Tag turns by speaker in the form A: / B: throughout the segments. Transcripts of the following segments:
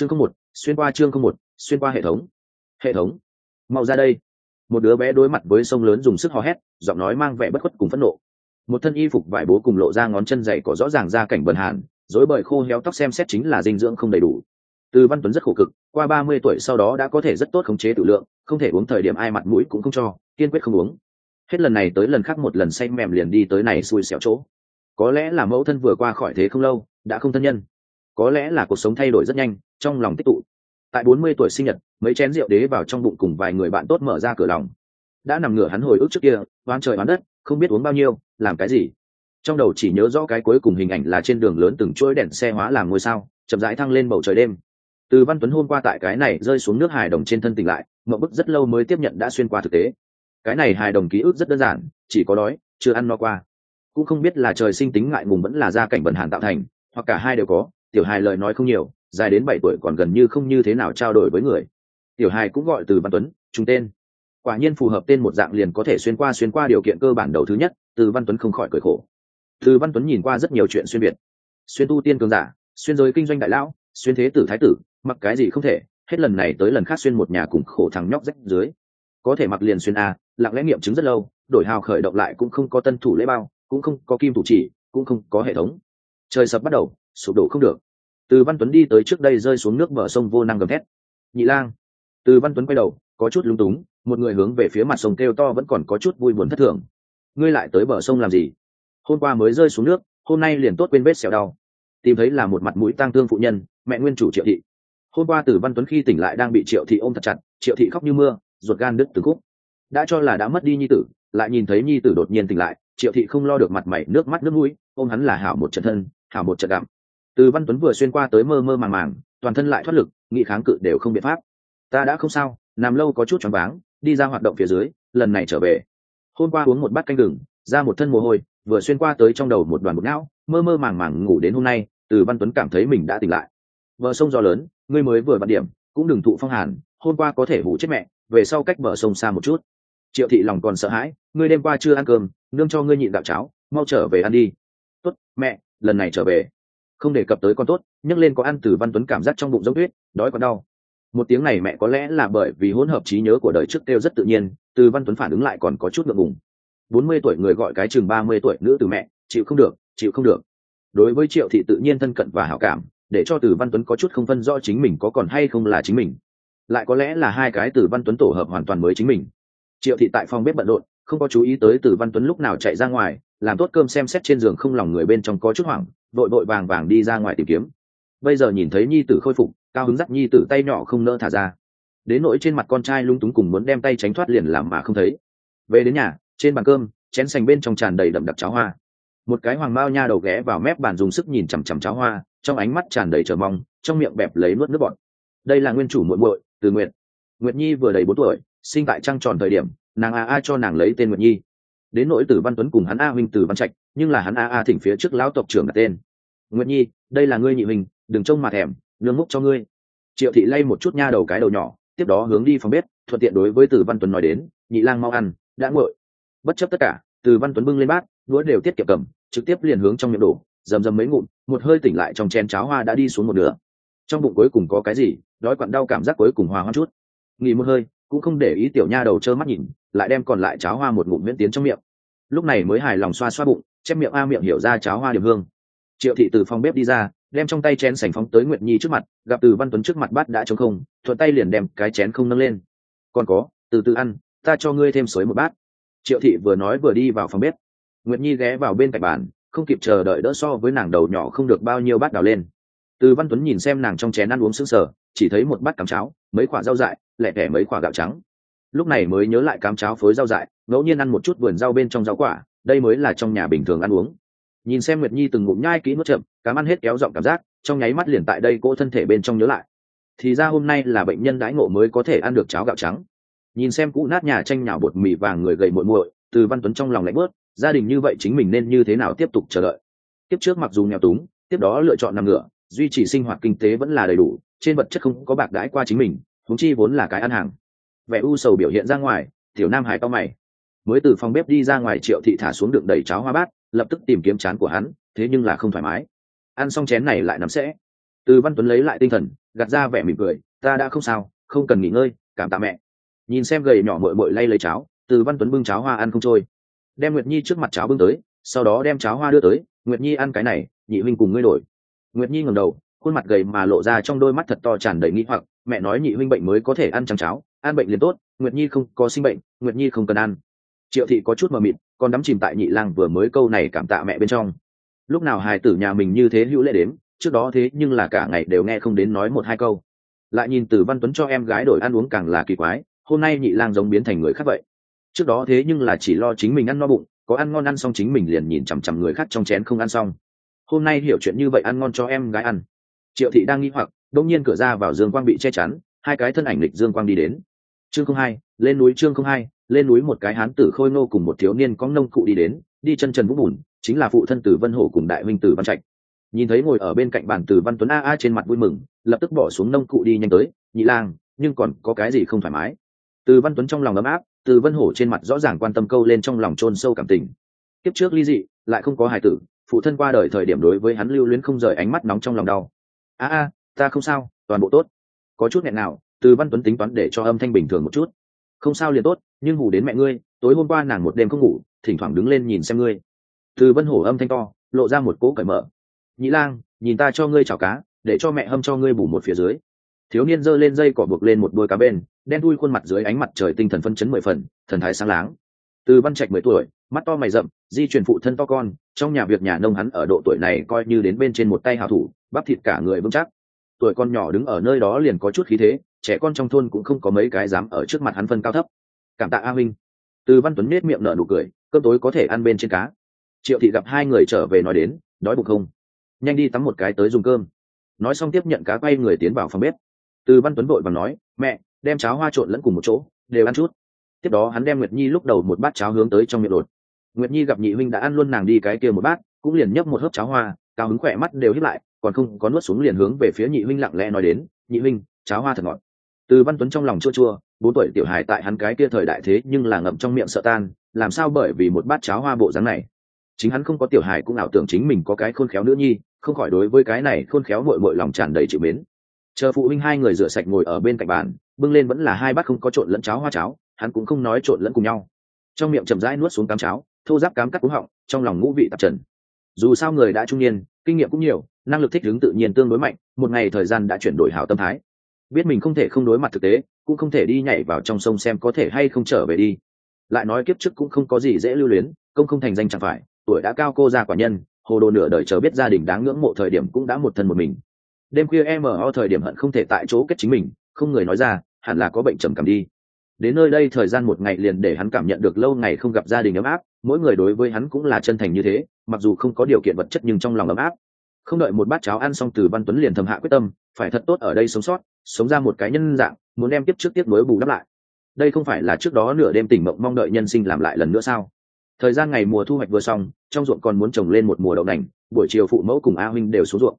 A: chương không một, xuyên qua chương không một, xuyên qua hệ thống. Hệ thống. Mau ra đây. Một đứa bé đối mặt với sông lớn dùng sức hò hét, giọng nói mang vẻ bất khuất cùng phẫn nộ. Một thân y phục vải bố cùng lộ ra ngón chân dày có rõ ràng ra cảnh bần hàn, dối bời khô héo tóc xem xét chính là dinh dưỡng không đầy đủ. Từ văn tuấn rất khổ cực, qua ba mươi tuổi sau đó đã có thể rất tốt khống chế tự lượng, không thể uống thời điểm ai mặt mũi cũng không cho, kiên quyết không uống. Hết lần này tới lần khác một lần say mềm liền đi tới này xui xẻo chỗ. Có lẽ là mẫu thân vừa qua khỏi thế không lâu, đã không thân nhân có lẽ là cuộc sống thay đổi rất nhanh, trong lòng tích tụ. Tại bốn mươi tuổi sinh nhật, mấy chén rượu đế vào trong bụng cùng vài người bạn tốt mở ra cửa lòng. Đã nằm ngửa hắn hồi ức trước kia, oán trời oán đất, không biết uống bao nhiêu, làm cái gì. Trong đầu chỉ nhớ rõ cái cuối cùng hình ảnh là trên đường lớn từng chuỗi đèn xe hóa làm ngôi sao, chậm rãi thăng lên bầu trời đêm. Từ văn tuấn hôm qua tại cái này rơi xuống nước hài đồng trên thân tỉnh lại, mậu bức rất lâu mới tiếp nhận đã xuyên qua thực tế. Cái này hài đồng ký ức rất đơn giản, chỉ có đói, chưa ăn no qua. Cũng không biết là trời sinh tính ngại ngùng vẫn là gia cảnh bẩn hàn tạo thành, hoặc cả hai đều có tiểu hài lời nói không nhiều, dài đến bảy tuổi còn gần như không như thế nào trao đổi với người. Tiểu hài cũng gọi từ văn tuấn chúng tên. Quả nhiên phù hợp tên một dạng liền có thể xuyên qua xuyên qua điều kiện cơ bản đầu thứ nhất, từ văn tuấn không khỏi cười khổ. Từ văn tuấn nhìn qua rất nhiều chuyện xuyên việt. Xuyên tu tiên cường giả, xuyên giới kinh doanh đại lão, xuyên thế tử thái tử, mặc cái gì không thể, hết lần này tới lần khác xuyên một nhà cùng khổ thằng nhóc rách dưới. Có thể mặc liền xuyên a, lặng lẽ nghiệm chứng rất lâu, đổi hào khởi động lại cũng không có tân thủ lễ bao, cũng không có kim thủ chỉ, cũng không có hệ thống. Trời sập bắt đầu sụp đổ không được. Từ văn tuấn đi tới trước đây rơi xuống nước bờ sông vô năng gầm thét. Nhị lang. Từ văn tuấn quay đầu, có chút lúng túng, một người hướng về phía mặt sông kêu to vẫn còn có chút vui buồn thất thường. Ngươi lại tới bờ sông làm gì? Hôm qua mới rơi xuống nước, hôm nay liền tốt quên vết sẹo đau. Tìm thấy là một mặt mũi tang thương phụ nhân, mẹ nguyên chủ triệu thị. Hôm qua từ văn tuấn khi tỉnh lại đang bị triệu thị ôm thật chặt, triệu thị khóc như mưa, ruột gan đứt từng khúc. Đã cho là đã mất đi nhi tử, lại nhìn thấy nhi tử đột nhiên tỉnh lại, triệu thị không lo được mặt mày, nước mắt nước mũi, ôm hắn là hảo một trận thân, hảo một trận đạm từ văn tuấn vừa xuyên qua tới mơ mơ màng màng, toàn thân lại thoát lực, nghị kháng cự đều không biện pháp. Ta đã không sao, nằm lâu có chút choáng váng, đi ra hoạt động phía dưới, lần này trở về. Hôm qua uống một bát canh gừng, ra một thân mồ hôi, vừa xuyên qua tới trong đầu một đoàn bột não, mơ mơ màng màng ngủ đến hôm nay, từ văn tuấn cảm thấy mình đã tỉnh lại. Bờ sông gió lớn, ngươi mới vừa bận điểm, cũng đừng thụ phong hàn, hôm qua có thể hủ chết mẹ, về sau cách bờ sông xa một chút. Triệu thị lòng còn sợ hãi, ngươi đêm qua chưa ăn cơm, nương cho ngươi nhịn gạo cháo, mau trở về ăn đi. Tốt, mẹ, lần này trở về không đề cập tới con tốt nhấc lên có ăn từ văn tuấn cảm giác trong bụng giống tuyết, đói còn đau. Một tiếng này mẹ có lẽ là bởi vì hỗn hợp trí nhớ của đời trước kêu rất tự nhiên, từ văn tuấn phản ứng lại còn có chút ngượng ngùng. Bốn mươi tuổi người gọi cái chừng ba mươi tuổi nữ từ mẹ, chịu không được, chịu không được. Đối với triệu thị tự nhiên thân cận và hảo cảm, để cho từ văn tuấn có chút không phân rõ chính mình có còn hay không là chính mình. Lại có lẽ là hai cái từ văn tuấn tổ hợp hoàn toàn mới chính mình. Triệu thị tại phòng bếp bận rộn, không có chú ý tới từ văn tuấn lúc nào chạy ra ngoài, làm tốt cơm xem xét trên giường không lòng người bên trong có chút hoảng vội vội vàng vàng đi ra ngoài tìm kiếm. Bây giờ nhìn thấy nhi tử khôi phục, cao hứng dắt nhi tử tay nhỏ không nỡ thả ra. Đến nỗi trên mặt con trai lung túng cùng muốn đem tay tránh thoát liền làm mà không thấy. Về đến nhà, trên bàn cơm, chén sành bên trong tràn đầy đậm đặc cháo hoa. Một cái hoàng mao nha đầu ghé vào mép bàn dùng sức nhìn chằm chằm cháo hoa, trong ánh mắt tràn đầy chờ mong, trong miệng bẹp lấy nuốt nước bọt. Đây là nguyên chủ muội muội, từ nguyệt. Nguyệt nhi vừa đầy bốn tuổi, sinh tại trăng tròn thời điểm, nàng a a cho nàng lấy tên nguyệt nhi. Đến nỗi tử văn tuấn cùng hắn a huynh tử văn trạch, nhưng là hắn a a thỉnh phía trước lão tộc trưởng đặt tên nguyệt nhi đây là ngươi nhị mình, đừng trông mà thèm nương múc cho ngươi. Triệu thị lay một chút nha đầu cái đầu nhỏ tiếp đó hướng đi phòng bếp thuận tiện đối với Từ văn tuấn nói đến nhị lang mau ăn đã ngội bất chấp tất cả từ văn tuấn bưng lên bát đũa đều tiết kiệm cầm trực tiếp liền hướng trong miệng đổ rầm rầm mấy ngụm một hơi tỉnh lại trong chén cháo hoa đã đi xuống một nửa. Trong bụng cuối cùng có cái gì đói quặn đau cảm giác cuối cùng hòa hoa chút. Nghỉ một hơi cũng không để ý tiểu nha đầu trơ mắt nhìn lại đem còn lại cháo hoa một ngụm miễn tiến trong miệng. Lúc này mới hài lòng xoa xoa bụng chép miệng a miệng hiểu ra cháo hoa điểm hương triệu thị từ phòng bếp đi ra, đem trong tay chén sành phóng tới nguyệt nhi trước mặt, gặp từ văn tuấn trước mặt bát đã trống không, thuận tay liền đem cái chén không nâng lên. Còn có, từ từ ăn, ta cho ngươi thêm suối một bát. Triệu thị vừa nói vừa đi vào phòng bếp. Nguyệt nhi ghé vào bên cạnh bàn, không kịp chờ đợi đỡ so với nàng đầu nhỏ không được bao nhiêu bát đào lên. Từ văn tuấn nhìn xem nàng trong chén ăn uống sững sờ, chỉ thấy một bát cám cháo, mấy quả rau dại lẹ tẻ mấy quả gạo trắng. Lúc này mới nhớ lại cám cháo phối rau dại, ngẫu nhiên ăn một chút vườn rau bên trong rau quả, đây mới là trong nhà bình thường ăn uống nhìn xem nguyệt nhi từng ngụm nhai kỹ nuốt chậm cám ăn hết kéo giọng cảm giác, trong nháy mắt liền tại đây cỗ thân thể bên trong nhớ lại. Thì ra hôm nay là bệnh nhân đãi ngộ mới có thể ăn được cháo gạo trắng. Nhìn xem cũ nát nhà tranh nhào bột mì vàng người gầy muội muội, từ văn tuấn trong lòng lạnh bớt gia đình như vậy chính mình nên như thế nào tiếp tục chờ đợi? Tiếp trước mặc dù nghèo túng, tiếp đó lựa chọn nằm ngựa, duy trì sinh hoạt kinh tế vẫn là đầy đủ, trên vật chất không có bạc đãi qua chính mình thúng chi vốn là cái ăn hàng. Vẻ u sầu biểu hiện ra ngoài, tiểu nam hải cao mày. Mới từ phòng bếp đi ra ngoài triệu thị thả xuống đựng đầy cháo hoa bát lập tức tìm kiếm chán của hắn, thế nhưng là không thoải mái. Ăn xong chén này lại nắm sẽ. Từ văn tuấn lấy lại tinh thần, gạt ra vẻ mỉm cười, ta đã không sao, không cần nghỉ ngơi, cảm tạ mẹ. Nhìn xem gầy nhỏ mội mội lay lấy cháo, từ văn tuấn bưng cháo hoa ăn không trôi. Đem nguyệt nhi trước mặt cháo bưng tới, sau đó đem cháo hoa đưa tới, nguyệt nhi ăn cái này, nhị huynh cùng ngươi đổi. Nguyệt nhi ngẩng đầu, khuôn mặt gầy mà lộ ra trong đôi mắt thật to tràn đầy nghĩ hoặc, mẹ nói nhị huynh bệnh mới có thể ăn trắng cháo, ăn bệnh liền tốt, nguyệt nhi không có sinh bệnh, nguyệt nhi không cần ăn. Triệu thị có chút mờ mịt còn đắm chìm tại nhị lang vừa mới câu này cảm tạ mẹ bên trong. Lúc nào hài tử nhà mình như thế hữu lệ đếm, trước đó thế nhưng là cả ngày đều nghe không đến nói một hai câu. Lại nhìn từ văn tuấn cho em gái đổi ăn uống càng là kỳ quái, hôm nay nhị lang giống biến thành người khác vậy. Trước đó thế nhưng là chỉ lo chính mình ăn no bụng, có ăn ngon ăn xong chính mình liền nhìn chằm chằm người khác trong chén không ăn xong. Hôm nay hiểu chuyện như vậy ăn ngon cho em gái ăn. Triệu thị đang nghi hoặc đông nhiên cửa ra vào dương quang bị che chắn, hai cái thân ảnh lịch dương quang đi đến. Chương không hai, lên núi chương không hai lên núi một cái hán tử khôi nô cùng một thiếu niên có nông cụ đi đến, đi chân trần vũ bùn, chính là phụ thân tử vân hổ cùng đại huynh tử văn trạch. Nhìn thấy ngồi ở bên cạnh bàn tử văn tuấn a a trên mặt vui mừng, lập tức bỏ xuống nông cụ đi nhanh tới, nhị lang, nhưng còn có cái gì không thoải mái? Từ văn tuấn trong lòng ấm áp, từ vân hổ trên mặt rõ ràng quan tâm câu lên trong lòng chôn sâu cảm tình. Kiếp trước ly dị, lại không có hài tử, phụ thân qua đời thời điểm đối với hắn lưu luyến không rời ánh mắt nóng trong lòng đau. A a, ta không sao, toàn bộ tốt. Có chút nghẹn nào từ văn tuấn tính toán để cho âm thanh bình thường một chút không sao liền tốt, nhưng ngủ đến mẹ ngươi, tối hôm qua nàng một đêm không ngủ, thỉnh thoảng đứng lên nhìn xem ngươi. Từ vân hổ âm thanh to, lộ ra một cỗ cởi mở. Nhĩ lang, nhìn ta cho ngươi chảo cá, để cho mẹ hâm cho ngươi bù một phía dưới. Thiếu niên giơ lên dây cỏ buộc lên một đôi cá bên, đen đuôi khuôn mặt dưới ánh mặt trời tinh thần phân chấn mười phần, thần thái sáng láng. Từ văn trạch mười tuổi, mắt to mày rậm, di chuyển phụ thân to con, trong nhà việc nhà nông hắn ở độ tuổi này coi như đến bên trên một tay hào thủ, bắp thịt cả người vững chắc. Tuổi con nhỏ đứng ở nơi đó liền có chút khí thế trẻ con trong thôn cũng không có mấy cái dám ở trước mặt hắn phân cao thấp. Cảm tạ a huynh. Từ văn tuấn nết miệng nở nụ cười, cơm tối có thể ăn bên trên cá. Triệu thị gặp hai người trở về nói đến, đói bụng không? Nhanh đi tắm một cái tới dùng cơm. Nói xong tiếp nhận cá quay người tiến vào phòng bếp. Từ văn tuấn vội và nói, mẹ, đem cháo hoa trộn lẫn cùng một chỗ, đều ăn chút. Tiếp đó hắn đem nguyệt nhi lúc đầu một bát cháo hướng tới trong miệng đột. Nguyệt nhi gặp nhị huynh đã ăn luôn nàng đi cái kia một bát, cũng liền nhấp một hớp cháo hoa, cao hứng khỏe mắt đều hít lại, còn không có nuốt xuống liền hướng về phía nhị huynh lặng lẽ nói đến, nhị huynh, cháo hoa thật ngọt từ văn tuấn trong lòng chua chua, bốn tuổi tiểu hài tại hắn cái kia thời đại thế nhưng là ngậm trong miệng sợ tan, làm sao bởi vì một bát cháo hoa bộ dáng này? Chính hắn không có tiểu hài cũng ảo tưởng chính mình có cái khôn khéo nữa nhi, không khỏi đối với cái này khôn khéo mội mội lòng tràn đầy chịu mến. Chờ phụ huynh hai người rửa sạch ngồi ở bên cạnh bàn, bưng lên vẫn là hai bát không có trộn lẫn cháo hoa cháo, hắn cũng không nói trộn lẫn cùng nhau. Trong miệng chậm rãi nuốt xuống cám cháo, thô giáp cám cắt cúng họng, trong lòng ngũ vị tạp trần. Dù sao người đã trung niên, kinh nghiệm cũng nhiều, năng lực thích ứng tự nhiên tương đối mạnh, một ngày thời gian đã chuyển đổi hảo tâm thái biết mình không thể không đối mặt thực tế, cũng không thể đi nhảy vào trong sông xem có thể hay không trở về đi. Lại nói kiếp trước cũng không có gì dễ lưu luyến, công không thành danh chẳng phải, tuổi đã cao cô ra quả nhân, hồ đồ nửa đời chờ biết gia đình đáng ngưỡng mộ thời điểm cũng đã một thân một mình. Đêm khuya em ở thời điểm hận không thể tại chỗ kết chính mình, không người nói ra, hẳn là có bệnh trầm cảm đi. Đến nơi đây thời gian một ngày liền để hắn cảm nhận được lâu ngày không gặp gia đình ấm áp, mỗi người đối với hắn cũng là chân thành như thế, mặc dù không có điều kiện vật chất nhưng trong lòng ấm áp không đợi một bát cháo ăn xong, từ văn tuấn liền thầm hạ quyết tâm, phải thật tốt ở đây sống sót, sống ra một cái nhân dạng, muốn đem tiếp trước tiếp nối bù đắp lại. Đây không phải là trước đó nửa đêm tỉnh mộng mong đợi nhân sinh làm lại lần nữa sao? Thời gian ngày mùa thu hoạch vừa xong, trong ruộng còn muốn trồng lên một mùa đậu nành, buổi chiều phụ mẫu cùng a huynh đều xuống ruộng.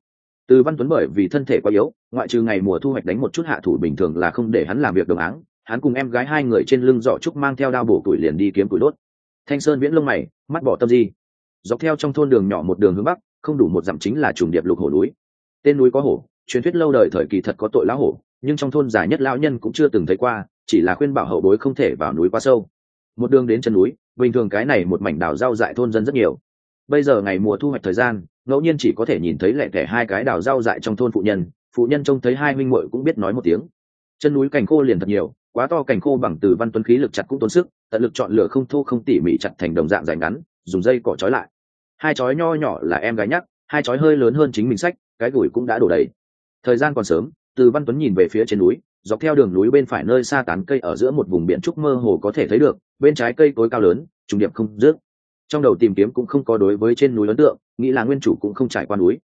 A: Từ văn tuấn bởi vì thân thể quá yếu, ngoại trừ ngày mùa thu hoạch đánh một chút hạ thủ bình thường là không để hắn làm việc đồng áng, hắn cùng em gái hai người trên lưng giỏ trúc mang theo đao bổ tuổi liền đi kiếm củi đốt. Thanh sơn viễn lông mày, mắt bỏ tâm di. Dọc theo trong thôn đường nhỏ một đường hướng bắc không đủ một dặm chính là trùng điệp lục hổ núi. Tên núi có hổ, truyền thuyết lâu đời thời kỳ thật có tội lão hổ, nhưng trong thôn giả nhất lão nhân cũng chưa từng thấy qua, chỉ là khuyên bảo hậu bối không thể vào núi quá sâu. Một đường đến chân núi, bình thường cái này một mảnh đảo rau dại thôn dân rất nhiều. Bây giờ ngày mùa thu hoạch thời gian, ngẫu nhiên chỉ có thể nhìn thấy lẻ tẻ hai cái đảo rau dại trong thôn phụ nhân phụ nhân trông thấy hai minh muội cũng biết nói một tiếng. Chân núi cành khô liền thật nhiều, quá to cành khô bằng từ văn tuấn khí lực chặt cũng tốn sức, tận lực chọn lựa không thô không tỉ mỉ chặt thành đồng dạng dài ngắn, dùng dây cỏ trói lại hai chói nho nhỏ là em gái nhắc, hai chói hơi lớn hơn chính mình sách, cái gửi cũng đã đổ đầy. Thời gian còn sớm, từ văn tuấn nhìn về phía trên núi, dọc theo đường núi bên phải nơi xa tán cây ở giữa một vùng biển trúc mơ hồ có thể thấy được, bên trái cây tối cao lớn, trùng điệp không rước. trong đầu tìm kiếm cũng không có đối với trên núi ấn tượng, nghĩ là nguyên chủ cũng không trải qua núi.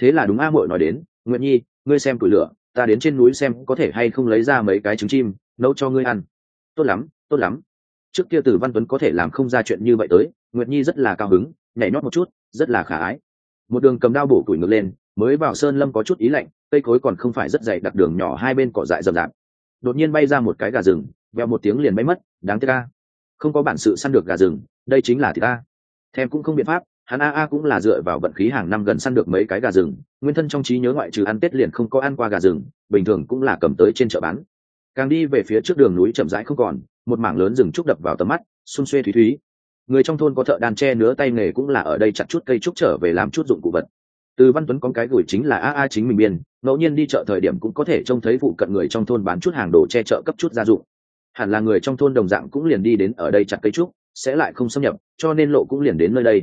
A: Thế là đúng a muội nói đến nguyện nhi, ngươi xem tủi lửa, ta đến trên núi xem có thể hay không lấy ra mấy cái trứng chim, nấu cho ngươi ăn. Tốt lắm tốt lắm. Trước kia Tử văn tuấn có thể làm không ra chuyện như vậy tới, nguyệt nhi rất là cao hứng nhảy nhót một chút, rất là khả ái. Một đường cầm đao bổ củi ngược lên, mới vào sơn lâm có chút ý lạnh, cây cối còn không phải rất dày, đặc đường nhỏ hai bên cỏ dại rậm rạp. Đột nhiên bay ra một cái gà rừng, veo một tiếng liền bay mất, đáng tiếc ca không có bản sự săn được gà rừng, đây chính là thịt ta thèm cũng không biện pháp, hắn a a cũng là dựa vào vận khí hàng năm gần săn được mấy cái gà rừng, nguyên thân trong trí nhớ ngoại trừ ăn tết liền không có ăn qua gà rừng, bình thường cũng là cầm tới trên chợ bán. Càng đi về phía trước đường núi chậm rãi không còn, một mảng lớn rừng trúc đập vào tầm mắt, xung xuê thúy thúy người trong thôn có thợ đàn tre nứa tay nghề cũng là ở đây chặt chút cây trúc trở về làm chút dụng cụ vật. Từ văn tuấn có cái gửi chính là a a chính mình biên, ngẫu nhiên đi chợ thời điểm cũng có thể trông thấy vụ cận người trong thôn bán chút hàng đồ che chợ cấp chút gia dụng. Hẳn là người trong thôn đồng dạng cũng liền đi đến ở đây chặt cây trúc, sẽ lại không xâm nhập, cho nên lộ cũng liền đến nơi đây.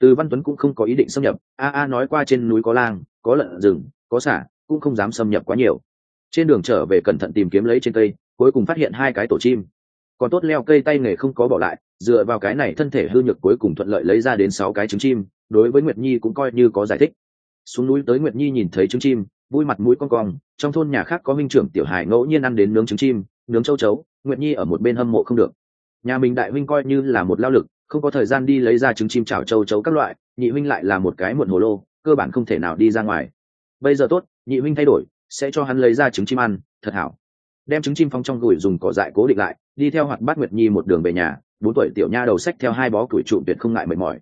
A: Từ văn tuấn cũng không có ý định xâm nhập, a a nói qua trên núi có lang, có lợn rừng, có xả, cũng không dám xâm nhập quá nhiều. Trên đường trở về cẩn thận tìm kiếm lấy trên cây, cuối cùng phát hiện hai cái tổ chim còn tốt leo cây tay nghề không có bỏ lại, dựa vào cái này thân thể hư nhược cuối cùng thuận lợi lấy ra đến sáu cái trứng chim, đối với nguyệt nhi cũng coi như có giải thích. Xuống núi tới nguyệt nhi nhìn thấy trứng chim, vui mặt mũi con cong, trong thôn nhà khác có minh trưởng tiểu hải ngẫu nhiên ăn đến nướng trứng chim, nướng châu chấu, nguyệt nhi ở một bên hâm mộ không được. Nhà mình đại huynh coi như là một lao lực, không có thời gian đi lấy ra trứng chim chảo châu chấu các loại, nhị huynh lại là một cái muộn hồ lô, cơ bản không thể nào đi ra ngoài. Bây giờ tốt, nhị huynh thay đổi, sẽ cho hắn lấy ra trứng chim ăn, thật hảo đem trứng chim phong trong gửi dùng cỏ dại cố định lại, đi theo hoạt bát nguyệt nhi một đường về nhà, bốn tuổi tiểu nha đầu sách theo hai bó củi trụ tuyệt không ngại mệt mỏi.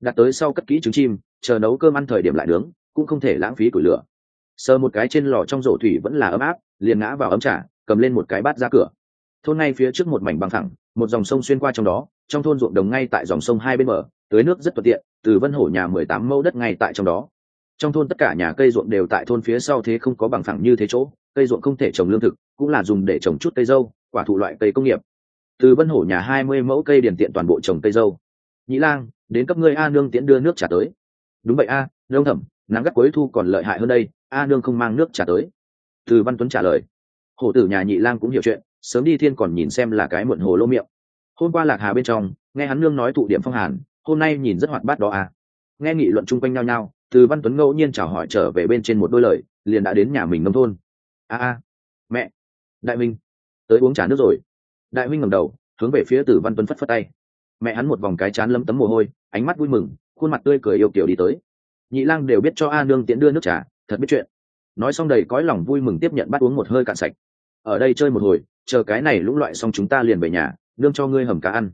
A: Đặt tới sau cất kỹ trứng chim, chờ nấu cơm ăn thời điểm lại nướng, cũng không thể lãng phí củi lửa. Sờ một cái trên lò trong rổ thủy vẫn là ấm áp, liền ngã vào ấm trà, cầm lên một cái bát ra cửa. Thôn ngay phía trước một mảnh bằng thẳng một dòng sông xuyên qua trong đó, trong thôn ruộng đồng ngay tại dòng sông hai bên bờ, tưới nước rất thuận tiện, từ vân hổ nhà mười tám mẫu đất ngay tại trong đó trong thôn tất cả nhà cây ruộng đều tại thôn phía sau thế không có bằng phẳng như thế chỗ, cây ruộng không thể trồng lương thực, cũng là dùng để trồng chút cây dâu, quả thụ loại cây công nghiệp. Từ vân hổ nhà hai mươi mẫu cây điển tiện toàn bộ trồng cây dâu. Nhĩ lang, đến cấp ngươi a nương tiễn đưa nước trả tới. Đúng vậy a nương thẩm, nắng gắt cuối thu còn lợi hại hơn đây, a nương không mang nước trả tới. Từ văn tuấn trả lời. Hổ tử nhà nhị lang cũng hiểu chuyện, sớm đi thiên còn nhìn xem là cái muộn hồ lô miệng. Hôm qua lạc hà bên trong, nghe hắn nương nói tụ điểm phong hàn, hôm nay nhìn rất hoạt bát đó à nghe nghị luận chung quanh nhau nhau từ văn tuấn ngẫu nhiên chào hỏi trở về bên trên một đôi lời, liền đã đến nhà mình nông thôn. A a, mẹ, đại minh tới uống trà nước rồi. Đại minh ngẩng đầu, hướng về phía từ văn tuấn phất phất tay. Mẹ hắn một vòng cái chán lấm tấm mồ hôi, ánh mắt vui mừng, khuôn mặt tươi cười yêu kiểu đi tới. Nhị lang đều biết cho a nương tiễn đưa nước trà, thật biết chuyện. Nói xong đầy cõi lòng vui mừng tiếp nhận bắt uống một hơi cạn sạch. Ở đây chơi một hồi, chờ cái này lũng loại xong chúng ta liền về nhà, nương cho ngươi hầm cá ăn.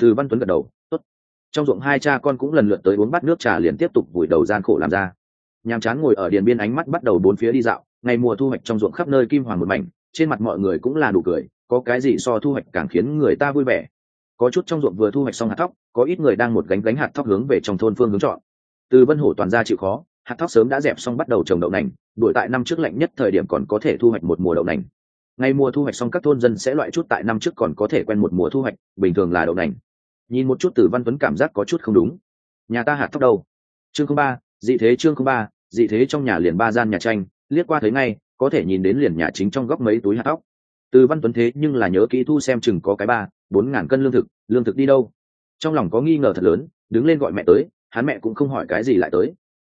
A: Từ văn tuấn gật đầu trong ruộng hai cha con cũng lần lượt tới uống bát nước trà liền tiếp tục vùi đầu gian khổ làm ra. Nhàm chán ngồi ở điền biên ánh mắt bắt đầu bốn phía đi dạo, ngày mùa thu hoạch trong ruộng khắp nơi kim hoàng một mảnh, trên mặt mọi người cũng là đủ cười, có cái gì so thu hoạch càng khiến người ta vui vẻ. Có chút trong ruộng vừa thu hoạch xong hạt thóc, có ít người đang một gánh gánh hạt thóc hướng về trong thôn phương hướng chọn. Từ vân hổ toàn ra chịu khó, hạt thóc sớm đã dẹp xong bắt đầu trồng đậu nành đuổi tại năm trước lạnh nhất thời điểm còn có thể thu hoạch một mùa đậu nành. Ngày mùa thu hoạch xong các thôn dân sẽ loại chút tại năm trước còn có thể quen một mùa thu hoạch, bình thường là đậu nành nhìn một chút từ văn tuấn cảm giác có chút không đúng. Nhà ta hạt thóc đâu? Chương không ba, dị thế chương không ba, dị thế trong nhà liền ba gian nhà tranh, liếc qua thấy ngay, có thể nhìn đến liền nhà chính trong góc mấy túi hạt thóc. Từ văn tuấn thế nhưng là nhớ kỹ thu xem chừng có cái ba, bốn ngàn cân lương thực lương thực đi đâu? Trong lòng có nghi ngờ thật lớn, đứng lên gọi mẹ tới, hắn mẹ cũng không hỏi cái gì lại tới.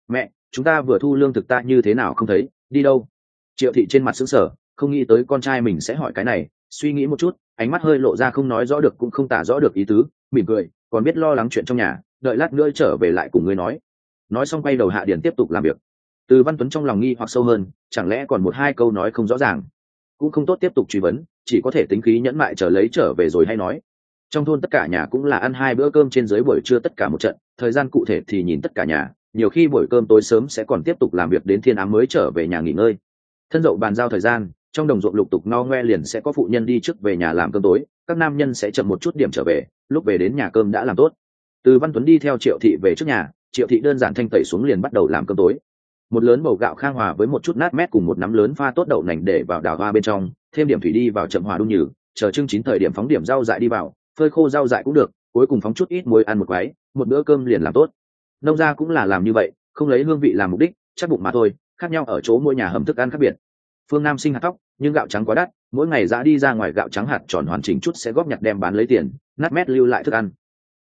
A: Mẹ, chúng ta vừa thu lương thực ta như thế nào không thấy, đi đâu? Triệu thị trên mặt xứng sở không nghĩ tới con trai mình sẽ hỏi cái này, suy nghĩ một chút, ánh mắt hơi lộ ra không nói rõ được cũng không tả rõ được ý tứ mỉm cười, còn biết lo lắng chuyện trong nhà, đợi lát nữa trở về lại cùng ngươi nói. Nói xong quay đầu hạ điển tiếp tục làm việc. Từ văn tuấn trong lòng nghi hoặc sâu hơn, chẳng lẽ còn một hai câu nói không rõ ràng? Cũng không tốt tiếp tục truy vấn, chỉ có thể tính khí nhẫn mại chờ lấy trở về rồi hay nói. Trong thôn tất cả nhà cũng là ăn hai bữa cơm trên dưới buổi trưa tất cả một trận, thời gian cụ thể thì nhìn tất cả nhà, nhiều khi buổi cơm tối sớm sẽ còn tiếp tục làm việc đến thiên ám mới trở về nhà nghỉ ngơi. Thân dậu bàn giao thời gian trong đồng ruộng lục tục no ngoe liền sẽ có phụ nhân đi trước về nhà làm cơm tối, các nam nhân sẽ chậm một chút điểm trở về, lúc về đến nhà cơm đã làm tốt. Từ văn tuấn đi theo triệu thị về trước nhà, triệu thị đơn giản thanh tẩy xuống liền bắt đầu làm cơm tối. Một lớn bầu gạo khang hòa với một chút nát mét cùng một nắm lớn pha tốt đậu nành để vào đào hoa bên trong, thêm điểm thủy đi vào chậm hòa đun nhừ, chờ trưng chín thời điểm phóng điểm rau dại đi vào, phơi khô rau dại cũng được, cuối cùng phóng chút ít muối ăn một quái, một bữa cơm liền làm tốt. Nông gia cũng là làm như vậy, không lấy hương vị làm mục đích, chắc bụng mà thôi, khác nhau ở chỗ mỗi nhà hầm thức ăn khác biệt phương nam sinh hạt tóc, nhưng gạo trắng quá đắt, mỗi ngày giá đi ra ngoài gạo trắng hạt tròn hoàn chỉnh chút sẽ góp nhặt đem bán lấy tiền, nát mét lưu lại thức ăn.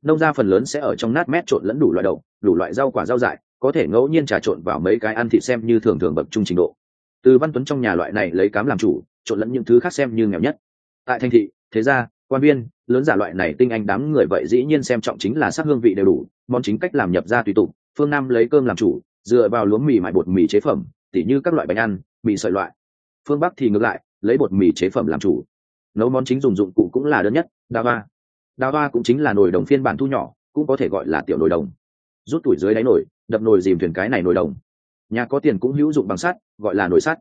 A: Nông gia phần lớn sẽ ở trong nát mét trộn lẫn đủ loại đậu, đủ loại rau quả rau dại, có thể ngẫu nhiên trà trộn vào mấy cái ăn thịt xem như thường thường bậc trung trình độ. Từ văn tuấn trong nhà loại này lấy cám làm chủ, trộn lẫn những thứ khác xem như nghèo nhất. Tại thành thị, thế gia, quan viên, lớn giả loại này tinh anh đám người vậy dĩ nhiên xem trọng chính là sắc hương vị đều đủ, món chính cách làm nhập ra tùy tục, phương nam lấy cơm làm chủ, dựa vào lúa mì mại bột mì chế phẩm, tỉ như các loại bánh ăn, mì sợi loại phương bắc thì ngược lại, lấy bột mì chế phẩm làm chủ. Nấu món chính dùng dụng cụ cũng là đơn nhất, đa va đa va cũng chính là nồi đồng phiên bản thu nhỏ, cũng có thể gọi là tiểu nồi đồng. Rút tuổi dưới đáy nồi, đập nồi dìm thuyền cái này nồi đồng. Nhà có tiền cũng hữu dụng bằng sắt, gọi là nồi sắt.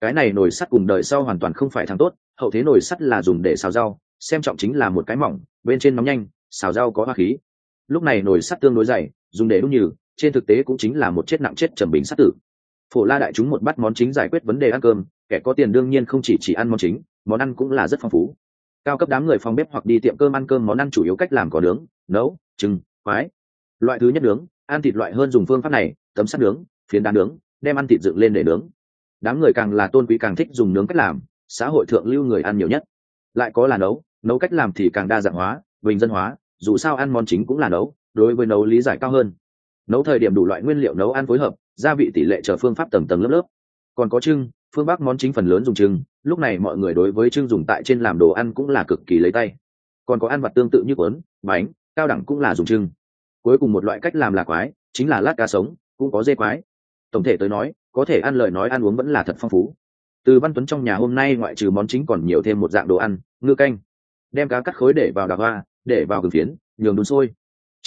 A: Cái này nồi sắt cùng đời sau hoàn toàn không phải thằng tốt, hậu thế nồi sắt là dùng để xào rau, xem trọng chính là một cái mỏng, bên trên nóng nhanh, xào rau có hoa khí. Lúc này nồi sắt tương đối dày, dùng để đúc nhừ, trên thực tế cũng chính là một chết nặng chết trầm bình sắt tử phổ la đại chúng một bát món chính giải quyết vấn đề ăn cơm, kẻ có tiền đương nhiên không chỉ chỉ ăn món chính, món ăn cũng là rất phong phú. Cao cấp đám người phòng bếp hoặc đi tiệm cơm ăn cơm món ăn chủ yếu cách làm có nướng, nấu trừng khoái loại thứ nhất nướng, ăn thịt loại hơn dùng phương pháp này, tấm sắt nướng, phiến đá nướng, đem ăn thịt dựng lên để nướng. Đám người càng là tôn quý càng thích dùng nướng cách làm, xã hội thượng lưu người ăn nhiều nhất. Lại có là nấu nấu cách làm thì càng đa dạng hóa, bình dân hóa, dù sao ăn món chính cũng là nấu, đối với nấu lý giải cao hơn. Nấu thời điểm đủ loại nguyên liệu nấu ăn phối hợp gia vị tỷ lệ chờ phương pháp tầng tầng lớp lớp. Còn có trưng, phương bắc món chính phần lớn dùng trưng, lúc này mọi người đối với trưng dùng tại trên làm đồ ăn cũng là cực kỳ lấy tay. Còn có ăn vặt tương tự như cuốn, bánh, cao đẳng cũng là dùng trưng. Cuối cùng một loại cách làm là quái, chính là lát cá sống, cũng có dê quái. Tổng thể tới nói, có thể ăn lời nói ăn uống vẫn là thật phong phú. Từ văn tuấn trong nhà hôm nay ngoại trừ món chính còn nhiều thêm một dạng đồ ăn, ngư canh. Đem cá cắt khối để vào đà hoa, để vào gừng phiến, nhường đun sôi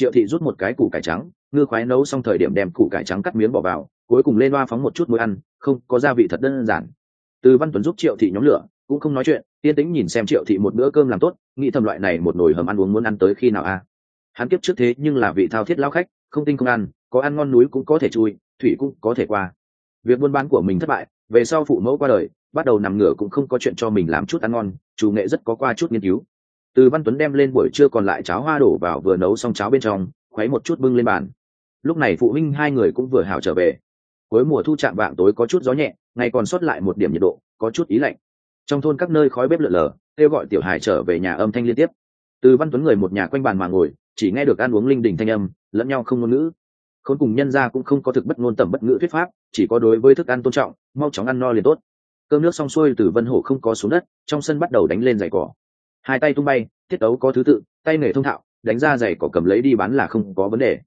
A: triệu thị rút một cái củ cải trắng, ngư khoái nấu xong thời điểm đem củ cải trắng cắt miếng bỏ vào, cuối cùng lên loa phóng một chút muối ăn, không, có gia vị thật đơn giản. Từ văn tuấn giúp triệu thị nhóm lửa, cũng không nói chuyện, yên tĩnh nhìn xem triệu thị một bữa cơm làm tốt, nghĩ thầm loại này một nồi hầm ăn uống muốn ăn tới khi nào a. Hắn kiếp trước thế nhưng là vị thao thiết lao khách, không tinh không ăn, có ăn ngon núi cũng có thể chui, thủy cũng có thể qua. Việc buôn bán của mình thất bại, về sau phụ mẫu qua đời, bắt đầu nằm ngửa cũng không có chuyện cho mình làm chút ăn ngon, chủ nghệ rất có qua chút nghiên cứu từ văn tuấn đem lên buổi trưa còn lại cháo hoa đổ vào vừa nấu xong cháo bên trong, khuấy một chút bưng lên bàn. Lúc này phụ huynh hai người cũng vừa hào trở về. Cuối mùa thu chạm vạng tối có chút gió nhẹ, ngày còn sót lại một điểm nhiệt độ, có chút ý lạnh. Trong thôn các nơi khói bếp lượn lờ, kêu gọi tiểu hài trở về nhà âm thanh liên tiếp. Từ văn tuấn người một nhà quanh bàn mà ngồi, chỉ nghe được ăn uống linh đình thanh âm, lẫn nhau không ngôn ngữ. Khốn cùng nhân ra cũng không có thực bất ngôn tầm bất ngữ thuyết pháp, chỉ có đối với thức ăn tôn trọng, mau chóng ăn no liền tốt. Cơm nước xong xuôi, từ vân hổ không có xuống đất, trong sân bắt đầu đánh lên giày cỏ hai tay tung bay, tiết tấu có thứ tự, tay nghề thông thạo, đánh ra giày cỏ cầm lấy đi bán là không có vấn đề.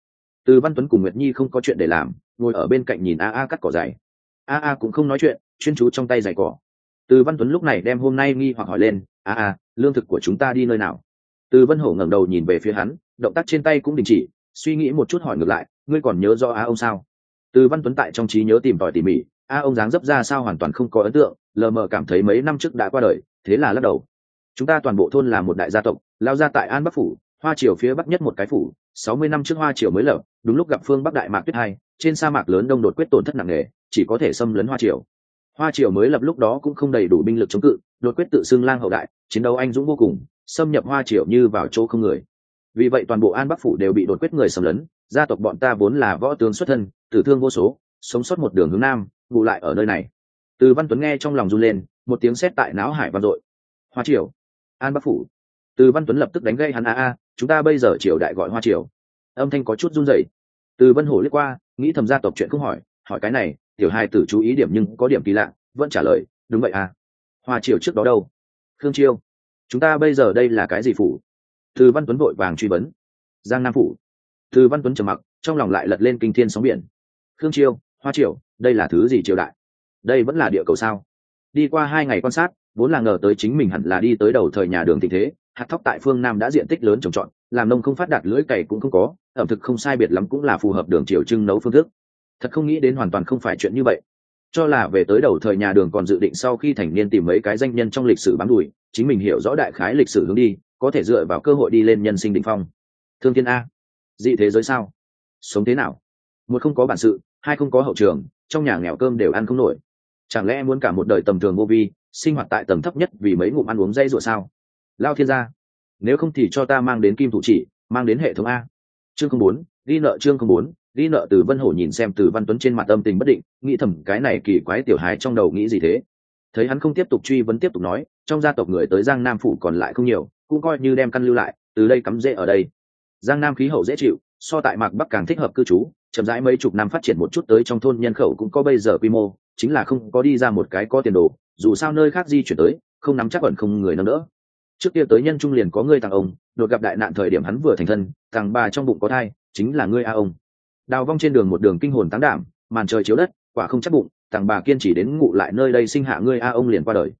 A: Từ văn tuấn cùng nguyệt nhi không có chuyện để làm, ngồi ở bên cạnh nhìn a a cắt cỏ giày. A a cũng không nói chuyện, chuyên chú trong tay giày cỏ. Từ văn tuấn lúc này đem hôm nay nghi hoặc hỏi lên, a a, lương thực của chúng ta đi nơi nào? Từ vân hổ ngẩng đầu nhìn về phía hắn, động tác trên tay cũng đình chỉ, suy nghĩ một chút hỏi ngược lại, ngươi còn nhớ do a ông sao? Từ văn tuấn tại trong trí nhớ tìm tòi tỉ mỉ, a ông dáng dấp ra sao hoàn toàn không có ấn tượng, lờ mờ cảm thấy mấy năm trước đã qua đời, thế là lắc đầu chúng ta toàn bộ thôn là một đại gia tộc, lao ra tại an bắc phủ, hoa triều phía bắc nhất một cái phủ, sáu mươi năm trước hoa triều mới lập đúng lúc gặp phương bắc đại mạc tuyết hai, trên sa mạc lớn đông đột quyết tổn thất nặng nề, chỉ có thể xâm lấn hoa triều. Hoa triều mới lập lúc đó cũng không đầy đủ binh lực chống cự, đột quyết tự xưng lang hậu đại, chiến đấu anh dũng vô cùng, xâm nhập hoa triều như vào chỗ không người. Vì vậy toàn bộ an bắc phủ đều bị đột quyết người xâm lấn, gia tộc bọn ta vốn là võ tướng xuất thân, tử thương vô số, sống sót một đường hướng nam ngụ lại ở nơi này. Từ văn tuấn nghe trong lòng run lên, một tiếng sét tại não hải vang dội. Hoa triều an bắc phủ. Từ văn tuấn lập tức đánh gây hắn, a a, chúng ta bây giờ triều đại gọi hoa triều. Âm thanh có chút run rẩy. Từ vân hổ liếc qua, nghĩ thầm gia tộc chuyện không hỏi hỏi cái này, tiểu hai tử chú ý điểm nhưng có điểm kỳ lạ, vẫn trả lời, đúng vậy à hoa triều trước đó đâu? Khương chiêu. Chúng ta bây giờ đây là cái gì phủ? Từ văn tuấn vội vàng truy vấn. Giang nam phủ. Từ văn tuấn trầm mặc, trong lòng lại lật lên kinh thiên sóng biển. Khương chiêu, hoa triều, đây là thứ gì triều đại? Đây vẫn là địa cầu sao? Đi qua hai ngày quan sát vốn là ngờ tới chính mình hẳn là đi tới đầu thời nhà đường tình thế, hạt thóc tại phương nam đã diện tích lớn trồng trọt, làm nông không phát đạt, lưỡi cày cũng không có, ẩm thực không sai biệt lắm cũng là phù hợp đường triều trưng nấu phương thức. Thật không nghĩ đến hoàn toàn không phải chuyện như vậy. Cho là về tới đầu thời nhà đường còn dự định sau khi thành niên tìm mấy cái danh nhân trong lịch sử bám đùi chính mình hiểu rõ đại khái lịch sử hướng đi, có thể dựa vào cơ hội đi lên nhân sinh định phong. Thương thiên a, dị thế giới sao? Sống thế nào? Một không có bản sự, hai không có hậu trường, trong nhà nghèo cơm đều ăn không nổi. Chẳng lẽ muốn cả một đời tầm thường vô vi sinh hoạt tại tầng thấp nhất vì mấy ngụm ăn uống dây rủa sao? Lao thiên gia, nếu không thì cho ta mang đến kim thủ chỉ, mang đến hệ thống a. Chương không bốn, ghi nợ chương không bốn, ghi nợ từ vân hổ nhìn xem từ văn tuấn trên mặt âm tình bất định, nghĩ thầm cái này kỳ quái tiểu hái trong đầu nghĩ gì thế? Thấy hắn không tiếp tục truy vấn tiếp tục nói, trong gia tộc người tới giang nam phủ còn lại không nhiều, cũng coi như đem căn lưu lại, từ đây cắm rễ ở đây. Giang nam khí hậu dễ chịu, so tại mạc bắc càng thích hợp cư trú, chậm rãi mấy chục năm phát triển một chút tới trong thôn nhân khẩu cũng có bây giờ quy mô, chính là không có đi ra một cái có tiền đồ dù sao nơi khác di chuyển tới, không nắm chắc ẩn không người nâng đỡ. Trước kia tới nhân trung liền có ngươi tàng ông, đột gặp đại nạn thời điểm hắn vừa thành thân tàng bà trong bụng có thai, chính là ngươi a ông. Đào vong trên đường một đường kinh hồn tán đảm, màn trời chiếu đất, quả không chắc bụng tàng bà kiên chỉ đến ngụ lại nơi đây sinh hạ ngươi a ông liền qua đời.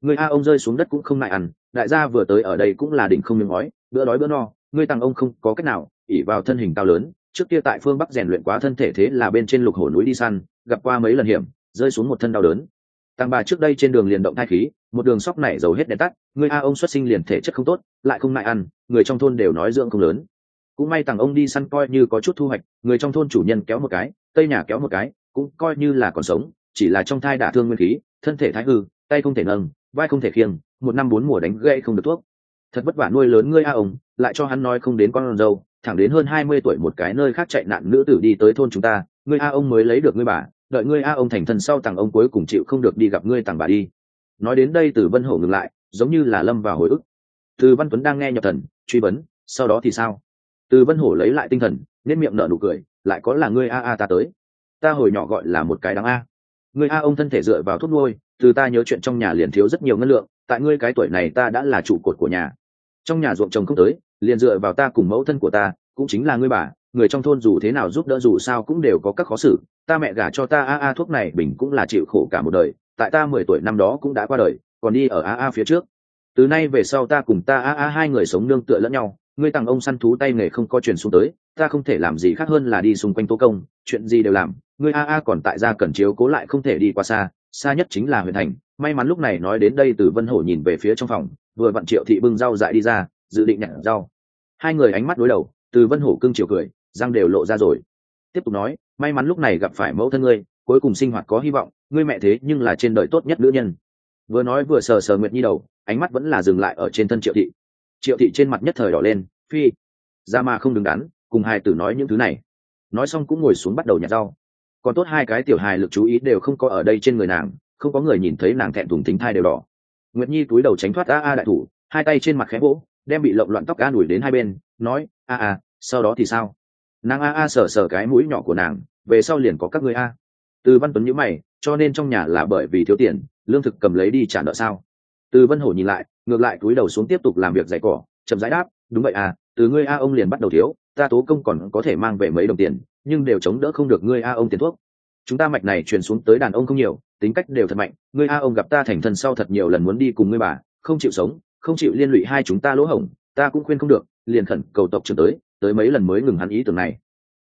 A: Người a ông rơi xuống đất cũng không ngại ăn, đại gia vừa tới ở đây cũng là đỉnh không miếng ngói, bữa đói bữa no, ngươi tàng ông không có cách nào ỉ vào thân hình cao lớn, trước kia tại phương bắc rèn luyện quá thân thể thế là bên trên lục hổ núi đi săn, gặp qua mấy lần hiểm, rơi xuống một thân đau đớn tàng bà trước đây trên đường liền động thai khí, một đường sóc này dầu hết đèn tắt, người a ông xuất sinh liền thể chất không tốt, lại không ngại ăn, người trong thôn đều nói dưỡng không lớn. Cũng may tàng ông đi săn coi như có chút thu hoạch, người trong thôn chủ nhân kéo một cái, tây nhà kéo một cái, cũng coi như là còn sống, chỉ là trong thai đả thương nguyên khí, thân thể thái hư, tay không thể nâng, vai không thể khiêng, một năm bốn mùa đánh gây không được thuốc. Thật vất vả nuôi lớn ngươi a ông, lại cho hắn nói không đến con dâu, thẳng đến hơn hai mươi tuổi một cái nơi khác chạy nạn nữ tử đi tới thôn chúng ta ngươi a ông mới lấy được ngươi bà đợi ngươi a ông thành thân sau tàng ông cuối cùng chịu không được đi gặp ngươi tàng bà đi. Nói đến đây từ vân hổ ngừng lại, giống như là lâm vào hồi ức. Từ văn tuấn đang nghe nhập thần, truy vấn, sau đó thì sao? Từ vân hổ lấy lại tinh thần nên miệng nở nụ cười, lại có là ngươi a a ta tới. Ta hồi nhỏ gọi là một cái đáng a. Ngươi a ông thân thể dựa vào thuốc nuôi, từ ta nhớ chuyện trong nhà liền thiếu rất nhiều ngân lượng, tại ngươi cái tuổi này ta đã là trụ cột của nhà. Trong nhà ruộng trồng không tới, liền dựa vào ta cùng mẫu thân của ta, cũng chính là ngươi bà người trong thôn dù thế nào giúp đỡ dù sao cũng đều có các khó xử, ta mẹ gả cho ta a a thuốc này bình cũng là chịu khổ cả một đời, tại ta mười tuổi năm đó cũng đã qua đời, còn đi ở a a phía trước. Từ nay về sau ta cùng ta a a hai người sống nương tựa lẫn nhau, ngươi tặng ông săn thú tay nghề không có truyền xuống tới, ta không thể làm gì khác hơn là đi xung quanh tố công, chuyện gì đều làm, ngươi a a còn tại gia cần chiếu cố lại không thể đi qua xa xa nhất chính là huyện thành. May mắn lúc này nói đến đây từ vân hổ nhìn về phía trong phòng, vừa vặn triệu thị bưng rau dại đi ra, dự định nhặt rau. Hai người ánh mắt đối đầu, từ vân hổ cưng chiều cười răng đều lộ ra rồi. Tiếp tục nói, may mắn lúc này gặp phải mẫu thân ngươi, cuối cùng sinh hoạt có hy vọng, ngươi mẹ thế nhưng là trên đời tốt nhất nữ nhân. Vừa nói vừa sờ sờ nguyệt nhi đầu, ánh mắt vẫn là dừng lại ở trên thân triệu thị. Triệu thị trên mặt nhất thời đỏ lên, phi, ra mà không đứng đắn, cùng hai tử nói những thứ này. Nói xong cũng ngồi xuống bắt đầu nhặt rau. Còn tốt hai cái tiểu hài lực chú ý đều không có ở đây trên người nàng, không có người nhìn thấy nàng thẹn thùng thính thai đều đỏ. Nguyệt nhi túi đầu tránh thoát a a đại thủ, hai tay trên mặt khẽ vỗ, đem bị lộn loạn tóc a đuổi đến hai bên, nói, a a, sau đó thì sao? Nàng a a sờ sờ cái mũi nhỏ của nàng, về sau liền có các người a. Từ văn tuấn nhíu mày, cho nên trong nhà là bởi vì thiếu tiền, lương thực cầm lấy đi trả nợ sao? Từ vân hổ nhìn lại, ngược lại cúi đầu xuống tiếp tục làm việc dạy cỏ, chậm rãi đáp, đúng vậy à từ ngươi a ông liền bắt đầu thiếu, ta tố công còn có thể mang về mấy đồng tiền, nhưng đều chống đỡ không được ngươi a ông tiền thuốc. Chúng ta mạch này truyền xuống tới đàn ông không nhiều, tính cách đều thật mạnh, ngươi a ông gặp ta thành thân sau thật nhiều lần muốn đi cùng ngươi bà, không chịu sống, không chịu liên lụy hai chúng ta lỗ hổng, ta cũng khuyên không được, liền khẩn cầu tộc trưởng tới tới mấy lần mới ngừng hắn ý tưởng này.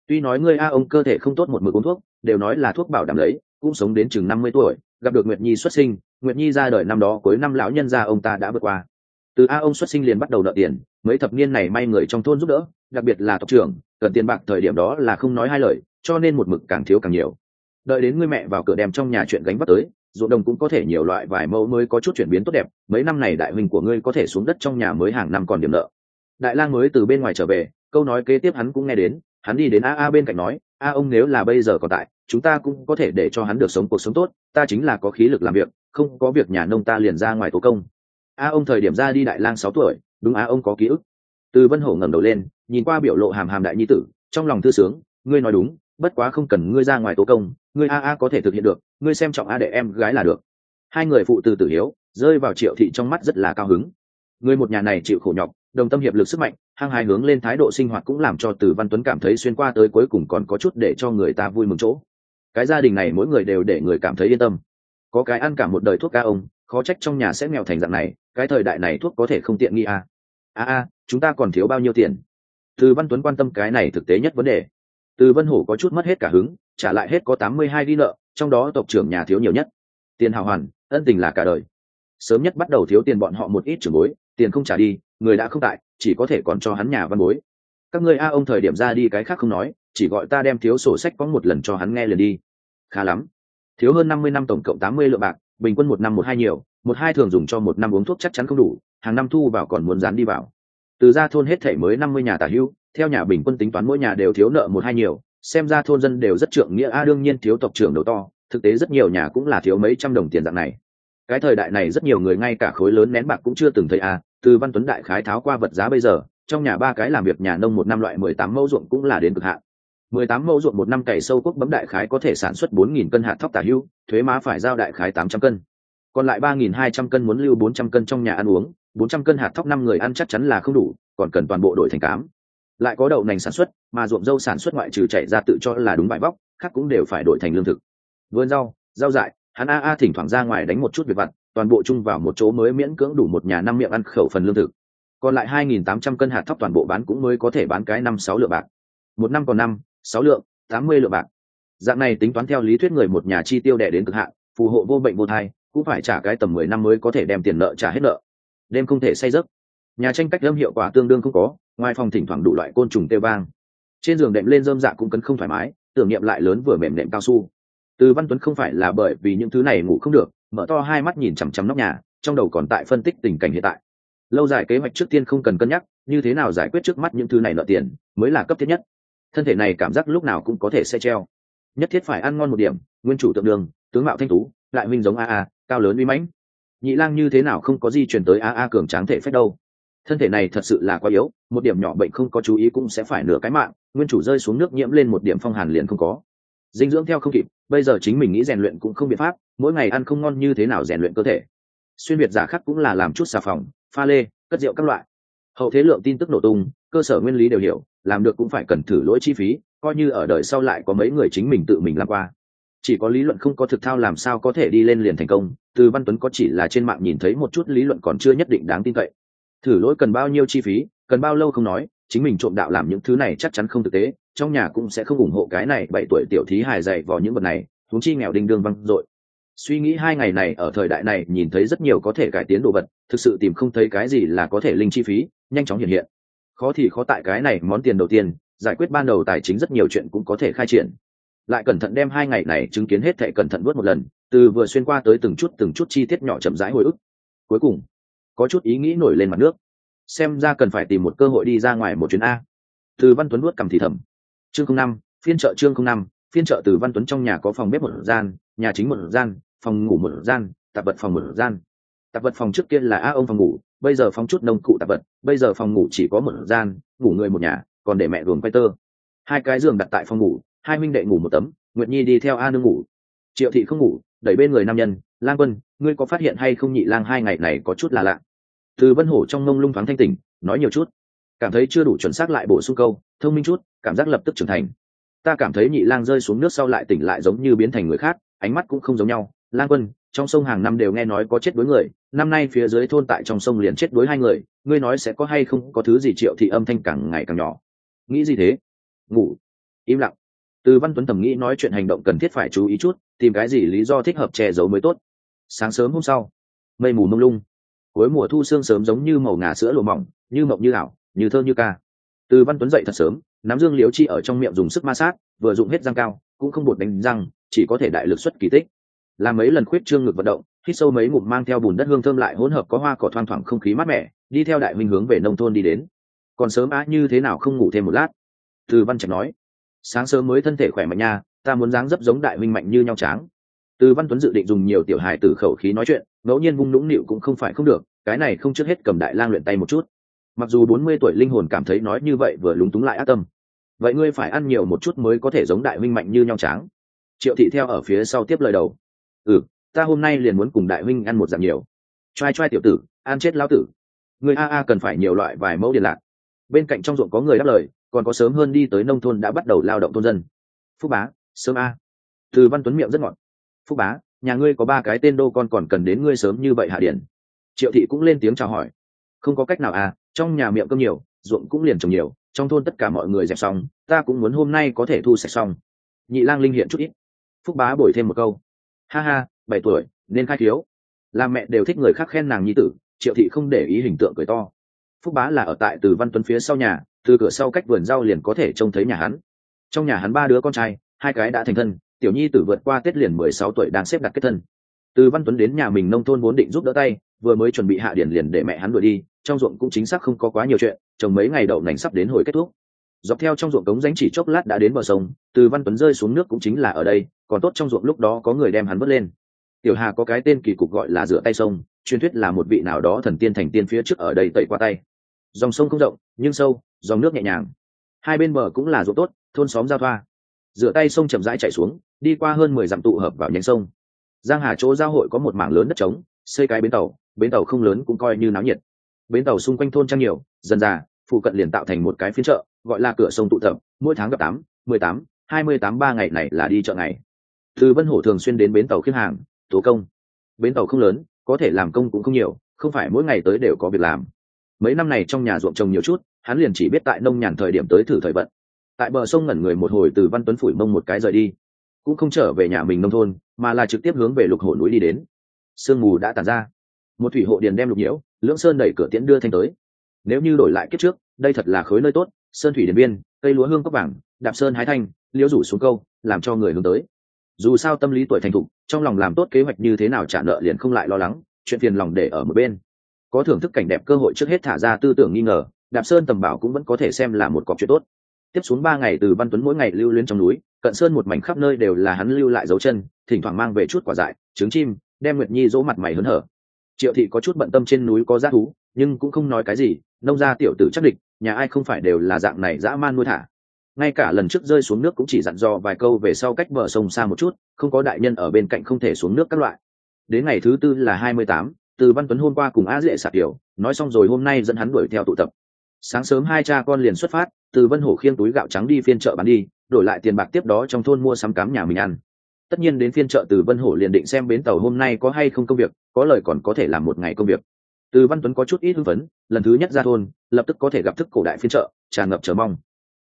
A: Tuy nói ngươi a ông cơ thể không tốt một mực uống thuốc, đều nói là thuốc bảo đảm lấy, cũng sống đến chừng năm mươi tuổi, gặp được nguyệt nhi xuất sinh, nguyệt nhi ra đời năm đó cuối năm lão nhân gia ông ta đã vượt qua. Từ a ông xuất sinh liền bắt đầu nợ tiền, mấy thập niên này may người trong thôn giúp đỡ, đặc biệt là tộc trưởng, cần tiền bạc thời điểm đó là không nói hai lời, cho nên một mực càng thiếu càng nhiều. Đợi đến ngươi mẹ vào cửa đem trong nhà chuyện gánh vác tới, ruộng đồng cũng có thể nhiều loại vài mẫu mới có chút chuyển biến tốt đẹp, mấy năm này đại huynh của ngươi có thể xuống đất trong nhà mới hàng năm còn điểm nợ. Đại lang mới từ bên ngoài trở về câu nói kế tiếp hắn cũng nghe đến hắn đi đến a a bên cạnh nói a ông nếu là bây giờ còn tại chúng ta cũng có thể để cho hắn được sống cuộc sống tốt ta chính là có khí lực làm việc không có việc nhà nông ta liền ra ngoài tố công. A ông thời điểm ra đi đại lang sáu tuổi đúng a ông có ký ức. Từ vân hổ ngẩng đầu lên nhìn qua biểu lộ hàm hàm đại nhi tử trong lòng thư sướng ngươi nói đúng bất quá không cần ngươi ra ngoài tố công ngươi a a có thể thực hiện được ngươi xem trọng a để em gái là được. Hai người phụ từ tử hiếu rơi vào triệu thị trong mắt rất là cao hứng. Người một nhà này chịu khổ nhọc đồng tâm hiệp lực sức mạnh, hăng hái hướng lên thái độ sinh hoạt cũng làm cho từ văn tuấn cảm thấy xuyên qua tới cuối cùng còn có chút để cho người ta vui mừng chỗ. Cái gia đình này mỗi người đều để người cảm thấy yên tâm. Có cái ăn cả một đời thuốc ca ông, khó trách trong nhà sẽ nghèo thành dạng này, cái thời đại này thuốc có thể không tiện nghi à. a a chúng ta còn thiếu bao nhiêu tiền? Từ văn tuấn quan tâm cái này thực tế nhất vấn đề. Từ vân hổ có chút mất hết cả hứng, trả lại hết có tám mươi hai đi nợ, trong đó tộc trưởng nhà thiếu nhiều nhất. Tiền hào hoàn, ân tình là cả đời. Sớm nhất bắt đầu thiếu tiền bọn họ một ít trưởng bối, tiền không trả đi người đã không tại, chỉ có thể còn cho hắn nhà văn bối. Các ngươi a ông thời điểm ra đi cái khác không nói, chỉ gọi ta đem thiếu sổ sách có một lần cho hắn nghe liền đi. Khá lắm. Thiếu hơn năm mươi năm tổng cộng tám mươi lượng bạc, bình quân một năm một hai nhiều, một hai thường dùng cho một năm uống thuốc chắc chắn không đủ, hàng năm thu vào còn muốn dán đi vào. Từ ra thôn hết thể mới năm mươi nhà tả hữu, theo nhà bình quân tính toán mỗi nhà đều thiếu nợ một hai nhiều, xem ra thôn dân đều rất trượng nghĩa. A đương nhiên thiếu tộc trưởng đầu to, thực tế rất nhiều nhà cũng là thiếu mấy trăm đồng tiền dạng này. Cái thời đại này rất nhiều người ngay cả khối lớn nén bạc cũng chưa từng thấy a từ văn tuấn đại khái tháo qua vật giá bây giờ, trong nhà ba cái làm việc nhà nông một năm loại mười tám mẫu ruộng cũng là đến cực hạn. Mười tám mẫu ruộng một năm cày sâu quốc bấm đại khái có thể sản xuất bốn nghìn cân hạt thóc tả hưu, thuế má phải giao đại khái tám trăm cân. Còn lại ba nghìn hai trăm cân muốn lưu bốn trăm cân trong nhà ăn uống, bốn trăm cân hạt thóc năm người ăn chắc chắn là không đủ, còn cần toàn bộ đổi thành cám. Lại có đậu nành sản xuất, mà ruộng dâu sản xuất ngoại trừ chạy ra tự cho là đúng bãi bóc, khác cũng đều phải đổi thành lương thực. Vườn rau rau dại, hắn a a thỉnh thoảng ra ngoài đánh một chút việc vặt toàn bộ chung vào một chỗ mới miễn cưỡng đủ một nhà năm miệng ăn khẩu phần lương thực. Còn lại hai nghìn tám trăm cân hạt thóc toàn bộ bán cũng mới có thể bán cái năm sáu lượng bạc. Một năm còn năm, sáu lượng, tám mươi lượng bạc. Dạng này tính toán theo lý thuyết người một nhà chi tiêu đẻ đến cực hạn, phù hộ vô bệnh vô thai, cũng phải trả cái tầm mười năm mới có thể đem tiền nợ trả hết nợ. Đêm không thể say giấc. Nhà tranh cách lâm hiệu quả tương đương không có, ngoài phòng thỉnh thoảng đủ loại côn trùng tê vang. Trên giường đệm lên dơm dạ cũng cấn không thoải mái, tưởng niệm lại lớn vừa mềm nệm cao su. Từ văn tuấn không phải là bởi vì những thứ này ngủ không được mở to hai mắt nhìn chằm chằm nóc nhà, trong đầu còn tại phân tích tình cảnh hiện tại. Lâu dài kế hoạch trước tiên không cần cân nhắc, như thế nào giải quyết trước mắt những thứ này nợ tiền, mới là cấp thiết nhất. Thân thể này cảm giác lúc nào cũng có thể sẽ treo. Nhất thiết phải ăn ngon một điểm, nguyên chủ tượng đường, tướng mạo thanh tú, lại minh giống a a, cao lớn uy mãnh. Nhị lang như thế nào không có di chuyển tới a a cường tráng thể phép đâu. Thân thể này thật sự là quá yếu, một điểm nhỏ bệnh không có chú ý cũng sẽ phải nửa cái mạng, nguyên chủ rơi xuống nước nhiễm lên một điểm phong hàn liền không có. Dinh dưỡng theo không kịp, bây giờ chính mình nghĩ rèn luyện cũng không biện pháp mỗi ngày ăn không ngon như thế nào rèn luyện cơ thể. Xuyên việt giả khác cũng là làm chút xà phòng, pha lê, cất rượu các loại. Hậu thế lượng tin tức nổ tung, cơ sở nguyên lý đều hiểu, làm được cũng phải cần thử lỗi chi phí, coi như ở đời sau lại có mấy người chính mình tự mình làm qua. Chỉ có lý luận không có thực thao làm sao có thể đi lên liền thành công, từ văn tuấn có chỉ là trên mạng nhìn thấy một chút lý luận còn chưa nhất định đáng tin cậy. Thử lỗi cần bao nhiêu chi phí, cần bao lâu không nói, chính mình trộm đạo làm những thứ này chắc chắn không thực tế, trong nhà cũng sẽ không ủng hộ cái này bảy tuổi tiểu thí hài dạy vào những vật này, huống chi nghèo đinh đương văng dội suy nghĩ hai ngày này ở thời đại này nhìn thấy rất nhiều có thể cải tiến đồ vật, thực sự tìm không thấy cái gì là có thể linh chi phí, nhanh chóng hiện hiện. Khó thì khó tại cái này, món tiền đầu tiên, giải quyết ban đầu tài chính rất nhiều chuyện cũng có thể khai triển. Lại cẩn thận đem hai ngày này chứng kiến hết thệ cẩn thận vớt một lần, từ vừa xuyên qua tới từng chút từng chút chi tiết nhỏ chậm rãi hồi ức. Cuối cùng, có chút ý nghĩ nổi lên mặt nước. Xem ra cần phải tìm một cơ hội đi ra ngoài một chuyến a. Từ văn tuấn nuốt cầm thì thầm. Chương không năm, phiên chợ chương không năm, phiên chợ từ văn tuấn trong nhà có phòng bếp một gian, nhà chính một gian phòng ngủ một gian, tạp vật phòng một gian. Tạp vật phòng trước kia là a ông phòng ngủ, bây giờ phòng chút nông cụ tạp vật, bây giờ phòng ngủ chỉ có một gian, ngủ người một nhà, còn để mẹ ruồng quay tơ. Hai cái giường đặt tại phòng ngủ, hai minh đệ ngủ một tấm, nguyệt nhi đi theo a nương ngủ. Triệu thị không ngủ, đẩy bên người nam nhân, lang quân, ngươi có phát hiện hay không nhị lang hai ngày này có chút là lạ? Từ vân hổ trong mông lung thoáng thanh tỉnh, nói nhiều chút. Cảm thấy chưa đủ chuẩn xác lại bổ sung câu, thông minh chút, cảm giác lập tức trưởng thành. Ta cảm thấy nhị lang rơi xuống nước sau lại tỉnh lại giống như biến thành người khác, ánh mắt cũng không giống nhau lang quân, trong sông hàng năm đều nghe nói có chết đuối người, năm nay phía dưới thôn tại trong sông liền chết đuối hai người, ngươi nói sẽ có hay không, có thứ gì triệu thị âm thanh càng ngày càng nhỏ. Nghĩ gì thế? Ngủ. Im lặng. Từ văn tuấn thầm nghĩ nói chuyện hành động cần thiết phải chú ý chút, tìm cái gì lý do thích hợp che giấu mới tốt. Sáng sớm hôm sau, mây mù mông lung. Cuối mùa thu sương sớm giống như màu ngà sữa lụa mỏng, như mộng như ảo, như thơ như ca. Từ văn tuấn dậy thật sớm, nắm dương liếu chi ở trong miệng dùng sức ma sát, vừa dụng hết răng cao, cũng không bột đánh răng, chỉ có thể đại lực xuất kỳ tích làm mấy lần khuyết trương ngực vận động, hít sâu mấy ngụm mang theo bùn đất hương thơm lại hỗn hợp có hoa cỏ thoang thoảng không khí mát mẻ, đi theo đại minh hướng về nông thôn đi đến. Còn sớm á như thế nào không ngủ thêm một lát? Từ văn trạch nói. Sáng sớm mới thân thể khỏe mạnh nha, ta muốn dáng dấp giống đại minh mạnh như nhau tráng. Từ văn tuấn dự định dùng nhiều tiểu hài từ khẩu khí nói chuyện, ngẫu nhiên vung nũng nịu cũng không phải không được, cái này không trước hết cầm đại lang luyện tay một chút. Mặc dù bốn mươi tuổi linh hồn cảm thấy nói như vậy vừa lúng túng lại ác tâm. Vậy ngươi phải ăn nhiều một chút mới có thể giống đại minh mạnh như nhau tráng. Triệu thị theo ở phía sau tiếp lời đầu ừ ta hôm nay liền muốn cùng đại huynh ăn một dạng nhiều. T r a i t r a i tiểu tử, ăn chết lao tử. Người a a cần phải nhiều loại vài mẫu điện lạc. Bên cạnh trong ruộng có người đáp lời, còn có sớm hơn đi tới nông thôn đã bắt đầu lao động thôn dân. Phúc bá, sớm a. Từ văn tuấn miệng rất ngọt. Phúc bá, nhà ngươi có ba cái tên đô con còn cần đến ngươi sớm như vậy hạ điển. Triệu thị cũng lên tiếng chào hỏi. Không có cách nào à trong nhà miệng cơm nhiều, ruộng cũng liền trồng nhiều, trong thôn tất cả mọi người dẹp xong, ta cũng muốn hôm nay có thể thu sạch xong. Nhị lang linh hiện chút ít. Phúc bá bồi thêm một câu ha ha, bảy tuổi, nên khai thiếu. Làm mẹ đều thích người khác khen nàng nhi tử, triệu thị không để ý hình tượng cười to. Phúc bá là ở tại từ văn tuấn phía sau nhà, từ cửa sau cách vườn rau liền có thể trông thấy nhà hắn. Trong nhà hắn ba đứa con trai, hai cái đã thành thân, tiểu nhi tử vượt qua tết liền mười sáu tuổi đang xếp đặt kết thân. Từ văn tuấn đến nhà mình nông thôn vốn định giúp đỡ tay, vừa mới chuẩn bị hạ điển liền để mẹ hắn đuổi đi, trong ruộng cũng chính xác không có quá nhiều chuyện, chồng mấy ngày đậu nành sắp đến hồi kết thúc dọc theo trong ruộng cống ránh chỉ chốc lát đã đến bờ sông, từ văn tuấn rơi xuống nước cũng chính là ở đây, còn tốt trong ruộng lúc đó có người đem hắn vớt lên. Tiểu hà có cái tên kỳ cục gọi là rửa tay sông, truyền thuyết là một vị nào đó thần tiên thành tiên phía trước ở đây tẩy qua tay. Dòng sông không rộng, nhưng sâu, dòng nước nhẹ nhàng. Hai bên bờ cũng là ruộng tốt, thôn xóm giao thoa. Rửa tay sông chậm rãi chạy xuống, đi qua hơn mười dặm tụ hợp vào nhánh sông. Giang hà chỗ giao hội có một mảng lớn đất trống, xây cái bến tàu bến tàu không lớn cũng coi như náo nhiệt. Bến tàu xung quanh thôn trang nhiều, dần già phụ cận liền tạo thành một cái phiên chợ, gọi là cửa sông tụ tập, mỗi tháng gặp tám, mười tám, hai mươi tám ba ngày này là đi chợ ngày. Từ vân hổ thường xuyên đến bến tàu khiêm hàng, tố công. Bến tàu không lớn, có thể làm công cũng không nhiều, không phải mỗi ngày tới đều có việc làm. Mấy năm này trong nhà ruộng trồng nhiều chút, hắn liền chỉ biết tại nông nhàn thời điểm tới thử thời vận. Tại bờ sông ngẩn người một hồi từ văn tuấn phủi mông một cái rời đi. Cũng không trở về nhà mình nông thôn, mà là trực tiếp hướng về lục hổ núi đi đến. Sương mù đã tàn ra. Một thủy hộ điền đem lục nhiễu, lưỡng sơn đẩy cửa tiễn đưa thanh tới nếu như đổi lại kiếp trước, đây thật là khối nơi tốt, sơn thủy điện biên, cây lúa hương cốc vàng, đạp sơn hái thanh, liễu rủ xuống câu, làm cho người hướng tới. Dù sao tâm lý tuổi thành thục, trong lòng làm tốt kế hoạch như thế nào trả nợ liền không lại lo lắng, chuyện phiền lòng để ở một bên. Có thưởng thức cảnh đẹp cơ hội trước hết thả ra tư tưởng nghi ngờ, đạp sơn tầm bảo cũng vẫn có thể xem là một cọc chuyện tốt. Tiếp xuống ba ngày từ văn tuấn mỗi ngày lưu luyến trong núi, cận sơn một mảnh khắp nơi đều là hắn lưu lại dấu chân, thỉnh thoảng mang về chút quả dại, trứng chim, đem nguyệt nhi dỗ mặt mày hớn hở. Triệu thị có chút bận tâm trên núi có giác thú, nhưng cũng không nói cái gì nông gia tiểu tử chắc địch, nhà ai không phải đều là dạng này dã man nuôi thả. Ngay cả lần trước rơi xuống nước cũng chỉ dặn dò vài câu về sau cách bờ sông xa một chút, không có đại nhân ở bên cạnh không thể xuống nước các loại. Đến ngày thứ tư là hai mươi tám, từ văn tuấn hôm qua cùng á dễ sạc tiểu, nói xong rồi hôm nay dẫn hắn đuổi theo tụ tập. Sáng sớm hai cha con liền xuất phát, từ vân hổ khiêng túi gạo trắng đi phiên chợ bán đi, đổi lại tiền bạc tiếp đó trong thôn mua sắm cám nhà mình ăn. Tất nhiên đến phiên chợ từ vân hổ liền định xem bến tàu hôm nay có hay không công việc, có lời còn có thể làm một ngày công việc từ văn tuấn có chút ít hưng phấn, lần thứ nhất ra thôn, lập tức có thể gặp thức cổ đại phiên chợ, tràn ngập chờ mong.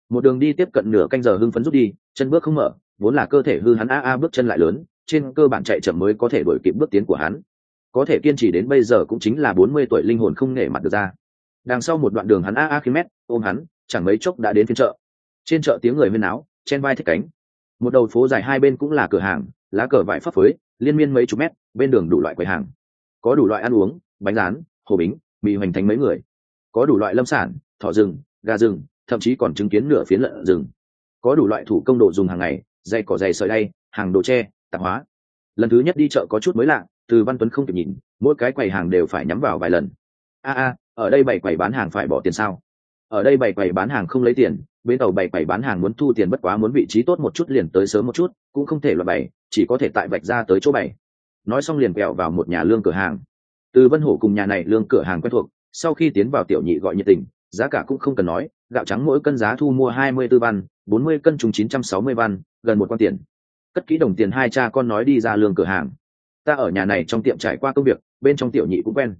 A: Một đường đi tiếp cận nửa canh giờ hưng phấn rút đi, chân bước không mở, vốn là cơ thể hư hắn a a bước chân lại lớn, trên cơ bản chạy chậm mới có thể đổi kịp bước tiến của hắn. Có thể kiên trì đến bây giờ cũng chính là bốn mươi tuổi linh hồn không nể mặt được ra. Đằng sau một đoạn đường hắn a a km ôm hắn, chẳng mấy chốc đã đến phiên chợ. Trên chợ tiếng người huyên áo chen vai thích cánh. Một đầu phố dài hai bên cũng là cửa hàng, lá cờ vải phấp phới, liên miên mấy chục mét, bên đường đủ loại quầy hàng. Có đủ loại ăn uống, bánh rán hồ bính, mì hoành thành mấy người. Có đủ loại lâm sản, thỏ rừng, gà rừng, thậm chí còn chứng kiến nửa phiến lợn rừng. Có đủ loại thủ công đồ dùng hàng ngày dây cỏ dày sợi đay, hàng đồ tre, tạp hóa. Lần thứ nhất đi chợ có chút mới lạ, từ văn tuấn không kịp nhìn, mỗi cái quầy hàng đều phải nhắm vào vài lần. A a, ở đây bảy quầy bán hàng phải bỏ tiền sao? Ở đây bảy quầy bán hàng không lấy tiền, bên tàu bảy quầy bán hàng muốn thu tiền bất quá muốn vị trí tốt một chút liền tới sớm một chút, cũng không thể loại bảy, chỉ có thể tại vạch ra tới chỗ bảy. Nói xong liền quẹo vào một nhà lương cửa hàng từ vân hổ cùng nhà này lương cửa hàng quen thuộc, sau khi tiến vào tiểu nhị gọi nhiệt tình, giá cả cũng không cần nói, gạo trắng mỗi cân giá thu mua hai mươi 24 văn, bốn mươi cân trùng chín trăm sáu mươi văn, gần một quan tiền. Cất kỹ đồng tiền hai cha con nói đi ra lương cửa hàng. Ta ở nhà này trong tiệm trải qua công việc, bên trong tiểu nhị cũng quen.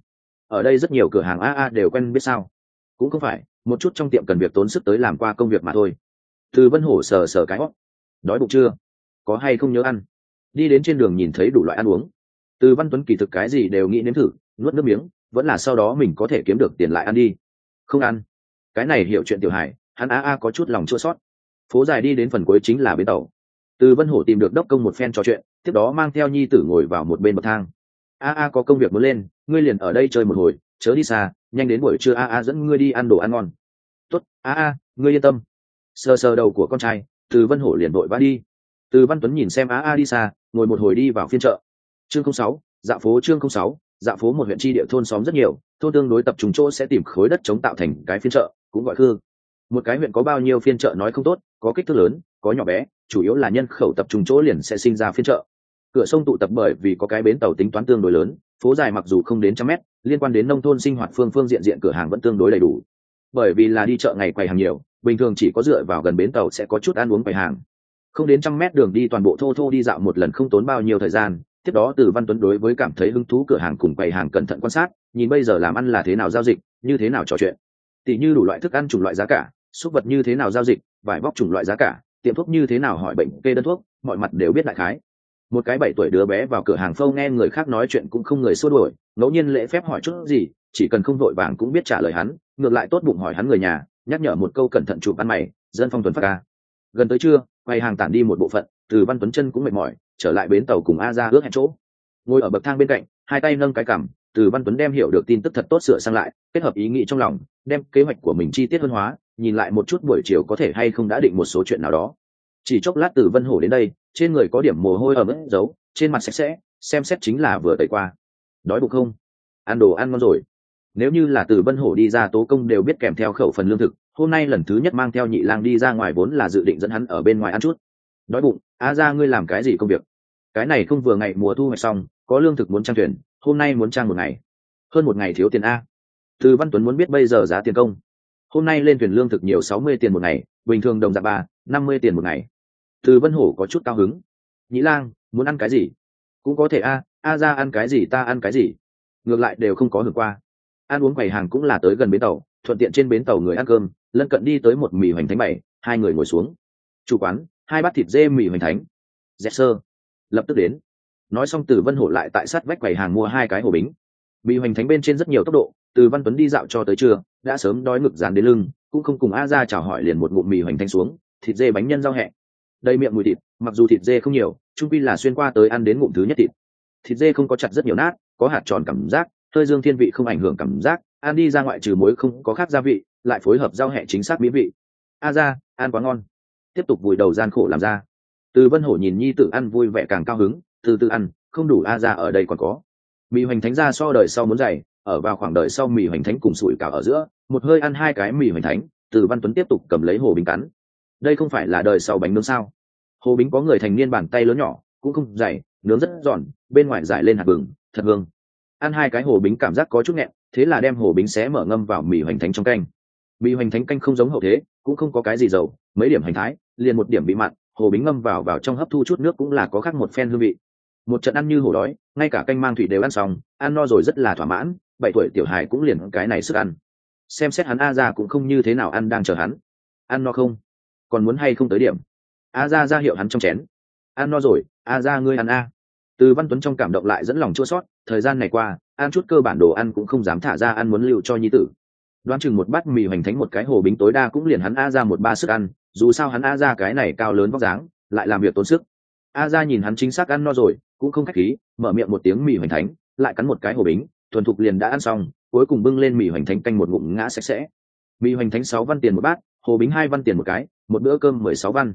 A: Ở đây rất nhiều cửa hàng AA đều quen biết sao. Cũng không phải, một chút trong tiệm cần việc tốn sức tới làm qua công việc mà thôi. Từ vân hổ sờ sờ cái hót. Đói bụng chưa? Có hay không nhớ ăn? Đi đến trên đường nhìn thấy đủ loại ăn uống. Từ văn tuấn kỳ thực cái gì đều nghĩ nếm thử nuốt nước miếng, vẫn là sau đó mình có thể kiếm được tiền lại ăn đi. Không ăn. Cái này hiểu chuyện tiểu hải hắn a a có chút lòng chua sót phố dài đi đến phần cuối chính là bến tàu. Từ vân hổ tìm được đốc công một phen trò chuyện, tiếp đó mang theo nhi tử ngồi vào một bên bậc thang. A a có công việc muốn lên, ngươi liền ở đây chơi một hồi, chớ đi xa, nhanh đến buổi trưa a a dẫn ngươi đi ăn đồ ăn ngon. Tốt, a a, ngươi yên tâm. Sờ sờ đầu của con trai, từ vân hổ liền vội vã đi. Từ văn tuấn nhìn xem a a đi xa, ngồi một hồi đi vào phiên chợ. Chương không sáu dạ phố chương không sáu dạ phố một huyện tri địa thôn xóm rất nhiều, thôn tương đối tập trung chỗ sẽ tìm khối đất chống tạo thành cái phiên chợ, cũng gọi khương một cái huyện có bao nhiêu phiên chợ nói không tốt, có kích thước lớn, có nhỏ bé, chủ yếu là nhân khẩu tập trung chỗ liền sẽ sinh ra phiên chợ. Cửa sông tụ tập bởi vì có cái bến tàu tính toán tương đối lớn, phố dài mặc dù không đến trăm mét, liên quan đến nông thôn sinh hoạt phương phương diện diện cửa hàng vẫn tương đối đầy đủ. Bởi vì là đi chợ ngày quầy hàng nhiều, bình thường chỉ có dựa vào gần bến tàu sẽ có chút ăn uống quầy hàng. Không đến trăm mét đường đi toàn bộ thô thô đi dạo một lần không tốn bao nhiêu thời gian tiếp đó từ văn tuấn đối với cảm thấy hứng thú cửa hàng cùng quầy hàng cẩn thận quan sát, nhìn bây giờ làm ăn là thế nào giao dịch, như thế nào trò chuyện. Tỷ như đủ loại thức ăn chủng loại giá cả, súc vật như thế nào giao dịch, vải vóc chủng loại giá cả, tiệm thuốc như thế nào hỏi bệnh kê đơn thuốc, mọi mặt đều biết đại khái. Một cái bảy tuổi đứa bé vào cửa hàng phâu nghe người khác nói chuyện cũng không người xua đuổi, ngẫu nhiên lễ phép hỏi chút gì, chỉ cần không vội vàng cũng biết trả lời hắn, ngược lại tốt bụng hỏi hắn người nhà, nhắc nhở một câu cẩn thận chụp ăn mày, dân phong tuấn phát ca. Gần tới trưa quay hàng tản đi một bộ phận, từ văn tuấn chân cũng mệt mỏi trở lại bến tàu cùng a ra ước hẹn chỗ. Ngồi ở bậc thang bên cạnh, hai tay nâng cái cằm, từ văn tuấn đem hiểu được tin tức thật tốt sửa sang lại, kết hợp ý nghĩ trong lòng, đem kế hoạch của mình chi tiết hơn hóa, nhìn lại một chút buổi chiều có thể hay không đã định một số chuyện nào đó. Chỉ chốc lát từ vân hổ đến đây, trên người có điểm mồ hôi ở mức giấu, trên mặt sạch sẽ, xem xét chính là vừa tẩy qua. Đói bụng không? Ăn đồ ăn ngon rồi. Nếu như là từ vân hổ đi ra tố công đều biết kèm theo khẩu phần lương thực, hôm nay lần thứ nhất mang theo nhị lang đi ra ngoài vốn là dự định dẫn hắn ở bên ngoài ăn chút đói bụng, A ra ngươi làm cái gì công việc? Cái này không vừa ngày mùa thu hoạch xong, có lương thực muốn trang thuyền, hôm nay muốn trang một ngày. Hơn một ngày thiếu tiền a. Từ văn tuấn muốn biết bây giờ giá tiền công. Hôm nay lên thuyền lương thực nhiều sáu mươi tiền một ngày, bình thường đồng dạng ba, năm mươi tiền một ngày. Từ vân hổ có chút cao hứng. Nhĩ lang, muốn ăn cái gì? Cũng có thể a a ra ăn cái gì ta ăn cái gì. Ngược lại đều không có hưởng qua. Ăn uống quầy hàng cũng là tới gần bến tàu, thuận tiện trên bến tàu người ăn cơm, lân cận đi tới một mì hoành thánh bảy, hai người ngồi xuống. Chủ quán hai bát thịt dê mì hoành thánh. Dẹp sơ. Lập tức đến. Nói xong, từ vân hổ lại tại sát vách quầy hàng mua hai cái hổ bính. Mì hoành thánh bên trên rất nhiều tốc độ, từ văn tuấn đi dạo cho tới trưa, đã sớm đói ngực dán đến lưng, cũng không cùng a ra chào hỏi liền một ngụm mì hoành thánh xuống, thịt dê bánh nhân rau hẹ. Đầy miệng mùi thịt, mặc dù thịt dê không nhiều trung pi là xuyên qua tới ăn đến ngụm thứ nhất thịt. Thịt dê không có chặt rất nhiều nát, có hạt tròn cảm giác, hơi dương thiên vị không ảnh hưởng cảm giác, ăn đi ra ngoại trừ muối không có khác gia vị, lại phối hợp rau hẹ chính xác mỹ vị. A ra ăn quá ngon tiếp tục vùi đầu gian khổ làm ra. Từ vân hổ nhìn nhi tự ăn vui vẻ càng cao hứng, từ từ ăn không đủ a ra ở đây còn có. Mì hoành thánh ra so đời sau muốn dày, ở vào khoảng đời sau mì hoành thánh cùng sủi cảo ở giữa, một hơi ăn hai cái mì hoành thánh, từ văn tuấn tiếp tục cầm lấy hồ bình cắn. Đây không phải là đời sau bánh nướng sao? Hồ bính có người thành niên bàn tay lớn nhỏ, cũng không dày, nướng rất giòn, bên ngoài dải lên hạt vừng thật hương. Ăn hai cái hồ bính cảm giác có chút nghẹn, thế là đem hồ bính xé mở ngâm vào mì hoành thánh trong canh. Mì hoành thánh canh không giống hậu thế cũng không có cái gì dầu, mấy điểm hành thái, liền một điểm bị mặn, hồ bính ngâm vào vào trong hấp thu chút nước cũng là có khác một phen hương vị. Một trận ăn như hổ đói, ngay cả canh mang thủy đều ăn xong, ăn no rồi rất là thỏa mãn, bảy tuổi tiểu hài cũng liền cái này sức ăn. Xem xét hắn a ra cũng không như thế nào ăn đang chờ hắn. Ăn no không? Còn muốn hay không tới điểm? A ra ra hiệu hắn trong chén. Ăn no rồi, a ra ngươi ăn a. Từ văn tuấn trong cảm động lại dẫn lòng chua sót, thời gian này qua, ăn chút cơ bản đồ ăn cũng không dám thả ra ăn muốn lưu cho nhi tử đoán chừng một bát mì hoành thánh một cái hồ bính tối đa cũng liền hắn a ra một ba sức ăn, dù sao hắn a ra cái này cao lớn vóc dáng, lại làm việc tốn sức. A ra nhìn hắn chính xác ăn no rồi, cũng không khách khí, mở miệng một tiếng mì hoành thánh, lại cắn một cái hồ bính, thuần thục liền đã ăn xong, cuối cùng bưng lên mì hoành thánh canh một ngụm ngã sạch sẽ. Mì hoành thánh sáu văn tiền một bát, hồ bính hai văn tiền một cái, một bữa cơm mười sáu văn.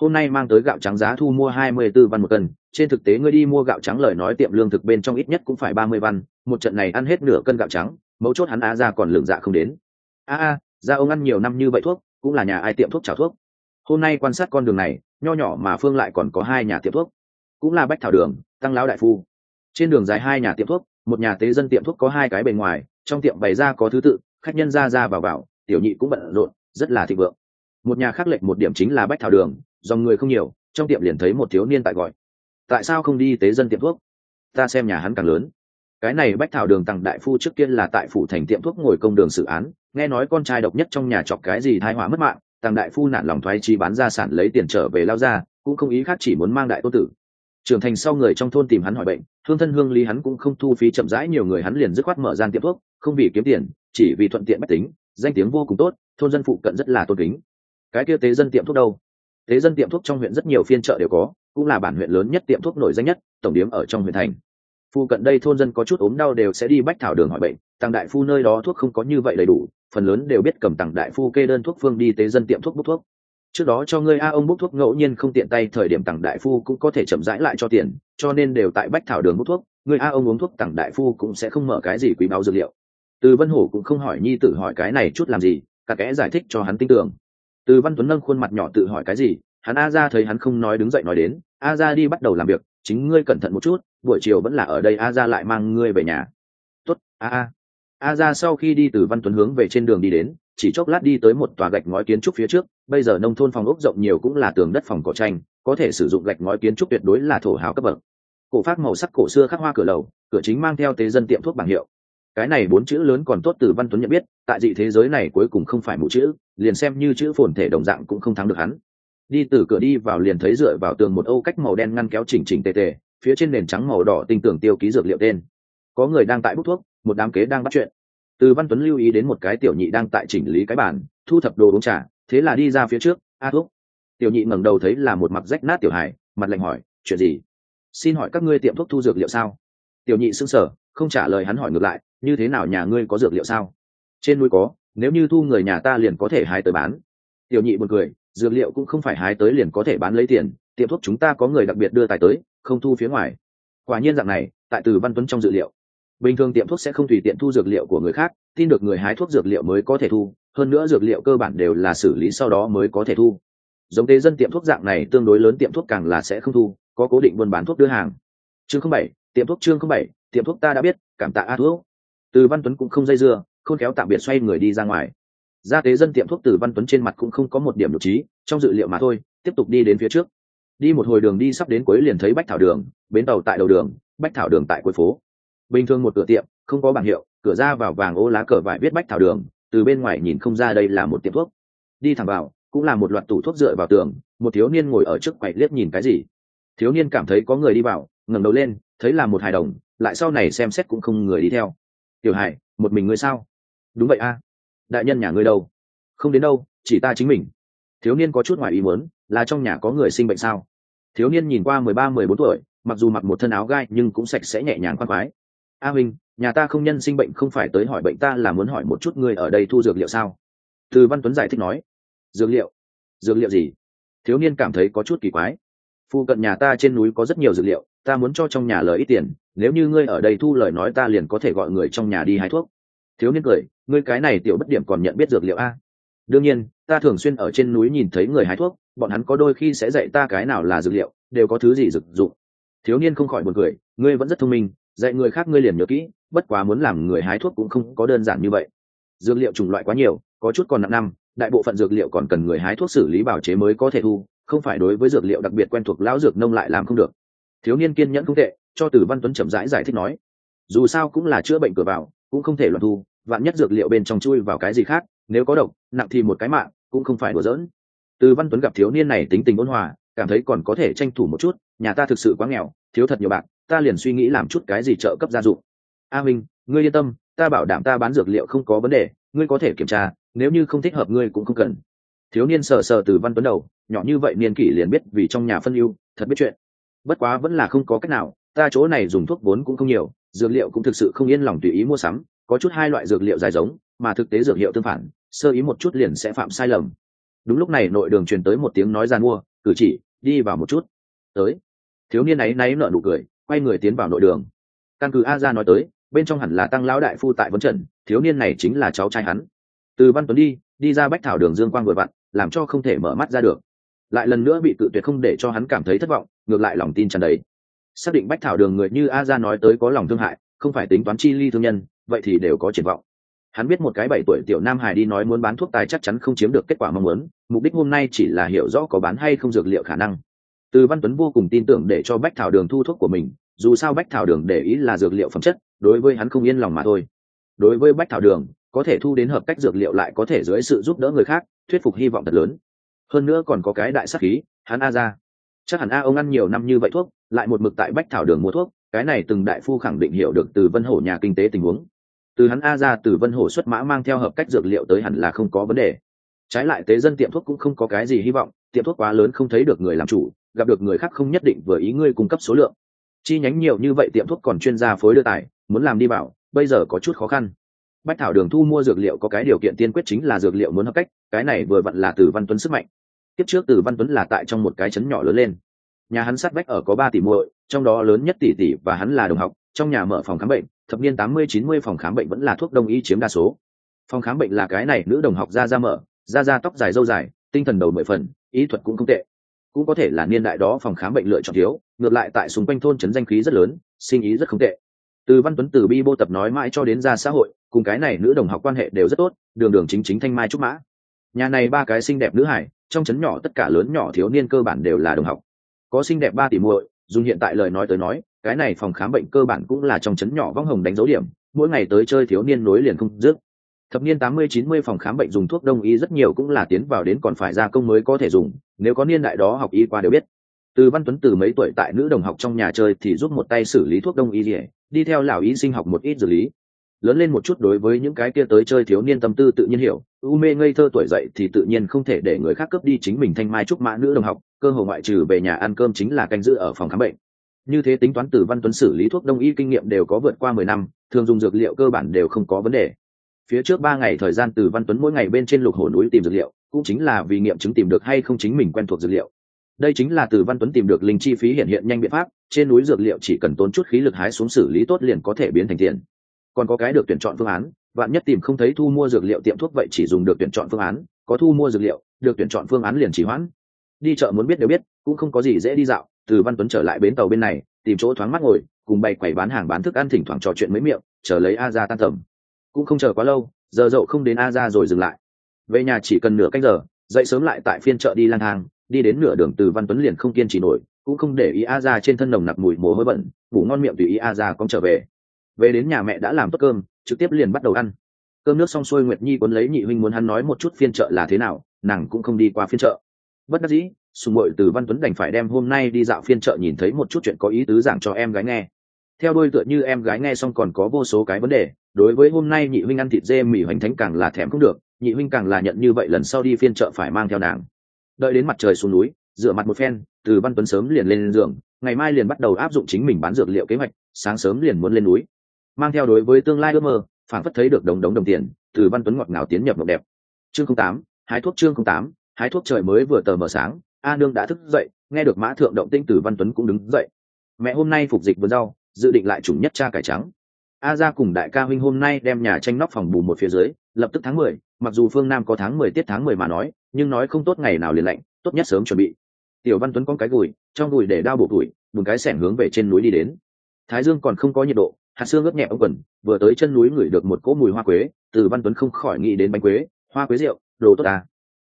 A: Hôm nay mang tới gạo trắng giá thu mua hai mươi 24 văn một cân, trên thực tế ngươi đi mua gạo trắng lời nói tiệm lương thực bên trong ít nhất cũng phải ba mươi văn, một trận này ăn hết nửa cân gạo trắng mấu chốt hắn á ra còn lường dạ không đến. A a, ra ông ăn nhiều năm như vậy thuốc, cũng là nhà ai tiệm thuốc trào thuốc. Hôm nay quan sát con đường này, nho nhỏ mà phương lại còn có hai nhà tiệm thuốc. Cũng là bách thảo đường, tăng lão đại phu. Trên đường dài hai nhà tiệm thuốc, một nhà tế dân tiệm thuốc có hai cái bề ngoài, trong tiệm bày ra có thứ tự, khách nhân ra ra vào vào, tiểu nhị cũng bận rộn, rất là thịnh vượng. Một nhà khác lệch một điểm chính là bách thảo đường, dòng người không nhiều, trong tiệm liền thấy một thiếu niên tại gọi. Tại sao không đi tế dân tiệm thuốc? Ta xem nhà hắn càng lớn cái này bách thảo đường tặng đại phu trước kia là tại phủ thành tiệm thuốc ngồi công đường xử án, nghe nói con trai độc nhất trong nhà chọc cái gì thai họa mất mạng, tặng đại phu nản lòng thoái chi bán gia sản lấy tiền trở về lao ra, cũng không ý khác chỉ muốn mang đại tô tử. Trưởng thành sau người trong thôn tìm hắn hỏi bệnh, hương thân hương lý hắn cũng không thu phí chậm rãi, nhiều người hắn liền dứt khoát mở gian tiệm thuốc, không vì kiếm tiền, chỉ vì thuận tiện bách tính, danh tiếng vô cùng tốt, thôn dân phụ cận rất là tôn kính. Cái kia tế dân tiệm thuốc đâu? Tế dân tiệm thuốc trong huyện rất nhiều phiên chợ đều có, cũng là bản huyện lớn nhất tiệm thuốc nổi danh nhất, tổng điểm ở trong huyện thành phu cận đây thôn dân có chút ốm đau đều sẽ đi bách thảo đường hỏi bệnh, tàng đại phu nơi đó thuốc không có như vậy đầy đủ, phần lớn đều biết cầm tàng đại phu kê đơn thuốc phương đi tế dân tiệm thuốc bút thuốc. Trước đó cho ngươi a ông bút thuốc ngẫu nhiên không tiện tay, thời điểm tàng đại phu cũng có thể chậm rãi lại cho tiền, cho nên đều tại bách thảo đường bút thuốc người a ông uống thuốc tàng đại phu cũng sẽ không mở cái gì quý báo dược liệu. Từ vân hổ cũng không hỏi nhi tử hỏi cái này chút làm gì, cả kẽ giải thích cho hắn tin tưởng. Từ văn tuấn nâng khuôn mặt nhỏ tự hỏi cái gì, hắn a ra thấy hắn không nói đứng dậy nói đến, a ra đi bắt đầu làm việc, chính ngươi cẩn thận một chút buổi chiều vẫn là ở đây, a ra lại mang ngươi về nhà. Tuất a a. A ra sau khi đi từ văn tuấn hướng về trên đường đi đến, chỉ chốc lát đi tới một tòa gạch ngói kiến trúc phía trước. Bây giờ nông thôn phòng ốc rộng nhiều cũng là tường đất phòng cỏ tranh, có thể sử dụng gạch ngói kiến trúc tuyệt đối là thổ hào cấp bậc. Cổ phát màu sắc cổ xưa khắc hoa cửa lầu, cửa chính mang theo tế dân tiệm thuốc bảng hiệu. Cái này bốn chữ lớn còn tốt từ văn tuấn nhận biết, tại dị thế giới này cuối cùng không phải một chữ, liền xem như chữ phồn thể đồng dạng cũng không thắng được hắn. Đi từ cửa đi vào liền thấy dựa vào tường một ô cách màu đen ngăn kéo chỉnh chỉnh tề tề phía trên nền trắng màu đỏ tinh tưởng tiêu ký dược liệu tên. Có người đang tại bút thuốc, một đám kế đang bắt chuyện. Từ văn tuấn lưu ý đến một cái tiểu nhị đang tại chỉnh lý cái bàn, thu thập đồ uống trà, thế là đi ra phía trước, a thuốc. Tiểu nhị ngẩng đầu thấy là một mặt rách nát tiểu hải mặt lạnh hỏi, chuyện gì? Xin hỏi các ngươi tiệm thuốc thu dược liệu sao? Tiểu nhị sững sờ, không trả lời hắn hỏi ngược lại, như thế nào nhà ngươi có dược liệu sao? Trên núi có, nếu như thu người nhà ta liền có thể hái tới bán. Tiểu nhị buồn cười, dược liệu cũng không phải hái tới liền có thể bán lấy tiền, tiệm thuốc chúng ta có người đặc biệt đưa tài tới không thu phía ngoài. Quả nhiên dạng này, tại từ văn tuấn trong dự liệu, bình thường tiệm thuốc sẽ không tùy tiện thu dược liệu của người khác, tin được người hái thuốc dược liệu mới có thể thu, hơn nữa dược liệu cơ bản đều là xử lý sau đó mới có thể thu. Giống tế dân tiệm thuốc dạng này tương đối lớn tiệm thuốc càng là sẽ không thu, có cố định buôn bán thuốc đưa hàng. Chương không bảy, tiệm thuốc chương không bảy, tiệm thuốc ta đã biết, cảm tạ a thuốc từ văn tuấn cũng không dây dưa, khôn khéo tạm biệt xoay người đi ra ngoài. Ra tế dân tiệm thuốc từ văn tuấn trên mặt cũng không có một điểm nhục trí, trong dự liệu mà thôi, tiếp tục đi đến phía trước đi một hồi đường đi sắp đến cuối liền thấy bách thảo đường, bến tàu tại đầu đường, bách thảo đường tại cuối phố. Bình thường một cửa tiệm, không có bảng hiệu, cửa ra vào vàng ô lá cờ vải viết bách thảo đường, từ bên ngoài nhìn không ra đây là một tiệm thuốc. Đi thẳng vào, cũng là một loạt tủ thuốc dựa vào tường, một thiếu niên ngồi ở trước quầy liếc nhìn cái gì. Thiếu niên cảm thấy có người đi vào, ngẩng đầu lên, thấy là một hài đồng, lại sau này xem xét cũng không người đi theo. Tiểu hải một mình ngươi sao? Đúng vậy a. Đại nhân nhà ngươi đâu? Không đến đâu, chỉ ta chính mình thiếu niên có chút ngoài ý muốn, là trong nhà có người sinh bệnh sao? Thiếu niên nhìn qua mười ba, mười bốn tuổi, mặc dù mặc một thân áo gai nhưng cũng sạch sẽ nhẹ nhàng khoan khoái. A huynh nhà ta không nhân sinh bệnh không phải tới hỏi bệnh ta là muốn hỏi một chút người ở đây thu dược liệu sao? Từ văn tuấn giải thích nói. Dược liệu? Dược liệu gì? Thiếu niên cảm thấy có chút kỳ quái. Phu cận nhà ta trên núi có rất nhiều dược liệu, ta muốn cho trong nhà lời ít tiền, nếu như ngươi ở đây thu lời nói ta liền có thể gọi người trong nhà đi hái thuốc. Thiếu niên cười, ngươi cái này tiểu bất điểm còn nhận biết dược liệu a? Đương nhiên ta thường xuyên ở trên núi nhìn thấy người hái thuốc bọn hắn có đôi khi sẽ dạy ta cái nào là dược liệu đều có thứ gì dược dụng. Thiếu niên không khỏi buồn cười ngươi vẫn rất thông minh dạy người khác ngươi liền nhớ kỹ bất quá muốn làm người hái thuốc cũng không có đơn giản như vậy. Dược liệu chủng loại quá nhiều có chút còn nặng năm đại bộ phận dược liệu còn cần người hái thuốc xử lý bảo chế mới có thể thu không phải đối với dược liệu đặc biệt quen thuộc lão dược nông lại làm không được. Thiếu niên kiên nhẫn không tệ cho Tử văn tuấn chậm rãi giải, giải thích nói dù sao cũng là chữa bệnh cửa vào cũng không thể loạn thu vạn nhất dược liệu bên trong chui vào cái gì khác nếu có độc, nặng thì một cái mạng, cũng không phải đùa giỡn. Từ văn tuấn gặp thiếu niên này tính tình ôn hòa, cảm thấy còn có thể tranh thủ một chút, nhà ta thực sự quá nghèo, thiếu thật nhiều bạc, ta liền suy nghĩ làm chút cái gì trợ cấp gia dụng. A minh, ngươi yên tâm, ta bảo đảm ta bán dược liệu không có vấn đề, ngươi có thể kiểm tra, nếu như không thích hợp ngươi cũng không cần. Thiếu niên sờ sờ từ văn tuấn đầu, nhỏ như vậy niên kỷ liền biết vì trong nhà phân ưu, thật biết chuyện. Bất quá vẫn là không có cách nào, ta chỗ này dùng thuốc vốn cũng không nhiều, dược liệu cũng thực sự không yên lòng tùy ý mua sắm, có chút hai loại dược liệu dài giống, mà thực tế dược hiệu tương phản sơ ý một chút liền sẽ phạm sai lầm. Đúng lúc này nội đường truyền tới một tiếng nói ra mua, cử chỉ, đi vào một chút. Tới. Thiếu niên ấy náy nợ nụ cười, quay người tiến vào nội đường. Căn cứ a ra nói tới, bên trong hẳn là tăng lão đại phu tại vấn trần thiếu niên này chính là cháu trai hắn. Từ văn tuấn đi đi ra bách thảo đường dương quang vừa vặn, làm cho không thể mở mắt ra được. Lại lần nữa bị cự tuyệt không để cho hắn cảm thấy thất vọng, ngược lại lòng tin tràn đầy. Xác định bách thảo đường người như a ra nói tới có lòng thương hại, không phải tính toán chi ly thương nhân, vậy thì đều có triển vọng hắn biết một cái bảy tuổi tiểu nam hải đi nói muốn bán thuốc tài chắc chắn không chiếm được kết quả mong muốn, mục đích hôm nay chỉ là hiểu rõ có bán hay không dược liệu khả năng. Từ văn tuấn vô cùng tin tưởng để cho bách thảo đường thu thuốc của mình, dù sao bách thảo đường để ý là dược liệu phẩm chất, đối với hắn không yên lòng mà thôi. Đối với bách thảo đường, có thể thu đến hợp cách dược liệu lại có thể dưới sự giúp đỡ người khác, thuyết phục hy vọng thật lớn. Hơn nữa còn có cái đại sắc khí, hắn a ra chắc hẳn a ông ăn nhiều năm như vậy thuốc, lại một mực tại bách thảo đường mua thuốc, cái này từng đại phu khẳng định hiểu được từ vân hổ nhà kinh tế tình huống từ hắn a ra từ vân hổ xuất mã mang theo hợp cách dược liệu tới hẳn là không có vấn đề. Trái lại tế dân tiệm thuốc cũng không có cái gì hy vọng, tiệm thuốc quá lớn không thấy được người làm chủ, gặp được người khác không nhất định vừa ý ngươi cung cấp số lượng. Chi nhánh nhiều như vậy tiệm thuốc còn chuyên gia phối đưa tài, muốn làm đi bảo, bây giờ có chút khó khăn. Bách thảo đường thu mua dược liệu có cái điều kiện tiên quyết chính là dược liệu muốn hợp cách, cái này vừa vặn là từ văn tuấn sức mạnh. Tiếp trước từ văn tuấn là tại trong một cái chấn nhỏ lớn lên. Nhà hắn sát bách ở có ba tỷ muội, trong đó lớn nhất tỷ tỷ và hắn là đồng học trong nhà mở phòng khám bệnh, thập niên tám mươi, chín mươi phòng khám bệnh vẫn là thuốc đông y chiếm đa số. Phòng khám bệnh là cái này, nữ đồng học ra ra mở ra ra tóc dài dâu dài, tinh thần đầu mười phần ý thuật cũng không tệ. Cũng có thể là niên đại đó phòng khám bệnh lựa chọn thiếu, ngược lại tại xung quanh thôn trấn danh khí rất lớn, sinh ý rất không tệ. Từ văn tuấn, từ bi bô tập nói mãi cho đến ra xã hội, cùng cái này nữ đồng học quan hệ đều rất tốt, đường đường chính chính thanh mai trúc mã. Nhà này ba cái xinh đẹp nữ hải, trong trấn nhỏ tất cả lớn nhỏ thiếu niên cơ bản đều là đồng học. Có xinh đẹp ba tỷ muội dùng hiện tại lời nói tới nói, cái này phòng khám bệnh cơ bản cũng là trong chấn nhỏ vong hồng đánh dấu điểm, mỗi ngày tới chơi thiếu niên nối liền không dứt. Thập niên tám mươi chín mươi phòng khám bệnh dùng thuốc đông y rất nhiều cũng là tiến vào đến còn phải gia công mới có thể dùng, nếu có niên đại đó học y qua đều biết. Từ văn tuấn từ mấy tuổi tại nữ đồng học trong nhà chơi thì giúp một tay xử lý thuốc đông y rỉa đi theo lão y sinh học một ít dược lý lớn lên một chút đối với những cái kia tới chơi thiếu niên tâm tư tự nhiên hiểu. U mê ngây thơ tuổi dậy thì tự nhiên không thể để người khác cướp đi chính mình thanh mai trúc mã nữ đồng học, cơ hồ ngoại trừ về nhà ăn cơm chính là canh giữ ở phòng khám bệnh. Như thế tính toán từ văn tuấn xử lý thuốc đông y kinh nghiệm đều có vượt qua mười năm, thường dùng dược liệu cơ bản đều không có vấn đề. Phía trước ba ngày thời gian từ văn tuấn mỗi ngày bên trên lục hồ núi tìm dược liệu, cũng chính là vì nghiệm chứng tìm được hay không chính mình quen thuộc dược liệu. Đây chính là từ văn tuấn tìm được linh chi phí hiện hiện nhanh biện pháp, trên núi dược liệu chỉ cần tốn chút khí lực hái xuống xử lý tốt liền có thể biến thành tiền còn có cái được tuyển chọn phương án bạn nhất tìm không thấy thu mua dược liệu tiệm thuốc vậy chỉ dùng được tuyển chọn phương án, có thu mua dược liệu, được tuyển chọn phương án liền chỉ hoãn. Đi chợ muốn biết đều biết, cũng không có gì dễ đi dạo, từ văn tuấn trở lại bến tàu bên này, tìm chỗ thoáng mắt ngồi, cùng bày quầy bán hàng bán thức ăn thỉnh thoảng trò chuyện mấy miệng, chờ lấy a ra tan tầm. Cũng không chờ quá lâu, giờ dậu không đến a ra rồi dừng lại. Về nhà chỉ cần nửa canh giờ, dậy sớm lại tại phiên chợ đi lang thang, đi đến nửa đường từ văn tuấn liền không kiên trì nổi, cũng không để ý a ra trên thân nồng nặc mùi mồ hôi bẩn, ngủ ngon miệng tùy ý a ra cong trở về về đến nhà mẹ đã làm tốt cơm, trực tiếp liền bắt đầu ăn. Cơm nước xong xuôi nguyệt nhi quấn lấy nhị huynh muốn hắn nói một chút phiên chợ là thế nào, nàng cũng không đi qua phiên chợ. Bất đắc dĩ, sùng bội từ văn tuấn đành phải đem hôm nay đi dạo phiên chợ nhìn thấy một chút chuyện có ý tứ giảng cho em gái nghe. Theo đôi tựa như em gái nghe xong còn có vô số cái vấn đề, đối với hôm nay nhị huynh ăn thịt dê mì hoành thánh càng là thèm không được, nhị huynh càng là nhận như vậy lần sau đi phiên chợ phải mang theo nàng. Đợi đến mặt trời xuống núi dựa mặt một phen, từ văn tuấn sớm liền lên giường, ngày mai liền bắt đầu áp dụng chính mình bán dược liệu kế hoạch, sáng sớm liền muốn lên núi mang theo đối với tương lai ước mơ phản phất thấy được đồng đống đồng tiền, từ văn tuấn ngọt ngào tiến nhập mộng đẹp. Chương tám, hái thuốc chương tám, hái thuốc trời mới vừa tờ mờ sáng, a nương đã thức dậy, nghe được mã thượng động tinh từ văn tuấn cũng đứng dậy. Mẹ, hôm nay phục dịch vườn rau, dự định lại chủng nhất cha cải trắng. A ra cùng đại ca huynh hôm nay đem nhà tranh nóc phòng bù một phía dưới, lập tức tháng mười, mặc dù phương nam có tháng mười tiết tháng mười mà nói, nhưng nói không tốt ngày nào liền lạnh, tốt nhất sớm chuẩn bị. Tiểu văn tuấn con cái gùi, trong gùi để đao bộ tuổi bùn cái sẻng hướng về trên núi đi đến. Thái dương còn không có nhiệt độ hạt xương ướt nhẹ ống quần vừa tới chân núi ngửi được một cỗ mùi hoa quế từ văn tuấn không khỏi nghĩ đến bánh quế hoa quế rượu đồ tốt ta.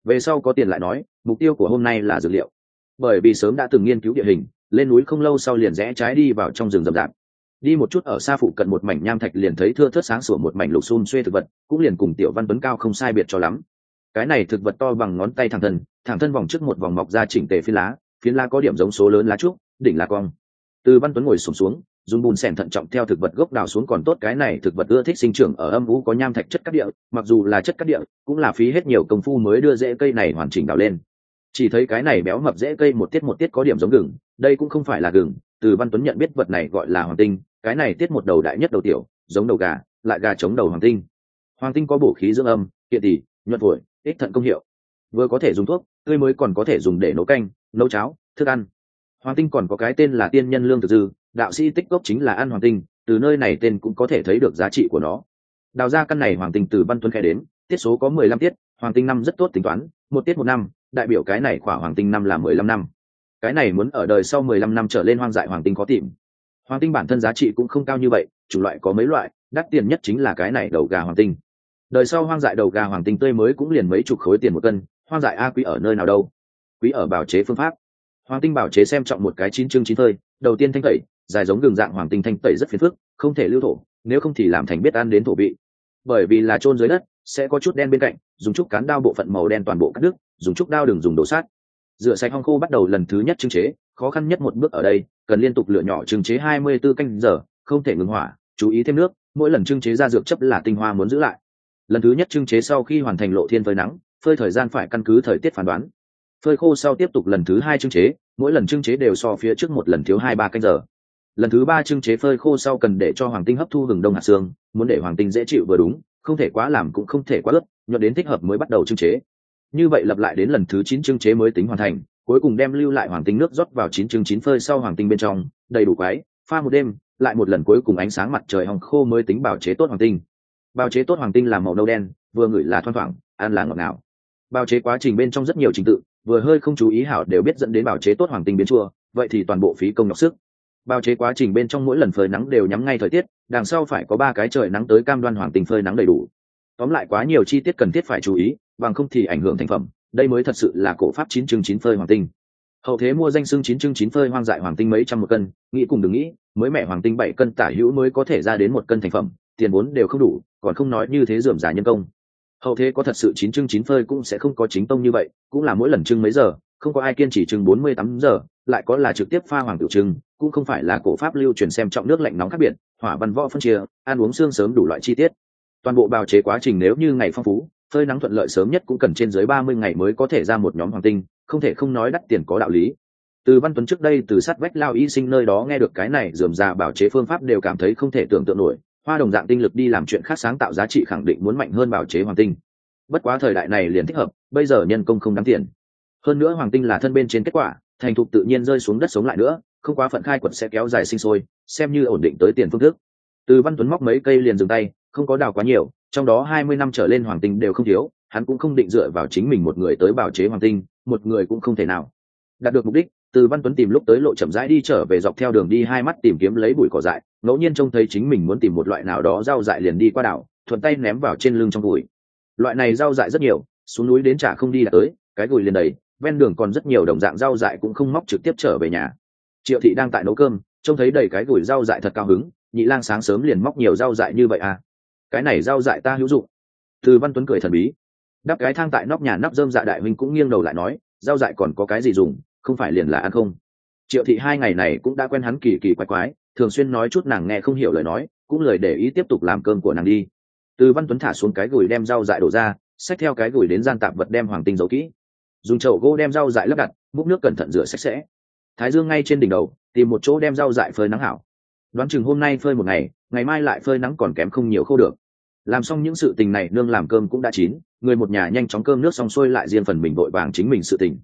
A: Về sau có tiền lại nói mục tiêu của hôm nay là dược liệu. Bởi vì sớm đã từng nghiên cứu địa hình lên núi không lâu sau liền rẽ trái đi vào trong rừng rậm rạp. Đi một chút ở xa phụ cận một mảnh nham thạch liền thấy thưa thớt sáng sủa một mảnh lục xun xuê thực vật cũng liền cùng tiểu văn tuấn cao không sai biệt cho lắm. Cái này thực vật to bằng ngón tay thẳng thân thẳng thân vòng trước một vòng mọc ra chỉnh tề phiến lá phiến lá có điểm giống số lớn lá trúc đỉnh lá cong. Từ văn tuấn ngồi sùng xuống, xuống dùng bùn sẻn thận trọng theo thực vật gốc đào xuống còn tốt, cái này thực vật ưa thích sinh trưởng ở âm vũ có nham thạch chất cát địa, mặc dù là chất cát địa, cũng là phí hết nhiều công phu mới đưa rễ cây này hoàn chỉnh đào lên. Chỉ thấy cái này béo mập rễ cây một tiết một tiết có điểm giống gừng, đây cũng không phải là gừng, từ văn tuấn nhận biết vật này gọi là hoàng tinh, cái này tiết một đầu đại nhất đầu tiểu, giống đầu gà, lại gà chống đầu hoàng tinh. Hoàng tinh có bổ khí dưỡng âm, kiện tỷ, nhuận phổi, ích thận công hiệu. Vừa có thể dùng thuốc, tươi mới còn có thể dùng để nấu canh, nấu cháo, thức ăn hoàng tinh còn có cái tên là tiên nhân lương thực dư, đạo sĩ tích gốc chính là ăn hoàng tinh, từ nơi này tên cũng có thể thấy được giá trị của nó. Đào ra căn này hoàng tinh từ văn tuấn khai đến, tiết số có mười lăm tiết, hoàng tinh năm rất tốt tính toán, một tiết một năm, đại biểu cái này khỏa hoàng tinh năm là mười lăm năm. Cái này muốn ở đời sau mười lăm năm trở lên hoang dại hoàng tinh có tìm. Hoàng tinh bản thân giá trị cũng không cao như vậy, chủ loại có mấy loại, đắt tiền nhất chính là cái này đầu gà hoàng tinh. Đời sau hoang dại đầu gà hoàng tinh tươi mới cũng liền mấy chục khối tiền một cân, hoang dại a quý ở nơi nào đâu? Quý ở bảo chế phương pháp hoàng tinh bảo chế xem trọng một cái chín chương chín phơi đầu tiên thanh tẩy, dài giống đường dạng hoàng tinh thanh tẩy rất phiền phức, không thể lưu thổ, nếu không thì làm thành biết ăn đến thổ vị. Bởi vì là trôn dưới đất, sẽ có chút đen bên cạnh, dùng chút cán đao bộ phận màu đen toàn bộ cắt đứt, dùng chút đao đừng dùng đổ sát. Rửa sạch hong khô bắt đầu lần thứ nhất trưng chế, khó khăn nhất một bước ở đây, cần liên tục lựa nhỏ trưng chế hai mươi 24 canh giờ, không thể ngừng hỏa, chú ý thêm nước, mỗi lần trưng chế ra dược chấp là tinh hoa muốn giữ lại. Lần thứ nhất trưng chế sau khi hoàn thành lộ thiên phơi nắng, phơi thời gian phải căn cứ thời tiết phán đoán phơi khô sau tiếp tục lần thứ hai trưng chế, mỗi lần trưng chế đều so phía trước một lần thiếu hai ba canh giờ. Lần thứ ba trưng chế phơi khô sau cần để cho hoàng tinh hấp thu hừng đông hạt xương, muốn để hoàng tinh dễ chịu vừa đúng, không thể quá làm cũng không thể quá ướt nhuận đến thích hợp mới bắt đầu trưng chế. Như vậy lặp lại đến lần thứ chín trưng chế mới tính hoàn thành, cuối cùng đem lưu lại hoàng tinh nước rót vào chín trứng chín phơi sau hoàng tinh bên trong, đầy đủ quái, pha một đêm, lại một lần cuối cùng ánh sáng mặt trời hồng khô mới tính bảo chế tốt hoàng tinh. Bào chế tốt hoàng tinh là màu nâu đen, vừa ngửi là thoang thoảng, ăn là ngọt ngào. Bào chế quá trình bên trong rất nhiều trình tự vừa hơi không chú ý hảo đều biết dẫn đến bào chế tốt hoàng tinh biến chua, vậy thì toàn bộ phí công nhọc sức. Bào chế quá trình bên trong mỗi lần phơi nắng đều nhắm ngay thời tiết, đằng sau phải có ba cái trời nắng tới cam đoan hoàng tinh phơi nắng đầy đủ. Tóm lại quá nhiều chi tiết cần thiết phải chú ý, bằng không thì ảnh hưởng thành phẩm, đây mới thật sự là cổ pháp chín chương chín phơi hoàng tinh. Hậu thế mua danh xưng chín chương chín phơi hoang dại hoàng tinh mấy trăm một cân, nghĩ cùng đừng nghĩ, mới mẹ hoàng tinh bảy cân tả hữu mới có thể ra đến một cân thành phẩm, tiền vốn đều không đủ, còn không nói như thế dườm giả nhân công hậu thế có thật sự chín chương chín phơi cũng sẽ không có chính tông như vậy, cũng là mỗi lần trưng mấy giờ, không có ai kiên trì trưng bốn mươi tám giờ, lại có là trực tiếp pha hoàng tiểu trưng, cũng không phải là cổ pháp lưu truyền xem trọng nước lạnh nóng khác biệt, hỏa văn võ phân chia, ăn uống xương sớm đủ loại chi tiết. Toàn bộ bào chế quá trình nếu như ngày phong phú, phơi nắng thuận lợi sớm nhất cũng cần trên dưới ba mươi ngày mới có thể ra một nhóm hoàng tinh, không thể không nói đắt tiền có đạo lý. Từ văn tuấn trước đây từ sát vách lao y sinh nơi đó nghe được cái này dườm già bảo chế phương pháp đều cảm thấy không thể tưởng tượng nổi hoa đồng dạng tinh lực đi làm chuyện khác sáng tạo giá trị khẳng định muốn mạnh hơn bảo chế hoàng tinh. Bất quá thời đại này liền thích hợp, bây giờ nhân công không đáng tiền. Hơn nữa hoàng tinh là thân bên trên kết quả, thành thục tự nhiên rơi xuống đất sống lại nữa, không quá phận khai quật sẽ kéo dài sinh sôi, xem như ổn định tới tiền phương thức. Từ văn tuấn móc mấy cây liền dừng tay, không có đào quá nhiều, trong đó hai mươi năm trở lên hoàng tinh đều không thiếu, hắn cũng không định dựa vào chính mình một người tới bảo chế hoàng tinh, một người cũng không thể nào. Đạt được mục đích, từ văn tuấn tìm lúc tới lộ chậm rãi đi trở về dọc theo đường đi hai mắt tìm kiếm lấy bụi cỏ dại ngẫu nhiên trông thấy chính mình muốn tìm một loại nào đó rau dại liền đi qua đảo, thuận tay ném vào trên lưng trong bụi loại này rau dại rất nhiều, xuống núi đến chả không đi đã tới, cái gùi liền đầy, ven đường còn rất nhiều đồng dạng rau dại cũng không móc trực tiếp trở về nhà. Triệu thị đang tại nấu cơm, trông thấy đầy cái gùi rau dại thật cao hứng, nhị lang sáng sớm liền móc nhiều rau dại như vậy à? Cái này rau dại ta hữu dụng. Từ văn tuấn cười thần bí. Đắp cái thang tại nóc nhà nắp dơm dạ đại huynh cũng nghiêng đầu lại nói, rau dại còn có cái gì dùng, không phải liền là ăn không? Triệu thị hai ngày này cũng đã quen hắn kỳ kỳ quái quái thường xuyên nói chút nàng nghe không hiểu lời nói, cũng lời để ý tiếp tục làm cơm của nàng đi. Từ văn tuấn thả xuống cái gùi đem rau dại đổ ra, xách theo cái gùi đến gian tạp vật đem hoàng tinh giấu kỹ. Dùng chậu gỗ đem rau dại lắp đặt, múc nước cẩn thận rửa sạch sẽ. Thái dương ngay trên đỉnh đầu, tìm một chỗ đem rau dại phơi nắng hảo. Đoán chừng hôm nay phơi một ngày ngày mai lại phơi nắng còn kém không nhiều khô được. Làm xong những sự tình này, nương làm cơm cũng đã chín, người một nhà nhanh chóng cơm nước xong xuôi lại riêng phần mình vội vàng chính mình sự tình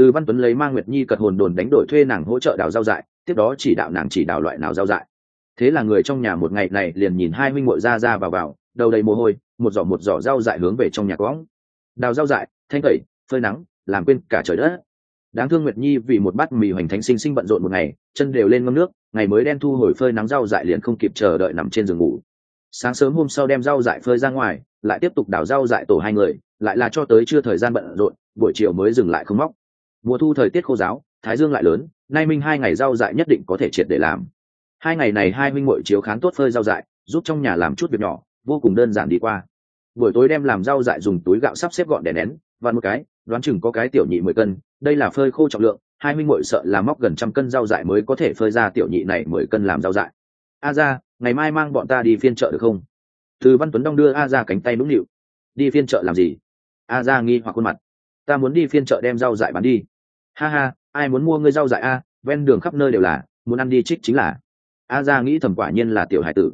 A: từ văn tuấn lấy mang nguyệt nhi cật hồn đồn đánh đổi thuê nàng hỗ trợ đào rau dại, tiếp đó chỉ đạo nàng chỉ đào loại nào rau dại. Thế là người trong nhà một ngày này liền nhìn hai huynh muội ra ra vào vào, đầu đầy mồ hôi, một giỏ một giỏ rau dại hướng về trong nhà quõng. Đào rau dại, thanh tẩy, phơi nắng, làm quên cả trời đất. Đáng thương nguyệt nhi vì một bát mì hoành thánh sinh sinh bận rộn một ngày, chân đều lên ngâm nước, ngày mới đen thu hồi phơi nắng rau dại liền không kịp chờ đợi nằm trên giường ngủ. Sáng sớm hôm sau đem rau dại phơi ra ngoài, lại tiếp tục đào rau dại tổ hai người, lại là cho tới chưa thời gian bận rộn, buổi chiều mới dừng lại không móc mùa thu thời tiết khô giáo, thái dương lại lớn, nay minh hai ngày rau dại nhất định có thể triệt để làm. Hai ngày này hai minh mội chiếu khán tốt phơi rau dại, giúp trong nhà làm chút việc nhỏ, vô cùng đơn giản đi qua. Buổi tối đem làm rau dại dùng túi gạo sắp xếp gọn để nén và một cái, đoán chừng có cái tiểu nhị mười cân, đây là phơi khô trọng lượng, hai minh mội sợ là móc gần trăm cân rau dại mới có thể phơi ra tiểu nhị này mười cân làm rau dại. A ra ngày mai mang bọn ta đi phiên chợ được không? Từ văn tuấn đong đưa a ra cánh tay nũng nịu. Đi phiên chợ làm gì? A ra nghi hoặc khuôn mặt ta muốn đi phiên chợ đem rau dại bán đi. Ha ha, ai muốn mua ngươi rau dại a? Ven đường khắp nơi đều là, muốn ăn đi trích chính là. A ra nghĩ thầm quả nhiên là tiểu hải tử.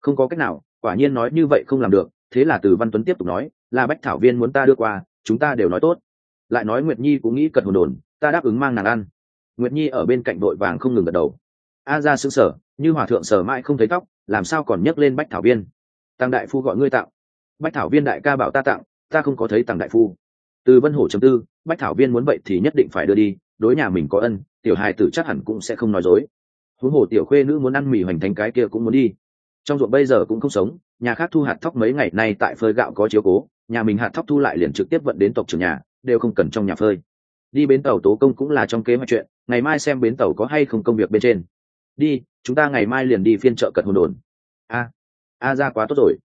A: Không có cách nào, quả nhiên nói như vậy không làm được, thế là từ văn tuấn tiếp tục nói, là bách thảo viên muốn ta đưa qua, chúng ta đều nói tốt. Lại nói nguyệt nhi cũng nghĩ cật hồn đồn, ta đáp ứng mang nàng ăn. Nguyệt nhi ở bên cạnh đội vàng không ngừng gật đầu. A ra xứng sở như hòa thượng sở mãi không thấy tóc, làm sao còn nhấc lên bách thảo viên? Tăng đại phu gọi ngươi tặng. Bách thảo viên đại ca bảo ta tặng, ta không có thấy tăng đại phu từ vân hổ chấm tư, bách thảo viên muốn vậy thì nhất định phải đưa đi, đối nhà mình có ân, tiểu hài tử chắc hẳn cũng sẽ không nói dối. Huống hồ tiểu khuê nữ muốn ăn mì hoành thành cái kia cũng muốn đi. Trong ruộng bây giờ cũng không sống, nhà khác thu hạt thóc mấy ngày nay tại phơi gạo có chiếu cố, nhà mình hạt thóc thu lại liền trực tiếp vận đến tộc trưởng nhà, đều không cần trong nhà phơi. Đi bến tàu tố công cũng là trong kế hoạch chuyện, ngày mai xem bến tàu có hay không công việc bên trên. Đi, chúng ta ngày mai liền đi phiên chợ cận hồn đồn. A a ra quá tốt rồi.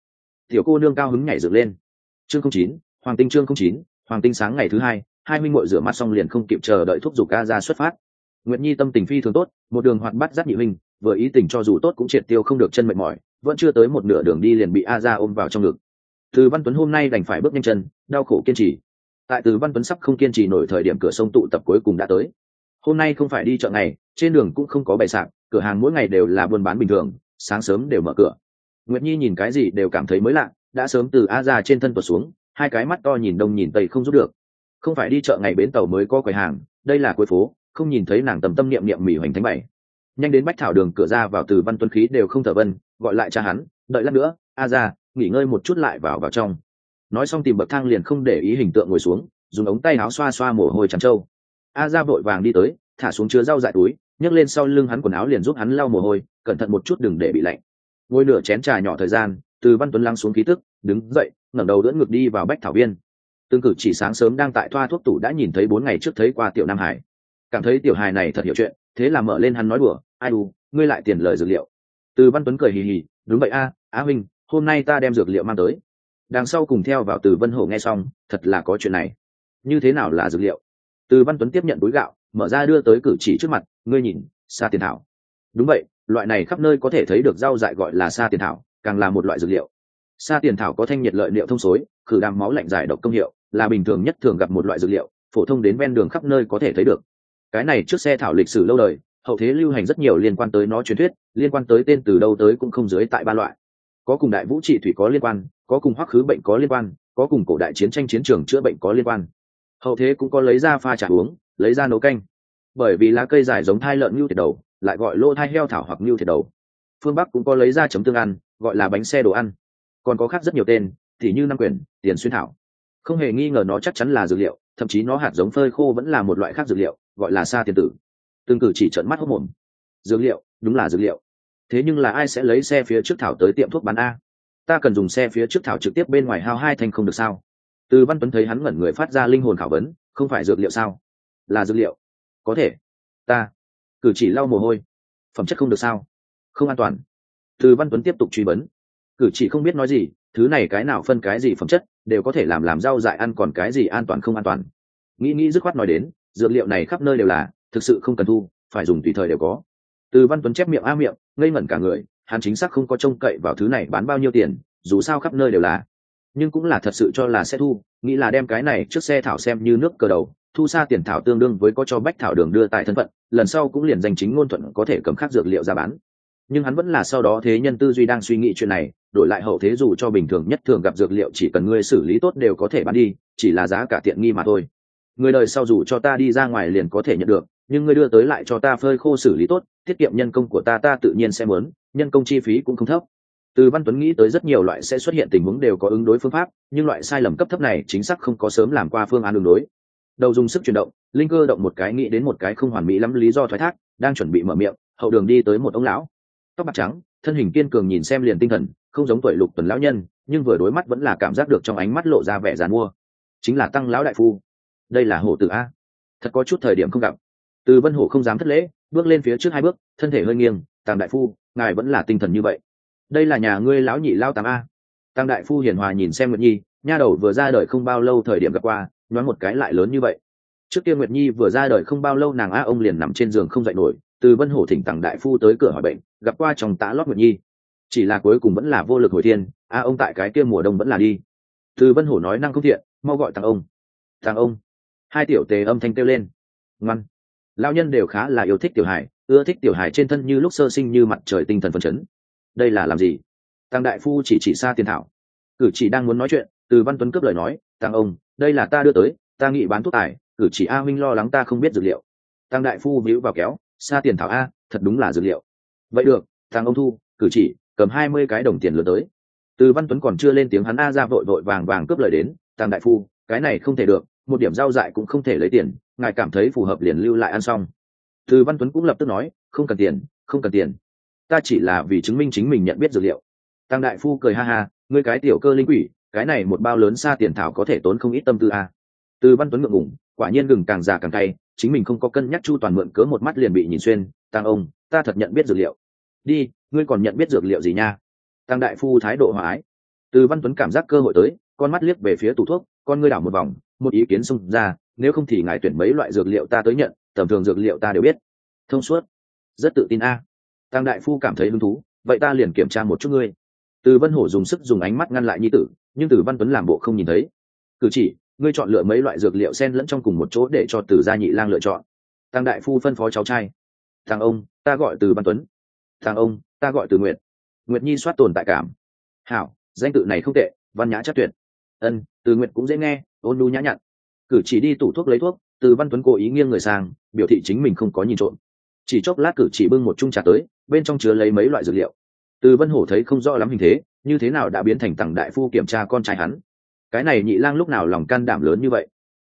A: Tiểu cô nương cao hứng nhảy dựng lên. Chương không chín, hoàng tinh chương không chín hoàng tinh sáng ngày thứ hai hai minh muội rửa mặt xong liền không kịp chờ đợi thúc giục ca ra xuất phát. Nguyệt nhi tâm tình phi thường tốt, một đường hoạt bắt giáp nhị minh vừa ý tình cho dù tốt cũng triệt tiêu không được chân mệt mỏi, vẫn chưa tới một nửa đường đi liền bị a ra ôm vào trong ngực. Từ văn tuấn hôm nay đành phải bước nhanh chân, đau khổ kiên trì. Tại từ văn tuấn sắp không kiên trì nổi thời điểm cửa sông tụ tập cuối cùng đã tới. Hôm nay không phải đi chợ ngày, trên đường cũng không có bày sạp, cửa hàng mỗi ngày đều là buôn bán bình thường, sáng sớm đều mở cửa. Nguyệt nhi nhìn cái gì đều cảm thấy mới lạ, đã sớm từ a ra trên thân tuột xuống hai cái mắt to nhìn đông nhìn tây không giúp được. Không phải đi chợ ngày bến tàu mới có quầy hàng, đây là cuối phố, không nhìn thấy nàng tầm tâm niệm niệm mỹ hoành thánh bảy. Nhanh đến bách thảo đường cửa ra vào từ văn tuấn khí đều không thở vân, gọi lại cha hắn, đợi lát nữa, a ra, nghỉ ngơi một chút lại vào vào trong. Nói xong tìm bậc thang liền không để ý hình tượng ngồi xuống, dùng ống tay áo xoa xoa mồ hôi trắng trâu. A ra vội vàng đi tới, thả xuống chứa rau dại túi, nhấc lên sau lưng hắn quần áo liền giúp hắn lau mồ hôi, cẩn thận một chút đừng để bị lạnh. Ngồi nửa chén trà nhỏ thời gian, từ văn tuấn lăng xuống khí tức, đứng dậy ngẩng đầu đỡ ngược đi vào bách thảo viên. Tương cử chỉ sáng sớm đang tại thoa thuốc tủ đã nhìn thấy bốn ngày trước thấy qua tiểu nam hải. Cảm thấy tiểu hài này thật hiểu chuyện, thế là mở lên hắn nói đùa, ai đù, ngươi lại tiền lời dược liệu. Từ văn tuấn cười hì hì, đúng vậy a, á huynh, hôm nay ta đem dược liệu mang tới. Đằng sau cùng theo vào từ vân hổ nghe xong, thật là có chuyện này. Như thế nào là dược liệu? Từ văn tuấn tiếp nhận túi gạo, mở ra đưa tới cử chỉ trước mặt, ngươi nhìn, sa tiền thảo. Đúng vậy, loại này khắp nơi có thể thấy được rau dại gọi là sa tiền thảo, càng là một loại dược liệu sa tiền thảo có thanh nhiệt lợi liệu thông xối, khử đàm máu lạnh giải độc công hiệu, là bình thường nhất thường gặp một loại dược liệu, phổ thông đến ven đường khắp nơi có thể thấy được. Cái này trước xe thảo lịch sử lâu đời, hậu thế lưu hành rất nhiều liên quan tới nó truyền thuyết, liên quan tới tên từ đâu tới cũng không dưới tại ba loại. Có cùng đại vũ trị thủy có liên quan, có cùng hoắc khứ bệnh có liên quan, có cùng cổ đại chiến tranh chiến trường chữa bệnh có liên quan. Hậu thế cũng có lấy ra pha trà uống, lấy ra nấu canh. Bởi vì lá cây dài giống thai lợn ngưu thiệt đầu, lại gọi lô thai heo thảo hoặc ngưu thiệt đầu. Phương bắc cũng có lấy ra chấm tương ăn, gọi là bánh xe đồ ăn còn có khác rất nhiều tên thì như năm quyền tiền xuyên thảo. Không hề nghi ngờ nó chắc chắn là dược liệu, thậm chí nó hạt giống phơi khô vẫn là một loại khác dược liệu, gọi là sa tiền tử. Tương cử chỉ trợn mắt hốc mồm. Dược liệu, đúng là dược liệu. Thế nhưng là ai sẽ lấy xe phía trước thảo tới tiệm thuốc bán a? Ta cần dùng xe phía trước thảo trực tiếp bên ngoài hao hai thành không được sao? Từ văn tuấn thấy hắn ngẩn người phát ra linh hồn khảo vấn, không phải dược liệu sao? Là dược liệu. Có thể. Ta. Cử chỉ lau mồ hôi. Phẩm chất không được sao? Không an toàn. Từ văn tuấn tiếp tục truy vấn cử chỉ không biết nói gì, thứ này cái nào phân cái gì phẩm chất, đều có thể làm làm rau dại ăn còn cái gì an toàn không an toàn. Nghĩ nghĩ dứt khoát nói đến, dược liệu này khắp nơi đều là, thực sự không cần thu, phải dùng tùy thời đều có. Từ văn tuấn chép miệng a miệng, ngây ngẩn cả người, hắn chính xác không có trông cậy vào thứ này bán bao nhiêu tiền, dù sao khắp nơi đều là. Nhưng cũng là thật sự cho là sẽ thu, nghĩ là đem cái này trước xe thảo xem như nước cờ đầu, thu xa tiền thảo tương đương với có cho bách thảo đường đưa tại thân phận, lần sau cũng liền danh chính ngôn thuận có thể cầm khác dược liệu ra bán nhưng hắn vẫn là sau đó thế nhân tư duy đang suy nghĩ chuyện này, đổi lại hậu thế dù cho bình thường nhất thường gặp dược liệu chỉ cần ngươi xử lý tốt đều có thể bán đi, chỉ là giá cả tiện nghi mà thôi. Người đời sau dù cho ta đi ra ngoài liền có thể nhận được, nhưng ngươi đưa tới lại cho ta phơi khô xử lý tốt, tiết kiệm nhân công của ta ta tự nhiên sẽ muốn, nhân công chi phí cũng không thấp. Từ văn tuấn nghĩ tới rất nhiều loại sẽ xuất hiện tình huống đều có ứng đối phương pháp, nhưng loại sai lầm cấp thấp này chính xác không có sớm làm qua phương án ứng đối. Đầu dùng sức chuyển động, linh cơ động một cái nghĩ đến một cái không hoàn mỹ lắm lý do thoái thác, đang chuẩn bị mở miệng, hậu đường đi tới một ông lão tóc bạc trắng, thân hình kiên cường nhìn xem liền tinh thần, không giống tuổi lục tuần lão nhân, nhưng vừa đối mắt vẫn là cảm giác được trong ánh mắt lộ ra vẻ dàn mua. Chính là tăng lão đại phu. Đây là hổ tử a. Thật có chút thời điểm không gặp. Từ vân hổ không dám thất lễ, bước lên phía trước hai bước, thân thể hơi nghiêng, tàng đại phu, ngài vẫn là tinh thần như vậy. Đây là nhà ngươi lão nhị lao tám a. Tăng đại phu hiền hòa nhìn xem nguyệt nhi, nha đầu vừa ra đời không bao lâu thời điểm gặp qua nói một cái lại lớn như vậy. Trước kia nguyệt nhi vừa ra đời không bao lâu nàng a ông liền nằm trên giường không dậy nổi từ vân hổ thỉnh tặng đại phu tới cửa hỏi bệnh, gặp qua chồng tá lót nguyệt nhi. Chỉ là cuối cùng vẫn là vô lực hồi thiên, a, ông tại cái kia mùa đông vẫn là đi. Từ vân hổ nói năng không thiện, mau gọi thằng ông. Thằng ông. Hai tiểu tề âm thanh kêu lên. Ngoan. Lao nhân đều khá là yêu thích tiểu hải ưa thích tiểu hải trên thân như lúc sơ sinh như mặt trời tinh thần phấn chấn. Đây là làm gì? Tăng đại phu chỉ chỉ xa tiền thảo. Cử chỉ đang muốn nói chuyện, từ văn tuấn cướp lời nói tăng ông, đây là ta đưa tới, ta nghĩ bán thuốc tài, cử chỉ a huynh lo lắng ta không biết dược liệu. Tăng đại phu víu vào kéo xa tiền thảo a, thật đúng là dược liệu. Vậy được, thằng ông thu, cử chỉ, cầm hai mươi cái đồng tiền lừa tới. Từ văn tuấn còn chưa lên tiếng hắn a ra vội vội vàng vàng cướp lời đến tăng đại phu, cái này không thể được, một điểm giao dại cũng không thể lấy tiền, ngài cảm thấy phù hợp liền lưu lại ăn xong. Từ văn tuấn cũng lập tức nói, không cần tiền, không cần tiền. Ta chỉ là vì chứng minh chính mình nhận biết dược liệu. Tăng đại phu cười ha ha, ngươi cái tiểu cơ linh quỷ, cái này một bao lớn xa tiền thảo có thể tốn không ít tâm tư a. À. từ văn tuấn ngượng ngủng quả nhiên gừng càng già càng cay, chính mình không có cân nhắc chu toàn mượn cớ một mắt liền bị nhìn xuyên tăng ông, ta thật nhận biết dược liệu. Đi, ngươi còn nhận biết dược liệu gì nha? Tăng đại phu thái độ hòa ái. Từ văn tuấn cảm giác cơ hội tới, con mắt liếc về phía tủ thuốc, con ngươi đảo một vòng, một ý kiến xông ra, nếu không thì ngài tuyển mấy loại dược liệu ta tới nhận, tầm thường dược liệu ta đều biết. Thông suốt. Rất tự tin a. Tăng đại phu cảm thấy hứng thú, vậy ta liền kiểm tra một chút ngươi. Từ vân hổ dùng sức dùng ánh mắt ngăn lại nhi tử, nhưng từ văn tuấn làm bộ không nhìn thấy. Cử chỉ ngươi chọn lựa mấy loại dược liệu xen lẫn trong cùng một chỗ để cho từ gia nhị lang lựa chọn. Tăng đại phu phân phó cháu trai. Thằng ông, ta gọi từ văn tuấn. Thằng ông, ta gọi từ nguyệt. Nguyệt nhi soát tồn tại cảm. Hảo, danh tự này không tệ, văn nhã chắc tuyệt. Ân, từ nguyệt cũng dễ nghe, ôn nhu nhã nhặn. Cử chỉ đi tủ thuốc lấy thuốc, từ văn tuấn cố ý nghiêng người sang, biểu thị chính mình không có nhìn trộm. Chỉ chốc lát cử chỉ bưng một chung trà tới, bên trong chứa lấy mấy loại dược liệu. Từ vân hổ thấy không rõ lắm hình thế, như thế nào đã biến thành tặng đại phu kiểm tra con trai hắn cái này nhị lang lúc nào lòng can đảm lớn như vậy?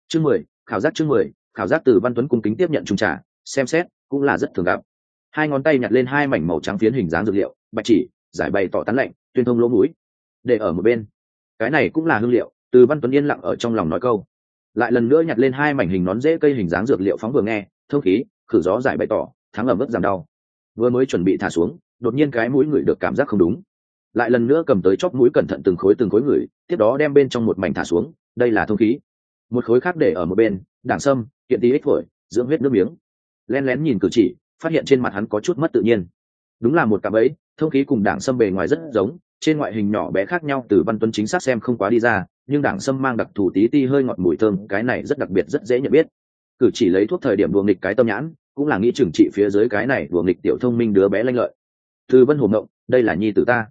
A: Chương mười, khảo giác chương mười, khảo giác từ văn tuấn cung kính tiếp nhận trung trà, xem xét, cũng là rất thường gặp. Hai ngón tay nhặt lên hai mảnh màu trắng phiến hình dáng dược liệu, bạch chỉ, giải bày tỏ tán lạnh, tuyên thông lỗ mũi. Để ở một bên. Cái này cũng là hương liệu, từ văn tuấn yên lặng ở trong lòng nói câu. Lại lần nữa nhặt lên hai mảnh hình nón dễ cây hình dáng dược liệu phóng vừa nghe, thông khí, khử gió giải bày tỏ, thắng ở mức giảm đau. Vừa mới chuẩn bị thả xuống, đột nhiên cái mũi ngửi được cảm giác không đúng lại lần nữa cầm tới chóp mũi cẩn thận từng khối từng khối người, tiếp đó đem bên trong một mảnh thả xuống, đây là thông khí. Một khối khác để ở một bên, đảng sâm, kiện tí ích phổi, dưỡng huyết nước miếng. Len lén nhìn cử chỉ, phát hiện trên mặt hắn có chút mất tự nhiên. Đúng là một cặp ấy thông khí cùng đảng sâm bề ngoài rất giống, trên ngoại hình nhỏ bé khác nhau, từ văn tuấn chính xác xem không quá đi ra, nhưng đảng sâm mang đặc thù tí ti hơi ngọt mùi thơm, cái này rất đặc biệt, rất dễ nhận biết. Cử chỉ lấy thuốc thời điểm đùa nghịch cái tâm nhãn, cũng là nghĩ trừng trị phía dưới cái này đùa nghịch tiểu thông minh đứa bé lanh lợi. Từ vân hồn ngộng đây là nhi tử ta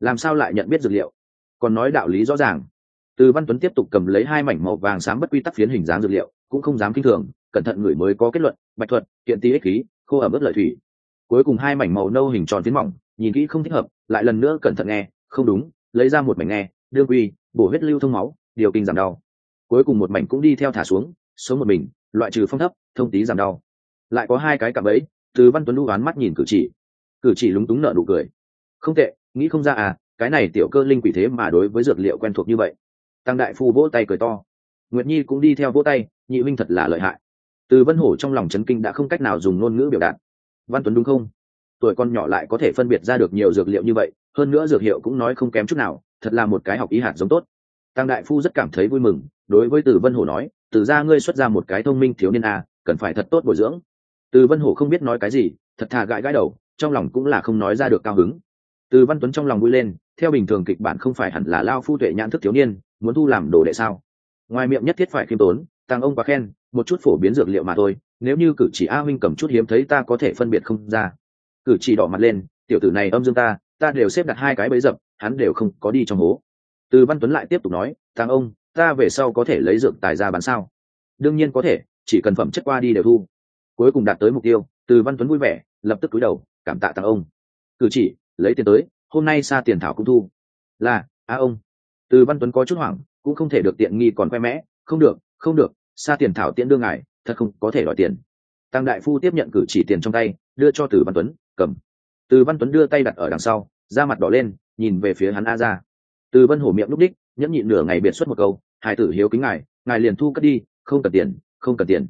A: làm sao lại nhận biết dược liệu? Còn nói đạo lý rõ ràng. Từ văn tuấn tiếp tục cầm lấy hai mảnh màu vàng sáng bất quy tắc phiến hình dáng dược liệu, cũng không dám kinh thường, cẩn thận người mới có kết luận, bạch thuật, kiện tí ích khí, khô ẩm ướt lợi thủy. Cuối cùng hai mảnh màu nâu hình tròn phiến mỏng, nhìn kỹ không thích hợp, lại lần nữa cẩn thận nghe, không đúng, lấy ra một mảnh nghe, đương quy, bổ huyết lưu thông máu, điều kinh giảm đau. Cuối cùng một mảnh cũng đi theo thả xuống số một mình, loại trừ phong thấp, thông tí giảm đau. Lại có hai cái cạm ấy từ văn tuấn lũ oán mắt nhìn cử chỉ. Cử chỉ lúng túng nợ nụ cười. Không tệ nghĩ không ra à cái này tiểu cơ linh quỷ thế mà đối với dược liệu quen thuộc như vậy. Tăng đại phu vỗ tay cười to. Nguyệt nhi cũng đi theo vỗ tay, nhị huynh thật là lợi hại. Từ vân hổ trong lòng chấn kinh đã không cách nào dùng ngôn ngữ biểu đạt. Văn tuấn đúng không? Tuổi con nhỏ lại có thể phân biệt ra được nhiều dược liệu như vậy, hơn nữa dược hiệu cũng nói không kém chút nào, thật là một cái học ý hạt giống tốt. Tăng đại phu rất cảm thấy vui mừng, đối với từ vân hổ nói, từ ra ngươi xuất ra một cái thông minh thiếu niên a cần phải thật tốt bồi dưỡng. Từ vân hổ không biết nói cái gì, thật thà gãi gãi đầu, trong lòng cũng là không nói ra được cao hứng từ văn tuấn trong lòng vui lên, theo bình thường kịch bản không phải hẳn là lao phu tuệ nhãn thức thiếu niên, muốn thu làm đồ đệ sao? Ngoài miệng nhất thiết phải khiêm tốn, tàng ông quá khen, một chút phổ biến dược liệu mà thôi, nếu như cử chỉ a huynh cầm chút hiếm thấy ta có thể phân biệt không ra. Cử chỉ đỏ mặt lên, tiểu tử này âm dương ta ta đều xếp đặt hai cái bẫy dập, hắn đều không có đi trong hố. Từ văn tuấn lại tiếp tục nói, tàng ông, ta về sau có thể lấy dược tài ra bán sao? Đương nhiên có thể, chỉ cần phẩm chất qua đi đều thu. Cuối cùng đạt tới mục tiêu, từ văn tuấn vui vẻ, lập tức cúi đầu, cảm tạ tàng ông. Cử chỉ lấy tiền tới, hôm nay xa tiền thảo cũng thu. Là, a ông. Từ văn tuấn có chút hoảng, cũng không thể được tiện nghi còn khoe mẽ, không được không được xa tiền thảo tiễn đương ngài, thật không có thể đòi tiền. Tăng đại phu tiếp nhận cử chỉ tiền trong tay, đưa cho từ văn tuấn, cầm. Từ văn tuấn đưa tay đặt ở đằng sau, da mặt đỏ lên, nhìn về phía hắn a ra từ vân hổ miệng lúc đích nhẫn nhịn nửa ngày biệt xuất một câu, hải tử hiếu kính ngài ngài liền thu cất đi, không cần tiền, không cần tiền.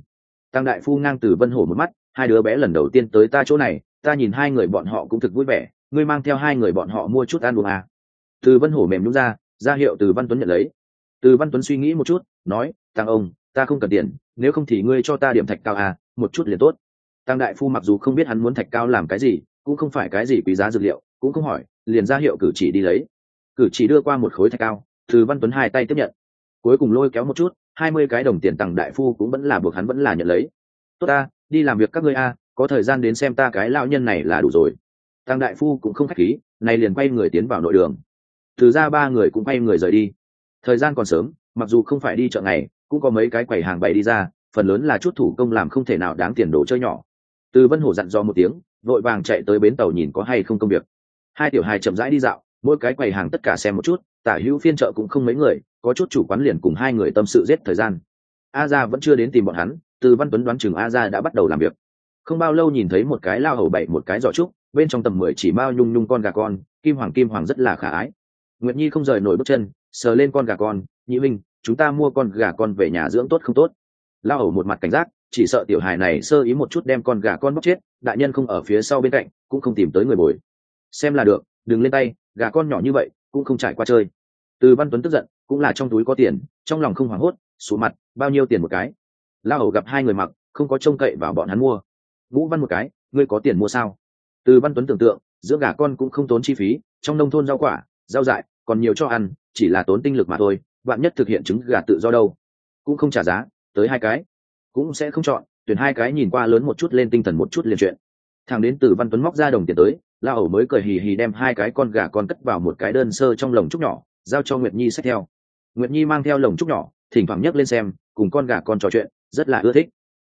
A: Tăng đại phu ngang từ vân hổ một mắt, hai đứa bé lần đầu tiên tới ta chỗ này, ta nhìn hai người bọn họ cũng thực vui vẻ ngươi mang theo hai người bọn họ mua chút ăn uống à. từ vân hổ mềm nhúng ra ra hiệu từ văn tuấn nhận lấy. Từ văn tuấn suy nghĩ một chút, nói, tăng ông, ta không cần tiền, nếu không thì ngươi cho ta điểm thạch cao à một chút liền tốt. Tăng đại phu mặc dù không biết hắn muốn thạch cao làm cái gì, cũng không phải cái gì quý giá dược liệu, cũng không hỏi, liền ra hiệu cử chỉ đi lấy. Cử chỉ đưa qua một khối thạch cao, từ văn tuấn hai tay tiếp nhận. Cuối cùng lôi kéo một chút, hai mươi cái đồng tiền tăng đại phu cũng vẫn là buộc hắn vẫn là nhận lấy. Tốt ta, đi làm việc các ngươi a có thời gian đến xem ta cái lão nhân này là đủ rồi tăng đại phu cũng không khách khí này liền quay người tiến vào nội đường. Từ ra ba người cũng quay người rời đi. Thời gian còn sớm, mặc dù không phải đi chợ ngày, cũng có mấy cái quầy hàng bày đi ra, phần lớn là chút thủ công làm không thể nào đáng tiền đồ chơi nhỏ. Từ vân hổ dặn dò một tiếng, vội vàng chạy tới bến tàu nhìn có hay không công việc. Hai tiểu hài chậm rãi đi dạo, mỗi cái quầy hàng tất cả xem một chút, tả hữu phiên chợ cũng không mấy người, có chút chủ quán liền cùng hai người tâm sự giết thời gian. A ra vẫn chưa đến tìm bọn hắn, từ văn tuấn đoán chừng a ra đã bắt đầu làm việc. Không bao lâu nhìn thấy một cái lao hầu bậy một cái giỏ trúc bên trong tầm mười chỉ bao nhung nhung con gà con, kim hoàng kim hoàng rất là khả ái. Nguyệt nhi không rời nổi bước chân, sờ lên con gà con, nhị minh chúng ta mua con gà con về nhà dưỡng tốt không tốt? Lao hầu một mặt cảnh giác, chỉ sợ tiểu hài này sơ ý một chút đem con gà con bóc chết, đại nhân không ở phía sau bên cạnh, cũng không tìm tới người bồi. Xem là được, đừng lên tay, gà con nhỏ như vậy, cũng không trải qua chơi. Từ văn tuấn tức giận, cũng là trong túi có tiền, trong lòng không hoảng hốt xuống mặt, bao nhiêu tiền một cái? Lao hầu gặp hai người mặc, không có trông cậy vào bọn hắn mua. Ngũ văn một cái, ngươi có tiền mua sao? Từ văn tuấn tưởng tượng dưỡng gà con cũng không tốn chi phí, trong nông thôn rau quả, rau dại, còn nhiều cho ăn, chỉ là tốn tinh lực mà thôi bạn nhất thực hiện trứng gà tự do đâu. Cũng không trả giá, tới hai cái. Cũng sẽ không chọn, tuyển hai cái nhìn qua lớn một chút lên tinh thần một chút liền chuyện. Thằng đến từ văn tuấn móc ra đồng tiền tới, la ẩu mới cười hì hì đem hai cái con gà con cất vào một cái đơn sơ trong lồng trúc nhỏ, giao cho nguyệt nhi xách theo. Nguyệt nhi mang theo lồng trúc nhỏ, thỉnh thoảng nhấc lên xem, cùng con gà con trò chuyện, rất là ưa thích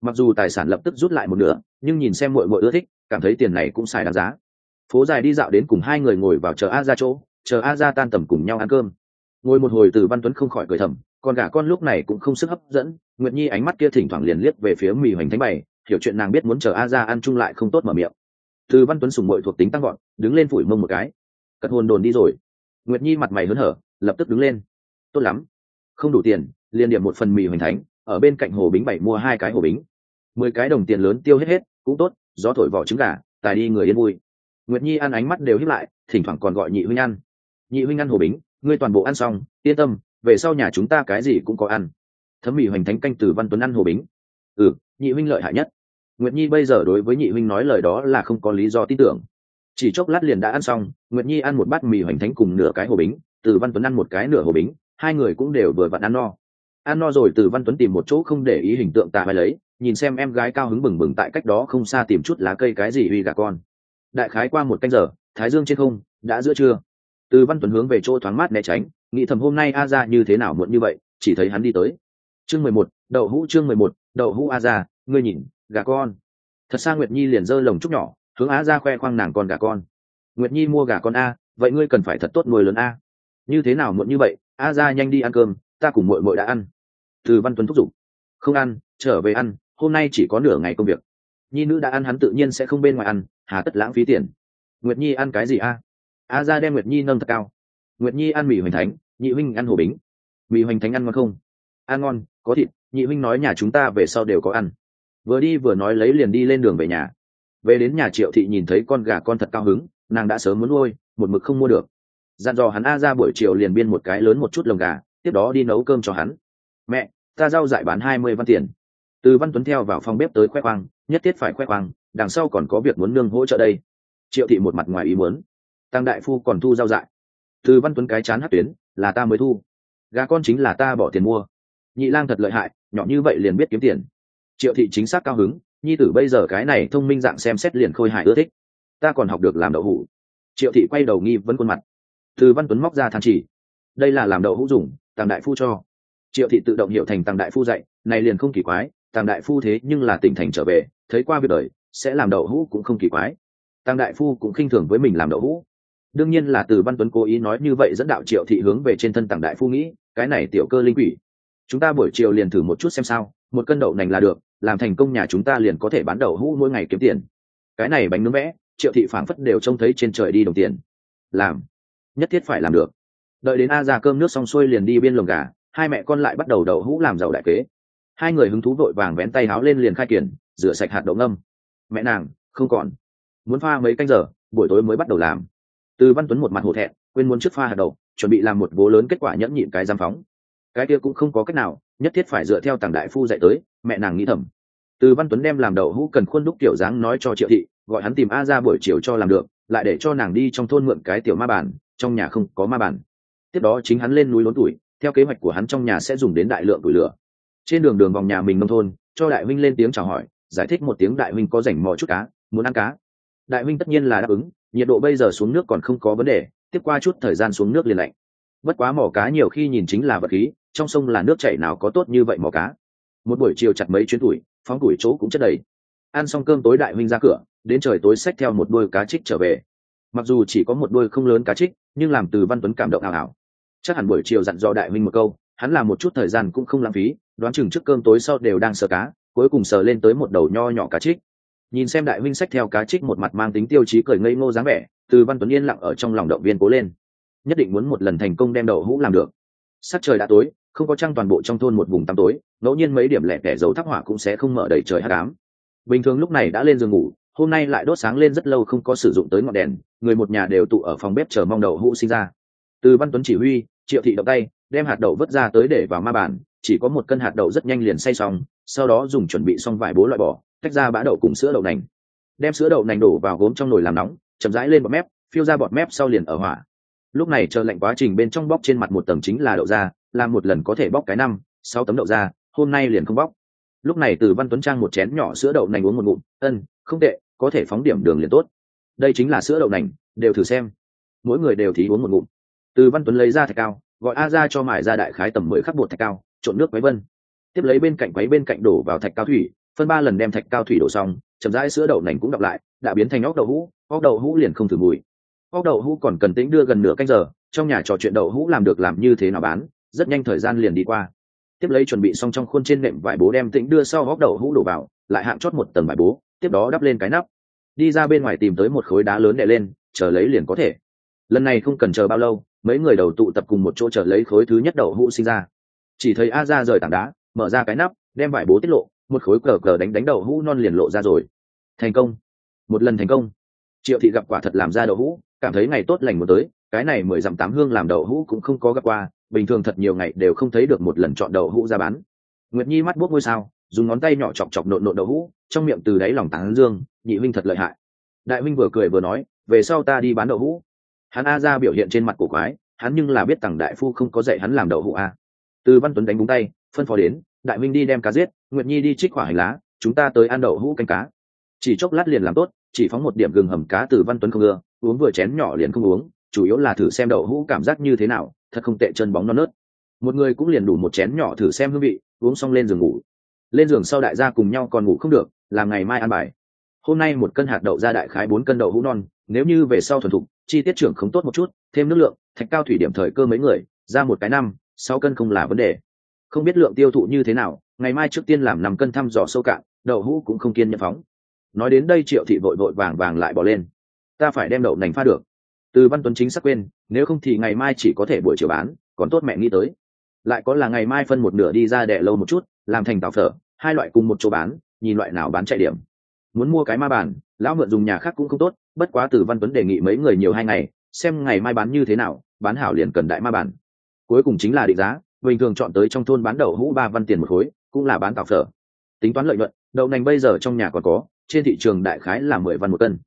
A: mặc dù tài sản lập tức rút lại một nửa, nhưng nhìn xem muội muội ưa thích, cảm thấy tiền này cũng xài đáng giá. Phố dài đi dạo đến cùng hai người ngồi vào chờ a ra chỗ, chờ a ra tan tầm cùng nhau ăn cơm. Ngồi một hồi từ văn tuấn không khỏi cười thầm còn cả con lúc này cũng không sức hấp dẫn, nguyệt nhi ánh mắt kia thỉnh thoảng liền liếc về phía mì hoành thánh bày, hiểu chuyện nàng biết muốn chờ a ra ăn chung lại không tốt mở miệng. Từ văn tuấn sùng mội thuộc tính tăng gọn đứng lên phủi mông một cái. Cất hồn đồn đi rồi. Nguyệt nhi mặt mày hớn hở, lập tức đứng lên. Tốt lắm. Không đủ tiền, liền điểm một phần mì hoành thánh ở bên cạnh hồ bính bảy mua hai cái hồ bính. Mười cái đồng tiền lớn tiêu hết hết, cũng tốt, gió thổi vỏ trứng gà, tài đi người yên vui. Nguyệt nhi ăn ánh mắt đều hiếp lại, thỉnh thoảng còn gọi nhị huynh ăn. Nhị huynh ăn hồ bính, ngươi toàn bộ ăn xong, yên tâm, về sau nhà chúng ta cái gì cũng có ăn. Thấm mì hoành thánh canh từ văn tuấn ăn hồ bính. Ừ nhị huynh lợi hại nhất. Nguyệt nhi bây giờ đối với nhị huynh nói lời đó là không có lý do tin tưởng. Chỉ chốc lát liền đã ăn xong, nguyệt nhi ăn một bát mì hoành thánh cùng nửa cái hồ bính, từ văn tuấn ăn một cái nửa hồ bính, hai người cũng đều vừa vặn ăn no ăn no rồi, từ văn tuấn tìm một chỗ không để ý hình tượng tạ vai lấy, nhìn xem em gái cao hứng bừng bừng tại cách đó không xa tìm chút lá cây cái gì uy gà con. Đại khái qua một canh giờ, thái dương trên không, đã giữa trưa. Từ văn tuấn hướng về chỗ thoáng mát né tránh, nghĩ thầm hôm nay a ra như thế nào muộn như vậy, chỉ thấy hắn đi tới. Chương mười một, đậu hũ chương mười một, đậu hũ a ra ngươi nhìn, gà con. Thật xa nguyệt nhi liền giơ lồng trúc nhỏ, hướng á ra khoe khoang nàng con gà con. Nguyệt nhi mua gà con a, vậy ngươi cần phải thật tốt nuôi lớn a. Như thế nào muộn như vậy, a ra nhanh đi ăn cơm ta cùng mội mội đã ăn. Từ văn tuấn thúc giục. Không ăn, trở về ăn, hôm nay chỉ có nửa ngày công việc. Nhi nữ đã ăn hắn tự nhiên sẽ không bên ngoài ăn, hà tất lãng phí tiền. Nguyệt nhi ăn cái gì a? A ra đem nguyệt nhi nâng thật cao. Nguyệt nhi ăn mì hoành thánh, nhị huynh ăn hồ bính. Mì hoành thánh ăn ngon không? Ăn ngon, có thịt, nhị huynh nói nhà chúng ta về sau đều có ăn. Vừa đi vừa nói lấy liền đi lên đường về nhà. Về đến nhà triệu thị nhìn thấy con gà con thật cao hứng, nàng đã sớm muốn nuôi, một mực không mua được. Dặn dò hắn a ra buổi chiều liền biên một cái lớn một chút lồng gà tiếp đó đi nấu cơm cho hắn. Mẹ, ta rau dại bán hai mươi văn tiền. Từ văn tuấn theo vào phòng bếp tới khoe khoang, nhất thiết phải khoe khoang, đằng sau còn có việc muốn nương hỗ trợ đây. Triệu thị một mặt ngoài ý muốn. Tăng đại phu còn thu rau dại từ văn tuấn cái chán hát tuyến, là ta mới thu. Gà con chính là ta bỏ tiền mua. Nhị lang thật lợi hại, nhỏ như vậy liền biết kiếm tiền. Triệu thị chính xác cao hứng, nhi tử bây giờ cái này thông minh dạng xem xét liền khôi hại ưa thích. Ta còn học được làm đậu hũ. Triệu thị quay đầu nghi vấn khuôn mặt. Từ văn tuấn móc ra than chỉ. Đây là làm đậu hũ dùng tàng đại phu cho. Triệu thị tự động hiểu thành tàng đại phu dạy, này liền không kỳ quái, tàng đại phu thế nhưng là tỉnh thành trở về, thấy qua việc đời, sẽ làm đậu hũ cũng không kỳ quái. Tàng đại phu cũng khinh thường với mình làm đậu hũ. Đương nhiên là từ văn tuấn cố ý nói như vậy dẫn đạo triệu thị hướng về trên thân tàng đại phu nghĩ, cái này tiểu cơ linh quỷ. Chúng ta buổi chiều liền thử một chút xem sao, một cân đậu nành là được, làm thành công nhà chúng ta liền có thể bán đậu hũ mỗi ngày kiếm tiền. Cái này bánh nướng vẽ, triệu thị phảng phất đều trông thấy trên trời đi đồng tiền. Làm, nhất thiết phải làm được đợi đến a ra cơm nước xong xuôi liền đi biên lồng gà, hai mẹ con lại bắt đầu đậu hũ làm giàu đại kế. Hai người hứng thú vội vàng vén tay háo lên liền khai kiển, rửa sạch hạt đậu ngâm. Mẹ nàng, không còn. Muốn pha mấy canh giờ, buổi tối mới bắt đầu làm. Từ văn tuấn một mặt hổ thẹn, quên muốn trước pha hạt đậu, chuẩn bị làm một vố lớn kết quả nhẫn nhịn cái giam phóng. Cái kia cũng không có cách nào, nhất thiết phải dựa theo tàng đại phu dạy tới, mẹ nàng nghĩ thầm. Từ văn tuấn đem làm đậu hũ cần khuôn đúc kiểu dáng nói cho triệu thị, gọi hắn tìm a ra buổi chiều cho làm được, lại để cho nàng đi trong thôn mượn cái tiểu ma bản trong nhà không có ma bản tiếp đó chính hắn lên núi lớn tuổi, theo kế hoạch của hắn trong nhà sẽ dùng đến đại lượng tuổi lửa. Trên đường đường vòng nhà mình nông thôn, cho đại huynh lên tiếng chào hỏi, giải thích một tiếng đại huynh có rảnh mò chút cá, muốn ăn cá. Đại huynh tất nhiên là đáp ứng, nhiệt độ bây giờ xuống nước còn không có vấn đề, tiếp qua chút thời gian xuống nước liền lạnh. Bất quá mỏ cá nhiều khi nhìn chính là vật khí, trong sông là nước chảy nào có tốt như vậy mỏ cá. Một buổi chiều chặt mấy chuyến tuổi, phóng tuổi chỗ cũng chất đầy. Ăn xong cơm tối đại huynh ra cửa, đến trời tối xách theo một đôi cá trích trở về. Mặc dù chỉ có một đôi không lớn cá trích, nhưng làm từ văn tuấn cảm động ảo ảo chắc hẳn buổi chiều dặn dò đại Minh một câu, hắn làm một chút thời gian cũng không lãng phí, đoán chừng trước cơm tối sau đều đang sờ cá, cuối cùng sờ lên tới một đầu nho nhỏ cá trích. Nhìn xem đại Minh sách theo cá trích một mặt mang tính tiêu chí cười ngây ngô dáng vẻ, từ văn tuấn yên lặng ở trong lòng động viên cố lên. Nhất định muốn một lần thành công đem đậu hũ làm được. Sắc trời đã tối, không có trăng toàn bộ trong thôn một vùng tăm tối, ngẫu nhiên mấy điểm lẻ tẻ dầu thác hỏa cũng sẽ không mở đầy trời hát cám bình thường lúc này đã lên giường ngủ, hôm nay lại đốt sáng lên rất lâu không có sử dụng tới ngọn đèn, người một nhà đều tụ ở phòng bếp chờ mong đậu hũ sinh ra từ văn tuấn chỉ huy, triệu thị động tay, đem hạt đậu vớt ra tới để vào ma bản chỉ có một cân hạt đậu rất nhanh liền xay xong, sau đó dùng chuẩn bị xong vài bố loại bỏ, tách ra bã đậu cùng sữa đậu nành. Đem sữa đậu nành đổ vào gốm trong nồi làm nóng, chậm rãi lên bọt mép, phiêu ra bọt mép sau liền ở hỏa. Lúc này chờ lạnh quá trình bên trong bóc trên mặt một tầng chính là đậu da, làm một lần có thể bóc cái năm, sáu tấm đậu da, hôm nay liền không bóc. Lúc này từ văn tuấn trang một chén nhỏ sữa đậu nành uống một ngụm, ân, không tệ, có thể phóng điểm đường liền tốt. Đây chính là sữa đậu nành, đều thử xem. Mỗi người đều thí uống một ngụm từ văn tuấn lấy ra thạch cao, gọi a ra cho mài ra đại khái tầm mười khắc bột thạch cao, trộn nước quấy vân. Tiếp lấy bên cạnh quấy bên cạnh đổ vào thạch cao thủy, phân ba lần đem thạch cao thủy đổ xong, chậm rãi sữa đậu nành cũng đọc lại, đã biến thành óc đậu hũ óc đậu hũ liền không thử mùi. Óc đậu hũ còn cần tĩnh đưa gần nửa canh giờ, trong nhà trò chuyện đậu hũ làm được làm như thế nào bán, rất nhanh thời gian liền đi qua. Tiếp lấy chuẩn bị xong trong khuôn trên nệm vải bố đem tĩnh đưa sau óc đậu hũ đổ vào, lại hạng chót một tầng vải bố, tiếp đó đắp lên cái nắp. Đi ra bên ngoài tìm tới một khối đá lớn đè lên, chờ lấy liền có thể. Lần này không cần chờ bao lâu mấy người đầu tụ tập cùng một chỗ chờ lấy khối thứ nhất đậu hũ sinh ra. Chỉ thấy a ra rời tảng đá, mở ra cái nắp, đem vải bố tiết lộ, một khối cờ cờ đánh đánh đậu hũ non liền lộ ra rồi. Thành công. Một lần thành công. Triệu thị gặp quả thật làm ra đậu hũ, cảm thấy ngày tốt lành một tới, cái này mười dặm tám hương làm đậu hũ cũng không có gặp qua, bình thường thật nhiều ngày đều không thấy được một lần chọn đậu hũ ra bán. Nguyệt nhi mắt buốt ngôi sao, dùng ngón tay nhỏ chọc chọc nộn nộn đậu hũ, trong miệng từ đáy lòng tán dương, nhị huynh thật lợi hại. Đại huynh vừa cười vừa nói, về sau ta đi bán đậu hũ hắn a ra biểu hiện trên mặt cổ quái, hắn nhưng là biết tằng đại phu không có dạy hắn làm đậu hũ a. Từ văn tuấn đánh búng tay, phân phó đến, đại Minh đi đem cá giết, nguyệt nhi đi trích quả hành lá, chúng ta tới ăn đậu hũ canh cá. Chỉ chốc lát liền làm tốt, chỉ phóng một điểm gừng hầm cá từ văn tuấn không ưa, uống vừa chén nhỏ liền không uống, chủ yếu là thử xem đậu hũ cảm giác như thế nào, thật không tệ, chân bóng non nớt. Một người cũng liền đủ một chén nhỏ thử xem hương vị, uống xong lên giường ngủ. Lên giường sau đại gia cùng nhau còn ngủ không được, làm ngày mai ăn bài. Hôm nay một cân hạt đậu ra đại khái bốn cân đậu hũ non nếu như về sau thuần thục, chi tiết trưởng không tốt một chút, thêm nước lượng, thạch cao thủy điểm thời cơ mấy người, ra một cái năm, sáu cân không là vấn đề. Không biết lượng tiêu thụ như thế nào, ngày mai trước tiên làm nằm cân thăm dò sâu cạn, đậu hũ cũng không kiên nhận phóng. Nói đến đây triệu thị vội vội vàng vàng lại bỏ lên. Ta phải đem đậu nành pha được. Từ văn tuấn chính xác quên, nếu không thì ngày mai chỉ có thể buổi chiều bán, còn tốt mẹ nghĩ tới. Lại có là ngày mai phân một nửa đi ra đẻ lâu một chút, làm thành tàu phở, hai loại cùng một chỗ bán, nhìn loại nào bán chạy điểm. Muốn mua cái ma bản lão mượn dùng nhà khác cũng không tốt, bất quá từ văn tuấn đề nghị mấy người nhiều hai ngày, xem ngày mai bán như thế nào, bán hảo liền cần đại ma bản. Cuối cùng chính là định giá, bình thường chọn tới trong thôn bán đậu hũ ba văn tiền một khối, cũng là bán tạo phở. Tính toán lợi nhuận, đậu nành bây giờ trong nhà còn có, trên thị trường đại khái là mười văn một cân.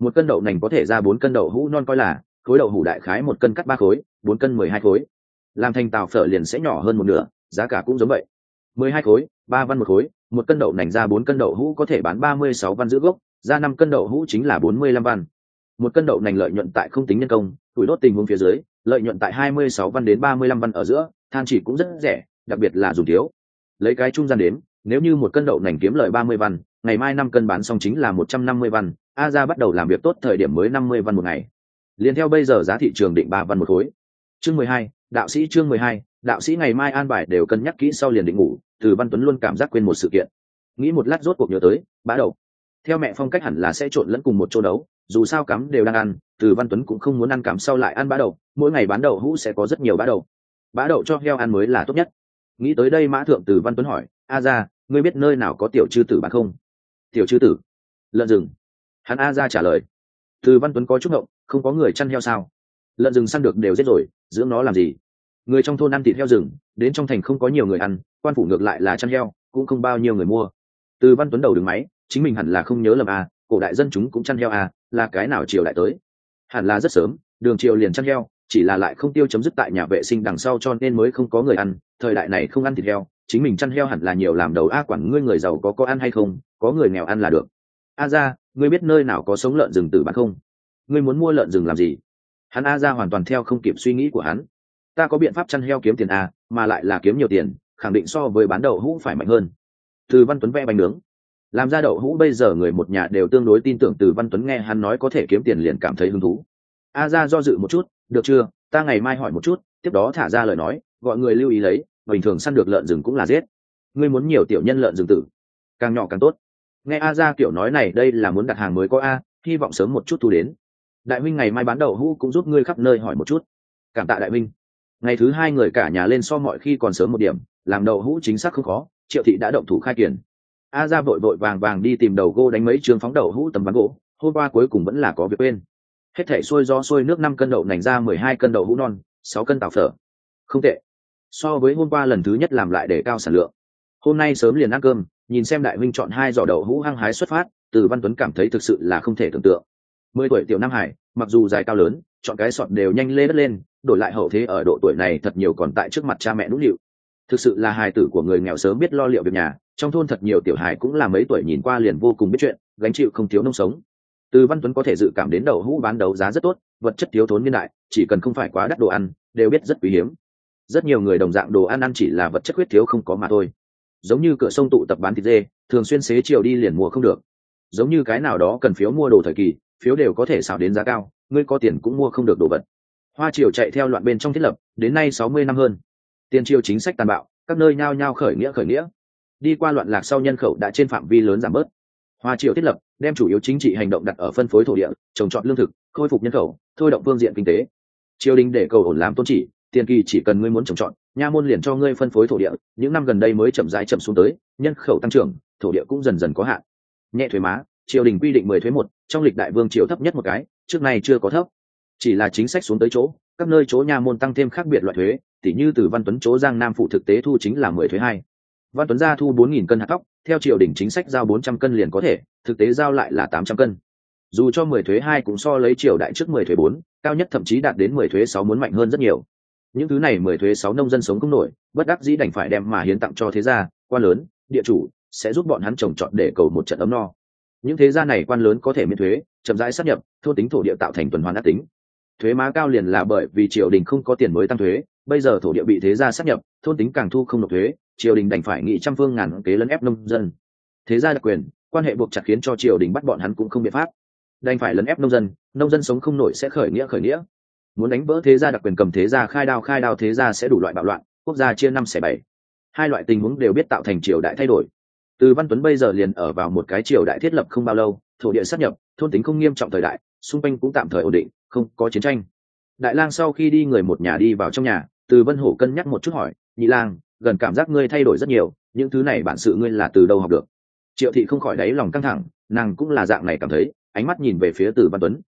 A: Một cân đậu nành có thể ra bốn cân đậu hũ non coi là, khối đậu hũ đại khái một cân cắt ba khối, bốn cân mười hai khối. Làm thành tàu phở liền sẽ nhỏ hơn một nửa, giá cả cũng giống vậy. Mười hai khối, ba văn một khối, một cân đậu nành ra bốn cân đậu hũ có thể bán ba mươi sáu văn giữ gốc ra năm cân đậu hũ chính là bốn mươi lăm văn. Một cân đậu nành lợi nhuận tại không tính nhân công, tuổi đốt tình huống phía dưới, lợi nhuận tại hai mươi sáu văn đến ba mươi lăm văn ở giữa, than chỉ cũng rất rẻ, đặc biệt là dùng thiếu. Lấy cái trung gian đếm, nếu như một cân đậu nành kiếm lợi ba mươi văn, ngày mai năm cân bán xong chính là một trăm năm mươi văn, a ra bắt đầu làm việc tốt thời điểm mới năm mươi văn một ngày. Liền theo bây giờ giá thị trường định ba văn một khối. Chương mười hai, đạo sĩ chương mười hai, đạo sĩ ngày mai an bài đều cân nhắc kỹ sau liền định ngủ, từ văn tuấn luôn cảm giác quên một sự kiện. Nghĩ một lát rốt cuộc nhớ tới, bá đầu theo mẹ phong cách hẳn là sẽ trộn lẫn cùng một chỗ đấu, dù sao cắm đều đang ăn, từ văn tuấn cũng không muốn ăn cắm sau lại ăn bá đậu. mỗi ngày bán đậu hũ sẽ có rất nhiều bá đậu. bá đậu cho heo ăn mới là tốt nhất. Nghĩ tới đây mã thượng từ văn tuấn hỏi, a ra ngươi biết nơi nào có tiểu chư tử bán không? Tiểu chư tử? Lợn rừng. Hắn a ra trả lời, từ văn tuấn có chút ngộng, không có người chăn heo sao? Lợn rừng săn được đều giết rồi, dưỡng nó làm gì? Người trong thôn ăn thịt heo rừng, đến trong thành không có nhiều người ăn, quan phủ ngược lại là chăn heo, cũng không bao nhiêu người mua. Từ văn tuấn đầu đường máy chính mình hẳn là không nhớ lầm à cổ đại dân chúng cũng chăn heo à là cái nào triều đại tới? Hẳn là rất sớm, đường triều liền chăn heo, chỉ là lại không tiêu chấm dứt tại nhà vệ sinh đằng sau cho nên mới không có người ăn, thời đại này không ăn thịt heo, chính mình chăn heo hẳn là nhiều làm đầu a, quản ngươi người giàu có có ăn hay không, có người nghèo ăn là được. A ra ngươi biết nơi nào có sống lợn rừng từ bán không? Ngươi muốn mua lợn rừng làm gì? Hắn a ra hoàn toàn theo không kịp suy nghĩ của hắn. Ta có biện pháp chăn heo kiếm tiền a mà lại là kiếm nhiều tiền, khẳng định so với bán đậu hũ phải mạnh hơn. Từ văn tuấn vẽ bánh nướng làm ra đậu hũ bây giờ người một nhà đều tương đối tin tưởng từ văn tuấn nghe hắn nói có thể kiếm tiền liền cảm thấy hứng thú. A ra do dự một chút, được chưa? Ta ngày mai hỏi một chút, tiếp đó thả ra lời nói, gọi người lưu ý lấy, bình thường săn được lợn rừng cũng là giết. Ngươi muốn nhiều tiểu nhân lợn rừng tử, càng nhỏ càng tốt. Nghe a ra kiểu nói này, đây là muốn đặt hàng mới có a, hy vọng sớm một chút thu đến. Đại minh ngày mai bán đậu hũ cũng giúp ngươi khắp nơi hỏi một chút. Cảm tạ đại minh ngày thứ hai người cả nhà lên so mọi khi còn sớm một điểm, làm đậu hũ chính xác không khó, triệu thị đã động thủ khai kiển a ra vội vội vàng vàng đi tìm đầu gô đánh mấy trường phóng đậu hũ tầm ván gỗ, hôm qua cuối cùng vẫn là có việc quên. Hết thể xuôi do xuôi nước năm cân đậu nành ra mười hai cân đậu hũ non, sáu cân tàu phở. Không tệ. So với hôm qua lần thứ nhất làm lại để cao sản lượng. Hôm nay sớm liền ăn cơm, nhìn xem đại huynh chọn hai giỏ đậu hũ hăng hái xuất phát, từ văn tuấn cảm thấy thực sự là không thể tưởng tượng. Mười tuổi tiểu nam hải, mặc dù dài cao lớn, chọn cái sọt đều nhanh lê đất lên, đổi lại hậu thế ở độ tuổi này thật nhiều còn tại trước mặt cha mẹ nũng nịu. Thực sự là hài tử của người nghèo sớm biết lo liệu việc nhà trong thôn thật nhiều tiểu hài cũng là mấy tuổi nhìn qua liền vô cùng biết chuyện, gánh chịu không thiếu nông sống. Từ văn tuấn có thể dự cảm đến đậu hũ bán đấu giá rất tốt, vật chất thiếu thốn niên đại, chỉ cần không phải quá đắt đồ ăn, đều biết rất quý hiếm. Rất nhiều người đồng dạng đồ ăn ăn chỉ là vật chất huyết thiếu không có mà thôi. Giống như cửa sông tụ tập bán thịt dê, thường xuyên xế chiều đi liền mua không được. Giống như cái nào đó cần phiếu mua đồ thời kỳ, phiếu đều có thể xào đến giá cao, ngươi có tiền cũng mua không được đồ vật. Hoa triều chạy theo loạn bên trong thiết lập, đến nay sáu mươi năm hơn. Tiền triều chính sách tàn bạo, các nơi nhao nhao khởi nghĩa khởi nghĩa đi qua loạn lạc sau nhân khẩu đã trên phạm vi lớn giảm bớt. Hoa triều thiết lập, đem chủ yếu chính trị hành động đặt ở phân phối thổ địa, trồng trọt lương thực, khôi phục nhân khẩu, thôi động phương diện kinh tế. Triều đình để cầu ổn làm tôn chỉ, tiền kỳ chỉ cần ngươi muốn trồng trọt, nha môn liền cho ngươi phân phối thổ địa, những năm gần đây mới chậm rãi chậm xuống tới, nhân khẩu tăng trưởng, thổ địa cũng dần dần có hạn. Nhẹ thuế má, triều đình quy định mười thuế một, trong lịch đại vương triều thấp nhất một cái, trước nay chưa có thấp. Chỉ là chính sách xuống tới chỗ, các nơi chỗ nha môn tăng thêm khác biệt loại thuế, tỉ như từ văn tuấn chỗ giang nam phụ thực tế thu chính là mười thuế hai văn tuấn gia thu bốn nghìn cân hạt tóc theo triều đình chính sách giao bốn trăm cân liền có thể, thực tế giao lại là tám trăm cân. Dù cho mười thuế hai cũng so lấy triều đại trước mười thuế bốn, cao nhất thậm chí đạt đến mười thuế sáu muốn mạnh hơn rất nhiều. Những thứ này mười thuế sáu nông dân sống không nổi, bất đắc dĩ đành phải đem mà hiến tặng cho thế gia, quan lớn, địa chủ, sẽ giúp bọn hắn trồng trọt để cầu một trận ấm no. Những thế gia này quan lớn có thể miễn thuế, chậm rãi sát nhập thôn tính thổ địa tạo thành tuần hoàn ác tính. Thuế má cao liền là bởi vì triều đình không có tiền mới tăng thuế bây giờ thổ địa bị thế gia sát nhập, thôn tính càng thu không nộp thuế, triều đình đành phải nghị trăm phương ngàn kế lấn ép nông dân. Thế gia đặc quyền, quan hệ buộc chặt khiến cho triều đình bắt bọn hắn cũng không biện pháp. Đành phải lấn ép nông dân nông dân sống không nổi sẽ khởi nghĩa khởi nghĩa. Muốn đánh vỡ thế gia đặc quyền cầm thế gia khai đao khai đao thế gia sẽ đủ loại bạo loạn, quốc gia chia năm xẻ bảy. Hai loại tình huống đều biết tạo thành triều đại thay đổi. Từ văn tuấn bây giờ liền ở vào một cái triều đại thiết lập không bao lâu, thổ địa sát nhập, thôn tính không nghiêm trọng thời đại, xung quanh cũng tạm thời ổn định, không có chiến tranh. Đại lang sau khi đi người một nhà đi vào trong nhà từ vân hổ cân nhắc một chút hỏi, nhị lang, gần cảm giác ngươi thay đổi rất nhiều, những thứ này bản sự ngươi là từ đâu học được? Triệu thị không khỏi đáy lòng căng thẳng, nàng cũng là dạng này cảm thấy, ánh mắt nhìn về phía từ văn tuấn.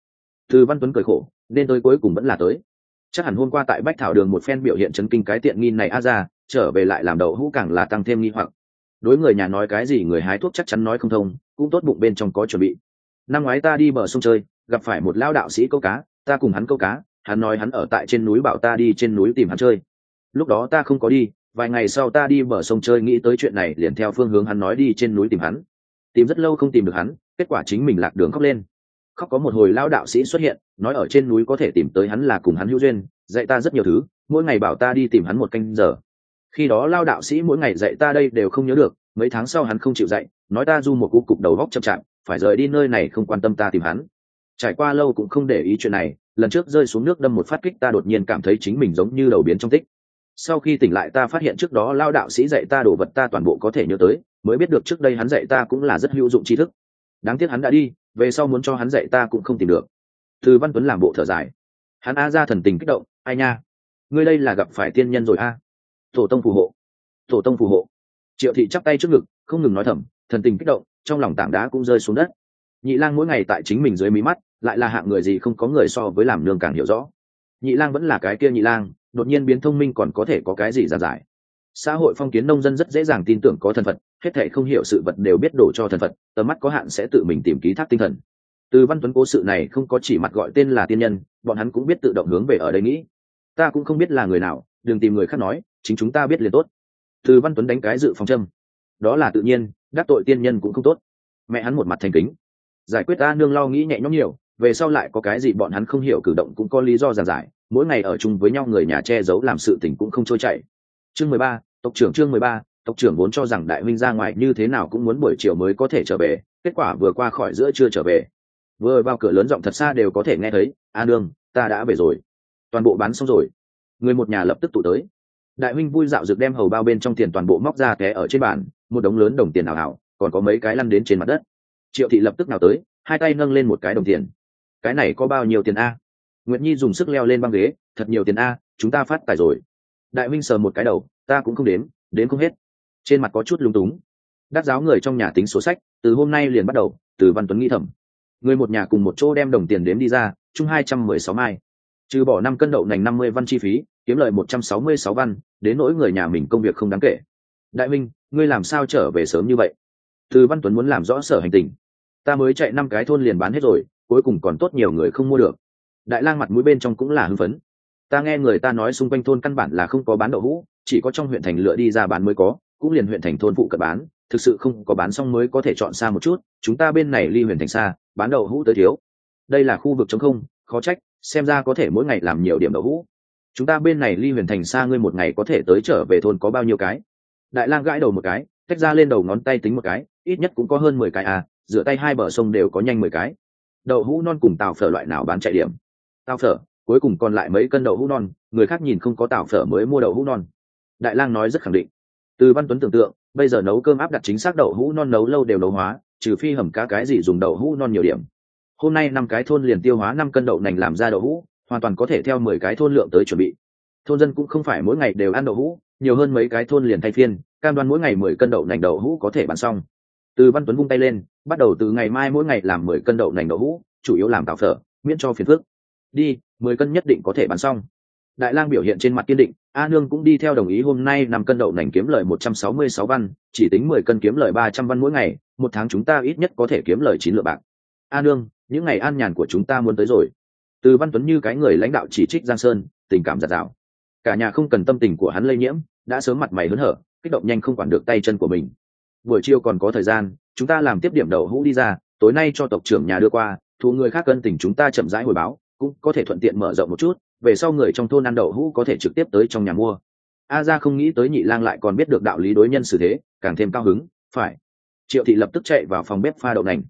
A: Từ văn tuấn cười khổ, nên tới cuối cùng vẫn là tới. Chắc hẳn hôm qua tại bách thảo đường một phen biểu hiện chấn kinh cái tiện nghi này a ra, trở về lại làm đầu hũ càng là tăng thêm nghi hoặc. Đối người nhà nói cái gì người hái thuốc chắc chắn nói không thông, cũng tốt bụng bên trong có chuẩn bị. Năm ngoái ta đi bờ sông chơi, gặp phải một lao đạo sĩ câu cá, ta cùng hắn câu cá hắn nói hắn ở tại trên núi bảo ta đi trên núi tìm hắn chơi. Lúc đó ta không có đi, vài ngày sau ta đi bờ sông chơi nghĩ tới chuyện này liền theo phương hướng hắn nói đi trên núi tìm hắn. Tìm rất lâu không tìm được hắn, kết quả chính mình lạc đường khóc lên. Khóc có một hồi lao đạo sĩ xuất hiện, nói ở trên núi có thể tìm tới hắn là cùng hắn hữu duyên, dạy ta rất nhiều thứ, mỗi ngày bảo ta đi tìm hắn một canh giờ. Khi đó lao đạo sĩ mỗi ngày dạy ta đây đều không nhớ được, mấy tháng sau hắn không chịu dạy, nói ta du một cục cục đầu góc chậm chạp, phải rời đi nơi này không quan tâm ta tìm hắn. Trải qua lâu cũng không để ý chuyện này lần trước rơi xuống nước đâm một phát kích ta đột nhiên cảm thấy chính mình giống như đầu biến trong tích. Sau khi tỉnh lại ta phát hiện trước đó lao đạo sĩ dạy ta đồ vật ta toàn bộ có thể nhớ tới, mới biết được trước đây hắn dạy ta cũng là rất hữu dụng tri thức. Đáng tiếc hắn đã đi, về sau muốn cho hắn dạy ta cũng không tìm được. Từ văn tuấn làm bộ thở dài. Hắn a ra thần tình kích động, ai nha, ngươi đây là gặp phải tiên nhân rồi a. Tổ tông phù hộ. Tổ tông phù hộ. Triệu thị chắp tay trước ngực, không ngừng nói thầm, thần tình kích động, trong lòng tảng đá cũng rơi xuống đất. Nhị lang mỗi ngày tại chính mình dưới mí mắt lại là hạng người gì không có người so với làm nương càng hiểu rõ. Nhị lang vẫn là cái kia nhị lang, đột nhiên biến thông minh còn có thể có cái gì ra giải. Xã hội phong kiến nông dân rất dễ dàng tin tưởng có thần phật, hết thể không hiểu sự vật đều biết đổ cho thần phật, tầm mắt có hạn sẽ tự mình tìm ký thác tinh thần. Từ văn tuấn cố sự này không có chỉ mặt gọi tên là tiên nhân, bọn hắn cũng biết tự động hướng về ở đây nghĩ. Ta cũng không biết là người nào, đừng tìm người khác nói, chính chúng ta biết liền tốt. Từ văn tuấn đánh cái dự phòng châm. Đó là tự nhiên, đắc tội tiên nhân cũng không tốt. Mẹ hắn một mặt thành kính. Giải quyết ta nương lo nghĩ nhẹ nhõm nhiều về sau lại có cái gì bọn hắn không hiểu cử động cũng có lý do giàn giải, mỗi ngày ở chung với nhau người nhà che giấu làm sự tình cũng không trôi chảy. Chương mười ba, tộc trưởng chương mười ba, tộc trưởng vốn cho rằng đại minh ra ngoài như thế nào cũng muốn buổi chiều mới có thể trở về, kết quả vừa qua khỏi giữa chưa trở về. Vừa vào cửa lớn giọng thật xa đều có thể nghe thấy, a nương, ta đã về rồi. Toàn bộ bán xong rồi. Người một nhà lập tức tụ tới. Đại huynh vui dạo rực đem hầu bao bên trong tiền toàn bộ móc ra té ở trên bàn, một đống lớn đồng tiền ảo ảo, còn có mấy cái lăn đến trên mặt đất. Triệu thị lập tức nào tới, hai tay nâng lên một cái đồng tiền cái này có bao nhiêu tiền a? Nguyệt nhi dùng sức leo lên băng ghế, thật nhiều tiền a, chúng ta phát tài rồi. Đại Minh sờ một cái đầu, ta cũng không đếm đến không hết. Trên mặt có chút lung túng. Đắc giáo người trong nhà tính số sách, từ hôm nay liền bắt đầu, từ văn tuấn nghĩ thầm. Người một nhà cùng một chỗ đem đồng tiền đếm đi ra, chung hai trăm mười sáu mai. Trừ bỏ năm cân đậu nành năm mươi văn chi phí, kiếm lời một trăm sáu mươi sáu văn, đến nỗi người nhà mình công việc không đáng kể. Đại minh, ngươi làm sao trở về sớm như vậy? Từ văn tuấn muốn làm rõ sở hành tình. Ta mới chạy năm cái thôn liền bán hết rồi cuối cùng còn tốt nhiều người không mua được. Đại lang mặt mũi bên trong cũng là hưng phấn. Ta nghe người ta nói xung quanh thôn căn bản là không có bán đậu hũ, chỉ có trong huyện thành lựa đi ra bán mới có, cũng liền huyện thành thôn phụ cận bán, thực sự không có bán xong mới có thể chọn xa một chút, chúng ta bên này ly huyện thành xa, bán đậu hũ tới thiếu. Đây là khu vực chống không, khó trách, xem ra có thể mỗi ngày làm nhiều điểm đậu hũ. Chúng ta bên này ly huyền thành xa ngươi một ngày có thể tới trở về thôn có bao nhiêu cái? Đại lang gãi đầu một cái, tách ra lên đầu ngón tay tính một cái, ít nhất cũng có hơn mười cái à rửa tay hai bờ sông đều có nhanh mười cái đậu hũ non cùng tàu phở loại nào bán chạy điểm? Tàu phở, cuối cùng còn lại mấy cân đậu hũ non, người khác nhìn không có tàu phở mới mua đậu hũ non. Đại lang nói rất khẳng định. Từ văn tuấn tưởng tượng, bây giờ nấu cơm áp đặt chính xác đậu hũ non nấu lâu đều nấu hóa, trừ phi hầm cá cái gì dùng đậu hũ non nhiều điểm. Hôm nay năm cái thôn liền tiêu hóa năm cân đậu nành làm ra đậu hũ, hoàn toàn có thể theo mười cái thôn lượng tới chuẩn bị. Thôn dân cũng không phải mỗi ngày đều ăn đậu hũ, nhiều hơn mấy cái thôn liền thay phiên, cam đoan mỗi ngày mười cân đậu nành đậu hũ có thể bán xong từ văn tuấn vung tay lên, bắt đầu từ ngày mai mỗi ngày làm mười cân đậu nành đậu hũ, chủ yếu làm tạo phở, miễn cho phiền phước đi, mười cân nhất định có thể bán xong. Đại lang biểu hiện trên mặt kiên định, a nương cũng đi theo đồng ý hôm nay năm cân đậu nành kiếm lời một trăm sáu mươi sáu văn, chỉ tính mười cân kiếm lời ba trăm văn mỗi ngày, một tháng chúng ta ít nhất có thể kiếm lời chín lựa bạc. A nương, những ngày an nhàn của chúng ta muốn tới rồi. Từ văn tuấn như cái người lãnh đạo chỉ trích giang sơn, tình cảm giạt rào. Cả nhà không cần tâm tình của hắn lây nhiễm, đã sớm mặt mày hớn hở, kích động nhanh không quản được tay chân của mình buổi chiều còn có thời gian, chúng ta làm tiếp điểm đầu hũ đi ra, tối nay cho tộc trưởng nhà đưa qua, thu người khác cân tình chúng ta chậm rãi hồi báo, cũng có thể thuận tiện mở rộng một chút, về sau người trong thôn ăn đậu hũ có thể trực tiếp tới trong nhà mua. A ra không nghĩ tới nhị lang lại còn biết được đạo lý đối nhân xử thế, càng thêm cao hứng, phải. Triệu thị lập tức chạy vào phòng bếp pha đậu nành.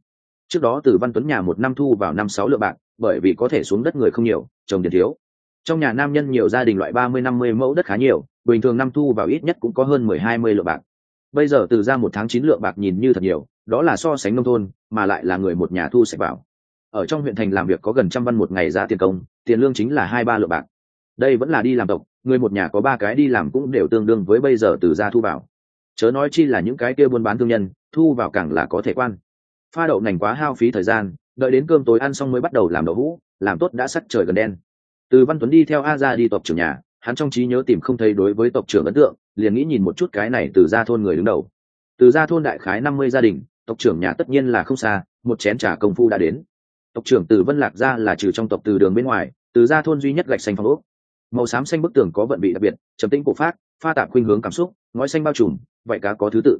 A: Trước đó từ văn tuấn nhà một năm thu vào năm sáu lượng bạc, bởi vì có thể xuống đất người không nhiều, trồng tiền thiếu. Trong nhà nam nhân nhiều gia đình loại ba mươi năm mươi mẫu đất khá nhiều, bình thường năm thu vào ít nhất cũng có hơn mười hai mươi lượng bạc bây giờ từ ra một tháng chín lượng bạc nhìn như thật nhiều, đó là so sánh nông thôn, mà lại là người một nhà thu sạch vào. Ở trong huyện thành làm việc có gần trăm văn một ngày giá tiền công, tiền lương chính là hai ba lượng bạc. Đây vẫn là đi làm tộc, người một nhà có ba cái đi làm cũng đều tương đương với bây giờ từ ra thu vào. Chớ nói chi là những cái kia buôn bán thương nhân, thu vào càng là có thể quan. Pha đậu nành quá hao phí thời gian, đợi đến cơm tối ăn xong mới bắt đầu làm đậu hũ, làm tốt đã sắc trời gần đen. Từ văn tuấn đi theo a ra đi tộc trưởng nhà, hắn trong trí nhớ tìm không thấy đối với tộc trưởng ấn tượng liền nghĩ nhìn một chút cái này từ ra thôn người đứng đầu. Từ ra thôn đại khái năm mươi gia đình, tộc trưởng nhà tất nhiên là không xa, một chén trà công phu đã đến. Tộc trưởng từ vân lạc gia là trừ trong tộc từ đường bên ngoài, từ ra thôn duy nhất gạch xanh phong ốc. Màu xám xanh bức tường có vận vị đặc biệt, trầm tĩnh cổ phát pha tạp khuynh hướng cảm xúc, ngói xanh bao trùm, vậy cá có thứ tự.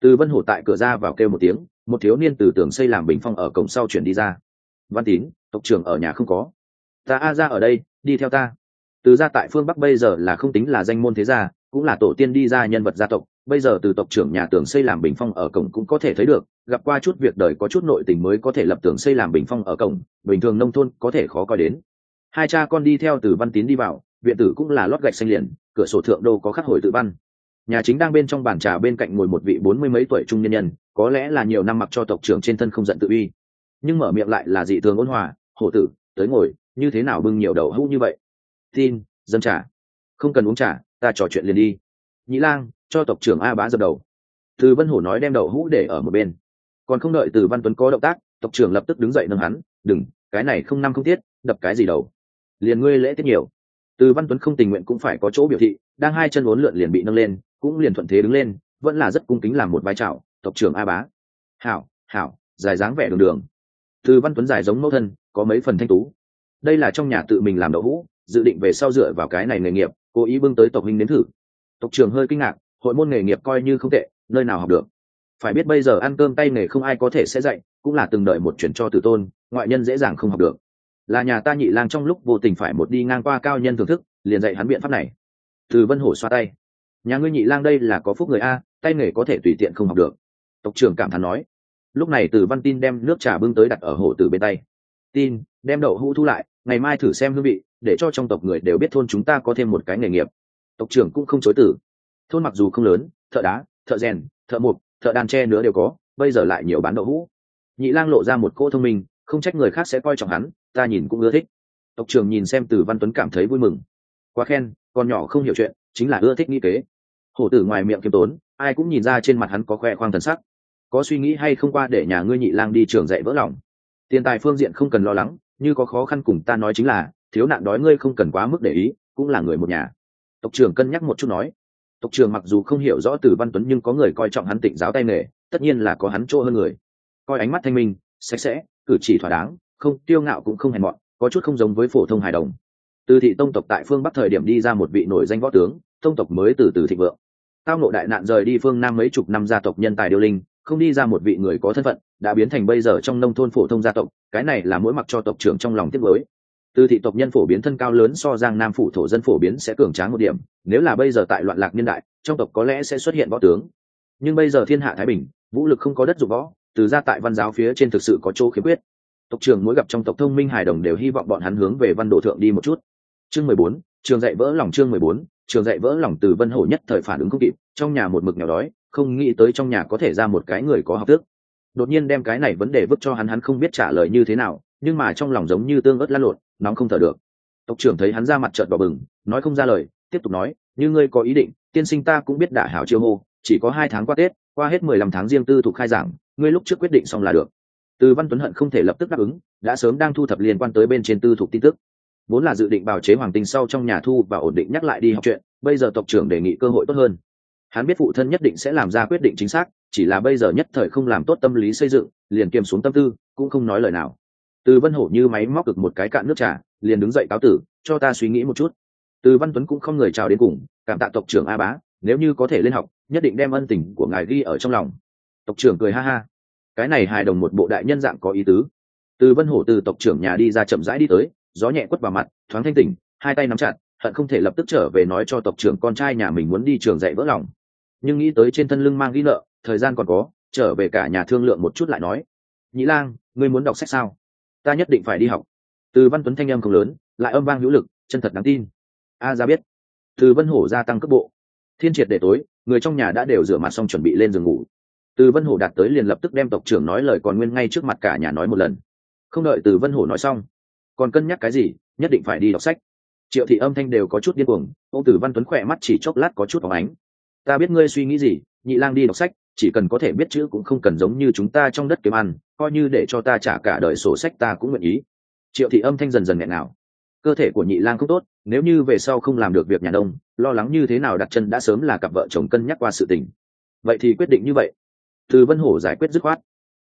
A: Từ vân hổ tại cửa ra vào kêu một tiếng, một thiếu niên từ tường xây làm bình phong ở cổng sau chuyển đi ra. Văn tín, tộc trưởng ở nhà không có. Ta a ra ở đây, đi theo ta. Từ gia tại phương bắc bây giờ là không tính là danh môn thế gia cũng là tổ tiên đi ra nhân vật gia tộc, bây giờ từ tộc trưởng nhà tường xây làm bình phong ở cổng cũng có thể thấy được, gặp qua chút việc đời có chút nội tình mới có thể lập tường xây làm bình phong ở cổng, bình thường nông thôn có thể khó coi đến. Hai cha con đi theo từ văn tín đi vào, viện tử cũng là lót gạch xanh liền, cửa sổ thượng đô có khắc hồi tự văn. Nhà chính đang bên trong bàn trà bên cạnh ngồi một vị bốn mươi mấy tuổi trung nhân nhân, có lẽ là nhiều năm mặc cho tộc trưởng trên thân không giận tự uy. Nhưng mở miệng lại là dị thường ôn hòa, hổ tử, tới ngồi, như thế nào bưng nhiều đầu hũ như vậy? Tin dân trà. Không cần uống trà ta trò chuyện liền đi. Nhĩ lang cho tộc trưởng a bá dập đầu. Từ vân hổ nói đem đầu hũ để ở một bên. Còn không đợi từ văn tuấn có động tác tộc trưởng lập tức đứng dậy nâng hắn đừng cái này không năm không tiết, đập cái gì đầu? Liền ngươi lễ tiết nhiều. Từ văn tuấn không tình nguyện cũng phải có chỗ biểu thị đang hai chân uốn lượn liền bị nâng lên cũng liền thuận thế đứng lên vẫn là rất cung kính làm một vai trào tộc trưởng a bá. Hảo hảo dài dáng vẻ đường đường. Từ văn tuấn dài giống mẫu thân có mấy phần thanh tú. Đây là trong nhà tự mình làm đậu hũ dự định về sau dựa vào cái này nghề nghiệp cố ý bưng tới tộc hình đến thử. Tộc trưởng hơi kinh ngạc, hội môn nghề nghiệp coi như không tệ, nơi nào học được. Phải biết bây giờ ăn cơm tay nghề không ai có thể sẽ dạy, cũng là từng đợi một chuyển cho từ tôn, ngoại nhân dễ dàng không học được. Là nhà ta nhị lang trong lúc vô tình phải một đi ngang qua cao nhân thưởng thức, liền dạy hắn biện pháp này. Từ vân hổ xoa tay. Nhà ngươi nhị lang đây là có phúc người a, tay nghề có thể tùy tiện không học được. Tộc trưởng cảm thán nói. Lúc này từ văn tin đem nước trà bưng tới đặt ở hổ từ bên tay. Tin, đem đậu hũ thu lại, ngày mai thử xem hương vị để cho trong tộc người đều biết thôn chúng ta có thêm một cái nghề nghiệp. Tộc trưởng cũng không chối từ. Thôn mặc dù không lớn, thợ đá, thợ rèn, thợ mục thợ đàn tre nữa đều có, bây giờ lại nhiều bán đậu hũ. Nhị lang lộ ra một cô thông minh, không trách người khác sẽ coi trọng hắn, ta nhìn cũng ưa thích. Tộc trưởng nhìn xem từ văn tuấn cảm thấy vui mừng. Quá khen, con nhỏ không hiểu chuyện, chính là ưa thích nghĩ kế. Hổ tử ngoài miệng kiêm tốn, ai cũng nhìn ra trên mặt hắn có khoe khoang thần sắc. Có suy nghĩ hay không qua để nhà ngươi nhị lang đi trường dạy vỡ lòng. Tiền tài phương diện không cần lo lắng, như có khó khăn cùng ta nói chính là thiếu nạn đói ngươi không cần quá mức để ý, cũng là người một nhà. Tộc trưởng cân nhắc một chút nói. Tộc trưởng mặc dù không hiểu rõ từ văn tuấn nhưng có người coi trọng hắn tịnh giáo tay nghề, tất nhiên là có hắn chỗ hơn người. Coi ánh mắt thanh minh, sạch sẽ, cử chỉ thỏa đáng, không tiêu ngạo cũng không hèn mọn, có chút không giống với phổ thông hài đồng. Từ thị tông tộc tại phương bắc thời điểm đi ra một vị nổi danh võ tướng, tông tộc mới từ từ thịnh vượng. Tao nộ đại nạn rời đi phương nam mấy chục năm gia tộc nhân tài điêu linh, không đi ra một vị người có thân phận, đã biến thành bây giờ trong nông thôn phổ thông gia tộc, cái này là mỗi mặc cho tộc trưởng trong lòng tiếc mới từ thị tộc nhân phổ biến thân cao lớn so giang nam phủ thổ dân phổ biến sẽ cường tráng một điểm, nếu là bây giờ tại loạn lạc niên đại, trong tộc có lẽ sẽ xuất hiện võ tướng. Nhưng bây giờ thiên hạ thái bình, vũ lực không có đất dụng võ, từ ra tại văn giáo phía trên thực sự có chỗ khiếm khuyết. Tộc trưởng mỗi gặp trong tộc thông minh hài đồng đều hy vọng bọn hắn hướng về văn đồ thượng đi một chút. Chương mười bốn, trường dạy vỡ lòng chương mười bốn, trường dạy vỡ lòng từ vân hổ nhất thời phản ứng không kịp, trong nhà một mực nghèo đói, không nghĩ tới trong nhà có thể ra một cái người có học tước đột nhiên đem cái này vấn đề vứt cho hắn hắn không biết trả lời như thế nào, nhưng mà trong lòng giống như tương ớt lăn lộn nóng không thở được. Tộc trưởng thấy hắn ra mặt trợt đỏ bừng, nói không ra lời, tiếp tục nói, như ngươi có ý định, tiên sinh ta cũng biết đả hảo chiêu hô, chỉ có hai tháng qua tết, qua hết mười lăm tháng riêng tư thuộc khai giảng, ngươi lúc trước quyết định xong là được. Từ văn tuấn hận không thể lập tức đáp ứng, đã sớm đang thu thập liên quan tới bên trên tư thuộc tin tức. Vốn là dự định bào chế hoàng tinh sau trong nhà thu và ổn định nhắc lại đi học chuyện, bây giờ tộc trưởng đề nghị cơ hội tốt hơn. Hắn biết phụ thân nhất định sẽ làm ra quyết định chính xác, chỉ là bây giờ nhất thời không làm tốt tâm lý xây dựng, liền kiềm xuống tâm tư, cũng không nói lời nào từ vân hổ như máy móc cực một cái cạn nước trà, liền đứng dậy cáo tử, cho ta suy nghĩ một chút. Từ văn tuấn cũng không người chào đến cùng, cảm tạ tộc trưởng a bá, nếu như có thể lên học, nhất định đem ân tình của ngài ghi ở trong lòng. Tộc trưởng cười ha ha. Cái này hài đồng một bộ đại nhân dạng có ý tứ. Từ vân hổ từ tộc trưởng nhà đi ra chậm rãi đi tới, gió nhẹ quất vào mặt, thoáng thanh tỉnh, hai tay nắm chặt, hận không thể lập tức trở về nói cho tộc trưởng con trai nhà mình muốn đi trường dạy vỡ lòng. Nhưng nghĩ tới trên thân lưng mang ghi nợ, thời gian còn có, trở về cả nhà thương lượng một chút lại nói. Nhĩ lang, ngươi muốn đọc sách sao? Ta nhất định phải đi học. Từ văn tuấn thanh âm không lớn, lại âm vang hữu lực, chân thật đáng tin. A ra biết. Từ vân hổ gia tăng cấp bộ. Thiên triệt để tối, người trong nhà đã đều rửa mặt xong chuẩn bị lên giường ngủ. Từ vân hổ đạt tới liền lập tức đem tộc trưởng nói lời còn nguyên ngay trước mặt cả nhà nói một lần. Không đợi từ vân hổ nói xong, còn cân nhắc cái gì, nhất định phải đi đọc sách. Triệu thị âm thanh đều có chút điên cuồng, ông tử văn tuấn khỏe mắt chỉ chốc lát có chút phóng ánh. Ta biết ngươi suy nghĩ gì, nhị lang đi đọc sách chỉ cần có thể biết chữ cũng không cần giống như chúng ta trong đất kiếm ăn, coi như để cho ta trả cả đời sổ sách ta cũng nguyện ý. Triệu thị âm thanh dần dần nghẹn nào cơ thể của nhị lang không tốt, nếu như về sau không làm được việc nhà đông lo lắng như thế nào đặt chân đã sớm là cặp vợ chồng cân nhắc qua sự tình. Vậy thì quyết định như vậy. Từ vân hổ giải quyết dứt khoát.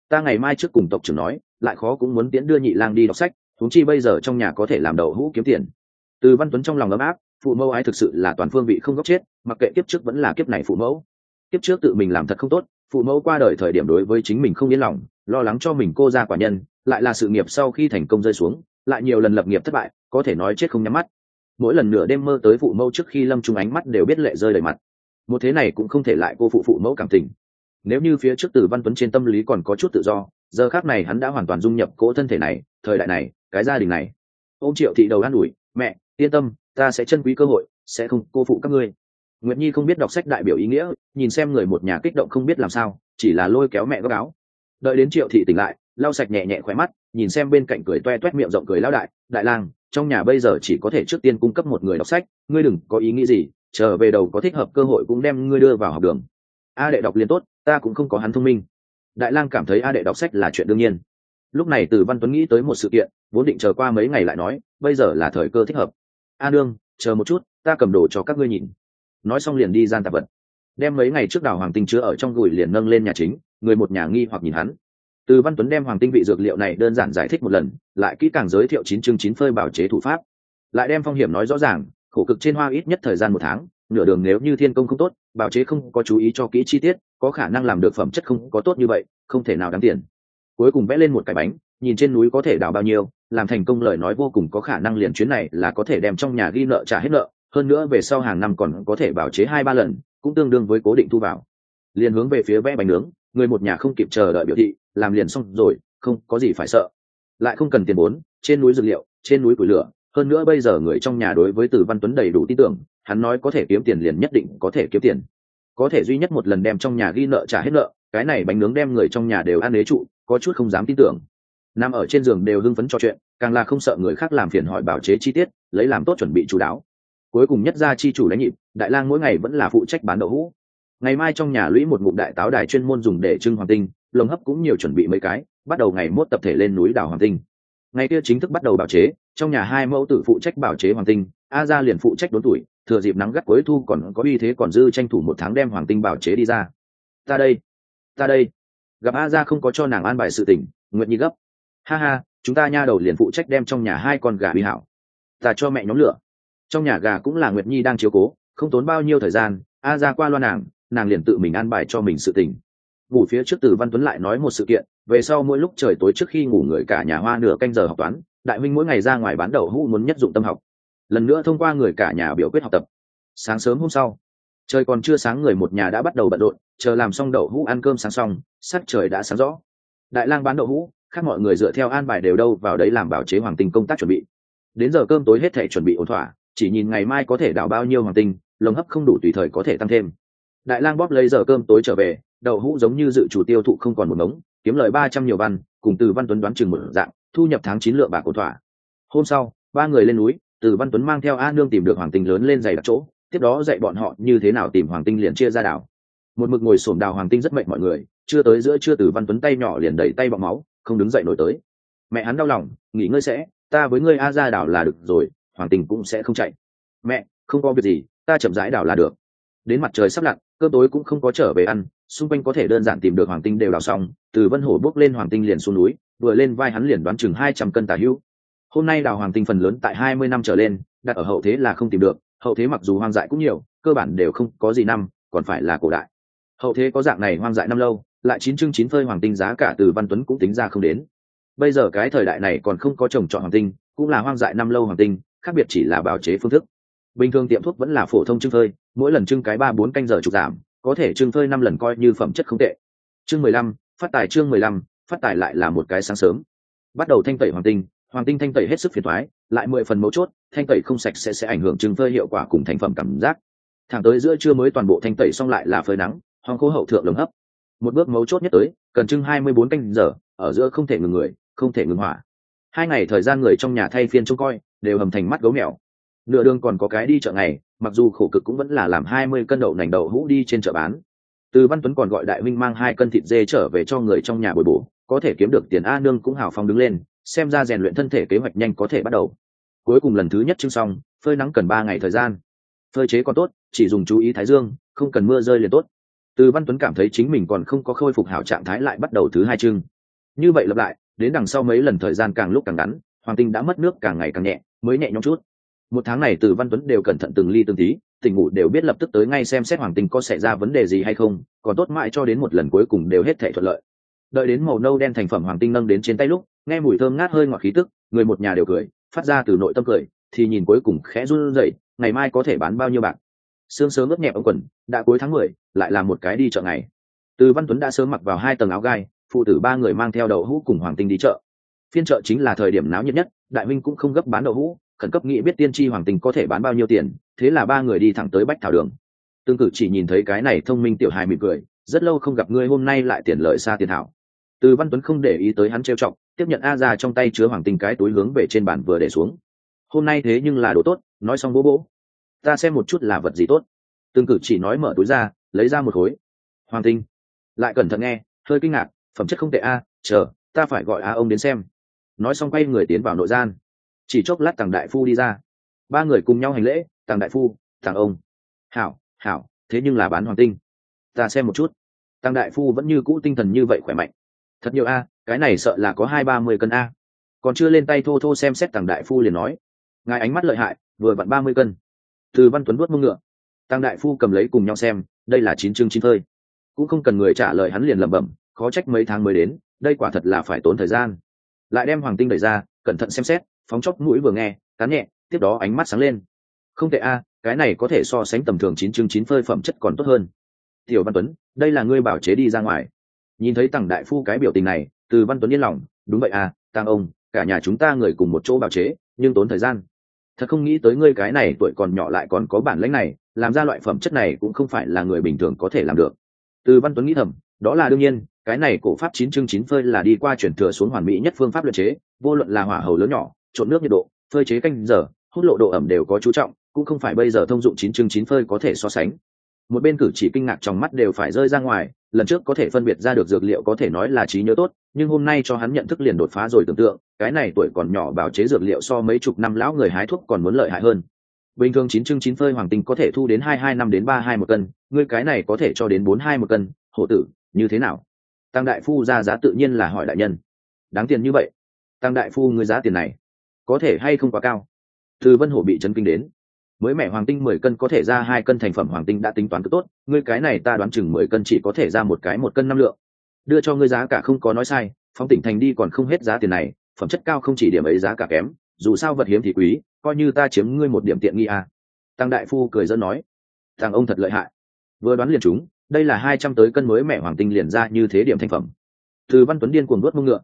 A: Ta ngày mai trước cùng tộc trưởng nói, lại khó cũng muốn tiễn đưa nhị lang đi đọc sách thúng chi bây giờ trong nhà có thể làm đầu hũ kiếm tiền. Từ văn tuấn trong lòng ấm áp, phụ mẫu ái thực sự là toàn phương vị không góc chết, mặc kệ kiếp trước vẫn là kiếp này phụ mẫu. Tiếp trước tự mình làm thật không tốt, phụ mẫu qua đời thời điểm đối với chính mình không yên lòng, lo lắng cho mình cô ra quả nhân, lại là sự nghiệp sau khi thành công rơi xuống, lại nhiều lần lập nghiệp thất bại, có thể nói chết không nhắm mắt. Mỗi lần nửa đêm mơ tới phụ mẫu trước khi lâm trung ánh mắt đều biết lệ rơi đầy mặt. Một thế này cũng không thể lại cô phụ phụ mẫu cảm tình. Nếu như phía trước từ văn tuấn trên tâm lý còn có chút tự do, giờ khác này hắn đã hoàn toàn dung nhập cỗ thân thể này, thời đại này, cái gia đình này. Ông triệu thị đầu an ủi, mẹ, yên tâm, ta sẽ chân quý cơ hội, sẽ không cô phụ các ngươi nguyệt nhi không biết đọc sách đại biểu ý nghĩa, nhìn xem người một nhà kích động không biết làm sao, chỉ là lôi kéo mẹ góc áo. Đợi đến triệu thị tỉnh lại, lau sạch nhẹ nhẹ khóe mắt, nhìn xem bên cạnh cười toe toét miệng rộng cười lão đại đại lang, trong nhà bây giờ chỉ có thể trước tiên cung cấp một người đọc sách, ngươi đừng có ý nghĩ gì trở về đầu có thích hợp cơ hội cũng đem ngươi đưa vào học đường. A đệ đọc liên tốt, ta cũng không có hắn thông minh. Đại lang cảm thấy a đệ đọc sách là chuyện đương nhiên. Lúc này từ văn tuấn nghĩ tới một sự kiện, vốn định chờ qua mấy ngày lại nói, bây giờ là thời cơ thích hợp. A đương chờ một chút, ta cầm đồ cho các ngươi nhìn nói xong liền đi gian tạp vật. Đem mấy ngày trước đào hoàng tinh chứa ở trong gùi liền nâng lên nhà chính, người một nhà nghi hoặc nhìn hắn. Từ văn tuấn đem hoàng tinh vị dược liệu này đơn giản giải thích một lần, lại kỹ càng giới thiệu chín chương chín phơi bảo chế thủ pháp. Lại đem phong hiểm nói rõ ràng, khổ cực trên hoa ít nhất thời gian một tháng, nửa đường nếu như thiên công không tốt, bảo chế không có chú ý cho kỹ chi tiết, có khả năng làm được phẩm chất không có tốt như vậy, không thể nào đáng tiền. Cuối cùng vẽ lên một cái bánh, nhìn trên núi có thể đào bao nhiêu, làm thành công lời nói vô cùng có khả năng liền chuyến này là có thể đem trong nhà ghi nợ trả hết nợ hơn nữa về sau hàng năm còn có thể bảo chế hai ba lần, cũng tương đương với cố định thu vào. Liền hướng về phía vẽ bánh nướng, người một nhà không kịp chờ đợi biểu thị, làm liền xong rồi, không có gì phải sợ. Lại không cần tiền vốn, trên núi dược liệu, trên núi củi lửa, hơn nữa bây giờ người trong nhà đối với từ văn tuấn đầy đủ tin tưởng, hắn nói có thể kiếm tiền liền nhất định có thể kiếm tiền. Có thể duy nhất một lần đem trong nhà ghi nợ trả hết nợ, cái này bánh nướng đem người trong nhà đều ăn ế trụ, có chút không dám tin tưởng. Nằm ở trên giường đều hưng phấn cho chuyện, càng là không sợ người khác làm phiền hỏi bảo chế chi tiết, lấy làm tốt chuẩn bị chú đáo cuối cùng nhất ra chi chủ lãnh nhịp, đại lang mỗi ngày vẫn là phụ trách bán đậu hũ. Ngày mai trong nhà lũy một ngụm đại táo đài chuyên môn dùng để trưng hoàng tinh, lồng hấp cũng nhiều chuẩn bị mấy cái, bắt đầu ngày mốt tập thể lên núi đảo hoàng tinh. Ngày kia chính thức bắt đầu bảo chế, trong nhà hai mẫu tử phụ trách bảo chế hoàng tinh, a ra liền phụ trách đốn tuổi, thừa dịp nắng gắt cuối thu còn có uy thế còn dư tranh thủ một tháng đem hoàng tinh bảo chế đi ra. Ta đây ta đây. Gặp a ra không có cho nàng an bài sự tỉnh nguyện nhi gấp. Ha ha, chúng ta nha đầu liền phụ trách đem trong nhà hai con gà uy hảo. Ta cho mẹ nhóm lửa trong nhà gà cũng là nguyệt nhi đang chiếu cố, không tốn bao nhiêu thời gian, a ra qua loa nàng nàng liền tự mình an bài cho mình sự tình. ngủ phía trước từ văn tuấn lại nói một sự kiện, về sau mỗi lúc trời tối trước khi ngủ người cả nhà hoa nửa canh giờ học toán, đại minh mỗi ngày ra ngoài bán đầu hũ muốn nhất dụng tâm học. Lần nữa thông qua người cả nhà biểu quyết học tập. Sáng sớm hôm sau, trời còn chưa sáng người một nhà đã bắt đầu bận rộn, chờ làm xong đậu hũ ăn cơm sáng xong, sắc trời đã sáng rõ. Đại lang bán đậu hũ, khác mọi người dựa theo an bài đều đâu vào đấy làm bảo chế hoàng tình công tác chuẩn bị. Đến giờ cơm tối hết thể chuẩn bị ổn thỏa chỉ nhìn ngày mai có thể đảo bao nhiêu hoàng tinh, lồng hấp không đủ tùy thời có thể tăng thêm. Đại lang bóp lấy giờ cơm tối trở về, đậu hũ giống như dự chủ tiêu thụ không còn một ngống, kiếm lời ba trăm nhiều văn, cùng từ văn tuấn đoán chừng một dạng, thu nhập tháng chín lượng bạc của thỏa. Hôm sau, ba người lên núi, từ văn tuấn mang theo a nương tìm được hoàng tinh lớn lên dày đặc chỗ, tiếp đó dạy bọn họ như thế nào tìm hoàng tinh liền chia ra đảo. Một mực ngồi sổm đào hoàng tinh rất mệnh mọi người, chưa tới giữa chưa từ văn tuấn tay nhỏ liền đẩy tay bọc máu, không đứng dậy nổi tới. Mẹ hắn đau lòng, nghỉ ngơi sẽ, ta với ngươi a ra đảo là được rồi hoàng tinh cũng sẽ không chạy. Mẹ, không có việc gì, ta chậm rãi đảo là được. Đến mặt trời sắp lặn, cơm tối cũng không có trở về ăn, xung quanh có thể đơn giản tìm được hoàng tinh đều đào xong, từ vân hổ bước lên hoàng tinh liền xuống núi, vừa lên vai hắn liền đoán chừng hai trăm cân tà hữu. Hôm nay đào hoàng tinh phần lớn tại hai mươi năm trở lên, đặt ở hậu thế là không tìm được, hậu thế mặc dù hoang dại cũng nhiều, cơ bản đều không có gì năm, còn phải là cổ đại. Hậu thế có dạng này hoang dại năm lâu, lại chín chương chín phơi hoàng tinh giá cả từ văn tuấn cũng tính ra không đến. Bây giờ cái thời đại này còn không có trồng trọt hoàng tinh cũng là hoang dại năm lâu hoàng tinh khác biệt chỉ là bào chế phương thức. Bình thường tiệm thuốc vẫn là phổ thông trưng phơi, mỗi lần trưng cái ba bốn canh giờ trục giảm, có thể trưng phơi năm lần coi như phẩm chất không tệ. Chương mười lăm, phát tài chương mười lăm, phát tài lại là một cái sáng sớm. Bắt đầu thanh tẩy hoàng tinh hoàng tinh thanh tẩy hết sức phiền thoái lại mười phần mấu chốt, thanh tẩy không sạch sẽ sẽ ảnh hưởng trưng phơi hiệu quả cùng thành phẩm cảm giác. Thẳng tới giữa trưa mới toàn bộ thanh tẩy xong lại là phơi nắng hoang khô hậu thượng lồng hấp. Một bước mấu chốt nhất tới, cần trưng hai mươi bốn canh giờ, ở giữa không thể ngừng người, không thể ngừng hỏa. Hai ngày thời gian người trong nhà thay phiên trông coi đều hầm thành mắt gấu mèo. Nửa đường còn có cái đi chợ ngày, mặc dù khổ cực cũng vẫn là làm hai mươi cân đậu nành đậu hũ đi trên chợ bán. Từ văn tuấn còn gọi đại minh mang hai cân thịt dê trở về cho người trong nhà bồi bổ, có thể kiếm được tiền a nương cũng hào phong đứng lên, xem ra rèn luyện thân thể kế hoạch nhanh có thể bắt đầu. Cuối cùng lần thứ nhất trưng xong, phơi nắng cần ba ngày thời gian. Phơi chế còn tốt, chỉ dùng chú ý thái dương, không cần mưa rơi liền tốt. Từ văn tuấn cảm thấy chính mình còn không có khôi phục hảo trạng thái lại bắt đầu thứ hai trưng như vậy lặp lại, đến đằng sau mấy lần thời gian càng lúc càng ngắn, hoàng tinh đã mất nước càng ngày càng nhẹ mới nhẹ nhõm chút. Một tháng này từ văn tuấn đều cẩn thận từng ly từng tí, tỉnh ngủ đều biết lập tức tới ngay xem xét hoàng tinh có xảy ra vấn đề gì hay không, còn tốt mãi cho đến một lần cuối cùng đều hết thể thuận lợi. Đợi đến màu nâu đen thành phẩm hoàng tinh nâng đến trên tay lúc, nghe mùi thơm ngát hơi ngọt khí tức, người một nhà đều cười, phát ra từ nội tâm cười, thì nhìn cuối cùng khẽ run rẩy, ngày mai có thể bán bao nhiêu bạc. Sương sớm ướt nhẹ ông quần, đã cuối tháng mười, lại là một cái đi chợ ngày. Từ văn tuấn đã sớm mặc vào hai tầng áo gai, phụ tử ba người mang theo đậu hũ cùng hoàng tinh đi chợ. Phiên chợ chính là thời điểm náo nhiệt nhất đại minh cũng không gấp bán đậu hũ, khẩn cấp nghĩ biết tiên tri hoàng tinh có thể bán bao nhiêu tiền, thế là ba người đi thẳng tới bách thảo đường. Tương cử chỉ nhìn thấy cái này thông minh tiểu hài mỉm cười, rất lâu không gặp ngươi hôm nay lại tiền lợi xa tiền thảo từ văn tuấn không để ý tới hắn trêu chọc, tiếp nhận a ra trong tay chứa hoàng tinh cái túi hướng về trên bàn vừa để xuống. Hôm nay thế nhưng là đồ tốt, nói xong bố bố. Ta xem một chút là vật gì tốt. Tương cử chỉ nói mở túi ra, lấy ra một khối. Hoàng tinh lại cẩn thận nghe, hơi kinh ngạc, phẩm chất không tệ a, chờ, ta phải gọi a ông đến xem nói xong quay người tiến vào nội gian. Chỉ chốc lát tàng đại phu đi ra. Ba người cùng nhau hành lễ tàng đại phu tàng ông. Hảo hảo, thế nhưng là bán hoàng tinh. Ta xem một chút. Tàng đại phu vẫn như cũ tinh thần như vậy khỏe mạnh. Thật nhiều a, cái này sợ là có hai ba mươi cân a. Còn chưa lên tay thô thô xem xét tàng đại phu liền nói, ngài ánh mắt lợi hại, vừa vặn ba mươi cân. Từ văn tuấn vuốt mông ngựa. Tăng đại phu cầm lấy cùng nhau xem, đây là chín chương chín phơi. Cũng không cần người trả lời hắn liền lẩm bẩm, khó trách mấy tháng mới đến, đây quả thật là phải tốn thời gian lại đem hoàng tinh đẩy ra, cẩn thận xem xét, phóng chóc mũi vừa nghe cán nhẹ, tiếp đó ánh mắt sáng lên. Không tệ a, cái này có thể so sánh tầm thường chín chương chín phơi phẩm chất còn tốt hơn. Tiểu văn tuấn, đây là ngươi bảo chế đi ra ngoài. Nhìn thấy tằng đại phu cái biểu tình này, từ văn tuấn yên lòng, đúng vậy à tăng ông, cả nhà chúng ta người cùng một chỗ bảo chế, nhưng tốn thời gian. Thật không nghĩ tới ngươi cái này tuổi còn nhỏ lại còn có bản lãnh này, làm ra loại phẩm chất này cũng không phải là người bình thường có thể làm được. Từ văn tuấn nghĩ thầm đó là đương nhiên, cái này cổ pháp chín chương chín phơi là đi qua chuyển thừa xuống hoàn mỹ nhất phương pháp luyện chế, vô luận là hỏa hầu lớn nhỏ, trộn nước nhiệt độ, phơi chế canh giờ, hút lộ độ ẩm đều có chú trọng, cũng không phải bây giờ thông dụng chín chương chín phơi có thể so sánh. Một bên cử chỉ kinh ngạc trong mắt đều phải rơi ra ngoài, lần trước có thể phân biệt ra được dược liệu có thể nói là trí nhớ tốt, nhưng hôm nay cho hắn nhận thức liền đột phá rồi tưởng tượng, cái này tuổi còn nhỏ bảo chế dược liệu so mấy chục năm lão người hái thuốc còn muốn lợi hại hơn. Bình thường chín chương chín phơi hoàng tinh có thể thu đến hai hai năm đến ba hai một cân, ngươi cái này có thể cho đến bốn hai một cân hộ tử như thế nào? Tăng đại phu ra giá tự nhiên là hỏi đại nhân. Đáng tiền như vậy? Tăng đại phu ngươi giá tiền này có thể hay không quá cao? Thư vân hổ bị chấn kinh đến. Mới mẻ hoàng tinh mười cân có thể ra hai cân thành phẩm hoàng tinh đã tính toán cứ tốt, ngươi cái này ta đoán chừng mười cân chỉ có thể ra một cái một cân năm lượng. Đưa cho ngươi giá cả không có nói sai, phong tỉnh thành đi còn không hết giá tiền này, phẩm chất cao không chỉ điểm ấy giá cả kém, dù sao vật hiếm thì quý, coi như ta chiếm ngươi một điểm tiện nghi à. tăng đại phu cười dẫn nói. Thằng ông thật lợi hại. Vừa đoán liền chúng đây là hai trăm tới cân mới mẻ hoàng tinh liền ra như thế điểm thành phẩm. Từ văn tuấn điên cuồng nuốt mông ngựa.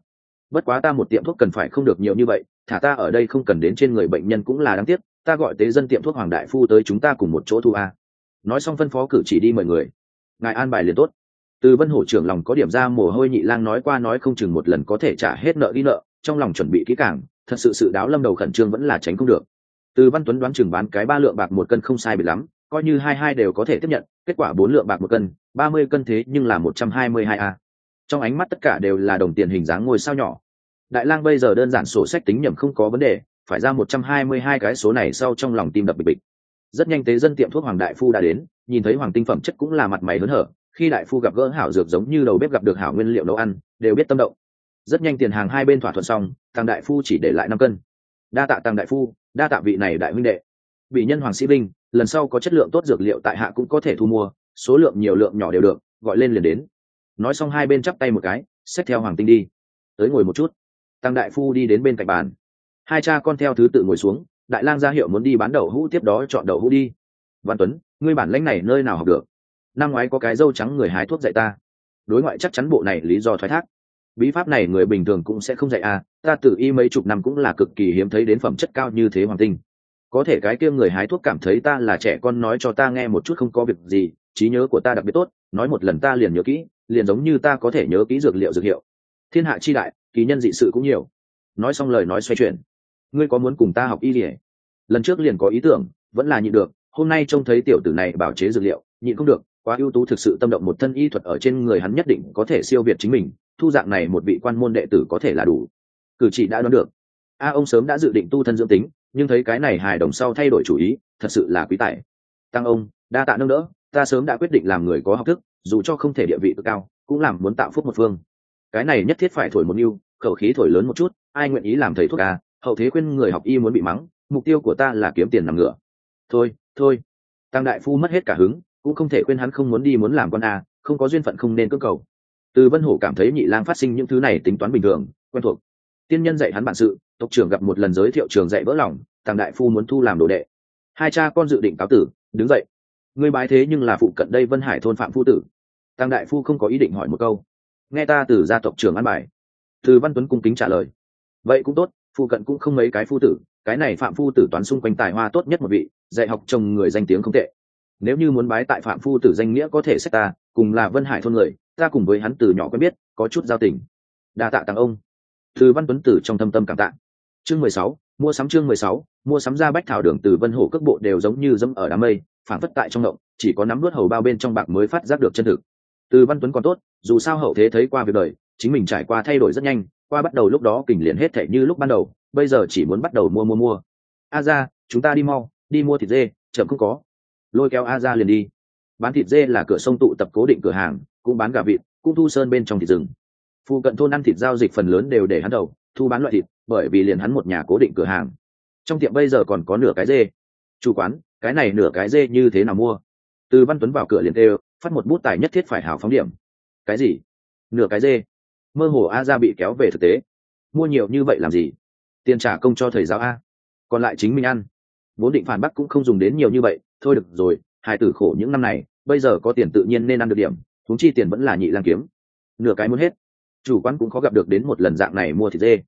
A: Bất quá ta một tiệm thuốc cần phải không được nhiều như vậy, thả ta ở đây không cần đến trên người bệnh nhân cũng là đáng tiếc, ta gọi tế dân tiệm thuốc hoàng đại phu tới chúng ta cùng một chỗ thu a. Nói xong phân phó cử chỉ đi mời người. Ngài an bài liền tốt. Từ vân hổ trưởng lòng có điểm ra mồ hôi nhị lang nói qua nói không chừng một lần có thể trả hết nợ đi nợ, trong lòng chuẩn bị kỹ càng, thật sự sự đáo lâm đầu khẩn trương vẫn là tránh không được. Từ văn tuấn đoán chừng bán cái ba lượng bạc một cân không sai bị lắm coi như hai hai đều có thể tiếp nhận, kết quả bốn lượng bạc một cân, ba mươi cân thế nhưng là một trăm hai mươi hai a. Trong ánh mắt tất cả đều là đồng tiền hình dáng ngôi sao nhỏ. Đại lang bây giờ đơn giản sổ sách tính nhầm không có vấn đề, phải ra một trăm hai mươi hai cái số này sau trong lòng tim đập bịch bịch. Rất nhanh tế dân tiệm thuốc hoàng đại phu đã đến, nhìn thấy hoàng tinh phẩm chất cũng là mặt mày hớn hở, khi đại phu gặp gỡ hảo dược giống như đầu bếp gặp được hảo nguyên liệu nấu ăn, đều biết tâm động. Rất nhanh tiền hàng hai bên thỏa thuận xong thằng đại phu chỉ để lại năm cân. Đa tạ tăng đại phu, đa tạ vị này đại huynh đệ. Bị nhân hoàng sĩ binh lần sau có chất lượng tốt dược liệu tại hạ cũng có thể thu mua, số lượng nhiều lượng nhỏ đều được, gọi lên liền đến. Nói xong hai bên chắp tay một cái, xách theo hoàng tinh đi. Tới ngồi một chút. Tăng đại phu đi đến bên cạnh bàn. Hai cha con theo thứ tự ngồi xuống, đại lang ra hiệu muốn đi bán đậu hũ tiếp đó chọn đậu hũ đi. Văn tuấn, ngươi bản lãnh này nơi nào học được? Năm ngoái có cái dâu trắng người hái thuốc dạy ta. Đối ngoại chắc chắn bộ này lý do thoái thác. Bí pháp này người bình thường cũng sẽ không dạy à ta tự y mấy chục năm cũng là cực kỳ hiếm thấy đến phẩm chất cao như thế hoàng tinh có thể cái kia người hái thuốc cảm thấy ta là trẻ con nói cho ta nghe một chút không có việc gì, trí nhớ của ta đặc biệt tốt, nói một lần ta liền nhớ kỹ, liền giống như ta có thể nhớ kỹ dược liệu dược hiệu. Thiên hạ chi đại, kỳ nhân dị sự cũng nhiều. Nói xong lời nói xoay chuyển. Ngươi có muốn cùng ta học y lìa? Lần trước liền có ý tưởng, vẫn là nhịn được, hôm nay trông thấy tiểu tử này bảo chế dược liệu, nhịn không được, quá ưu tú thực sự tâm động một thân y thuật ở trên người hắn nhất định có thể siêu việt chính mình, thu dạng này một vị quan môn đệ tử có thể là đủ. Cử chỉ đã đoán được a ông sớm đã dự định tu thân dưỡng tính, nhưng thấy cái này hài đồng sau thay đổi chủ ý, thật sự là quý tài. Tăng ông, đa tạ nâng đỡ, ta sớm đã quyết định làm người có học thức, dù cho không thể địa vị cực cao, cũng làm muốn tạo phúc một phương. Cái này nhất thiết phải thổi một mưu khẩu khí thổi lớn một chút, ai nguyện ý làm thầy thuốc à hậu thế khuyên người học y muốn bị mắng, mục tiêu của ta là kiếm tiền nằm ngựa. Thôi thôi. Tăng đại phu mất hết cả hứng, cũng không thể khuyên hắn không muốn đi muốn làm con à không có duyên phận không nên cưỡng cầu. Từ vân hổ cảm thấy nhị lang phát sinh những thứ này tính toán bình thường, quen thuộc. Tiên nhân dạy hắn bản sự tộc trưởng gặp một lần giới thiệu trường dạy vỡ lòng tăng đại phu muốn thu làm đồ đệ. Hai cha con dự định cáo tử, đứng dậy. Ngươi bái thế nhưng là phụ cận đây vân hải thôn phạm phu tử. Tăng đại phu không có ý định hỏi một câu. Nghe ta từ gia tộc trưởng ăn bài. Từ văn tuấn cung kính trả lời. Vậy cũng tốt, phụ cận cũng không mấy cái phu tử, cái này phạm phu tử toán xung quanh tài hoa tốt nhất một vị, dạy học chồng người danh tiếng không tệ. Nếu như muốn bái tại phạm phu tử danh nghĩa có thể xét ta, cùng là vân hải thôn người, ta cùng với hắn từ nhỏ quen biết, có chút giao tình. Đa tạ tặng ông. Từ văn tuấn tử trong thâm tâm cảm tạ chương mười sáu, mua sắm chương mười sáu, mua sắm ra bách thảo đường từ vân hổ cước bộ đều giống như dẫm ở đám mây phản phất tại trong động, chỉ có nắm nuốt hầu bao bên trong bạc mới phát giác được chân thực. Từ văn tuấn còn tốt, dù sao hậu thế thấy qua việc đời, chính mình trải qua thay đổi rất nhanh, qua bắt đầu lúc đó kình liền hết thể như lúc ban đầu, bây giờ chỉ muốn bắt đầu mua mua mua. A ra chúng ta đi mau, đi mua thịt dê, chậm cũng có. Lôi kéo a ra liền đi. Bán thịt dê là cửa sông tụ tập cố định cửa hàng, cũng bán gà vịt, cũng thu sơn bên trong thịt rừng phụ cận thôn ăn thịt giao dịch phần lớn đều để hắn đầu, thu bán loại thịt, bởi vì liền hắn một nhà cố định cửa hàng. Trong tiệm bây giờ còn có nửa cái dê. Chủ quán, cái này nửa cái dê như thế nào mua? Từ văn tuấn vào cửa liền kêu, phát một bút tài nhất thiết phải hào phóng điểm. Cái gì? Nửa cái dê? Mơ hồ a ra bị kéo về thực tế. Mua nhiều như vậy làm gì? Tiền trả công cho thầy giáo a. Còn lại chính mình ăn. Vốn định phản bác cũng không dùng đến nhiều như vậy, thôi được rồi hai tử khổ những năm này, bây giờ có tiền tự nhiên nên ăn được điểm thúng chi tiền vẫn là nhị lang kiếm. Nửa cái muốn hết chủ quán cũng khó gặp được đến một lần dạng này mua thịt dê.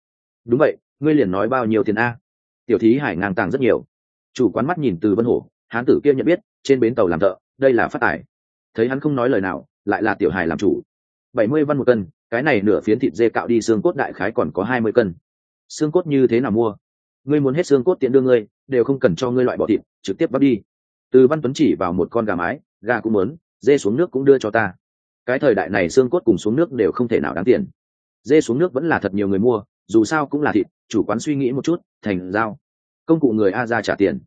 A: Đúng vậy, ngươi liền nói bao nhiêu tiền a? Tiểu thí hải ngang tàng rất nhiều. Chủ quán mắt nhìn từ vân hổ, hán tử kia nhận biết, trên bến tàu làm thợ, đây là phát tài. Thấy hắn không nói lời nào, lại là tiểu hải làm chủ. Bảy mươi văn một cân, cái này nửa phiến thịt dê cạo đi xương cốt đại khái còn có hai mươi cân. Xương cốt như thế nào mua? Ngươi muốn hết xương cốt tiện đưa ngươi, đều không cần cho ngươi loại bỏ thịt, trực tiếp bắt đi. Từ văn tuấn chỉ vào một con gà mái, gà cũng muốn, dê xuống nước cũng đưa cho ta cái thời đại này xương cốt cùng xuống nước đều không thể nào đáng tiền. Dê xuống nước vẫn là thật nhiều người mua, dù sao cũng là thịt, chủ quán suy nghĩ một chút, thành giao. Công cụ người a ra trả tiền.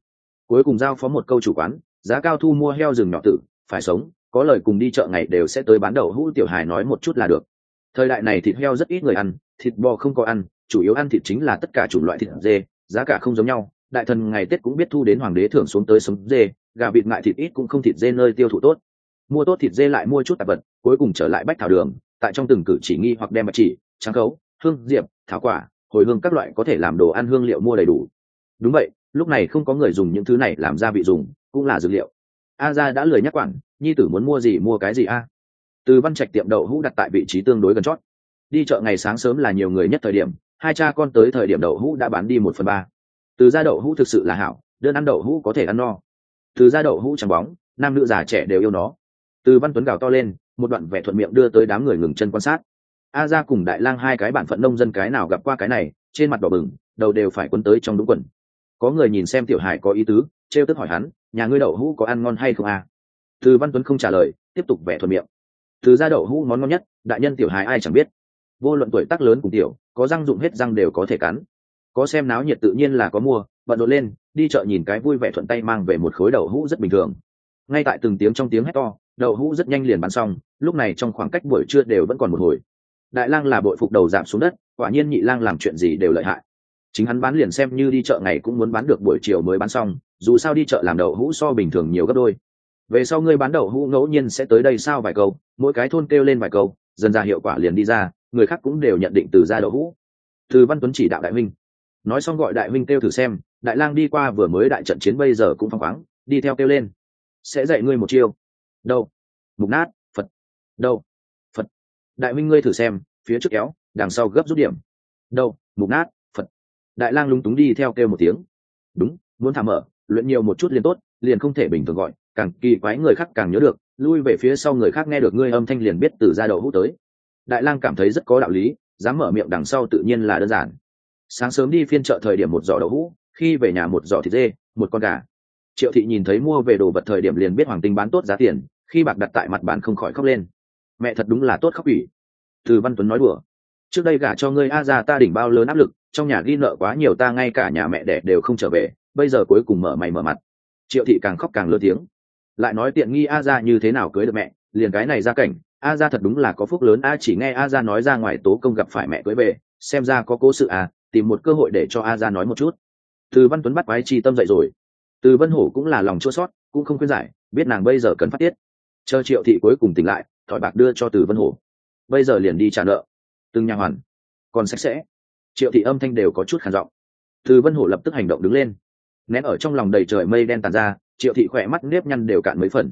A: Cuối cùng giao phó một câu chủ quán, giá cao thu mua heo rừng nhỏ tử, phải sống, có lời cùng đi chợ ngày đều sẽ tới bán đầu hũ tiểu hài nói một chút là được. Thời đại này thịt heo rất ít người ăn, thịt bò không có ăn, chủ yếu ăn thịt chính là tất cả chủng loại thịt dê, giá cả không giống nhau. Đại thần ngày tết cũng biết thu đến hoàng đế thưởng xuống tới sống dê, gà vịt ngại thịt ít cũng không thịt dê nơi tiêu thụ tốt mua tốt thịt dê lại mua chút tạp vật, cuối cùng trở lại bách thảo đường, tại trong từng cử chỉ nghi hoặc đem bạch chỉ trắng khấu, hương, diệp, thảo quả, hồi hương các loại có thể làm đồ ăn hương liệu mua đầy đủ. Đúng vậy, lúc này không có người dùng những thứ này làm gia vị dùng, cũng là dược liệu. A gia đã lười nhắc quản, nhi tử muốn mua gì mua cái gì a? Từ văn trạch tiệm đậu hũ đặt tại vị trí tương đối gần chót. Đi chợ ngày sáng sớm là nhiều người nhất thời điểm, hai cha con tới thời điểm đậu hũ đã bán đi một phần ba. Từ gia đậu hũ thực sự là hảo, đơn ăn đậu hũ có thể ăn no. Từ gia đậu hũ trắng bóng, nam nữ già trẻ đều yêu nó từ văn tuấn gào to lên, một đoạn vẻ thuận miệng đưa tới đám người ngừng chân quan sát. A gia cùng đại lang hai cái bản phận nông dân cái nào gặp qua cái này, trên mặt đỏ bừng, đầu đều phải quấn tới trong đúng quần. Có người nhìn xem tiểu hải có ý tứ, trêu tức hỏi hắn, nhà ngươi đậu hũ có ăn ngon hay không à? từ văn tuấn không trả lời, tiếp tục vẻ thuận miệng. Từ gia đậu hũ món ngon nhất, đại nhân tiểu hải ai chẳng biết. Vô luận tuổi tác lớn cùng tiểu, có răng dụng hết răng đều có thể cắn. Có xem náo nhiệt tự nhiên là có mua, bận rộn lên, đi chợ nhìn cái vui vẻ thuận tay mang về một khối đậu hũ rất bình thường. Ngay tại từng tiếng trong tiếng hét to đậu hũ rất nhanh liền bán xong, lúc này trong khoảng cách buổi trưa đều vẫn còn một hồi. Đại lang là bội phục đầu giảm xuống đất, quả nhiên nhị lang làm chuyện gì đều lợi hại. Chính hắn bán liền xem như đi chợ ngày cũng muốn bán được buổi chiều mới bán xong, dù sao đi chợ làm đậu hũ so bình thường nhiều gấp đôi. Về sau ngươi bán đậu hũ ngẫu nhiên sẽ tới đây sao vài câu, mỗi cái thôn kêu lên vài câu, dần ra hiệu quả liền đi ra, người khác cũng đều nhận định từ ra đậu hũ. Từ văn tuấn chỉ đạo đại minh nói xong gọi đại minh kêu thử xem, đại lang đi qua vừa mới đại trận chiến bây giờ cũng phăng khoáng, đi theo kêu lên. Sẽ dạy ngươi một chiêu đâu? Mục nát, phật. Đâu? Phật. Đại minh ngươi thử xem, phía trước kéo, đằng sau gấp rút điểm. Đâu? Mục nát, phật. Đại lang lúng túng đi theo kêu một tiếng. Đúng, muốn thả mở, luyện nhiều một chút liền tốt, liền không thể bình thường gọi, càng kỳ quái người khác càng nhớ được, lui về phía sau người khác nghe được ngươi âm thanh liền biết từ ra đầu hút tới. Đại lang cảm thấy rất có đạo lý, dám mở miệng đằng sau tự nhiên là đơn giản. Sáng sớm đi phiên chợ thời điểm một giỏ đậu hũ, khi về nhà một giỏ thịt dê, một con gà triệu thị nhìn thấy mua về đồ vật thời điểm liền biết hoàng tinh bán tốt giá tiền, khi bạc đặt tại mặt bàn không khỏi khóc lên. Mẹ thật đúng là tốt khóc ủy từ văn tuấn nói đùa, trước đây gả cho ngươi a ra ta đỉnh bao lớn áp lực, trong nhà ghi nợ quá nhiều ta ngay cả nhà mẹ đẻ đều không trở về, bây giờ cuối cùng mở mày mở mặt. Triệu thị càng khóc càng lớn tiếng, lại nói tiện nghi a ra như thế nào cưới được mẹ, liền cái này ra cảnh, a ra thật đúng là có phúc lớn, a chỉ nghe a ra nói ra ngoài tố công gặp phải mẹ cưới về, xem ra có cố sự à tìm một cơ hội để cho a ra nói một chút. Từ văn tuấn bắt quái chi tâm dậy rồi từ vân hổ cũng là lòng chua sót, cũng không khuyên giải, biết nàng bây giờ cần phát tiết. Chờ triệu thị cuối cùng tỉnh lại, thỏi bạc đưa cho từ vân hổ. Bây giờ liền đi trả nợ. Từng nhà hoàn. Còn sạch sẽ. Triệu thị âm thanh đều có chút khản giọng. Từ vân hổ lập tức hành động đứng lên. Nén ở trong lòng đầy trời mây đen tàn ra, triệu thị khỏe mắt nếp nhăn đều cạn mấy phần.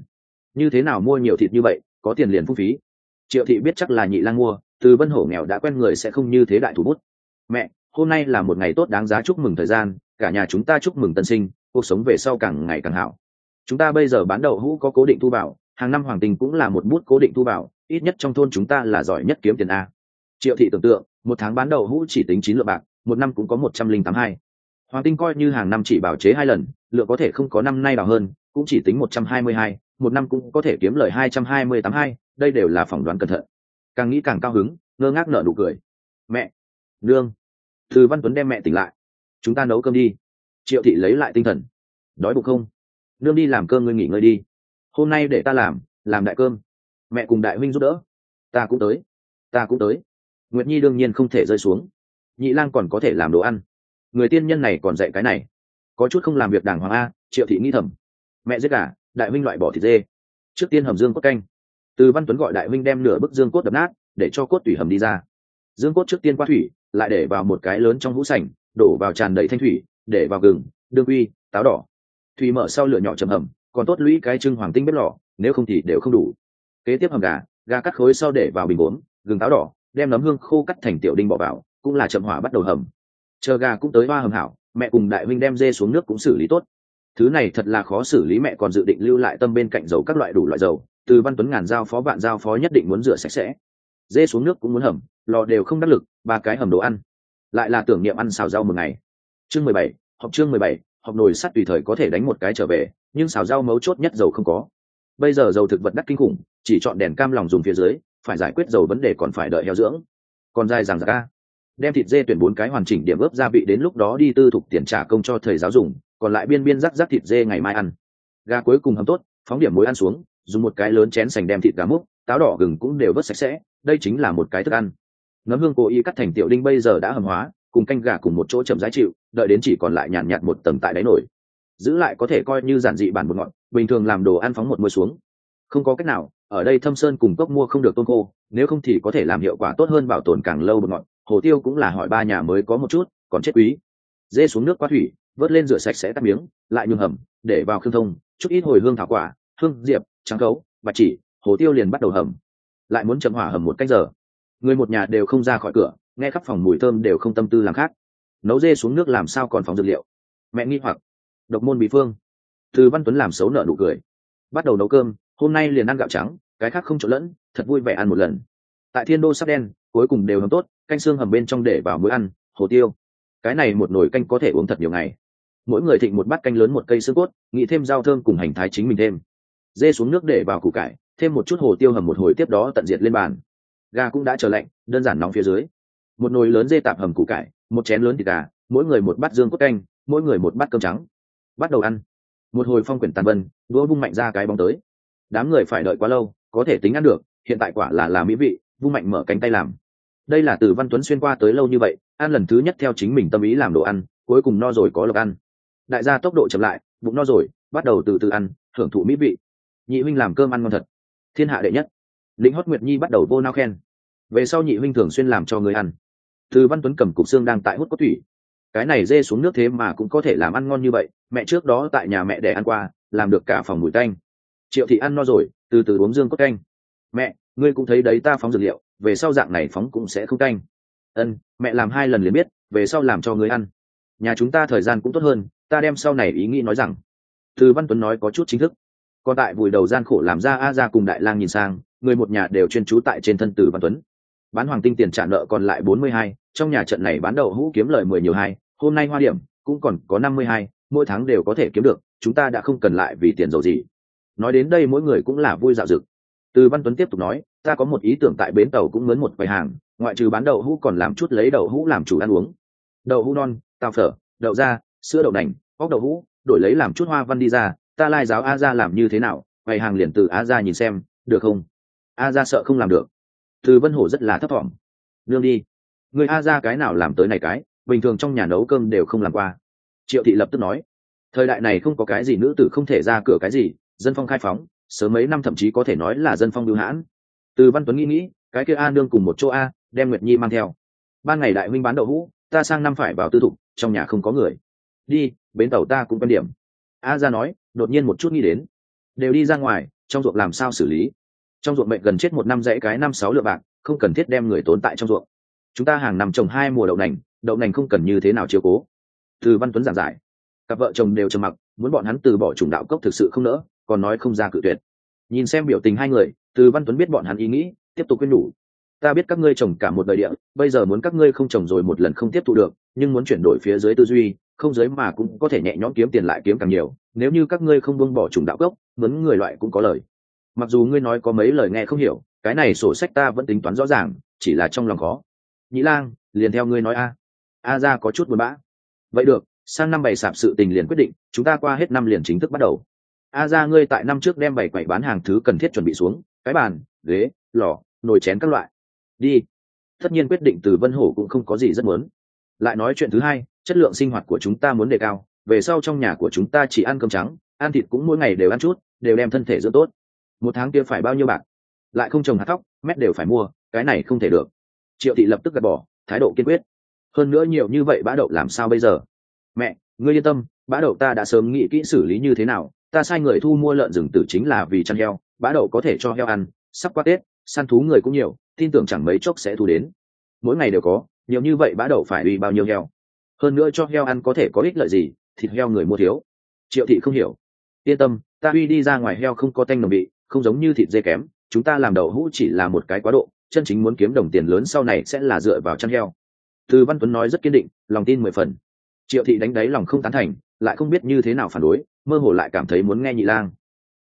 A: Như thế nào mua nhiều thịt như vậy, có tiền liền phung phí. Triệu thị biết chắc là nhị lang mua, từ vân hổ nghèo đã quen người sẽ không như thế đại thủ bút. Mẹ, hôm nay là một ngày tốt đáng giá chúc mừng thời gian, cả nhà chúng ta chúc mừng tân sinh cuộc sống về sau càng ngày càng hảo. Chúng ta bây giờ bán đậu hũ có cố định thu bảo, hàng năm hoàng tình cũng là một bút cố định thu bảo, ít nhất trong thôn chúng ta là giỏi nhất kiếm tiền a. Triệu thị tưởng tượng, một tháng bán đậu hũ chỉ tính chín lượng bạc, một năm cũng có một trăm linh tám hai. Hoàng tinh coi như hàng năm chỉ bảo chế hai lần, lượng có thể không có năm nay đào hơn, cũng chỉ tính một trăm hai mươi hai, một năm cũng có thể kiếm lời hai trăm hai mươi tám hai, đây đều là phỏng đoán cẩn thận. Càng nghĩ càng cao hứng, ngơ ngác nở nụ cười. Mẹ! Nương! Thư văn tuấn đem mẹ tỉnh lại. Chúng ta nấu cơm đi triệu thị lấy lại tinh thần. Đói bụng không? Nương đi làm cơm ngươi nghỉ ngơi đi. Hôm nay để ta làm làm đại cơm. Mẹ cùng đại huynh giúp đỡ. Ta cũng tới. Ta cũng tới. Nguyệt nhi đương nhiên không thể rơi xuống. Nhị lang còn có thể làm đồ ăn. Người tiên nhân này còn dạy cái này. Có chút không làm việc đàng hoàng a, triệu thị nghi thầm. Mẹ giết cả đại huynh loại bỏ thịt dê. Trước tiên hầm dương cốt canh. Từ văn tuấn gọi đại huynh đem nửa bức dương cốt đập nát, để cho cốt tủy hầm đi ra. Dương cốt trước tiên qua thủy, lại để vào một cái lớn trong hũ sành đổ vào tràn đầy thanh thủy để vào gừng đương uy táo đỏ. Thủy mở sau lửa nhỏ chầm hầm còn tốt lũy cái trưng hoàng tinh bếp lò nếu không thì đều không đủ. Kế tiếp hầm gà gà cắt khối sau để vào bình bốn, gừng táo đỏ đem nấm hương khô cắt thành tiểu đinh bỏ vào cũng là chậm hỏa bắt đầu hầm. Chờ gà cũng tới hoa hầm hảo mẹ cùng đại huynh đem dê xuống nước cũng xử lý tốt. Thứ này thật là khó xử lý mẹ còn dự định lưu lại tâm bên cạnh dầu các loại đủ loại dầu từ văn tuấn ngàn giao phó vạn giao phó nhất định muốn rửa sạch sẽ. Dê xuống nước cũng muốn hầm lò đều không đắc lực ba cái hầm đồ ăn. Lại là tưởng niệm ăn xào rau một ngày chương mười bảy học chương mười bảy học nồi sắt tùy thời có thể đánh một cái trở về, nhưng xào rau mấu chốt nhất dầu không có. Bây giờ dầu thực vật đắt kinh khủng, chỉ chọn đèn cam lòng dùng phía dưới, phải giải quyết dầu vấn đề còn phải đợi heo dưỡng. Còn dài rằng ra đem thịt dê tuyển bốn cái hoàn chỉnh điểm ướp gia vị đến lúc đó đi tư thục tiền trả công cho thầy giáo dùng, còn lại biên biên rắc rắc thịt dê ngày mai ăn. Gà cuối cùng hầm tốt, phóng điểm muối ăn xuống, dùng một cái lớn chén sành đem thịt gà múc, táo đỏ gừng cũng đều vớt sạch sẽ, đây chính là một cái thức ăn. Nấm hương cố ý cắt thành tiểu đinh bây giờ đã hầm hóa, cùng canh gà cùng một chỗ chậm giá chịu đợi đến chỉ còn lại nhàn nhạt một tầng tại đáy nổi. Giữ lại có thể coi như giản dị bản một ngọn, bình thường làm đồ ăn phóng một mưa xuống. Không có cách nào, ở đây thâm sơn cùng cốc mua không được tôm khô, nếu không thì có thể làm hiệu quả tốt hơn bảo tồn càng lâu một ngọn. Hồ tiêu cũng là hỏi ba nhà mới có một chút, còn chết quý. Dê xuống nước quá thủy, vớt lên rửa sạch sẽ tắt miếng, lại nhường hầm, để vào khương thông, chút ít hồi hương thảo quả, hương, diệp, trắng cấu bạch chỉ, hồ tiêu liền bắt đầu hầm. Lại muốn chậm hỏa hầm một cách giờ. Người một nhà đều không ra khỏi cửa, nghe khắp phòng mùi thơm đều không tâm tư làm khác nấu dê xuống nước làm sao còn phòng dược liệu? Mẹ nghi hoặc. Độc môn bí phương. Từ văn tuấn làm xấu nợ nụ cười. Bắt đầu nấu cơm, hôm nay liền ăn gạo trắng, cái khác không trộn lẫn, thật vui vẻ ăn một lần. Tại thiên đô sắp đen, cuối cùng đều hầm tốt, canh xương hầm bên trong để vào muối ăn, hồ tiêu. Cái này một nồi canh có thể uống thật nhiều ngày. Mỗi người thịnh một bát canh lớn một cây xương cốt, nghĩ thêm rau thơm cùng hành thái chính mình thêm. Dê xuống nước để vào củ cải, thêm một chút hồ tiêu hầm một hồi tiếp đó tận diệt lên bàn. Gà cũng đã trở lạnh, đơn giản nóng phía dưới. Một nồi lớn dê tạp hầm củ cải một chén lớn thịt gà, mỗi người một bát dương cốt canh, mỗi người một bát cơm trắng. Bắt đầu ăn. Một hồi phong quyển tàn vân, đũa vung mạnh ra cái bóng tới. Đám người phải đợi quá lâu, có thể tính ăn được, hiện tại quả là là mỹ vị, vung mạnh mở cánh tay làm. Đây là từ văn tuấn xuyên qua tới lâu như vậy, ăn lần thứ nhất theo chính mình tâm ý làm đồ ăn, cuối cùng no rồi có lộc ăn. Đại gia tốc độ chậm lại, bụng no rồi, bắt đầu từ từ ăn, thưởng thụ mỹ vị. Nhị huynh làm cơm ăn ngon thật. Thiên hạ đệ nhất. Lĩnh hót nguyệt nhi bắt đầu vô nao khen. Về sau nhị huynh thường xuyên làm cho người ăn từ văn tuấn cầm cục xương đang tại hút có thủy. Cái này dê xuống nước thế mà cũng có thể làm ăn ngon như vậy, mẹ trước đó tại nhà mẹ để ăn qua, làm được cả phòng mùi tanh. triệu thị ăn no rồi, từ từ uống dương cốt canh. Mẹ, ngươi cũng thấy đấy ta phóng dược liệu, về sau dạng này phóng cũng sẽ không canh ân, mẹ làm hai lần liền biết, về sau làm cho ngươi ăn. Nhà chúng ta thời gian cũng tốt hơn, ta đem sau này ý nghĩ nói rằng. Từ văn tuấn nói có chút chính thức. Còn tại vùi đầu gian khổ làm ra a ra cùng đại lang nhìn sang, người một nhà đều chuyên trú tại trên thân từ văn tuấn bán hoàng tinh tiền trả nợ còn lại bốn mươi hai, trong nhà trận này bán đậu hũ kiếm lời mười nhiều hai, hôm nay hoa điểm, cũng còn có năm mươi hai, mỗi tháng đều có thể kiếm được, chúng ta đã không cần lại vì tiền dầu gì. Nói đến đây mỗi người cũng là vui dạo dực. Từ văn tuấn tiếp tục nói, ta có một ý tưởng tại bến tàu cũng mướn một quầy hàng, ngoại trừ bán đậu hũ còn làm chút lấy đậu hũ làm chủ ăn uống. Đậu hũ non, tàu phở, đậu da, sữa đậu nành óc đậu hũ, đổi lấy làm chút hoa văn đi ra, ta lai giáo a ra làm như thế nào vài hàng liền từ a ra nhìn xem, được không? A ra sợ không làm được từ vân hổ rất là thấp thỏm. Nương đi. Người a ra cái nào làm tới này cái, bình thường trong nhà nấu cơm đều không làm qua. Triệu thị lập tức nói. Thời đại này không có cái gì nữ tử không thể ra cửa cái gì, dân phong khai phóng, sớm mấy năm thậm chí có thể nói là dân phong lưu hãn. Từ văn tuấn nghĩ nghĩ, cái kia a nương cùng một chỗ a, đem nguyệt nhi mang theo. Ban ngày đại huynh bán đậu hũ, ta sang năm phải vào tư thục, trong nhà không có người. Đi, bến tàu ta cũng quan điểm. A ra nói, đột nhiên một chút nghĩ đến. Đều đi ra ngoài, trong ruộng làm sao xử lý? Trong ruộng mệnh gần chết một năm dãy cái năm sáu lượng bạc, không cần thiết đem người tốn tại trong ruộng. Chúng ta hàng năm trồng hai mùa đậu nành đậu nành không cần như thế nào chiều cố. Từ văn tuấn giảng giải, cặp vợ chồng đều trầm mặc, muốn bọn hắn từ bỏ chủng đạo cốc thực sự không nỡ, còn nói không ra cự tuyệt. Nhìn xem biểu tình hai người, từ văn tuấn biết bọn hắn ý nghĩ, tiếp tục quyên nhủ. Ta biết các ngươi trồng cả một đời địa, bây giờ muốn các ngươi không trồng rồi một lần không tiếp thu được, nhưng muốn chuyển đổi phía dưới tư duy, không giới mà cũng có thể nhẹ nhõm kiếm tiền lại kiếm càng nhiều. Nếu như các ngươi không buông bỏ chủng đạo gốc muốn người loại cũng có lời mặc dù ngươi nói có mấy lời nghe không hiểu, cái này sổ sách ta vẫn tính toán rõ ràng, chỉ là trong lòng khó. Nhĩ lang, liền theo ngươi nói a. A ra có chút buồn bã. Vậy được, sang năm bày sạp sự tình liền quyết định, chúng ta qua hết năm liền chính thức bắt đầu. A ra ngươi tại năm trước đem bày quậy bán hàng thứ cần thiết chuẩn bị xuống, cái bàn, ghế, lò, nồi chén các loại. Đi. Tất nhiên quyết định từ vân hổ cũng không có gì rất muốn. Lại nói chuyện thứ hai, chất lượng sinh hoạt của chúng ta muốn đề cao, về sau trong nhà của chúng ta chỉ ăn cơm trắng, ăn thịt cũng mỗi ngày đều ăn chút, đều đem thân thể dưỡng tốt một tháng kia phải bao nhiêu bạc? Lại không trồng hạt thóc, mét đều phải mua, cái này không thể được. Triệu thị lập tức gạt bỏ, thái độ kiên quyết. Hơn nữa nhiều như vậy bã đậu làm sao bây giờ? Mẹ, ngươi yên tâm, bã đậu ta đã sớm nghĩ kỹ xử lý như thế nào, ta sai người thu mua lợn rừng tử chính là vì chăn heo, bã đậu có thể cho heo ăn, sắp qua tết, săn thú người cũng nhiều, tin tưởng chẳng mấy chốc sẽ thu đến. Mỗi ngày đều có, nhiều như vậy bã đậu phải uy bao nhiêu heo? Hơn nữa cho heo ăn có thể có ích lợi gì, thịt heo người mua thiếu. Triệu thị không hiểu. Yên tâm, ta uy đi ra ngoài heo không có tanh nồng bị không giống như thịt dê kém, chúng ta làm đậu hũ chỉ là một cái quá độ, chân chính muốn kiếm đồng tiền lớn sau này sẽ là dựa vào chăn heo. Từ văn tuấn nói rất kiên định, lòng tin mười phần. Triệu thị đánh đáy lòng không tán thành, lại không biết như thế nào phản đối, mơ hồ lại cảm thấy muốn nghe nhị lang.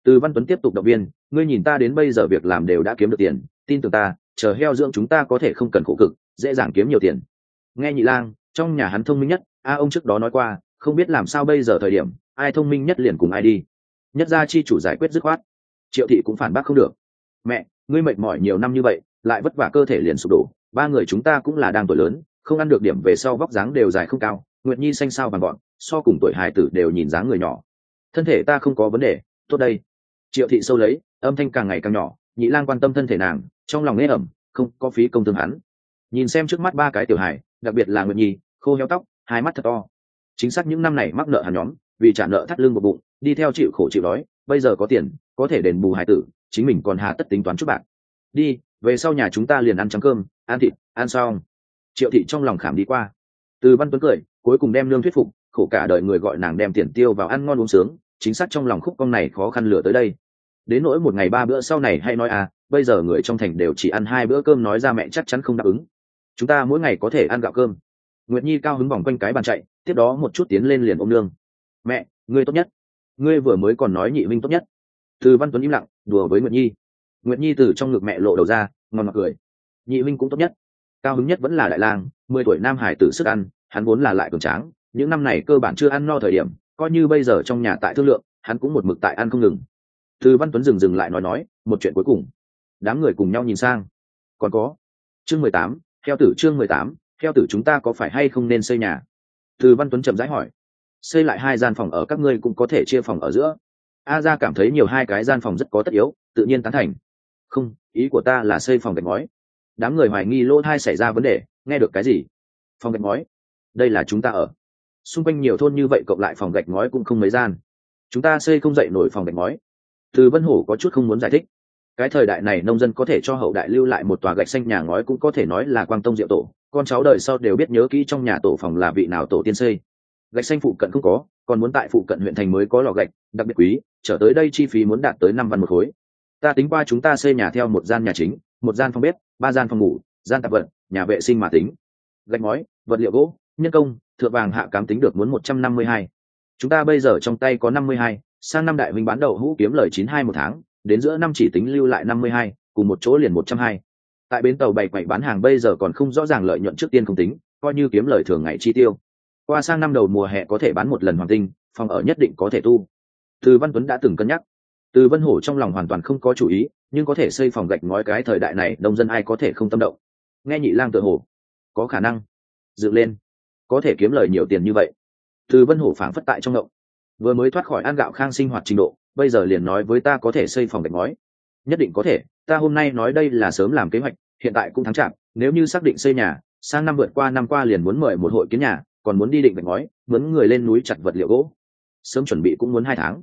A: Từ văn tuấn tiếp tục động viên, ngươi nhìn ta đến bây giờ việc làm đều đã kiếm được tiền, tin tưởng ta, chờ heo dưỡng chúng ta có thể không cần khổ cực, dễ dàng kiếm nhiều tiền. Nghe nhị lang, trong nhà hắn thông minh nhất, a ông trước đó nói qua, không biết làm sao bây giờ thời điểm, ai thông minh nhất liền cùng ai đi. Nhất gia chi chủ giải quyết dứt khoát triệu thị cũng phản bác không được. Mẹ, ngươi mệt mỏi nhiều năm như vậy, lại vất vả cơ thể liền sụp đổ, ba người chúng ta cũng là đang tuổi lớn, không ăn được điểm về sau vóc dáng đều dài không cao, nguyệt nhi xanh sao bằng bọn, so cùng tuổi hài tử đều nhìn dáng người nhỏ. Thân thể ta không có vấn đề, tốt đây. Triệu thị sâu lấy, âm thanh càng ngày càng nhỏ, nhị lang quan tâm thân thể nàng, trong lòng nghe ẩm, không có phí công thương hắn. Nhìn xem trước mắt ba cái tiểu hài, đặc biệt là nguyệt nhi, khô heo tóc, hai mắt thật to. Chính xác những năm này mắc nợ hắn nhóm, vì trả nợ thắt lưng một bụng, đi theo chịu khổ chịu đói bây giờ có tiền, có thể đền bù hải tử, chính mình còn hà tất tính toán chút bạc. Đi, về sau nhà chúng ta liền ăn trắng cơm, ăn thịt, ăn xong. Triệu thị trong lòng khảm đi qua. Từ văn tuấn cười, cuối cùng đem lương thuyết phục, khổ cả đời người gọi nàng đem tiền tiêu vào ăn ngon uống sướng, chính xác trong lòng khúc công này khó khăn lửa tới đây. Đến nỗi một ngày ba bữa sau này hay nói à bây giờ người trong thành đều chỉ ăn hai bữa cơm nói ra mẹ chắc chắn không đáp ứng. Chúng ta mỗi ngày có thể ăn gạo cơm. Nguyệt nhi cao hứng vòng quanh cái bàn chạy, tiếp đó một chút tiến lên liền ôm nương mẹ, ngươi tốt nhất ngươi vừa mới còn nói nhị minh tốt nhất. Từ văn tuấn im lặng, đùa với nguyệt nhi. Nguyệt nhi từ trong ngực mẹ lộ đầu ra, ngon mặt cười. Nhị minh cũng tốt nhất. Cao hứng nhất vẫn là đại lang, mười tuổi nam hải tử sức ăn, hắn vốn là lại cường tráng, những năm này cơ bản chưa ăn no thời điểm, coi như bây giờ trong nhà tại thương lượng, hắn cũng một mực tại ăn không ngừng. Từ văn tuấn dừng dừng lại nói nói, một chuyện cuối cùng. Đám người cùng nhau nhìn sang. Còn có, chương mười tám, theo tử chương mười tám, theo tử chúng ta có phải hay không nên xây nhà? Từ văn tuấn chậm rãi hỏi xây lại hai gian phòng ở các ngươi cũng có thể chia phòng ở giữa. A ra cảm thấy nhiều hai cái gian phòng rất có tất yếu, tự nhiên tán thành. Không, ý của ta là xây phòng gạch ngói. Đám người hoài nghi lỗ thai xảy ra vấn đề, nghe được cái gì? Phòng gạch ngói? Đây là chúng ta ở. Xung quanh nhiều thôn như vậy cộng lại phòng gạch ngói cũng không mấy gian. Chúng ta xây không dậy nổi phòng gạch ngói. Từ vân hổ có chút không muốn giải thích. Cái thời đại này nông dân có thể cho hậu đại lưu lại một tòa gạch xanh nhà ngói cũng có thể nói là quang tông diệu tổ. Con cháu đời sau đều biết nhớ kỹ trong nhà tổ phòng là vị nào tổ tiên xây gạch xanh phụ cận không có, còn muốn tại phụ cận huyện thành mới có lò gạch, đặc biệt quý, trở tới đây chi phí muốn đạt tới năm văn một khối. Ta tính qua chúng ta xây nhà theo một gian nhà chính, một gian phòng bếp, ba gian phòng ngủ, gian tạp vật, nhà vệ sinh mà tính. Gạch ngói, vật liệu gỗ, nhân công, thượng vàng hạ cám tính được muốn một trăm năm mươi hai. Chúng ta bây giờ trong tay có năm mươi hai, sang năm đại minh bán đầu hũ kiếm lời chín hai một tháng, đến giữa năm chỉ tính lưu lại năm mươi hai, cùng một chỗ liền một trăm hai. Tại bến tàu bảy quậy bán hàng bây giờ còn không rõ ràng lợi nhuận trước tiên không tính, coi như kiếm lời thường ngày chi tiêu qua sang năm đầu mùa hè có thể bán một lần hoàng tinh, phòng ở nhất định có thể tu. Từ văn tuấn đã từng cân nhắc. Từ vân hổ trong lòng hoàn toàn không có chủ ý, nhưng có thể xây phòng gạch ngói cái thời đại này, nông dân ai có thể không tâm động. Nghe nhị lang tự hổ có khả năng. Dựng lên. Có thể kiếm lời nhiều tiền như vậy. Từ vân hổ phảng phất tại trong động. Vừa mới thoát khỏi ăn gạo khang sinh hoạt trình độ, bây giờ liền nói với ta có thể xây phòng gạch ngói. Nhất định có thể. Ta hôm nay nói đây là sớm làm kế hoạch, hiện tại cũng thắng chạm. Nếu như xác định xây nhà, sang năm vượt qua năm qua liền muốn mời một hội kiến nhà còn muốn đi định gạch ngói, muốn người lên núi chặt vật liệu gỗ. Sớm chuẩn bị cũng muốn hai tháng.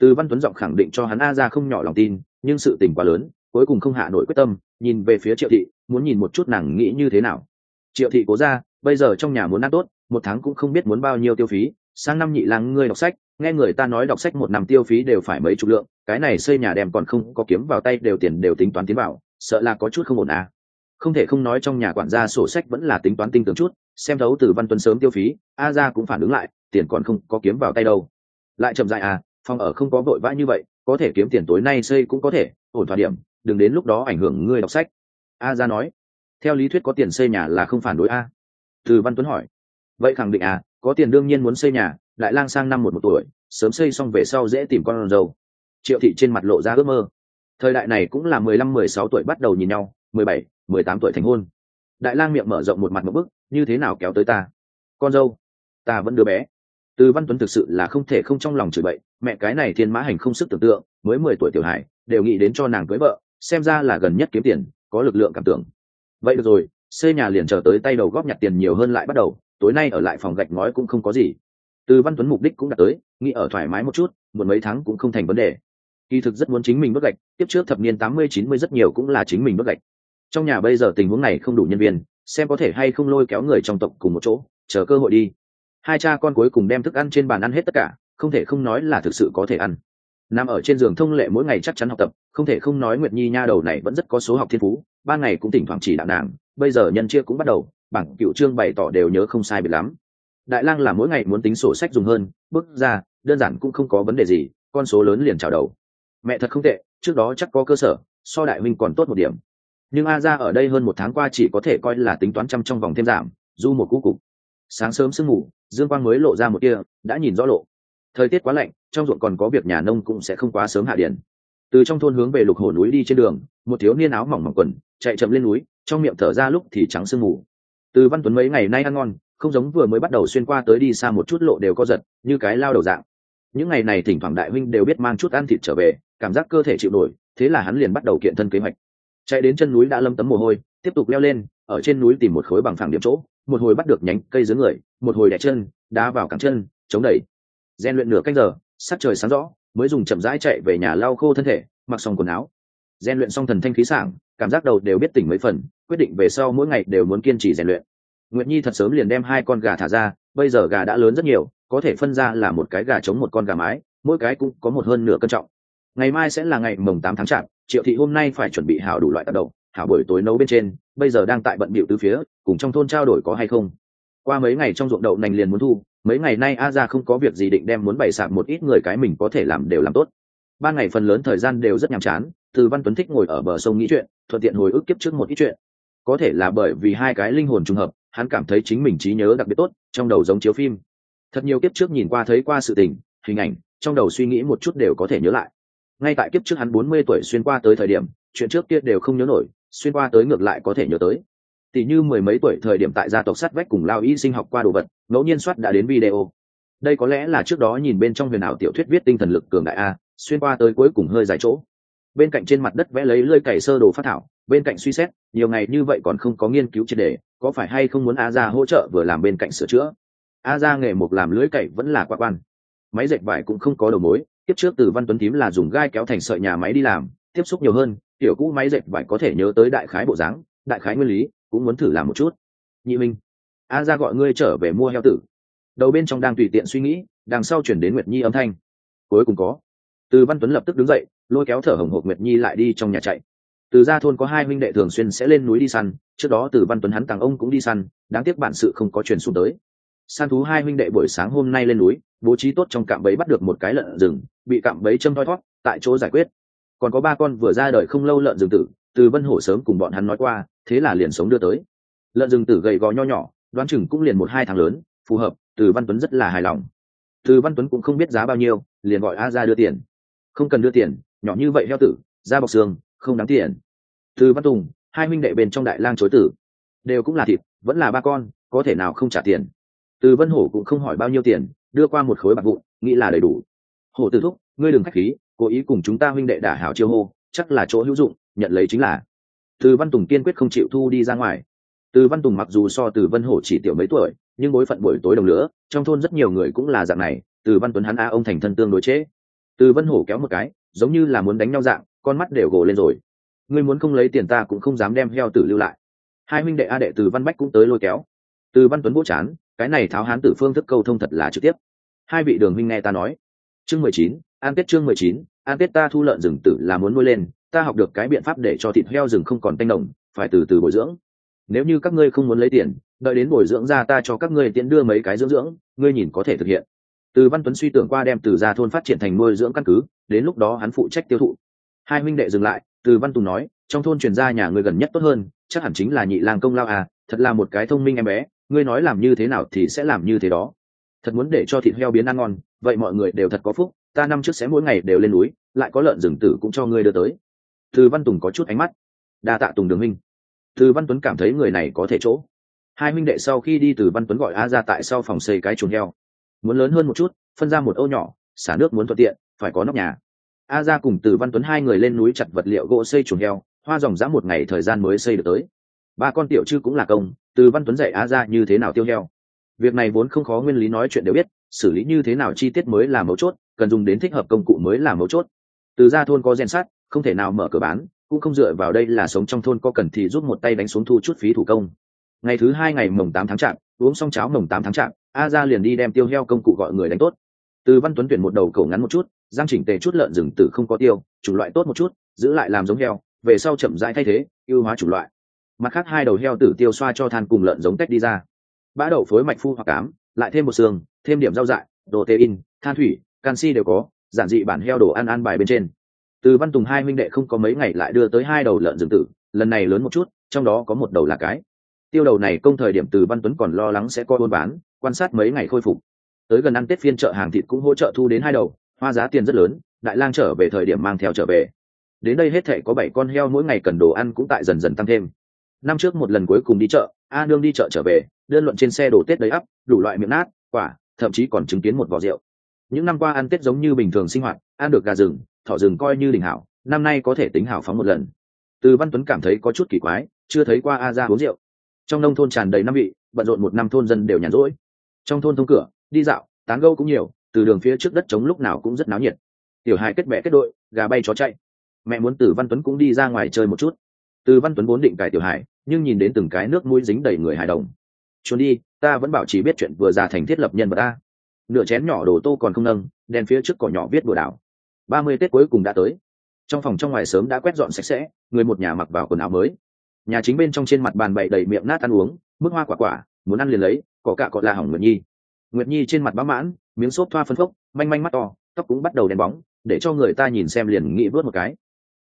A: Từ văn tuấn giọng khẳng định cho hắn a ra không nhỏ lòng tin, nhưng sự tình quá lớn, cuối cùng không hạ nổi quyết tâm, nhìn về phía triệu thị, muốn nhìn một chút nàng nghĩ như thế nào. Triệu thị cố ra, bây giờ trong nhà muốn ăn tốt, một tháng cũng không biết muốn bao nhiêu tiêu phí, sang năm nhị lang ngươi đọc sách, nghe người ta nói đọc sách một năm tiêu phí đều phải mấy chục lượng, cái này xây nhà đem còn không có kiếm vào tay đều tiền đều tính toán tiến vào, sợ là có chút không ổn à. Không thể không nói trong nhà quản gia sổ sách vẫn là tính toán tinh tưởng chút xem thấu từ văn tuấn sớm tiêu phí, a ra cũng phản ứng lại, tiền còn không có kiếm vào tay đâu. Lại chậm dại à phòng ở không có vội vã như vậy, có thể kiếm tiền tối nay xây cũng có thể, ổn thỏa điểm, đừng đến lúc đó ảnh hưởng ngươi đọc sách. A ra nói. Theo lý thuyết có tiền xây nhà là không phản đối a. Từ văn tuấn hỏi. Vậy khẳng định à có tiền đương nhiên muốn xây nhà lại lang sang năm một một tuổi, sớm xây xong về sau dễ tìm con dâu. Triệu thị trên mặt lộ ra ước mơ. Thời đại này cũng là mười lăm, mười sáu tuổi bắt đầu nhìn nhau, mười bảy, mười tám tuổi thành hôn. Đại lang miệng mở rộng một mặt một bức như thế nào kéo tới ta? Con dâu, ta vẫn đứa bé. Từ văn tuấn thực sự là không thể không trong lòng chửi bậy, mẹ cái này thiên mã hành không sức tưởng tượng, mới mười tuổi tiểu hải đều nghĩ đến cho nàng cưới vợ, xem ra là gần nhất kiếm tiền, có lực lượng cảm tưởng. Vậy được rồi, xây nhà liền chờ tới tay đầu góp nhặt tiền nhiều hơn lại bắt đầu, tối nay ở lại phòng gạch ngói cũng không có gì. Từ văn tuấn mục đích cũng đã tới, nghĩ ở thoải mái một chút một mấy tháng cũng không thành vấn đề. Kỳ thực rất muốn chính mình bước gạch, tiếp trước thập niên tám mươi, chín mươi rất nhiều cũng là chính mình bước gạch. Trong nhà bây giờ tình huống này không đủ nhân viên xem có thể hay không lôi kéo người trong tộc cùng một chỗ, chờ cơ hội đi. Hai cha con cuối cùng đem thức ăn trên bàn ăn hết tất cả, không thể không nói là thực sự có thể ăn. Nằm ở trên giường thông lệ mỗi ngày chắc chắn học tập, không thể không nói nguyệt nhi nha đầu này vẫn rất có số học thiên phú ban ngày cũng thỉnh thoảng chỉ đạo nàng, bây giờ nhân chia cũng bắt đầu, bảng cựu trương bày tỏ đều nhớ không sai biệt lắm. Đại lang là mỗi ngày muốn tính sổ sách dùng hơn, bước ra, đơn giản cũng không có vấn đề gì, con số lớn liền chào đầu. Mẹ thật không tệ, trước đó chắc có cơ sở, so đại minh còn tốt một điểm nhưng a ra ở đây hơn một tháng qua chỉ có thể coi là tính toán trăm trong vòng thêm giảm, du một cú cục. Sáng sớm sương ngủ dương quang mới lộ ra một kia đã nhìn rõ lộ. Thời tiết quá lạnh, trong ruộng còn có việc nhà nông cũng sẽ không quá sớm hạ điển. Từ trong thôn hướng về lục hồ núi đi trên đường, một thiếu niên áo mỏng mỏng quần, chạy chậm lên núi, trong miệng thở ra lúc thì trắng sương ngủ. từ văn tuấn mấy ngày nay ăn ngon, không giống vừa mới bắt đầu xuyên qua tới đi xa một chút lộ đều có giật, như cái lao đầu dạng. Những ngày này thỉnh thoảng đại huynh đều biết mang chút ăn thịt trở về, cảm giác cơ thể chịu nổi, thế là hắn liền bắt đầu kiện thân kế hoạch chạy đến chân núi đã lâm tấm mồ hôi, tiếp tục leo lên, ở trên núi tìm một khối bằng phẳng điểm chỗ, một hồi bắt được nhánh cây dưới người, một hồi đẻ chân, đá vào cẳng chân, chống đẩy. Rèn luyện nửa canh giờ, sắc trời sáng rõ, mới dùng chậm rãi chạy về nhà lau khô thân thể, mặc xong quần áo. Rèn luyện xong thần thanh khí sảng, cảm giác đầu đều biết tỉnh mấy phần, quyết định về sau mỗi ngày đều muốn kiên trì rèn luyện. Nguyệt nhi thật sớm liền đem hai con gà thả ra, bây giờ gà đã lớn rất nhiều, có thể phân ra là một cái gà chống một con gà mái, mỗi cái cũng có một hơn nửa cân trọng. Ngày mai sẽ là ngày mồng tám tháng chạp triệu thị hôm nay phải chuẩn bị hảo đủ loại tạp đầu hảo buổi tối nấu bên trên, bây giờ đang tại bận bịu từ phía, cùng trong thôn trao đổi có hay không? Qua mấy ngày trong ruộng đậu nành liền muốn thu, mấy ngày nay a ra không có việc gì định đem muốn bày sạp một ít người cái mình có thể làm đều làm tốt. Ban ngày phần lớn thời gian đều rất nhàm chán, từ văn tuấn thích ngồi ở bờ sông nghĩ chuyện, thuận tiện hồi ức kiếp trước một ít chuyện. Có thể là bởi vì hai cái linh hồn trùng hợp, hắn cảm thấy chính mình trí nhớ đặc biệt tốt, trong đầu giống chiếu phim. Thật nhiều kiếp trước nhìn qua thấy qua sự tình, hình ảnh, trong đầu suy nghĩ một chút đều có thể nhớ lại ngay tại kiếp trước hắn bốn mươi tuổi xuyên qua tới thời điểm, chuyện trước kia đều không nhớ nổi, xuyên qua tới ngược lại có thể nhớ tới. Tỷ như mười mấy tuổi thời điểm tại gia tộc sắt vách cùng lao y sinh học qua đồ vật, ngẫu nhiên soát đã đến video. Đây có lẽ là trước đó nhìn bên trong huyền ảo tiểu thuyết viết tinh thần lực cường đại a, xuyên qua tới cuối cùng hơi dài chỗ. Bên cạnh trên mặt đất vẽ lấy lơi cày sơ đồ phát thảo, bên cạnh suy xét, nhiều ngày như vậy còn không có nghiên cứu triệt đề có phải hay không muốn a ra hỗ trợ vừa làm bên cạnh sửa chữa? A ra nghề mục làm lưới cày vẫn là quá quan. Máy dệt vải cũng không có đầu mối tiếp trước từ văn tuấn tím là dùng gai kéo thành sợi nhà máy đi làm, tiếp xúc nhiều hơn, tiểu cũ máy dệt vải có thể nhớ tới đại khái bộ dáng, đại khái nguyên lý, cũng muốn thử làm một chút. Nhị minh, a ra gọi ngươi trở về mua heo tử. Đầu bên trong đang tùy tiện suy nghĩ, đằng sau chuyển đến nguyệt nhi âm thanh. Cuối cùng có. Từ văn tuấn lập tức đứng dậy, lôi kéo thở hồng hộc nguyệt nhi lại đi trong nhà chạy. Từ gia thôn có hai minh đệ thường xuyên sẽ lên núi đi săn, trước đó từ văn tuấn hắn tàng ông cũng đi săn, đáng tiếc bản sự không có truyền xuống tới. Săn thú hai minh đệ buổi sáng hôm nay lên núi, bố trí tốt trong cạm bẫy bắt được một cái lợn rừng bị cạm bẫy châm thoi thoát tại chỗ giải quyết. Còn có ba con vừa ra đời không lâu lợn rừng tử, từ vân hổ sớm cùng bọn hắn nói qua, thế là liền sống đưa tới. Lợn rừng tử gầy gò nho nhỏ, đoán chừng cũng liền một hai tháng lớn, phù hợp, từ văn tuấn rất là hài lòng. Từ văn tuấn cũng không biết giá bao nhiêu, liền gọi a ra đưa tiền. Không cần đưa tiền, nhỏ như vậy heo tử ra bọc xương, không đáng tiền. Từ văn tùng, hai huynh đệ bên trong đại lang chối tử. Đều cũng là thịt, vẫn là ba con, có thể nào không trả tiền. Từ vân hổ cũng không hỏi bao nhiêu tiền, đưa qua một khối bạc vụn, nghĩ là đầy đủ hổ tử thúc, ngươi đừng khách khí, cố ý cùng chúng ta huynh đệ đả hảo chiêu hô, chắc là chỗ hữu dụng, nhận lấy chính là. Từ văn tùng kiên quyết không chịu thu đi ra ngoài. Từ văn tùng mặc dù so từ vân hổ chỉ tiểu mấy tuổi, nhưng bối phận buổi tối đồng lửa, trong thôn rất nhiều người cũng là dạng này, từ văn tuấn hắn a ông thành thân tương đối chế. từ vân hổ kéo một cái, giống như là muốn đánh nhau dạng, con mắt đều gồ lên rồi. Ngươi muốn không lấy tiền ta cũng không dám đem heo tử lưu lại. Hai huynh đệ a đệ từ văn bách cũng tới lôi kéo. Từ văn tuấn vỗ chán, cái này tháo hán tử phương thức câu thông thật là trực tiếp. Hai vị đường huynh nghe ta nói chương mười chín an tết chương mười chín an tết ta thu lợn rừng tử là muốn nuôi lên, ta học được cái biện pháp để cho thịt heo rừng không còn tanh đồng phải từ từ bồi dưỡng. Nếu như các ngươi không muốn lấy tiền, đợi đến bồi dưỡng ra ta cho các ngươi tiện đưa mấy cái dưỡng dưỡng, ngươi nhìn có thể thực hiện. Từ văn tuấn suy tưởng qua đem từ gia thôn phát triển thành nuôi dưỡng căn cứ, đến lúc đó hắn phụ trách tiêu thụ. Hai huynh đệ dừng lại, từ văn tùng nói, trong thôn truyền gia nhà người gần nhất tốt hơn, chắc hẳn chính là nhị lang công lao à thật là một cái thông minh em bé, ngươi nói làm như thế nào thì sẽ làm như thế đó thật muốn để cho thịt heo biến ăn ngon, vậy mọi người đều thật có phúc, ta năm trước sẽ mỗi ngày đều lên núi, lại có lợn rừng tử cũng cho ngươi đưa tới. Từ văn tùng có chút ánh mắt. Đa tạ tùng đường minh. Từ văn tuấn cảm thấy người này có thể chỗ. Hai minh đệ sau khi đi từ văn tuấn gọi a ra tại sau phòng xây cái chuồng heo. Muốn lớn hơn một chút, phân ra một ô nhỏ, xả nước muốn thuận tiện, phải có nóc nhà. A ra cùng từ văn tuấn hai người lên núi chặt vật liệu gỗ xây chuồng heo, hoa dòng dã một ngày thời gian mới xây được tới. Ba con tiểu chư cũng là công, từ văn tuấn dạy a ra như thế nào tiêu heo việc này vốn không khó nguyên lý nói chuyện đều biết, xử lý như thế nào chi tiết mới là mấu chốt, cần dùng đến thích hợp công cụ mới là mấu chốt. Từ ra thôn có rèn sát không thể nào mở cửa bán, cũng không dựa vào đây là sống trong thôn có cần thì giúp một tay đánh xuống thu chút phí thủ công. Ngày thứ hai ngày mồng tám tháng chạp, uống xong cháo mồng tám tháng chạp, a ra liền đi đem tiêu heo công cụ gọi người đánh tốt. Từ văn tuấn tuyển một đầu cổ ngắn một chút, giang chỉnh tề chút lợn rừng tử không có tiêu chủng loại tốt một chút, giữ lại làm giống heo, về sau chậm rãi thay thế, ưu hóa chủng loại. Mặt khác hai đầu heo tử tiêu xoa cho than cùng lợn giống tách đi ra bã đậu phối mạch phu hoặc cám lại thêm một xương, thêm điểm rau dại, protein, than thủy, canxi đều có, giản dị bản heo đồ ăn ăn bài bên trên. Từ văn tùng hai huynh đệ không có mấy ngày lại đưa tới hai đầu lợn rừng tử, lần này lớn một chút, trong đó có một đầu là cái. Tiêu đầu này công thời điểm từ văn tuấn còn lo lắng sẽ coi buôn bán, quan sát mấy ngày khôi phục. Tới gần ăn tết phiên chợ hàng thịt cũng hỗ trợ thu đến hai đầu, hoa giá tiền rất lớn, đại lang trở về thời điểm mang theo trở về. Đến đây hết thể có bảy con heo mỗi ngày cần đồ ăn cũng tại dần dần tăng thêm. Năm trước một lần cuối cùng đi chợ, a nương đi chợ trở về đơn luận trên xe đổ tết đầy ắp, đủ loại miệng nát, quả, thậm chí còn chứng kiến một vỏ rượu. Những năm qua ăn tết giống như bình thường sinh hoạt, ăn được gà rừng, thỏ rừng coi như đỉnh hảo, năm nay có thể tính hảo phóng một lần. Từ văn tuấn cảm thấy có chút kỳ quái, chưa thấy qua a ra uống rượu. Trong nông thôn tràn đầy năm vị, bận rộn một năm thôn dân đều nhàn rỗi. Trong thôn thông cửa, đi dạo, tán gâu cũng nhiều, từ đường phía trước đất trống lúc nào cũng rất náo nhiệt. Tiểu hai kết bè kết đội, gà bay chó chạy. Mẹ muốn từ văn tuấn cũng đi ra ngoài chơi một chút. Từ văn tuấn vốn định cải tiểu hải nhưng nhìn đến từng cái nước mũi dính đầy người hài đồng trốn đi, ta vẫn bảo chỉ biết chuyện vừa già thành thiết lập nhân vật ta nửa chén nhỏ đồ tô còn không nâng, đèn phía trước cỏ nhỏ viết bừa đảo. Ba mươi tết cuối cùng đã tới. Trong phòng trong ngoài sớm đã quét dọn sạch sẽ, người một nhà mặc vào quần áo mới. Nhà chính bên trong trên mặt bàn bậy đầy miệng nát ăn uống mức hoa quả quả, muốn ăn liền lấy, cỏ cạ cọt la hỏng nguyệt nhi. Nguyệt nhi trên mặt bá mãn, miếng xốp thoa phân phốc, manh manh mắt to, tóc cũng bắt đầu đèn bóng, để cho người ta nhìn xem liền nghĩ vớt một cái.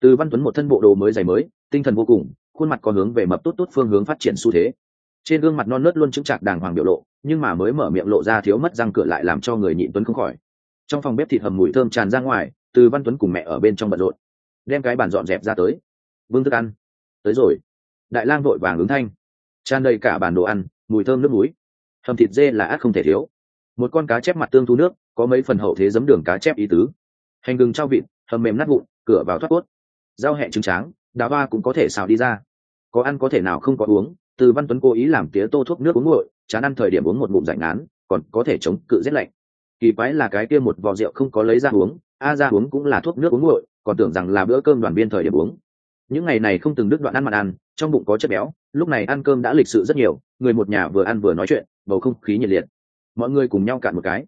A: Từ văn tuấn một thân bộ đồ mới dày mới, tinh thần vô cùng, khuôn mặt có hướng về mập tốt tốt phương hướng phát triển xu thế trên gương mặt non nớt luôn chứng chạc đàng hoàng biểu lộ, nhưng mà mới mở miệng lộ ra thiếu mất răng cửa lại làm cho người nhịn tuấn không khỏi. Trong phòng bếp thịt hầm mùi thơm tràn ra ngoài, từ văn tuấn cùng mẹ ở bên trong bận rộn, đem cái bàn dọn dẹp ra tới. Vương thức ăn. Tới rồi. Đại lang vội vàng ứng thanh. Tràn đầy cả bàn đồ ăn, mùi thơm nước núi hầm thịt dê là ác không thể thiếu. Một con cá chép mặt tương thu nước, có mấy phần hậu thế giấm đường cá chép ý tứ. Hành gừng trao vịt, hầm mềm nát vụn, cửa vào thoát cốt. Rau hẹ trứng tráng đá ba cũng có thể xào đi ra. Có ăn có thể nào không có uống từ văn tuấn cố ý làm tía tô thuốc nước uống nguội, chán ăn thời điểm uống một ngụm rảnh án còn có thể chống cự rét lạnh. Kỳ quái là cái kia một vò rượu không có lấy ra uống, a ra uống cũng là thuốc nước uống nguội, còn tưởng rằng là bữa cơm đoàn viên thời điểm uống. Những ngày này không từng đứt đoạn ăn mặn ăn, trong bụng có chất béo, lúc này ăn cơm đã lịch sự rất nhiều, người một nhà vừa ăn vừa nói chuyện, bầu không khí nhiệt liệt. Mọi người cùng nhau cạn một cái.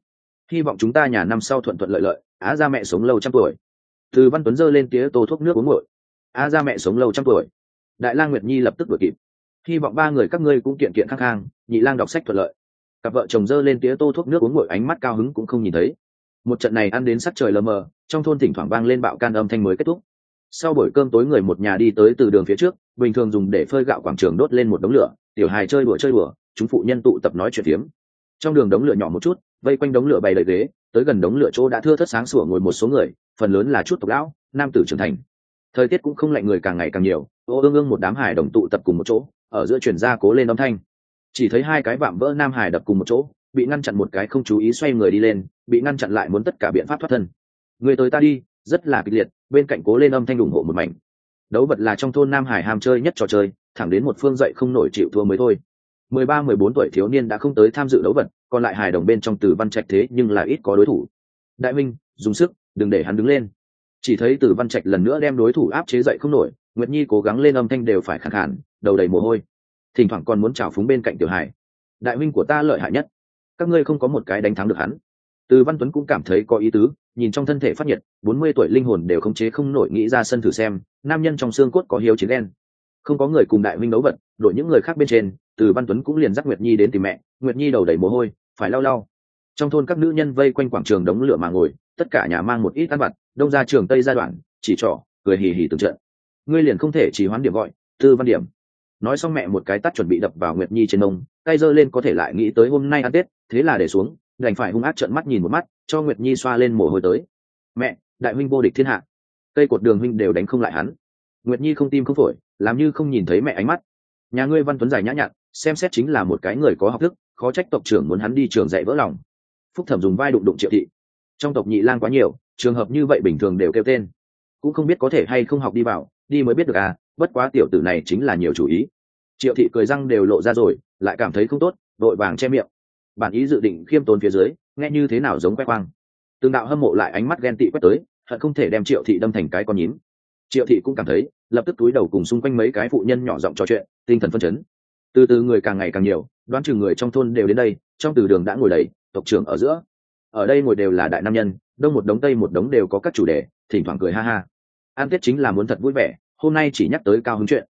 A: Hy vọng chúng ta nhà năm sau thuận thuận lợi lợi, á ra mẹ sống lâu trăm tuổi. Từ văn tuấn giơ lên tía tô thuốc nước uống nguội. Á ra mẹ sống lâu trăm tuổi. Đại lang nguyệt nhi lập tức đuổi kịp hy vọng ba người các ngươi cũng kiện kiện khắc khang, nhị lang đọc sách thuận lợi. Cặp vợ chồng dơ lên tía tô thuốc nước uống ngồi ánh mắt cao hứng cũng không nhìn thấy. Một trận này ăn đến sắc trời lờ mờ, trong thôn thỉnh thoảng vang lên bạo can âm thanh mới kết thúc. Sau buổi cơm tối người một nhà đi tới từ đường phía trước, bình thường dùng để phơi gạo quảng trường đốt lên một đống lửa, tiểu hài chơi đùa chơi đùa, chúng phụ nhân tụ tập nói chuyện phiếm. Trong đường đống lửa nhỏ một chút, vây quanh đống lửa bày đầy ghế, tới gần đống lửa chỗ đã thưa thất sáng sủa ngồi một số người, phần lớn là chút tộc lão, nam tử trưởng thành. Thời tiết cũng không lạnh người càng ngày càng nhiều, ô ương ương một đám hài đồng tụ tập cùng một chỗ ở giữa chuyển ra cố lên âm thanh. Chỉ thấy hai cái vạm vỡ nam hải đập cùng một chỗ, bị ngăn chặn một cái không chú ý xoay người đi lên, bị ngăn chặn lại muốn tất cả biện pháp thoát thân. Người tới ta đi, rất là kịch liệt, bên cạnh cố lên âm thanh ủng hộ một mảnh. Đấu vật là trong thôn nam hải ham chơi nhất trò chơi, thẳng đến một phương dậy không nổi chịu thua mới thôi. Mười ba, mười bốn tuổi thiếu niên đã không tới tham dự đấu vật, còn lại hài đồng bên trong từ văn trạch thế nhưng là ít có đối thủ. Đại minh, dùng sức, đừng để hắn đứng lên. Chỉ thấy từ văn trạch lần nữa đem đối thủ áp chế dậy không nổi, nguyệt nhi cố gắng lên âm thanh đều phải khẳng hẳn đầu đầy mồ hôi. Thỉnh thoảng còn muốn trào phúng bên cạnh tiểu hải đại minh của ta lợi hại nhất. Các ngươi không có một cái đánh thắng được hắn. Từ văn tuấn cũng cảm thấy có ý tứ, nhìn trong thân thể phát nhiệt, bốn mươi tuổi linh hồn đều khống chế không nổi nghĩ ra sân thử xem, nam nhân trong xương cốt có hiếu chiến đen không có người cùng đại minh đấu vật, đội những người khác bên trên, từ văn tuấn cũng liền dắt nguyệt nhi đến tìm mẹ, nguyệt nhi đầu đầy mồ hôi, phải lau lau. Trong thôn các nữ nhân vây quanh quảng trường đống lửa mà ngồi, tất cả nhà mang một ít ăn vặt, đông ra trường tây gia đoạn, chỉ trỏ, cười hì hì từng trận. Ngươi liền không thể chỉ hoán điểm gọi, tư văn điểm nói xong mẹ một cái tắt chuẩn bị đập vào nguyệt nhi trên ông tay giơ lên có thể lại nghĩ tới hôm nay ăn tết, thế là để xuống, đành phải hung ác trợn mắt nhìn một mắt, cho nguyệt nhi xoa lên mồ hôi tới. Mẹ, đại huynh vô địch thiên hạ. Cây cột đường huynh đều đánh không lại hắn. Nguyệt nhi không tim không phổi, làm như không nhìn thấy mẹ ánh mắt. Nhà ngươi văn tuấn giải nhã nhặn, xem xét chính là một cái người có học thức, khó trách tộc trưởng muốn hắn đi trường dạy vỡ lòng. Phúc thẩm dùng vai đụng đụng triệu thị. Trong tộc nhị lang quá nhiều, trường hợp như vậy bình thường đều kêu tên. Cũng không biết có thể hay không học đi vào, đi mới biết được à bất quá tiểu tử này chính là nhiều chủ ý. Triệu thị cười răng đều lộ ra rồi, lại cảm thấy không tốt, vội vàng che miệng. Bản ý dự định khiêm tốn phía dưới, nghe như thế nào giống quét quang. Tương đạo hâm mộ lại ánh mắt ghen tị quét tới, hận không thể đem triệu thị đâm thành cái con nhím. Triệu thị cũng cảm thấy, lập tức túi đầu cùng xung quanh mấy cái phụ nhân nhỏ giọng trò chuyện, tinh thần phân chấn. Từ từ người càng ngày càng nhiều, đoán chừng người trong thôn đều đến đây, trong từ đường đã ngồi đầy, tộc trưởng ở giữa. Ở đây ngồi đều là đại nam nhân, đông một đống tây một đống đều có các chủ đề, thỉnh thoảng cười ha ha. An tết chính là muốn thật vui vẻ hôm nay chỉ nhắc tới cao hứng chuyện.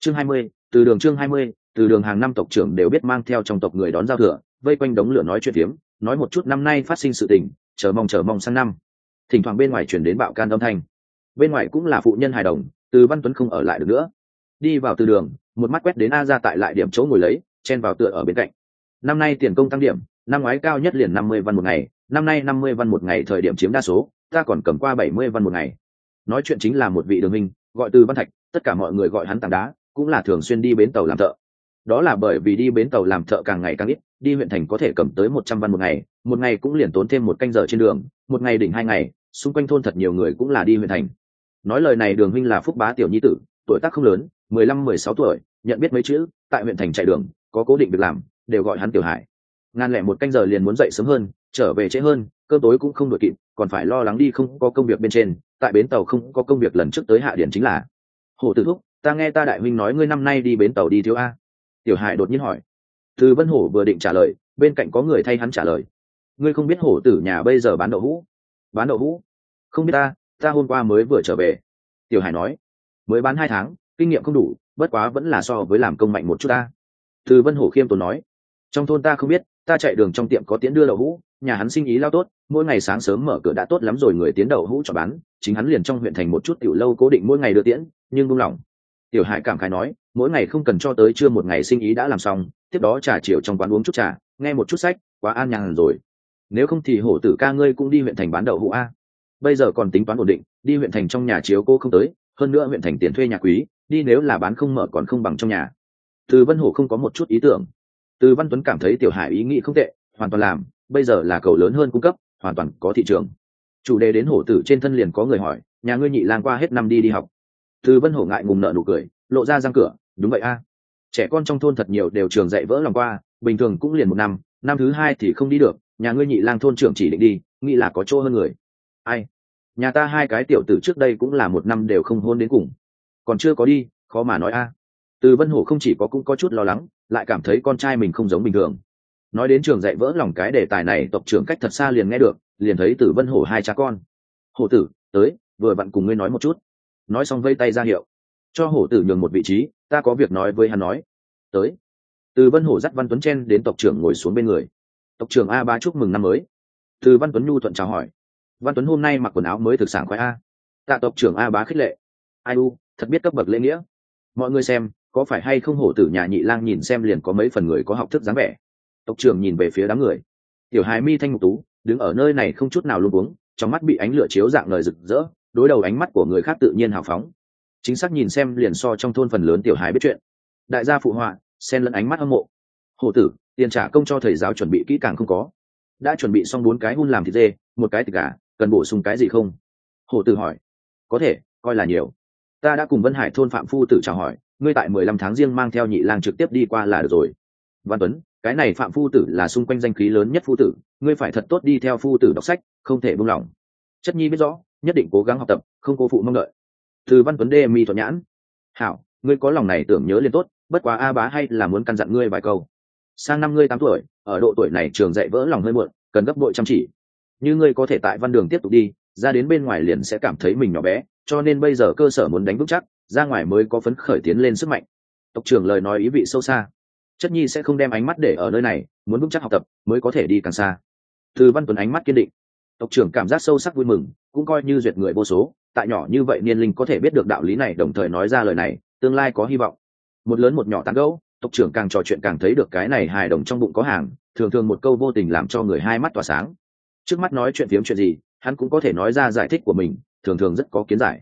A: Chương hai mươi, từ đường chương hai mươi, từ đường hàng năm tộc trưởng đều biết mang theo trong tộc người đón giao thừa, vây quanh đống lửa nói chuyện phiếm, nói một chút năm nay phát sinh sự tình, chờ mong chờ mong sang năm. Thỉnh thoảng bên ngoài chuyển đến bạo can âm thanh. Bên ngoài cũng là phụ nhân hài đồng, từ văn tuấn không ở lại được nữa. Đi vào từ đường, một mắt quét đến a ra tại lại điểm chỗ ngồi lấy, chen vào tựa ở bên cạnh. Năm nay tiền công tăng điểm, năm ngoái cao nhất liền năm mươi văn một ngày, năm nay năm mươi văn một ngày thời điểm chiếm đa số, ta còn cầm qua bảy mươi văn một ngày. Nói chuyện chính là một vị đường minh gọi từ văn thạch, tất cả mọi người gọi hắn tảng đá, cũng là thường xuyên đi bến tàu làm thợ. Đó là bởi vì đi bến tàu làm thợ càng ngày càng ít, đi huyện thành có thể cầm tới một trăm văn một ngày một ngày cũng liền tốn thêm một canh giờ trên đường, một ngày đỉnh hai ngày, xung quanh thôn thật nhiều người cũng là đi huyện thành. Nói lời này đường huynh là phúc bá tiểu nhi tử, tuổi tác không lớn, mười lăm, mười sáu tuổi, nhận biết mấy chữ, tại huyện thành chạy đường, có cố định việc làm, đều gọi hắn tiểu hải ngàn lẻ một canh giờ liền muốn dậy sớm hơn, trở về trễ hơn, cơm tối cũng không đội kịp, còn phải lo lắng đi không có công việc bên trên tại bến tàu không có công việc lần trước tới hạ điển chính là, hồ tử thúc, ta nghe ta đại huynh nói ngươi năm nay đi bến tàu đi thiếu a. Tiểu hải đột nhiên hỏi. Từ vân hổ vừa định trả lời, bên cạnh có người thay hắn trả lời. Ngươi không biết hổ tử nhà bây giờ bán đậu hũ? Bán đậu hũ? Không biết ta ta hôm qua mới vừa trở về. Tiểu hải nói. Mới bán hai tháng, kinh nghiệm không đủ, bất quá vẫn là so với làm công mạnh một chút ta. Từ vân hổ khiêm tốn nói. Trong thôn ta không biết ta chạy đường trong tiệm có tiến đưa đậu hũ, nhà hắn sinh ý lao tốt, mỗi ngày sáng sớm mở cửa đã tốt lắm rồi người tiến đậu hũ cho bán, chính hắn liền trong huyện thành một chút tiểu lâu cố định mỗi ngày đưa tiễn, nhưng buông lỏng. Tiểu hải cảm khái nói, mỗi ngày không cần cho tới trưa một ngày sinh ý đã làm xong, tiếp đó trà chiều trong quán uống chút trà, nghe một chút sách, quá an nhàn rồi. Nếu không thì hổ tử ca ngươi cũng đi huyện thành bán đậu hũ a. Bây giờ còn tính toán ổn định, đi huyện thành trong nhà chiếu cô không tới, hơn nữa huyện thành tiền thuê nhà quý, đi nếu là bán không mở còn không bằng trong nhà. Từ vân hổ không có một chút ý tưởng từ văn tuấn cảm thấy tiểu hải ý nghĩ không tệ, hoàn toàn làm, bây giờ là cầu lớn hơn cung cấp, hoàn toàn có thị trường. Chủ đề đến hổ tử trên thân liền có người hỏi, nhà ngươi nhị lang qua hết năm đi đi học. Từ vân hổ ngại ngùng nợ nụ cười, lộ ra răng cửa, đúng vậy a. Trẻ con trong thôn thật nhiều đều trường dạy vỡ lòng qua, bình thường cũng liền một năm năm thứ hai thì không đi được, nhà ngươi nhị lang thôn trưởng chỉ định đi, nghĩ là có chỗ hơn người. Ai? Nhà ta hai cái tiểu tử trước đây cũng là một năm đều không hôn đến cùng. Còn chưa có đi, khó mà nói a. Từ vân hổ không chỉ có cũng có chút lo lắng lại cảm thấy con trai mình không giống bình thường. Nói đến trường dạy vỡ lòng cái đề tài này, tộc trưởng cách thật xa liền nghe được, liền thấy từ vân hổ hai cha con. Hổ tử, tới, vừa vặn cùng ngươi nói một chút. Nói xong vây tay ra hiệu. Cho hổ tử nhường một vị trí, ta có việc nói với hắn nói. Tới. Từ vân hổ dắt văn tuấn chen đến tộc trưởng ngồi xuống bên người. Tộc trưởng a ba chúc mừng năm mới. Từ văn tuấn nhu thuận chào hỏi. Văn tuấn hôm nay mặc quần áo mới thực sản khoái a. Tạ tộc trưởng a bá khích lệ. Ai u, thật biết cấp bậc lễ nghĩa. Mọi người xem có phải hay không hổ tử nhà nhị lang nhìn xem liền có mấy phần người có học thức dáng vẻ? Tộc trưởng nhìn về phía đám người. Tiểu hài mi thanh ngục tú, đứng ở nơi này không chút nào luôn uống trong mắt bị ánh lửa chiếu dạng lời rực rỡ, đối đầu ánh mắt của người khác tự nhiên hào phóng. Chính xác nhìn xem liền so trong thôn phần lớn tiểu hài biết chuyện. Đại gia phụ họa, xen lẫn ánh mắt hâm mộ. Hổ tử, tiền trả công cho thầy giáo chuẩn bị kỹ càng không có. Đã chuẩn bị xong bốn cái hun làm thịt dê, một cái thịt gà, cần bổ sung cái gì không? Hổ tử hỏi. Có thể, coi là nhiều. Ta đã cùng vân hải thôn phạm phu tử chào hỏi ngươi tại mười lăm tháng riêng mang theo nhị lang trực tiếp đi qua là được rồi. Văn tuấn, cái này phạm phu tử là xung quanh danh khí lớn nhất phu tử, ngươi phải thật tốt đi theo phu tử đọc sách, không thể buông lỏng. Chất nhi biết rõ, nhất định cố gắng học tập, không cô phụ mong đợi. Từ văn tuấn đê mi thuận nhãn. Hảo, ngươi có lòng này tưởng nhớ liền tốt, bất quá a bá hay là muốn căn dặn ngươi vài câu. Sang năm ngươi tám tuổi, ở độ tuổi này trường dạy vỡ lòng hơi muộn, cần gấp bội chăm chỉ. Như ngươi có thể tại văn đường tiếp tục đi, ra đến bên ngoài liền sẽ cảm thấy mình nhỏ bé, cho nên bây giờ cơ sở muốn đánh vững chắc ra ngoài mới có phấn khởi tiến lên sức mạnh. Tộc trưởng lời nói ý vị sâu xa. Chất nhi sẽ không đem ánh mắt để ở nơi này, muốn vững chắc học tập, mới có thể đi càng xa. Từ văn tuấn ánh mắt kiên định. Tộc trưởng cảm giác sâu sắc vui mừng, cũng coi như duyệt người vô số, tại nhỏ như vậy niên linh có thể biết được đạo lý này đồng thời nói ra lời này, tương lai có hy vọng. Một lớn một nhỏ tán gẫu, tộc trưởng càng trò chuyện càng thấy được cái này hài đồng trong bụng có hàng, thường thường một câu vô tình làm cho người hai mắt tỏa sáng. Trước mắt nói chuyện phiếm chuyện gì, hắn cũng có thể nói ra giải thích của mình, thường thường rất có kiến giải.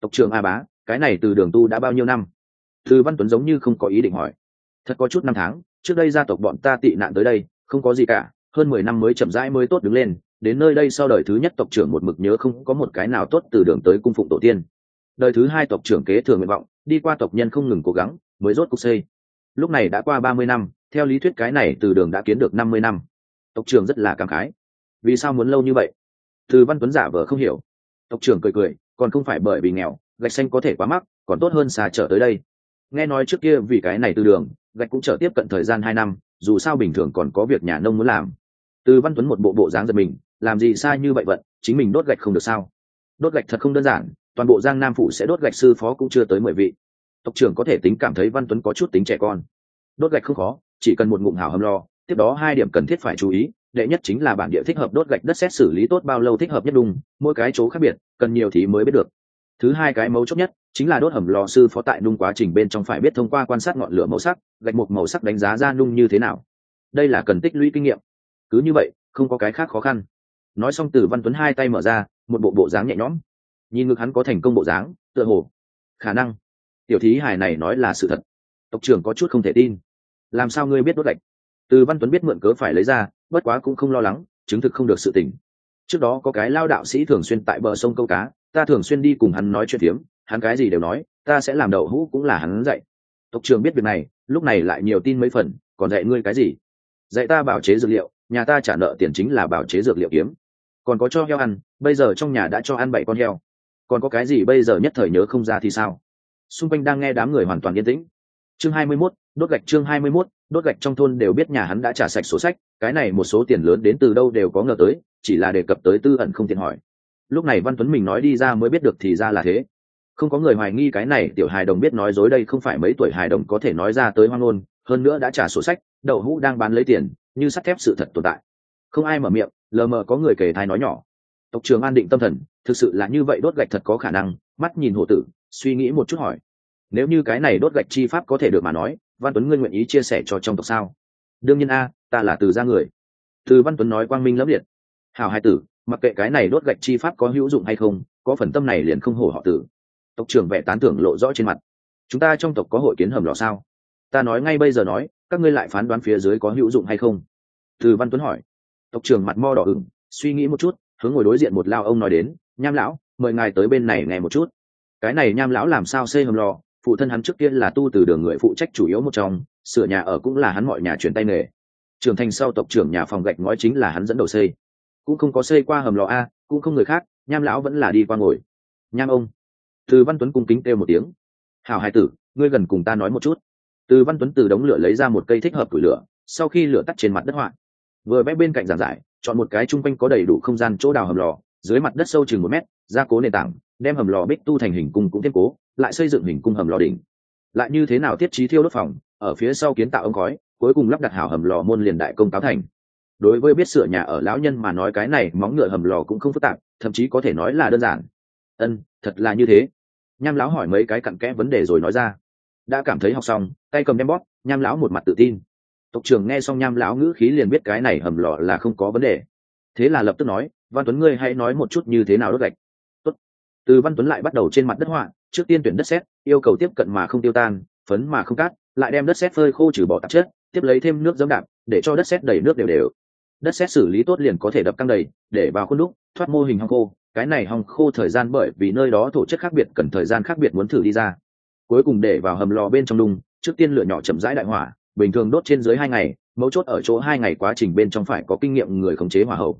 A: Tộc trưởng a bá cái này từ đường tu đã bao nhiêu năm? Thư văn tuấn giống như không có ý định hỏi. Thật có chút năm tháng, trước đây gia tộc bọn ta tị nạn tới đây, không có gì cả, hơn mười năm mới chậm rãi mới tốt đứng lên, đến nơi đây sau đời thứ nhất tộc trưởng một mực nhớ không có một cái nào tốt từ đường tới cung phụng tổ tiên. Đời thứ hai tộc trưởng kế thừa nguyện vọng, đi qua tộc nhân không ngừng cố gắng, mới rốt cục xây. Lúc này đã qua ba mươi năm, theo lý thuyết cái này từ đường đã kiến được năm mươi năm. Tộc trưởng rất là cảm khái. Vì sao muốn lâu như vậy? Từ văn tuấn giả vờ không hiểu. Tộc trưởng cười cười, còn không phải bởi vì nghèo gạch xanh có thể quá mắc, còn tốt hơn xà chợ tới đây. Nghe nói trước kia vì cái này từ đường, gạch cũng chở tiếp cận thời gian hai năm, dù sao bình thường còn có việc nhà nông muốn làm. Từ văn tuấn một bộ bộ dáng giật mình, làm gì sai như vậy vận, chính mình đốt gạch không được sao? Đốt gạch thật không đơn giản, toàn bộ giang nam phủ sẽ đốt gạch sư phó cũng chưa tới mười vị. Tộc trưởng có thể tính cảm thấy văn tuấn có chút tính trẻ con. Đốt gạch không khó, chỉ cần một ngụm hào hâm lo, tiếp đó hai điểm cần thiết phải chú ý, đệ nhất chính là bản địa thích hợp đốt gạch đất xét xử lý tốt bao lâu thích hợp nhất đúng. mỗi cái chỗ khác biệt, cần nhiều thì mới biết được thứ hai cái mấu chốt nhất chính là đốt hầm lò sư phó tại nung quá trình bên trong phải biết thông qua quan sát ngọn lửa màu sắc, gạch một màu sắc đánh giá ra nung như thế nào. Đây là cần tích lũy kinh nghiệm. Cứ như vậy, không có cái khác khó khăn. Nói xong từ văn tuấn hai tay mở ra, một bộ bộ dáng nhẹ nhõm. Nhìn ngực hắn có thành công bộ dáng, tựa hồ, khả năng. Tiểu thí hài này nói là sự thật. Tộc trưởng có chút không thể tin. Làm sao ngươi biết đốt gạch? Từ văn tuấn biết mượn cớ phải lấy ra, bất quá cũng không lo lắng, chứng thực không được sự tỉnh. trước đó có cái lao đạo sĩ thường xuyên tại bờ sông câu cá ta thường xuyên đi cùng hắn nói chuyện phiếm hắn cái gì đều nói ta sẽ làm đậu hũ cũng là hắn dạy. Tộc trường biết việc này lúc này lại nhiều tin mấy phần còn dạy ngươi cái gì? Dạy ta bảo chế dược liệu nhà ta trả nợ tiền chính là bảo chế dược liệu kiếm. Còn có cho heo ăn bây giờ trong nhà đã cho ăn bảy con heo. Còn có cái gì bây giờ nhất thời nhớ không ra thì sao? Xung quanh đang nghe đám người hoàn toàn yên tĩnh. Chương hai mươi 21, đốt gạch chương hai mươi 21, đốt gạch trong thôn đều biết nhà hắn đã trả sạch sổ sách cái này một số tiền lớn đến từ đâu đều có ngờ tới chỉ là đề cập tới tư ẩn không tiện hỏi lúc này văn tuấn mình nói đi ra mới biết được thì ra là thế. Không có người hoài nghi cái này tiểu hài đồng biết nói dối đây không phải mấy tuổi hài đồng có thể nói ra tới hoang ngôn, hơn nữa đã trả sổ sách, đậu hũ đang bán lấy tiền, như sắt thép sự thật tồn tại. Không ai mở miệng, lờ mờ có người kể thai nói nhỏ. Tộc trường an định tâm thần, thực sự là như vậy đốt gạch thật có khả năng, mắt nhìn hổ tử, suy nghĩ một chút hỏi. Nếu như cái này đốt gạch chi pháp có thể được mà nói, văn tuấn ngươi nguyện ý chia sẻ cho trong tộc sao? Đương nhiên a, ta là từ gia người. Từ văn tuấn nói quang minh lẫm liệt. Hào hai tử mặc kệ cái này đốt gạch chi pháp có hữu dụng hay không, có phần tâm này liền không hổ họ tử. Tộc trưởng vẽ tán thưởng lộ rõ trên mặt. Chúng ta trong tộc có hội kiến hầm lò sao? Ta nói ngay bây giờ nói, các ngươi lại phán đoán phía dưới có hữu dụng hay không? Từ văn tuấn hỏi. Tộc trưởng mặt mo đỏ ửng, suy nghĩ một chút, hướng ngồi đối diện một lao ông nói đến, nham lão, mời ngài tới bên này nghe một chút. Cái này nham lão làm sao xây hầm lò? Phụ thân hắn trước kia là tu từ đường người phụ trách chủ yếu một trong, sửa nhà ở cũng là hắn mọi nhà chuyển tay nghề. Trưởng thành sau tộc trưởng nhà phòng gạch ngói chính là hắn dẫn đầu xây cũng không có xây qua hầm lò a, cũng không người khác, nham lão vẫn là đi qua ngồi. Nham ông. Từ văn tuấn cung kính kêu một tiếng. Hào hai tử, ngươi gần cùng ta nói một chút. Từ văn tuấn từ đống lửa lấy ra một cây thích hợp củi lửa, sau khi lửa tắt trên mặt đất họa. Vừa vẽ bên cạnh giảng giải, chọn một cái chung quanh có đầy đủ không gian chỗ đào hầm lò, dưới mặt đất sâu chừng một mét, gia cố nền tảng, đem hầm lò bích tu thành hình cung cũng thêm cố, lại xây dựng hình cung hầm lò đỉnh. Lại như thế nào thiết trí thiêu đốt phòng, ở phía sau kiến tạo ống khói, cuối cùng lắp đặt hảo hầm lò môn liền đại công cáo thành đối với biết sửa nhà ở lão nhân mà nói cái này móng ngựa hầm lò cũng không phức tạp, thậm chí có thể nói là đơn giản. Ân, thật là như thế. Nham lão hỏi mấy cái cặn kẽ vấn đề rồi nói ra. Đã cảm thấy học xong, tay cầm đem bóp, nham lão một mặt tự tin. Tộc trưởng nghe xong nham lão ngữ khí liền biết cái này hầm lò là không có vấn đề. Thế là lập tức nói, văn tuấn ngươi hãy nói một chút như thế nào đốt gạch. Tốt. từ văn tuấn lại bắt đầu trên mặt đất họa, trước tiên tuyển đất sét, yêu cầu tiếp cận mà không tiêu tan, phấn mà không cát, lại đem đất sét phơi khô trừ bỏ tạp chất, tiếp lấy thêm nước dẫm đạp, để cho đất sét đầy nước đều đều đất xét xử lý tốt liền có thể đập căng đầy, để vào khuôn đúc, thoát mô hình hong khô. Cái này hong khô thời gian bởi vì nơi đó thổ chất khác biệt cần thời gian khác biệt muốn thử đi ra. Cuối cùng để vào hầm lò bên trong đung, trước tiên lửa nhỏ chậm rãi đại hỏa, bình thường đốt trên dưới hai ngày, mấu chốt ở chỗ hai ngày quá trình bên trong phải có kinh nghiệm người khống chế hỏa hậu.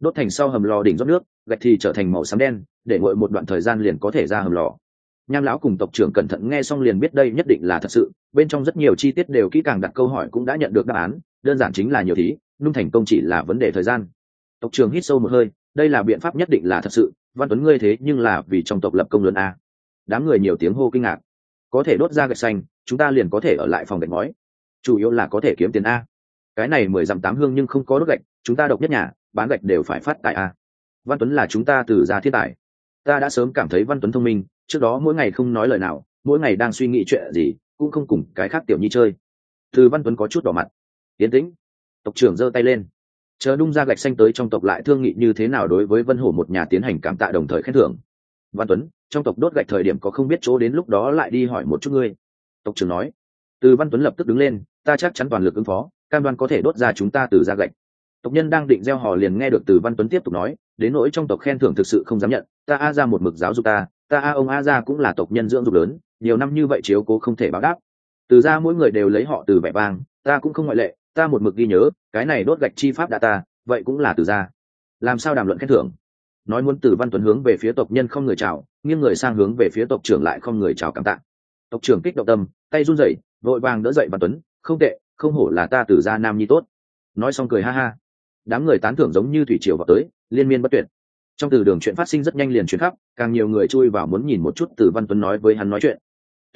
A: Đốt thành sau hầm lò đỉnh rót nước, gạch thì trở thành màu xám đen, để nguội một đoạn thời gian liền có thể ra hầm lò. Nham lão cùng tộc trưởng cẩn thận nghe xong liền biết đây nhất định là thật sự, bên trong rất nhiều chi tiết đều kỹ càng đặt câu hỏi cũng đã nhận được đáp án, đơn giản chính là nhiều thí nung thành công chỉ là vấn đề thời gian. Tộc trưởng hít sâu một hơi, đây là biện pháp nhất định là thật sự, văn tuấn ngươi thế nhưng là vì trong tộc lập công lớn a. Đám người nhiều tiếng hô kinh ngạc. Có thể đốt ra gạch xanh, chúng ta liền có thể ở lại phòng gạch ngói. Chủ yếu là có thể kiếm tiền a. Cái này mười dặm tám hương nhưng không có đốt gạch, chúng ta độc nhất nhà, bán gạch đều phải phát tại a. Văn tuấn là chúng ta từ ra thiên tài. Ta đã sớm cảm thấy văn tuấn thông minh, trước đó mỗi ngày không nói lời nào, mỗi ngày đang suy nghĩ chuyện gì, cũng không cùng cái khác tiểu nhi chơi. Từ văn tuấn có chút đỏ mặt. Tiến tĩnh tộc trưởng giơ tay lên. Chờ đung ra gạch xanh tới trong tộc lại thương nghị như thế nào đối với vân hổ một nhà tiến hành cảm tạ đồng thời khen thưởng. Văn tuấn, trong tộc đốt gạch thời điểm có không biết chỗ đến lúc đó lại đi hỏi một chút ngươi. Tộc trưởng nói. Từ văn tuấn lập tức đứng lên, ta chắc chắn toàn lực ứng phó, cam đoan có thể đốt ra chúng ta từ ra gạch. Tộc nhân đang định gieo hò liền nghe được từ văn tuấn tiếp tục nói, đến nỗi trong tộc khen thưởng thực sự không dám nhận, ta a ra một mực giáo dục ta ta a ông a ra cũng là tộc nhân dưỡng dục lớn, nhiều năm như vậy chiếu cố không thể báo đáp. Từ ra mỗi người đều lấy họ từ vẻ vang, ta cũng không ngoại lệ ta một mực ghi nhớ, cái này đốt gạch chi pháp đã ta, vậy cũng là từ ra làm sao đàm luận khen thưởng? Nói muốn từ văn tuấn hướng về phía tộc nhân không người chào, nghiêng người sang hướng về phía tộc trưởng lại không người chào cảm tạ. Tộc trưởng kích động tâm, tay run rẩy, vội vàng đỡ dậy văn tuấn, không tệ, không hổ là ta từ gia nam nhi tốt. Nói xong cười ha ha. Đám người tán thưởng giống như thủy triều vào tới, liên miên bất tuyệt. Trong từ đường chuyện phát sinh rất nhanh liền chuyển khắp, càng nhiều người chui vào muốn nhìn một chút từ văn tuấn nói với hắn nói chuyện.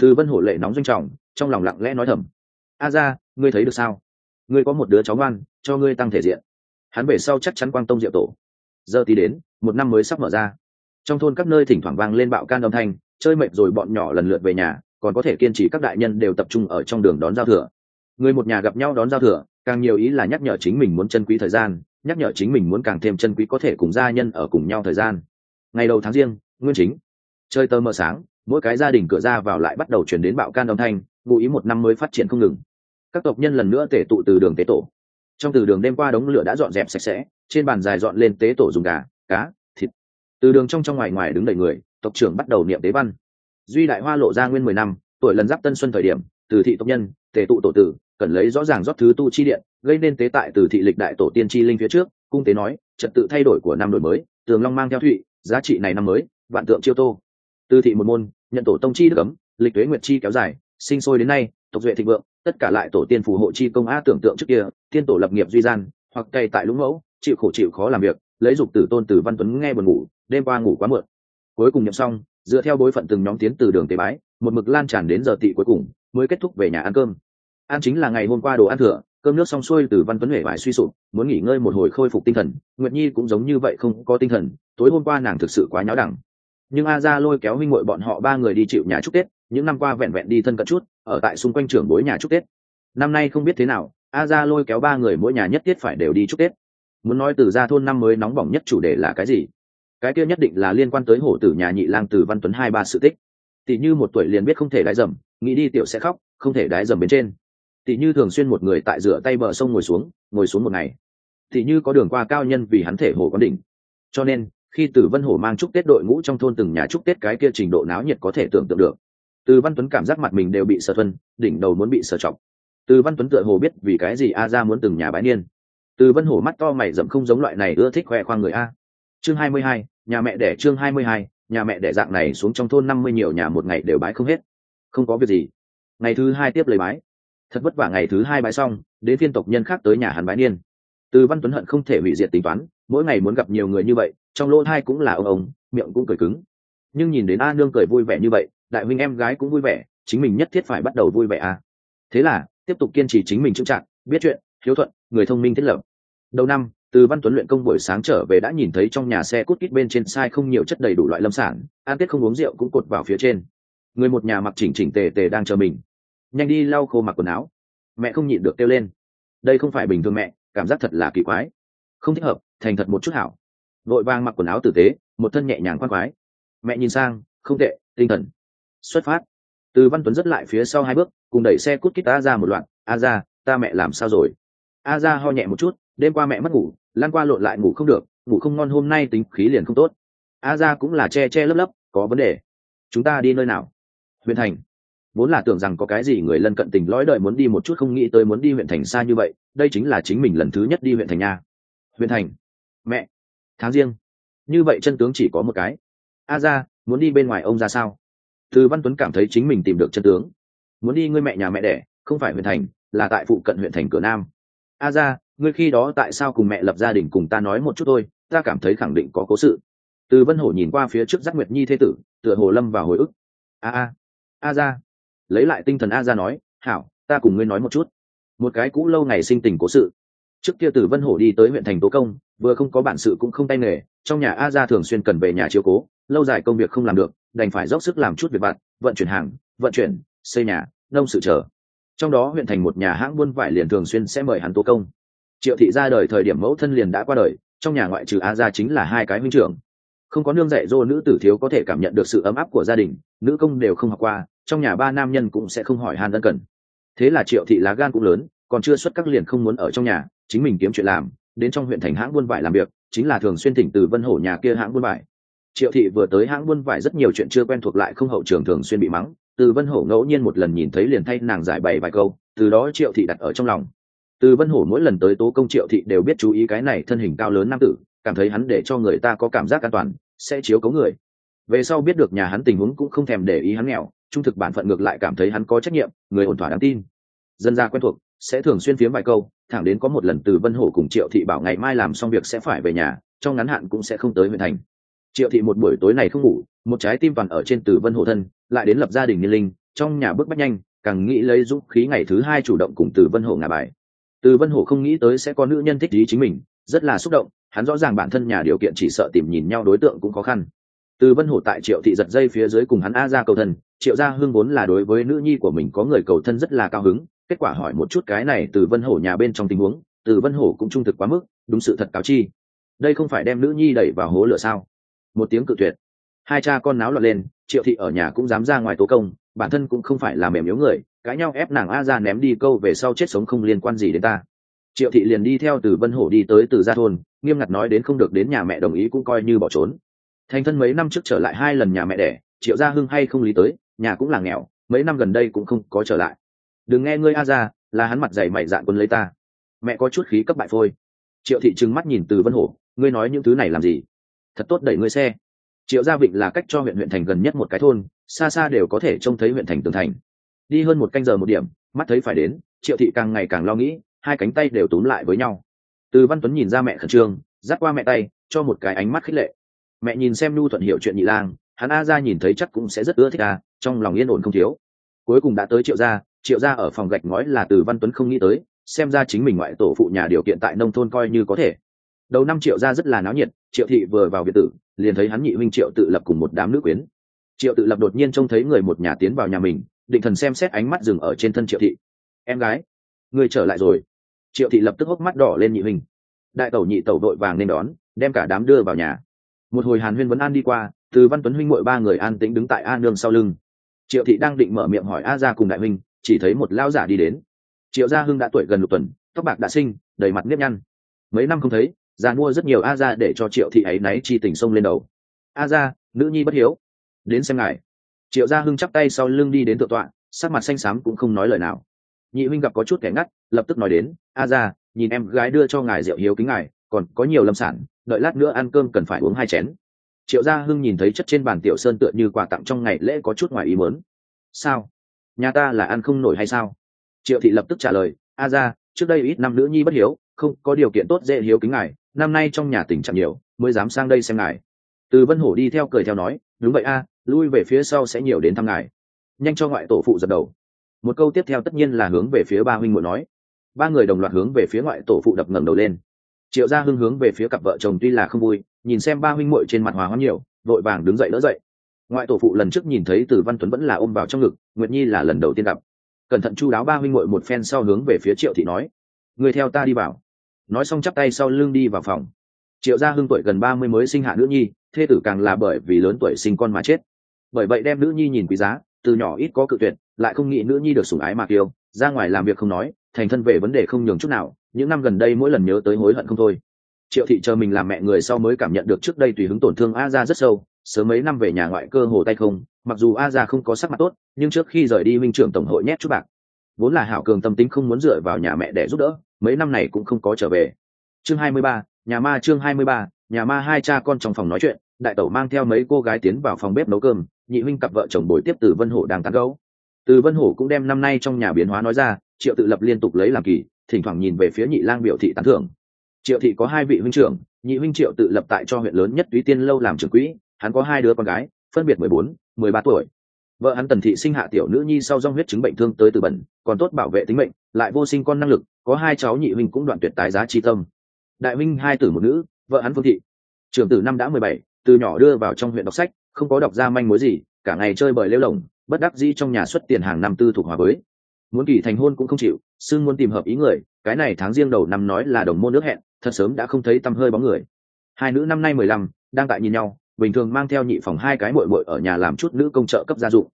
A: Từ vân hổ lệ nóng doanh trọng, trong lòng lặng lẽ nói thầm. A ra ngươi thấy được sao? Ngươi có một đứa cháu ngoan, cho ngươi tăng thể diện. Hắn về sau chắc chắn quang tông diệu tổ. Giờ tí đến, một năm mới sắp mở ra. Trong thôn các nơi thỉnh thoảng vang lên bạo can âm thanh, chơi mệt rồi bọn nhỏ lần lượt về nhà, còn có thể kiên trì các đại nhân đều tập trung ở trong đường đón giao thừa. Người một nhà gặp nhau đón giao thừa, càng nhiều ý là nhắc nhở chính mình muốn chân quý thời gian, nhắc nhở chính mình muốn càng thêm chân quý có thể cùng gia nhân ở cùng nhau thời gian. Ngày đầu tháng riêng, nguyên chính. Chơi tơ mờ sáng, mỗi cái gia đình cửa ra vào lại bắt đầu chuyển đến bạo can âm thanh, ngụ ý một năm mới phát triển không ngừng các tộc nhân lần nữa tể tụ từ đường tế tổ. Trong từ đường đêm qua đống lửa đã dọn dẹp sạch sẽ, trên bàn dài dọn lên tế tổ dùng gà, cá, thịt. Từ đường trong trong ngoài ngoài đứng đầy người, tộc trưởng bắt đầu niệm tế văn. Duy đại hoa lộ ra nguyên mười năm, tuổi lần giáp tân xuân thời điểm, từ thị tộc nhân tề tụ tổ tử, cần lấy rõ ràng rót thứ tu chi điện, gây nên tế tại từ thị lịch đại tổ tiên chi linh phía trước, cung tế nói, trật tự thay đổi của năm đổi mới, tường long mang theo thụy, giá trị này năm mới, vạn tượng chiêu tô. Từ thị một môn, nhận tổ tông chi đức ấm, lịch tuế nguyệt chi kéo dài, sinh sôi đến nay tộc duệ thịnh vượng, tất cả lại tổ tiên phù hộ chi công a tưởng tượng trước kia, tiên tổ lập nghiệp duy gian, hoặc cày tại lũng mẫu, chịu khổ chịu khó làm việc, lấy dục tử tôn từ văn tuấn nghe buồn ngủ, đêm qua ngủ quá muộn. Cuối cùng nhậm xong, dựa theo bối phận từng nhóm tiến từ đường tế bái, một mực lan tràn đến giờ tị cuối cùng, mới kết thúc về nhà ăn cơm. Ăn chính là ngày hôm qua đồ ăn thừa, cơm nước xong xuôi từ văn tuấn huệ vải suy sụp, muốn nghỉ ngơi một hồi khôi phục tinh thần, nguyệt nhi cũng giống như vậy không có tinh thần, tối hôm qua nàng thực sự quá nháo đẳng. Nhưng a ra lôi kéo huynh muội bọn họ ba người đi chịu nhà chúc tết những năm qua vẹn vẹn đi thân cận chút, ở tại xung quanh trưởng bối nhà chúc tết. Năm nay không biết thế nào, a ra lôi kéo ba người mỗi nhà nhất thiết phải đều đi chúc tết. Muốn nói từ ra thôn năm mới nóng bỏng nhất chủ đề là cái gì? Cái kia nhất định là liên quan tới hổ tử nhà nhị lang từ văn tuấn hai ba sự tích. Tỷ như một tuổi liền biết không thể đái dầm, nghĩ đi tiểu sẽ khóc, không thể đái dầm bên trên. Tỷ như thường xuyên một người tại rửa tay bờ sông ngồi xuống ngồi xuống một ngày. Tỷ như có đường qua cao nhân vì hắn thể hồ có đỉnh. Cho nên, khi tử vân hổ mang chúc tết đội ngũ trong thôn từng nhà chúc tết cái kia trình độ náo nhiệt có thể tưởng tượng được từ văn tuấn cảm giác mặt mình đều bị sờ thuần, đỉnh đầu muốn bị sờ trọng. từ văn tuấn tựa hồ biết vì cái gì a ra muốn từng nhà bái niên. Từ vân hổ mắt to mày rậm không giống loại này ưa thích khoe khoang người a. Chương hai mươi hai, nhà mẹ đẻ chương hai mươi hai, nhà mẹ đẻ dạng này xuống trong thôn năm mươi nhiều nhà một ngày đều bái không hết. Không có việc gì. Ngày thứ hai tiếp lấy bái. Thật vất vả ngày thứ hai bái xong đến phiên tộc nhân khác tới nhà hắn bái niên. Từ văn tuấn hận không thể hủy diệt tính toán mỗi ngày muốn gặp nhiều người như vậy trong lỗ thai cũng là ông ông miệng cũng cười cứng. Nhưng nhìn đến a nương cười vui vẻ như vậy đại huynh em gái cũng vui vẻ, chính mình nhất thiết phải bắt đầu vui vẻ à. Thế là, tiếp tục kiên trì chính mình chững chạc, biết chuyện, hiếu thuận, người thông minh thiết lập. Đầu năm, từ văn tuấn luyện công buổi sáng trở về đã nhìn thấy trong nhà xe cút kít bên trên sai không nhiều chất đầy đủ loại lâm sản an tết không uống rượu cũng cột vào phía trên. Người một nhà mặc chỉnh chỉnh tề tề đang chờ mình. Nhanh đi lau khô mặc quần áo. Mẹ không nhịn được kêu lên. Đây không phải bình thường mẹ, cảm giác thật là kỳ quái. Không thích hợp, thành thật một chút hảo. Vội vàng mặc quần áo tử tế, một thân nhẹ nhàng khoan khoái. Mẹ nhìn sang, không tệ, tinh thần xuất phát. Từ văn tuấn rất lại phía sau hai bước, cùng đẩy xe cút kít ta ra một loạt. A ra ta mẹ làm sao rồi? A ra ho nhẹ một chút, đêm qua mẹ mất ngủ lan qua lộn lại ngủ không được, ngủ không ngon hôm nay tính khí liền không tốt. A ra cũng là che che lấp lấp, có vấn đề. Chúng ta đi nơi nào? Huyện thành. Vốn là tưởng rằng có cái gì người lân cận tình lõi đợi muốn đi một chút, không nghĩ tới muốn đi huyện thành xa như vậy, đây chính là chính mình lần thứ nhất đi huyện thành nha. Huyện thành. Mẹ. Tháng riêng. Như vậy chân tướng chỉ có một cái. A ra muốn đi bên ngoài ông ra sao? Từ văn tuấn cảm thấy chính mình tìm được chân tướng. Muốn đi ngươi mẹ nhà mẹ đẻ, không phải huyện thành, là tại phụ cận huyện thành cửa nam. A ra, ngươi khi đó tại sao cùng mẹ lập gia đình cùng ta nói một chút thôi, ta cảm thấy khẳng định có cố sự. Từ vân hổ nhìn qua phía trước giác nguyệt nhi thế tử, tựa hồ lâm vào hồi ức. A a a ra. Lấy lại tinh thần a ra nói, hảo, ta cùng ngươi nói một chút. Một cái cũ lâu ngày sinh tình cố sự. Trước kia từ vân hổ đi tới huyện thành tố công, vừa không có bản sự cũng không tay nghề, trong nhà a ra thường xuyên cần về nhà chiếu cố, lâu dài công việc không làm được đành phải dốc sức làm chút việc vặt, vận chuyển hàng, vận chuyển, xây nhà, nông sự chờ. Trong đó huyện thành một nhà hãng buôn vải liền thường xuyên sẽ mời hắn tố công. Triệu thị ra đời thời điểm mẫu thân liền đã qua đời, trong nhà ngoại trừ a gia chính là hai cái huynh trưởng. Không có nương dạy dỗ nữ tử thiếu có thể cảm nhận được sự ấm áp của gia đình, nữ công đều không học qua, trong nhà ba nam nhân cũng sẽ không hỏi han ân cần. Thế là triệu thị lá gan cũng lớn, còn chưa xuất các liền không muốn ở trong nhà, chính mình kiếm chuyện làm, đến trong huyện thành hãng buôn vải làm việc, chính là thường xuyên thỉnh từ vân hổ nhà kia hãng buôn vải triệu thị vừa tới hãng buôn vải rất nhiều chuyện chưa quen thuộc lại không hậu trường thường xuyên bị mắng. Từ vân hổ ngẫu nhiên một lần nhìn thấy liền thay nàng giải bày vài câu, từ đó triệu thị đặt ở trong lòng. Từ vân hổ mỗi lần tới tố công triệu thị đều biết chú ý cái này thân hình cao lớn nam tử, cảm thấy hắn để cho người ta có cảm giác an toàn, sẽ chiếu cấu người. Về sau biết được nhà hắn tình huống cũng không thèm để ý hắn nghèo, trung thực bản phận ngược lại cảm thấy hắn có trách nhiệm, người ổn thỏa đáng tin. Dân gia quen thuộc, sẽ thường xuyên phiếm vài câu, thẳng đến có một lần từ vân hổ cùng triệu thị bảo ngày mai làm xong việc sẽ phải về nhà, trong ngắn hạn cũng sẽ không tới huyện thành triệu thị một buổi tối này không ngủ, một trái tim toàn ở trên từ vân hổ thân, lại đến lập gia đình niên linh, trong nhà bước bách nhanh, càng nghĩ lấy dũng khí ngày thứ hai chủ động cùng từ vân hổ ngả bài. Từ vân hổ không nghĩ tới sẽ có nữ nhân thích ý chính mình, rất là xúc động, hắn rõ ràng bản thân nhà điều kiện chỉ sợ tìm nhìn nhau đối tượng cũng khó khăn. Từ vân hổ tại triệu thị giật dây phía dưới cùng hắn a ra cầu thân, triệu gia hương vốn là đối với nữ nhi của mình có người cầu thân rất là cao hứng, kết quả hỏi một chút cái này từ vân hổ nhà bên trong tình huống, từ vân hổ cũng trung thực quá mức, đúng sự thật cáo chi. Đây không phải đem nữ nhi đẩy vào hố lửa sao? Một tiếng cự tuyệt. Hai cha con náo loạn lên, triệu thị ở nhà cũng dám ra ngoài tố công, bản thân cũng không phải là mềm yếu người, cãi nhau ép nàng a ra ném đi câu về sau chết sống không liên quan gì đến ta. Triệu thị liền đi theo từ vân hổ đi tới từ gia thôn, nghiêm ngặt nói đến không được đến nhà mẹ đồng ý cũng coi như bỏ trốn. Thành thân mấy năm trước trở lại hai lần nhà mẹ đẻ, triệu gia hưng hay không lý tới, nhà cũng là nghèo, mấy năm gần đây cũng không có trở lại. Đừng nghe ngươi a ra là hắn mặt dày mày dạn quân lấy ta. Mẹ có chút khí cấp bại phôi. Triệu thị trừng mắt nhìn từ vân hổ, ngươi nói những thứ này làm gì? Thật tốt đẩy ngươi xe. Triệu gia vịnh là cách cho huyện huyện thành gần nhất một cái thôn, xa xa đều có thể trông thấy huyện thành tường thành. Đi hơn một canh giờ một điểm, mắt thấy phải đến, triệu thị càng ngày càng lo nghĩ, hai cánh tay đều túm lại với nhau. Từ văn tuấn nhìn ra mẹ khẩn trương, dắt qua mẹ tay, cho một cái ánh mắt khích lệ. Mẹ nhìn xem nhu thuận hiểu chuyện nhị lang, hắn a ra nhìn thấy chắc cũng sẽ rất ưa thích à trong lòng yên ổn không thiếu. Cuối cùng đã tới triệu gia triệu gia ở phòng gạch ngói là từ văn tuấn không nghĩ tới, xem ra chính mình ngoại tổ phụ nhà điều kiện tại nông thôn coi như có thể đầu năm triệu gia rất là náo nhiệt, triệu thị vừa vào biệt tử, liền thấy hắn nhị huynh triệu tự lập cùng một đám nữ quyến. Triệu tự lập đột nhiên trông thấy người một nhà tiến vào nhà mình, định thần xem xét ánh mắt dừng ở trên thân triệu thị. Em gái, người trở lại rồi. Triệu thị lập tức hốc mắt đỏ lên nhị huynh. Đại tẩu nhị tẩu đội vàng nên đón, đem cả đám đưa vào nhà. Một hồi hàn huyên vấn an đi qua, từ văn tuấn huynh mội ba người an tĩnh đứng tại a nương sau lưng. Triệu thị đang định mở miệng hỏi a ra cùng đại huynh, chỉ thấy một lao giả đi đến. Triệu gia hưng đã tuổi gần một tuần, tóc bạc đã sinh đầy mặt nếp nhăn. Mấy năm không thấy già mua rất nhiều a ra để cho triệu thị ấy náy chi tình sông lên đầu. A ra nữ nhi bất hiếu. Đến xem ngài. Triệu gia hưng chắp tay sau lưng đi đến tự tọa, sắc mặt xanh xám cũng không nói lời nào. Nhị huynh gặp có chút kẻ ngắt, lập tức nói đến, a ra nhìn em gái đưa cho ngài rượu hiếu kính ngài, còn có nhiều lâm sản, đợi lát nữa ăn cơm cần phải uống hai chén. Triệu gia hưng nhìn thấy chất trên bàn tiểu sơn tựa như quà tặng trong ngày lễ có chút ngoài ý mớn sao? Nhà ta là ăn không nổi hay sao? Triệu thị lập tức trả lời, a ra trước đây ít năm nữ nhi bất hiếu, không có điều kiện tốt dễ hiếu kính ngài năm nay trong nhà tình trạng nhiều, mới dám sang đây xem ngài. Từ vân hổ đi theo cười theo nói, đúng vậy a, lui về phía sau sẽ nhiều đến thăm ngài. Nhanh cho ngoại tổ phụ dập đầu. Một câu tiếp theo tất nhiên là hướng về phía ba huynh muội nói. Ba người đồng loạt hướng về phía ngoại tổ phụ đập ngẩng đầu lên. Triệu gia hưng hướng về phía cặp vợ chồng tuy là không vui, nhìn xem ba huynh muội trên mặt hòa hoãn nhiều, vội vàng đứng dậy đỡ dậy. Ngoại tổ phụ lần trước nhìn thấy từ văn tuấn vẫn là ôm vào trong ngực, nguyệt nhi là lần đầu tiên gặp. Cẩn thận chu đáo ba huynh muội một phen sau hướng về phía triệu thị nói, người theo ta đi vào nói xong chắp tay sau lưng đi vào phòng. Triệu gia hưng tuổi gần ba mươi mới sinh hạ nữ nhi, thê tử càng là bởi vì lớn tuổi sinh con mà chết. Bởi vậy đem nữ nhi nhìn quý giá, từ nhỏ ít có cự tuyệt, lại không nghĩ nữ nhi được sủng ái mà kiêu, ra ngoài làm việc không nói, thành thân về vấn đề không nhường chút nào, những năm gần đây mỗi lần nhớ tới hối hận không thôi. Triệu thị chờ mình làm mẹ người sau mới cảm nhận được trước đây tùy hứng tổn thương a ra rất sâu, sớm mấy năm về nhà ngoại cơ hồ tay không, mặc dù a ra không có sắc mặt tốt, nhưng trước khi rời đi minh trưởng tổng hội nhét chút bạc vốn là hảo cường tâm tính không muốn dựa vào nhà mẹ để giúp đỡ, mấy năm này cũng không có trở về. Chương hai mươi ba, nhà ma chương hai mươi ba, nhà ma hai cha con trong phòng nói chuyện, đại tẩu mang theo mấy cô gái tiến vào phòng bếp nấu cơm, nhị huynh cặp vợ chồng bồi tiếp từ vân hổ đang tán gấu từ vân hổ cũng đem năm nay trong nhà biến hóa nói ra, triệu tự lập liên tục lấy làm kỳ, thỉnh thoảng nhìn về phía nhị lang biểu thị tán thưởng. Triệu thị có hai vị huynh trưởng, nhị huynh triệu tự lập tại cho huyện lớn nhất túy tiên lâu làm trưởng quỹ, hắn có hai đứa con gái, phân biệt mười bốn, mười ba tuổi. Vợ hắn tần thị sinh hạ tiểu nữ nhi sau dòng huyết chứng bệnh thương tới từ bẩn còn tốt bảo vệ tính mệnh, lại vô sinh con năng lực, có hai cháu nhị huynh cũng đoạn tuyệt tái giá chi tâm. Đại huynh hai tử một nữ, vợ hắn phương thị. Trường tử năm đã mười bảy, từ nhỏ đưa vào trong huyện đọc sách, không có đọc ra manh mối gì, cả ngày chơi bời lêu lồng, bất đắc dĩ trong nhà xuất tiền hàng năm tư thuộc hòa với. Muốn kỳ thành hôn cũng không chịu xưng muốn tìm hợp ý người, cái này tháng riêng đầu năm nói là đồng môn nước hẹn, thật sớm đã không thấy tăm hơi bóng người. Hai nữ năm nay mười lăm, đang tại nhìn nhau, bình thường mang theo nhị phòng hai cái muội muội ở nhà làm chút nữ công trợ cấp gia dụng.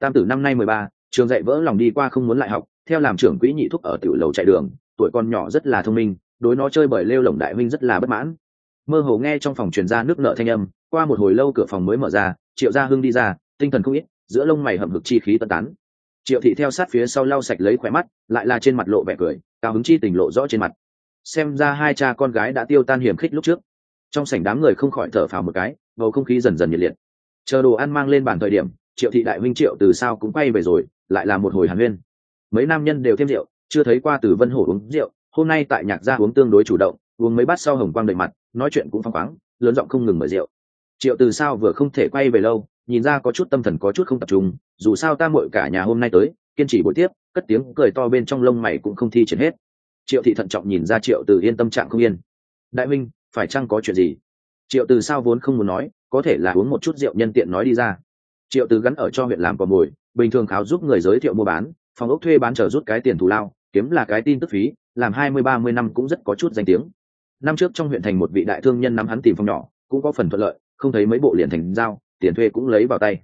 A: Tam tử năm nay mười ba trường dạy vỡ lòng đi qua không muốn lại học, theo làm trưởng quỹ nhị thúc ở tiểu lầu chạy đường, tuổi con nhỏ rất là thông minh, đối nó chơi bởi lêu lồng đại huynh rất là bất mãn. Mơ hồ nghe trong phòng truyền ra nước nợ thanh âm, qua một hồi lâu cửa phòng mới mở ra, triệu gia hưng đi ra, tinh thần không ít, giữa lông mày hầm hực chi khí tân tán. Triệu thị theo sát phía sau lau sạch lấy khỏe mắt, lại là trên mặt lộ vẻ cười, cao hứng chi tình lộ rõ trên mặt. Xem ra hai cha con gái đã tiêu tan hiểm khích lúc trước. Trong sảnh đám người không khỏi thở phào một cái, bầu không khí dần dần nhiệt liệt. Chờ đồ ăn mang lên bàn thời điểm, triệu thị đại huynh triệu từ sao cũng quay về rồi lại là một hồi hàn huyên. Mấy nam nhân đều thêm rượu, chưa thấy qua từ vân hổ uống rượu, hôm nay tại nhạc gia uống tương đối chủ động, uống mấy bát sau hồng quang đầy mặt, nói chuyện cũng phăng khoáng, lớn giọng không ngừng mở rượu. Triệu từ sao vừa không thể quay về lâu, nhìn ra có chút tâm thần có chút không tập trung, dù sao ta mội cả nhà hôm nay tới, kiên trì buổi tiếp, cất tiếng cười to bên trong lông mày cũng không thi triển hết. Triệu thị thận trọng nhìn ra triệu từ yên tâm trạng không yên. Đại minh phải chăng có chuyện gì? Triệu từ sao vốn không muốn nói, có thể là uống một chút rượu nhân tiện nói đi ra triệu từ gắn ở cho huyện làm cò mồi bình thường kháo giúp người giới thiệu mua bán, phòng ốc thuê bán chờ rút cái tiền thù lao, kiếm là cái tin tức phí, làm hai mươi, ba mươi năm cũng rất có chút danh tiếng. Năm trước trong huyện thành một vị đại thương nhân nắm hắn tìm phòng nhỏ, cũng có phần thuận lợi, không thấy mấy bộ liền thành giao, tiền thuê cũng lấy vào tay.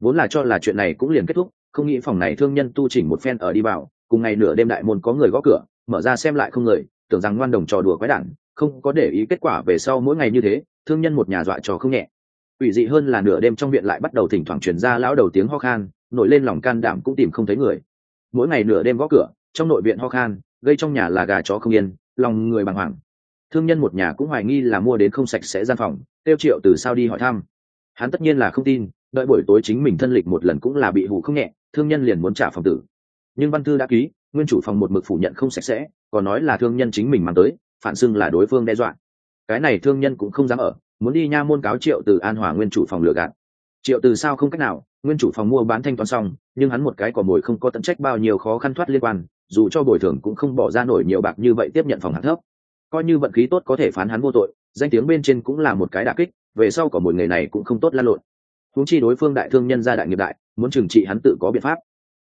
A: Vốn là cho là chuyện này cũng liền kết thúc, không nghĩ phòng này thương nhân tu chỉnh một phen ở đi vào, cùng ngày nửa đêm đại môn có người gõ cửa, mở ra xem lại không người, tưởng rằng ngoan đồng trò đùa quái đản, không có để ý kết quả về sau mỗi ngày như thế, thương nhân một nhà dọa trò không nhẹ ủy dị hơn là nửa đêm trong viện lại bắt đầu thỉnh thoảng truyền ra lão đầu tiếng ho khan, nổi lên lòng can đảm cũng tìm không thấy người. Mỗi ngày nửa đêm gõ cửa, trong nội viện ho khan, gây trong nhà là gà chó không yên, lòng người bàng hoàng. Thương nhân một nhà cũng hoài nghi là mua đến không sạch sẽ gian phòng, tiêu triệu từ sao đi hỏi thăm. Hắn tất nhiên là không tin, đợi buổi tối chính mình thân lịch một lần cũng là bị hù không nhẹ, thương nhân liền muốn trả phòng tử. Nhưng văn thư đã ký, nguyên chủ phòng một mực phủ nhận không sạch sẽ, còn nói là thương nhân chính mình mang tới, phản xưng là đối phương đe dọa. Cái này thương nhân cũng không dám ở muốn đi nha môn cáo triệu từ an hòa nguyên chủ phòng lừa gạt. Triệu từ sao không cách nào, nguyên chủ phòng mua bán thanh toán xong, nhưng hắn một cái cỏ mồi không có tận trách bao nhiêu khó khăn thoát liên quan, dù cho bồi thường cũng không bỏ ra nổi nhiều bạc như vậy tiếp nhận phòng hạng thấp. Coi như vận khí tốt có thể phán hắn vô tội, danh tiếng bên trên cũng là một cái đà kích, về sau cỏ mồi nghề này cũng không tốt lan lộn. Huống chi đối phương đại thương nhân gia đại nghiệp đại, muốn trừng trị hắn tự có biện pháp.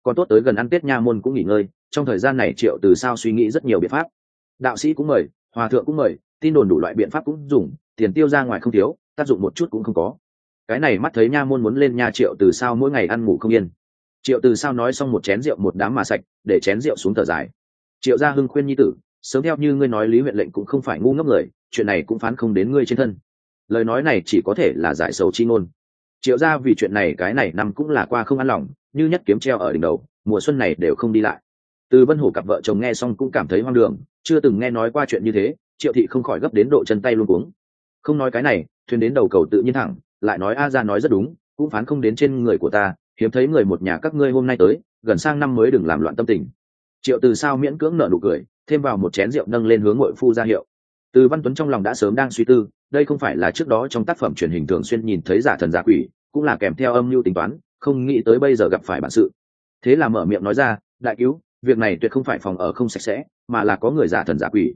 A: Còn tốt tới gần ăn tết nha môn cũng nghỉ ngơi, trong thời gian này triệu từ sao suy nghĩ rất nhiều biện pháp. Đạo sĩ cũng mời, hòa thượng cũng mời, tin đồn đủ loại biện pháp cũng dùng tiền tiêu ra ngoài không thiếu, tác dụng một chút cũng không có. Cái này mắt thấy nha môn muốn lên nha triệu từ sao mỗi ngày ăn ngủ không yên. Triệu từ sao nói xong một chén rượu một đám mà sạch, để chén rượu xuống thở dài. Triệu gia hưng khuyên nhi tử, sớm theo như ngươi nói lý huyện lệnh cũng không phải ngu ngốc người, chuyện này cũng phán không đến ngươi trên thân. Lời nói này chỉ có thể là giải sầu chi ngôn. Triệu gia vì chuyện này cái này năm cũng là qua không ăn lòng, như nhất kiếm treo ở đỉnh đầu, mùa xuân này đều không đi lại. Từ vân hổ cặp vợ chồng nghe xong cũng cảm thấy hoang đường, chưa từng nghe nói qua chuyện như thế, triệu thị không khỏi gấp đến độ chân tay luôn cuống không nói cái này, thuyền đến đầu cầu tự nhiên thẳng, lại nói a ra nói rất đúng, cũng phán không đến trên người của ta, hiếm thấy người một nhà các ngươi hôm nay tới, gần sang năm mới đừng làm loạn tâm tình. Triệu từ sao miễn cưỡng nợ nụ cười, thêm vào một chén rượu nâng lên hướng ngội phu ra hiệu. Từ văn tuấn trong lòng đã sớm đang suy tư, đây không phải là trước đó trong tác phẩm truyền hình thường xuyên nhìn thấy giả thần giả quỷ, cũng là kèm theo âm mưu tính toán, không nghĩ tới bây giờ gặp phải bản sự. Thế là mở miệng nói ra, đại cứu, việc này tuyệt không phải phòng ở không sạch sẽ, mà là có người giả thần giả quỷ.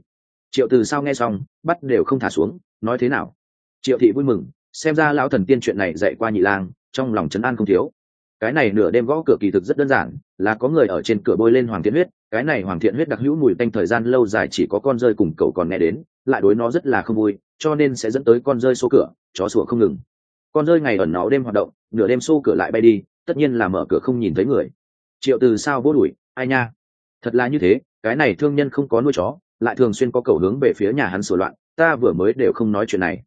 A: Triệu từ sao nghe xong, bắt đều không thả xuống nói thế nào? Triệu thị vui mừng, xem ra lão thần tiên chuyện này dạy qua nhị lang, trong lòng trấn an không thiếu. Cái này nửa đêm gõ cửa kỳ thực rất đơn giản, là có người ở trên cửa bôi lên hoàng thiện huyết, cái này hoàng thiện huyết đặc hữu mùi tanh thời gian lâu dài chỉ có con rơi cùng cậu còn nghe đến, lại đối nó rất là không vui, cho nên sẽ dẫn tới con rơi xô cửa, chó sủa không ngừng. Con rơi ngày ẩn nó đêm hoạt động, nửa đêm xô cửa lại bay đi, tất nhiên là mở cửa không nhìn thấy người. Triệu từ sao vô đuổi, ai nha? Thật là như thế, cái này thương nhân không có nuôi chó, lại thường xuyên có cầu hướng về phía nhà hắn sửa loạn ta vừa mới đều không nói chuyện này.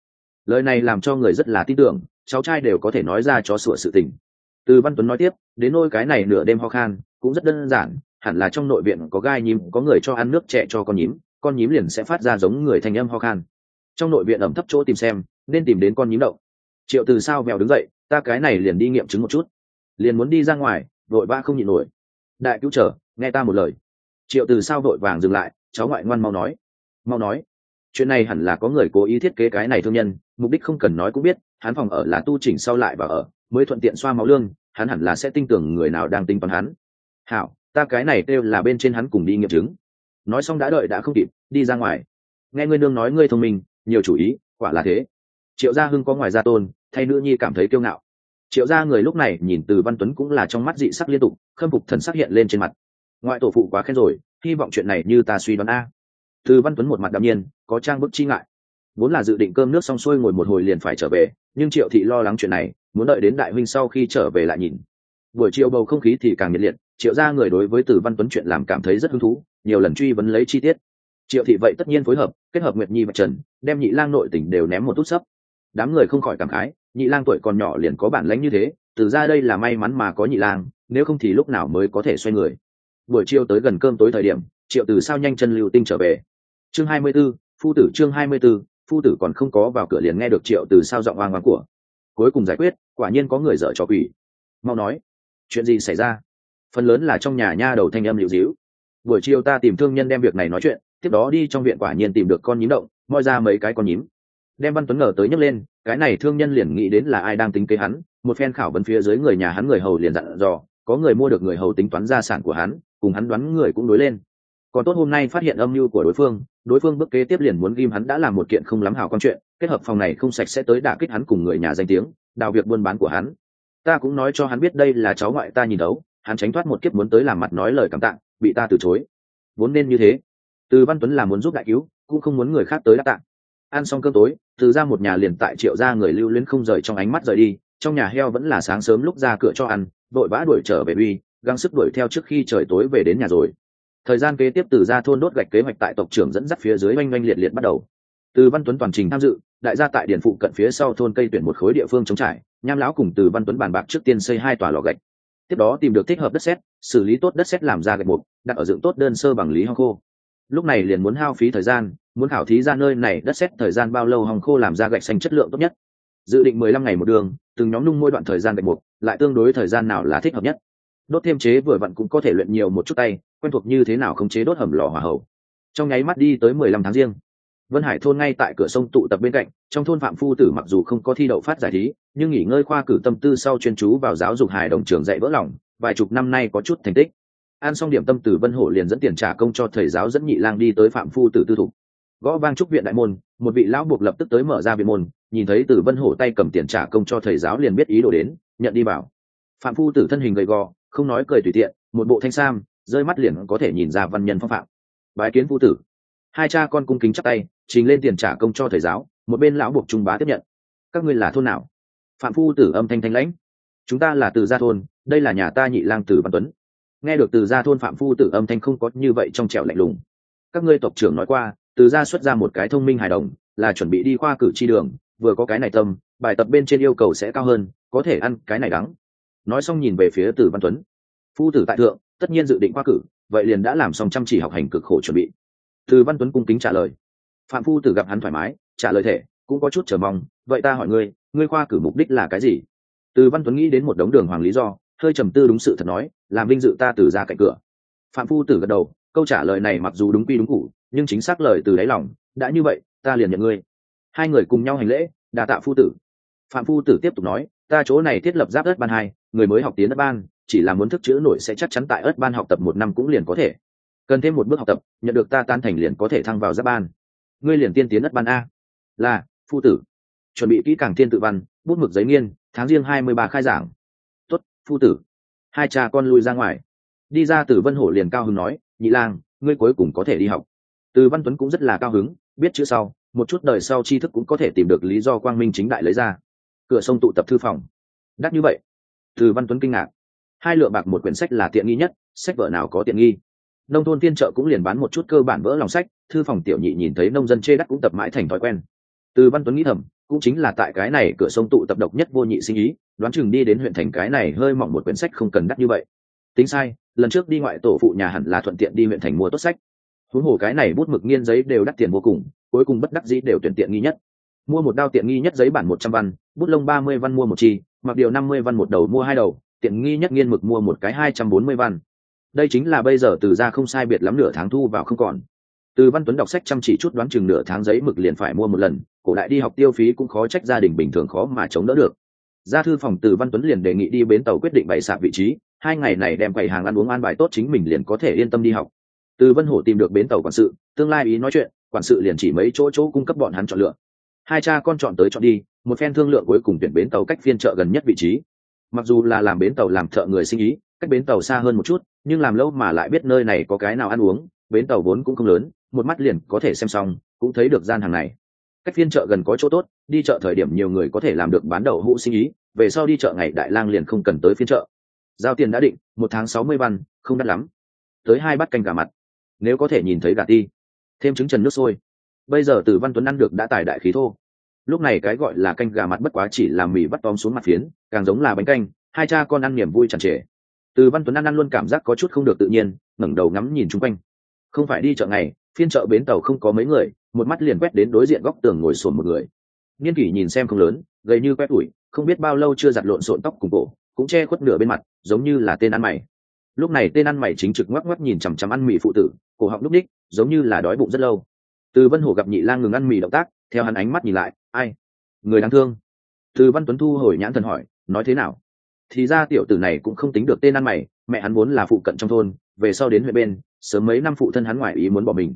A: Lời này làm cho người rất là tin tưởng, cháu trai đều có thể nói ra cho sửa sự tình. Từ văn tuấn nói tiếp, đến nôi cái này nửa đêm ho khan, cũng rất đơn giản, hẳn là trong nội viện có gai nhím, có người cho ăn nước trẻ cho con nhím con nhím liền sẽ phát ra giống người thành âm ho khan. Trong nội viện ẩm thấp chỗ tìm xem, nên tìm đến con nhím đậu. Triệu từ sao mèo đứng dậy, ta cái này liền đi nghiệm chứng một chút. Liền muốn đi ra ngoài, vội ba không nhịn nổi. Đại cứu trở, nghe ta một lời. Triệu từ sao vội vàng dừng lại, cháu ngoại ngoan mau nói. Mau nói chuyện này hẳn là có người cố ý thiết kế cái này thương nhân, mục đích không cần nói cũng biết, hắn phòng ở là tu chỉnh sau lại và ở, mới thuận tiện xoa máu lương, hắn hẳn là sẽ tin tưởng người nào đang tính toán hắn. Hảo, ta cái này kêu là bên trên hắn cùng đi nghiệm chứng. Nói xong đã đợi đã không kịp, đi ra ngoài. Nghe ngươi nương nói ngươi thông minh, nhiều chủ ý, quả là thế. Triệu gia hưng có ngoài gia tôn, thay nữ nhi cảm thấy kiêu ngạo. Triệu gia người lúc này nhìn từ văn tuấn cũng là trong mắt dị sắc liên tục, khâm phục thần sắc hiện lên trên mặt. Ngoại tổ phụ quá khen rồi, hy vọng chuyện này như ta suy đoán a. Từ văn tuấn một mặt đạm nhiên có trang bức chi ngại. Vốn là dự định cơm nước xong xuôi ngồi một hồi liền phải trở về nhưng triệu thị lo lắng chuyện này muốn đợi đến đại huynh sau khi trở về lại nhìn. Buổi chiều bầu không khí thì càng nhiệt liệt triệu gia người đối với từ văn tuấn chuyện làm cảm thấy rất hứng thú nhiều lần truy vấn lấy chi tiết. Triệu thị vậy tất nhiên phối hợp kết hợp nguyệt nhi và trần đem nhị lang nội tỉnh đều ném một tút sấp. Đám người không khỏi cảm khái nhị lang tuổi còn nhỏ liền có bản lãnh như thế từ ra đây là may mắn mà có nhị lang nếu không thì lúc nào mới có thể xoay người. Buổi chiều tới gần cơm tối thời điểm triệu từ sao nhanh chân lưu tinh trở về? Chương hai mươi 24, phu tử chương hai mươi 24, phu tử còn không có vào cửa liền nghe được triệu từ sao giọng oang oang của. Cuối cùng giải quyết quả nhiên có người dở trò quỷ. Mau nói chuyện gì xảy ra? Phần lớn là trong nhà nha đầu thanh âm liệu dĩu buổi chiều ta tìm thương nhân đem việc này nói chuyện tiếp đó đi trong viện quả nhiên tìm được con nhím động moi ra mấy cái con nhím. Đem văn tuấn ngờ tới nhấc lên cái này thương nhân liền nghĩ đến là ai đang tính kế hắn một phen khảo vấn phía dưới người nhà hắn người hầu liền dặn dò có người mua được người hầu tính toán gia sản của hắn cùng hắn đoán người cũng đối lên còn tốt hôm nay phát hiện âm mưu của đối phương đối phương bước kế tiếp liền muốn ghim hắn đã làm một kiện không lắm hào quan chuyện, kết hợp phòng này không sạch sẽ tới đả kích hắn cùng người nhà danh tiếng, đào việc buôn bán của hắn. Ta cũng nói cho hắn biết đây là cháu ngoại ta nhìn đấu, hắn tránh thoát một kiếp muốn tới làm mặt nói lời cảm tạng bị ta từ chối. Vốn nên như thế. Từ văn tuấn là muốn giúp đại cứu, cũng không muốn người khác tới đáp tạng ăn xong cơm tối, từ ra một nhà liền tại triệu ra người lưu luyến không rời trong ánh mắt rời đi, trong nhà heo vẫn là sáng sớm lúc ra cửa cho ăn, vội vã đuổi trở về uy, gắng sức đuổi theo trước khi trời tối về đến nhà rồi thời gian kế tiếp từ ra thôn đốt gạch kế hoạch tại tộc trưởng dẫn dắt phía dưới oanh oanh liệt liệt bắt đầu. Từ văn tuấn toàn trình tham dự, đại gia tại điển phụ cận phía sau thôn cây tuyển một khối địa phương chống trải, nham lão cùng từ văn tuấn bàn bạc trước tiên xây hai tòa lò gạch. Tiếp đó tìm được thích hợp đất sét, xử lý tốt đất sét làm ra gạch mục, đặt ở dựng tốt đơn sơ bằng lý hong khô. Lúc này liền muốn hao phí thời gian, muốn khảo thí ra nơi này đất sét thời gian bao lâu hong khô làm ra gạch xanh chất lượng tốt nhất. Dự định mười lăm ngày một đường, từng nhóm nung mỗi đoạn thời gian gạch mục, lại tương đối thời gian nào là thích hợp nhất đốt thêm chế vừa vặn cũng có thể luyện nhiều một chút tay, quen thuộc như thế nào không chế đốt hầm lò hỏa hậu. Trong nháy mắt đi tới mười lăm tháng riêng. Vân hải thôn ngay tại cửa sông tụ tập bên cạnh, trong thôn phạm phu tử mặc dù không có thi đậu phát giải thí, nhưng nghỉ ngơi khoa cử tâm tư sau chuyên chú vào giáo dục hài đồng trường dạy vỡ lòng, vài chục năm nay có chút thành tích. An xong điểm tâm từ vân hổ liền dẫn tiền trả công cho thầy giáo dẫn nhị lang đi tới phạm phu tử tư thục. Gõ vang trúc viện đại môn, một vị lão buộc lập tức tới mở ra viện môn, nhìn thấy từ vân hổ tay cầm tiền trả công cho thầy giáo liền biết ý đồ đến, nhận đi bảo phạm phu tử thân hình gầy gò không nói cười tùy tiện, một bộ thanh sam, rơi mắt liền có thể nhìn ra văn nhân phong phạm. Bái kiến phu tử. Hai cha con cung kính chắc tay, trình lên tiền trả công cho thầy giáo, một bên lão buộc trung bá tiếp nhận. Các ngươi là thôn nào? Phạm phu tử âm thanh thanh lãnh. Chúng ta là từ gia thôn, đây là nhà ta nhị lang tử văn tuấn. Nghe được từ gia thôn phạm phu tử âm thanh không có như vậy trong trẻo lạnh lùng. Các ngươi tộc trưởng nói qua, từ gia xuất ra một cái thông minh hài đồng, là chuẩn bị đi khoa cử chi đường, vừa có cái này tâm, bài tập bên trên yêu cầu sẽ cao hơn, có thể ăn cái này đắng nói xong nhìn về phía từ văn tuấn. Phu tử tại thượng, tất nhiên dự định khoa cử, vậy liền đã làm xong chăm chỉ học hành cực khổ chuẩn bị. Từ văn tuấn cung kính trả lời. Phạm phu tử gặp hắn thoải mái, trả lời thể, cũng có chút chờ mong, vậy ta hỏi ngươi ngươi khoa cử mục đích là cái gì? Từ văn tuấn nghĩ đến một đống đường hoàng lý do, hơi trầm tư đúng sự thật nói, làm vinh dự ta từ ra cạnh cửa. Phạm phu tử gật đầu, câu trả lời này mặc dù đúng quy đúng cụ nhưng chính xác lời từ đáy lòng, đã như vậy, ta liền nhận ngươi. Hai người cùng nhau hành lễ, đà tạ phu tử. Phạm phu tử tiếp tục nói, ta chỗ này thiết lập giáp đất ban hai người mới học tiến ất ban, chỉ là muốn thức chữ nổi sẽ chắc chắn tại ớt ban học tập một năm cũng liền có thể. Cần thêm một bước học tập, nhận được ta tan thành liền có thể thăng vào giáp ban. Ngươi liền tiên tiến đất ban a. Là, phu tử. Chuẩn bị kỹ càng thiên tự văn, bút mực giấy nghiên, tháng riêng hai mươi ba khai giảng. Tuất phu tử. Hai cha con lui ra ngoài. Đi ra từ vân hổ liền cao hứng nói, nhị lang, ngươi cuối cùng có thể đi học. Từ văn tuấn cũng rất là cao hứng, biết chữ sau, một chút đời sau tri thức cũng có thể tìm được lý do quang minh chính đại lấy ra. Cửa sông tụ tập thư phòng. Đắt như vậy từ văn tuấn kinh ngạc. Hai lượng bạc một quyển sách là tiện nghi nhất, sách vở nào có tiện nghi? Nông thôn tiên trợ cũng liền bán một chút cơ bản vỡ lòng sách, thư phòng tiểu nhị nhìn thấy nông dân chê đắt cũng tập mãi thành thói quen. Từ văn tuấn nghĩ thầm, cũng chính là tại cái này cửa sông tụ tập độc nhất vô nhị sinh ý, đoán chừng đi đến huyện thành cái này hơi mỏng một quyển sách không cần đắt như vậy. Tính sai, lần trước đi ngoại tổ phụ nhà hẳn là thuận tiện đi huyện thành mua tốt sách. Huống hồ cái này bút mực nghiên giấy đều đắt tiền vô cùng, cuối cùng bất đắc dĩ đều tuyển tiện nghi nhất. Mua một đao tiện nghi nhất giấy bản một trăm văn, bút lông ba mươi văn mua một chi mặc điều năm mươi văn một đầu mua hai đầu, tiện nghi nhất nghiên mực mua một cái hai trăm bốn mươi văn. Đây chính là bây giờ từ ra không sai biệt lắm nửa tháng thu vào không còn. Từ văn tuấn đọc sách chăm chỉ chút đoán chừng nửa tháng giấy mực liền phải mua một lần, cổ đại đi học tiêu phí cũng khó trách gia đình bình thường khó mà chống đỡ được. Ra thư phòng từ văn tuấn liền đề nghị đi bến tàu quyết định bày sạp vị trí, hai ngày này đem quầy hàng ăn uống an bài tốt chính mình liền có thể yên tâm đi học. Từ vân hổ tìm được bến tàu quản sự, tương lai ý nói chuyện, quản sự liền chỉ mấy chỗ chỗ cung cấp bọn hắn chọn lựa hai cha con chọn tới chọn đi, một phen thương lượng cuối cùng tuyển bến tàu cách phiên chợ gần nhất vị trí. Mặc dù là làm bến tàu làm thợ người sinh ý, cách bến tàu xa hơn một chút, nhưng làm lâu mà lại biết nơi này có cái nào ăn uống, bến tàu vốn cũng không lớn, một mắt liền có thể xem xong, cũng thấy được gian hàng này. Cách phiên chợ gần có chỗ tốt, đi chợ thời điểm nhiều người có thể làm được bán đậu hũ sinh ý, về sau đi chợ ngày đại lang liền không cần tới phiên chợ. Giao tiền đã định, một tháng sáu mươi văn, không đắt lắm. Tới hai bát canh gà mặt. Nếu có thể nhìn thấy gà ti, thêm trứng trần nước sôi bây giờ từ văn tuấn ăn được đã tài đại khí thô. Lúc này cái gọi là canh gà mặt bất quá chỉ là mì bắt tóm xuống mặt phiến, càng giống là bánh canh, hai cha con ăn niềm vui tràn trề từ văn tuấn ăn ăn luôn cảm giác có chút không được tự nhiên, ngẩng đầu ngắm nhìn chung quanh. Không phải đi chợ ngày, phiên chợ bến tàu không có mấy người, một mắt liền quét đến đối diện góc tường ngồi sồn một người. Niên kỷ nhìn xem không lớn, gầy như quét ủi không biết bao lâu chưa giặt lộn xộn tóc cùng cổ, cũng che khuất nửa bên mặt, giống như là tên ăn mày. Lúc này tên ăn mày chính trực ngoắc ngoắc nhìn chằm chằm ăn mì phụ tử, cổ họng lúc ních giống như là đói bụng rất lâu từ vân hổ gặp nhị lang ngừng ăn mì động tác, theo hắn ánh mắt nhìn lại, ai? Người đáng thương. Từ văn tuấn thu hồi nhãn thần hỏi, nói thế nào? Thì ra tiểu tử này cũng không tính được tên ăn mày, mẹ hắn vốn là phụ cận trong thôn, về sau đến huyện bên, sớm mấy năm phụ thân hắn ngoại ý muốn bỏ mình.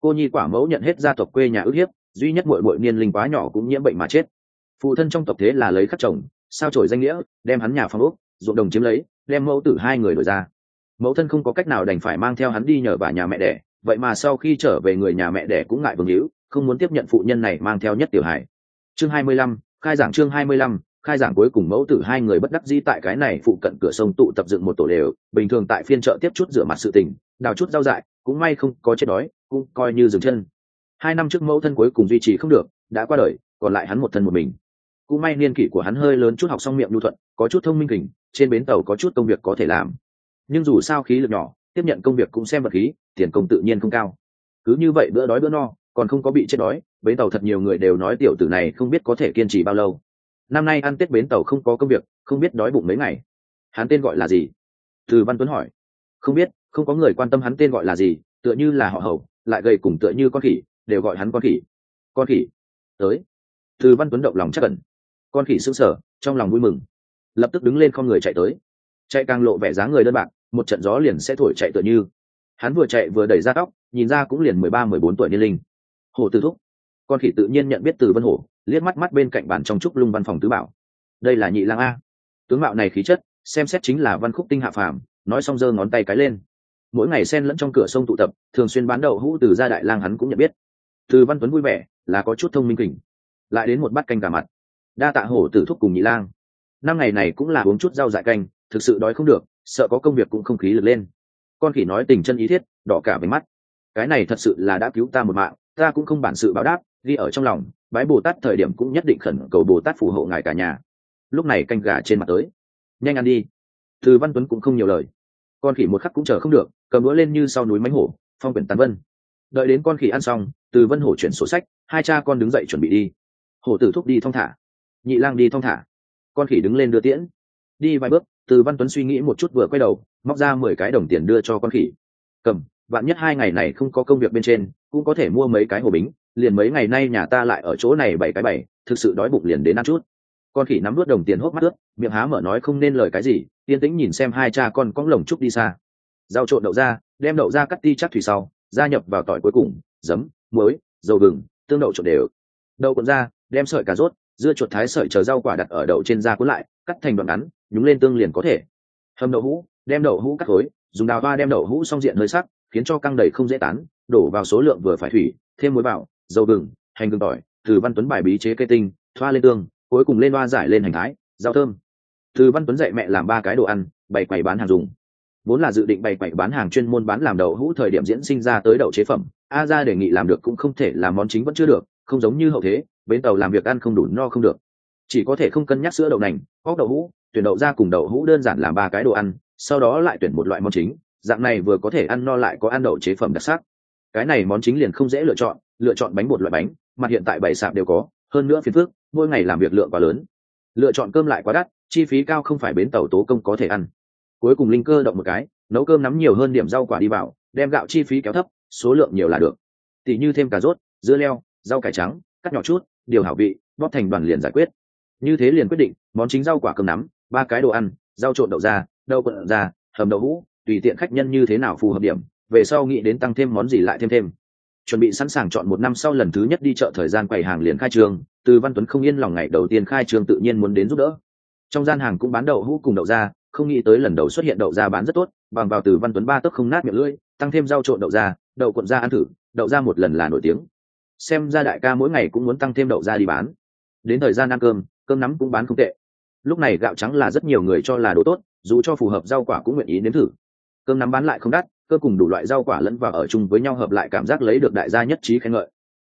A: Cô nhi quả mẫu nhận hết gia tộc quê nhà ức hiếp, duy nhất muội muội niên linh quá nhỏ cũng nhiễm bệnh mà chết. Phụ thân trong tộc thế là lấy khắc chồng, sao trổi danh nghĩa, đem hắn nhà phong úc ruộng đồng chiếm lấy, đem mẫu tử hai người đổi ra. Mẫu thân không có cách nào đành phải mang theo hắn đi nhờ bà nhà mẹ đẻ vậy mà sau khi trở về người nhà mẹ đẻ cũng ngại vương hữu, không muốn tiếp nhận phụ nhân này mang theo nhất tiểu hải chương hai mươi lăm, khai giảng chương hai mươi lăm, khai giảng cuối cùng mẫu tử hai người bất đắc dĩ tại cái này phụ cận cửa sông tụ tập dựng một tổ đều bình thường tại phiên chợ tiếp chút rửa mặt sự tình, đào chút rau dại, cũng may không có chết đói, cũng coi như dừng chân. Hai năm trước mẫu thân cuối cùng duy trì không được, đã qua đời, còn lại hắn một thân một mình. Cũng may niên kỷ của hắn hơi lớn chút học xong miệng nhu thuận, có chút thông minh kình, trên bến tàu có chút công việc có thể làm. Nhưng dù sao khí lực nhỏ tiếp nhận công việc cũng xem vật khí, tiền công tự nhiên không cao. Cứ như vậy bữa đói bữa no, còn không có bị chết đói, bến tàu thật nhiều người đều nói tiểu tử này không biết có thể kiên trì bao lâu. Năm nay ăn tết bến tàu không có công việc, không biết đói bụng mấy ngày. Hắn tên gọi là gì? Từ văn tuấn hỏi. Không biết, không có người quan tâm hắn tên gọi là gì, tựa như là họ hầu, lại gầy cùng tựa như con khỉ, đều gọi hắn con khỉ. Con khỉ? Tới. Từ văn tuấn động lòng chắc cẩn con khỉ sững sờ, trong lòng vui mừng. Lập tức đứng lên con người chạy tới. Chạy càng lộ vẻ dáng người đơn bạc một trận gió liền sẽ thổi chạy tựa như. Hắn vừa chạy vừa đẩy ra tóc nhìn ra cũng liền mười ba, mười bốn tuổi niên linh. Hồ tư thúc. Con khỉ tự nhiên nhận biết từ vân hổ, liếc mắt mắt bên cạnh bàn trong trúc lung văn phòng tứ bảo. Đây là nhị lang a. Tướng mạo này khí chất, xem xét chính là văn khúc tinh hạ phàm, nói xong giơ ngón tay cái lên. Mỗi ngày xen lẫn trong cửa sông tụ tập, thường xuyên bán đậu hũ từ gia đại lang hắn cũng nhận biết. Từ văn tuấn vui vẻ, là có chút thông minh kỉnh. Lại đến một bát canh cả mặt. Đa tạ hổ tử thúc cùng nhị lang. Năm ngày này cũng là uống chút rau dại canh, thực sự đói không được sợ có công việc cũng không khí lực lên. Con khỉ nói tình chân ý thiết, đỏ cả với mắt. Cái này thật sự là đã cứu ta một mạng, ta cũng không bản sự báo đáp, ghi ở trong lòng, bái bồ tát thời điểm cũng nhất định khẩn cầu bồ tát phù hộ ngài cả nhà. Lúc này canh gà trên mặt tới. Nhanh ăn đi. Từ văn tuấn cũng không nhiều lời. Con khỉ một khắc cũng chờ không được, cầm đũa lên như sau núi mánh hổ, phong quyển tàn vân. Đợi đến con khỉ ăn xong, từ vân hổ chuyển sổ sách, hai cha con đứng dậy chuẩn bị đi. Hổ tử thúc đi thong thả. Nhị lang đi thong thả. Con khỉ đứng lên đưa tiễn. Đi vài bước từ văn tuấn suy nghĩ một chút vừa quay đầu, móc ra mười cái đồng tiền đưa cho con khỉ. Cầm bạn nhất hai ngày này không có công việc bên trên, cũng có thể mua mấy cái hồ bính, liền mấy ngày nay nhà ta lại ở chỗ này bảy cái bảy, thực sự đói bụng liền đến ăn chút. Con khỉ nắm nuốt đồng tiền hốc mắt ướt, miệng há mở nói không nên lời cái gì, yên tĩnh nhìn xem hai cha con cong lồng trúc đi xa. Rau trộn đậu ra đem đậu ra cắt ti chắc thủy sau, gia nhập vào tỏi cuối cùng, giấm, muối, dầu gừng, tương đậu trộn đều. Đậu cuộn ra đem sợi cà rốt, dưa chuột thái sợi chờ rau quả đặt ở đậu trên da cuốn lại cắt thành đoạn ngắn, nhúng lên tương liền có thể. Hầm đậu hũ, đem đậu hũ cắt khối, dùng đào va đem đậu hũ xong diện hơi sắc, khiến cho căng đầy không dễ tán, đổ vào số lượng vừa phải thủy, thêm muối vào, dầu gừng, hành gừng tỏi, từ văn tuấn bài bí chế cây tinh, thoa lên tương, cuối cùng lên hoa giải lên hành thái, rau thơm. Từ văn tuấn dạy mẹ làm ba cái đồ ăn, bày quầy bán hàng dùng. Vốn là dự định bày quầy bán hàng chuyên môn bán làm đậu hũ thời điểm diễn sinh ra tới đậu chế phẩm, a ra đề nghị làm được cũng không thể làm món chính vẫn chưa được, không giống như hậu thế, bến tàu làm việc ăn không đủ no không được chỉ có thể không cân nhắc sữa đậu nành, óc đậu hũ, tuyển đậu ra cùng đậu hũ đơn giản làm ba cái đồ ăn, sau đó lại tuyển một loại món chính, dạng này vừa có thể ăn no lại có ăn đậu chế phẩm đặc sắc. Cái này món chính liền không dễ lựa chọn lựa chọn bánh bột loại bánh, mặt hiện tại bảy sạp đều có, hơn nữa phiền phước mỗi ngày làm việc lượng quá lớn. Lựa chọn cơm lại quá đắt, chi phí cao không phải bến tàu tố công có thể ăn. Cuối cùng linh cơ động một cái, nấu cơm nắm nhiều hơn điểm rau quả đi vào, đem gạo chi phí kéo thấp, số lượng nhiều là được. Tỉ như thêm cà rốt, dưa leo, rau cải trắng, cắt nhỏ chút, điều hảo vị, bóp thành đoàn liền giải quyết như thế liền quyết định, món chính rau quả cơm nắm, ba cái đồ ăn, rau trộn đậu ra, đậu quận ra, hầm đậu hũ, tùy tiện khách nhân như thế nào phù hợp điểm, về sau nghĩ đến tăng thêm món gì lại thêm thêm. Chuẩn bị sẵn sàng chọn một năm sau lần thứ nhất đi chợ thời gian quầy hàng liền khai trương, từ văn tuấn không yên lòng ngày đầu tiên khai trương tự nhiên muốn đến giúp đỡ. Trong gian hàng cũng bán đậu hũ cùng đậu ra, không nghĩ tới lần đầu xuất hiện đậu ra bán rất tốt, bằng vào từ văn tuấn ba tấc không nát miệng lưỡi, tăng thêm rau trộn đậu ra, đậu cuộn ra ăn thử, đậu ra một lần là nổi tiếng. Xem ra đại ca mỗi ngày cũng muốn tăng thêm đậu ra đi bán. Đến thời gian ăn cơm cơm nắm cũng bán không tệ. Lúc này gạo trắng là rất nhiều người cho là đồ tốt, dù cho phù hợp rau quả cũng nguyện ý nếm thử. Cơm nắm bán lại không đắt, cơ cùng đủ loại rau quả lẫn vào ở chung với nhau hợp lại cảm giác lấy được đại gia nhất trí khen ngợi.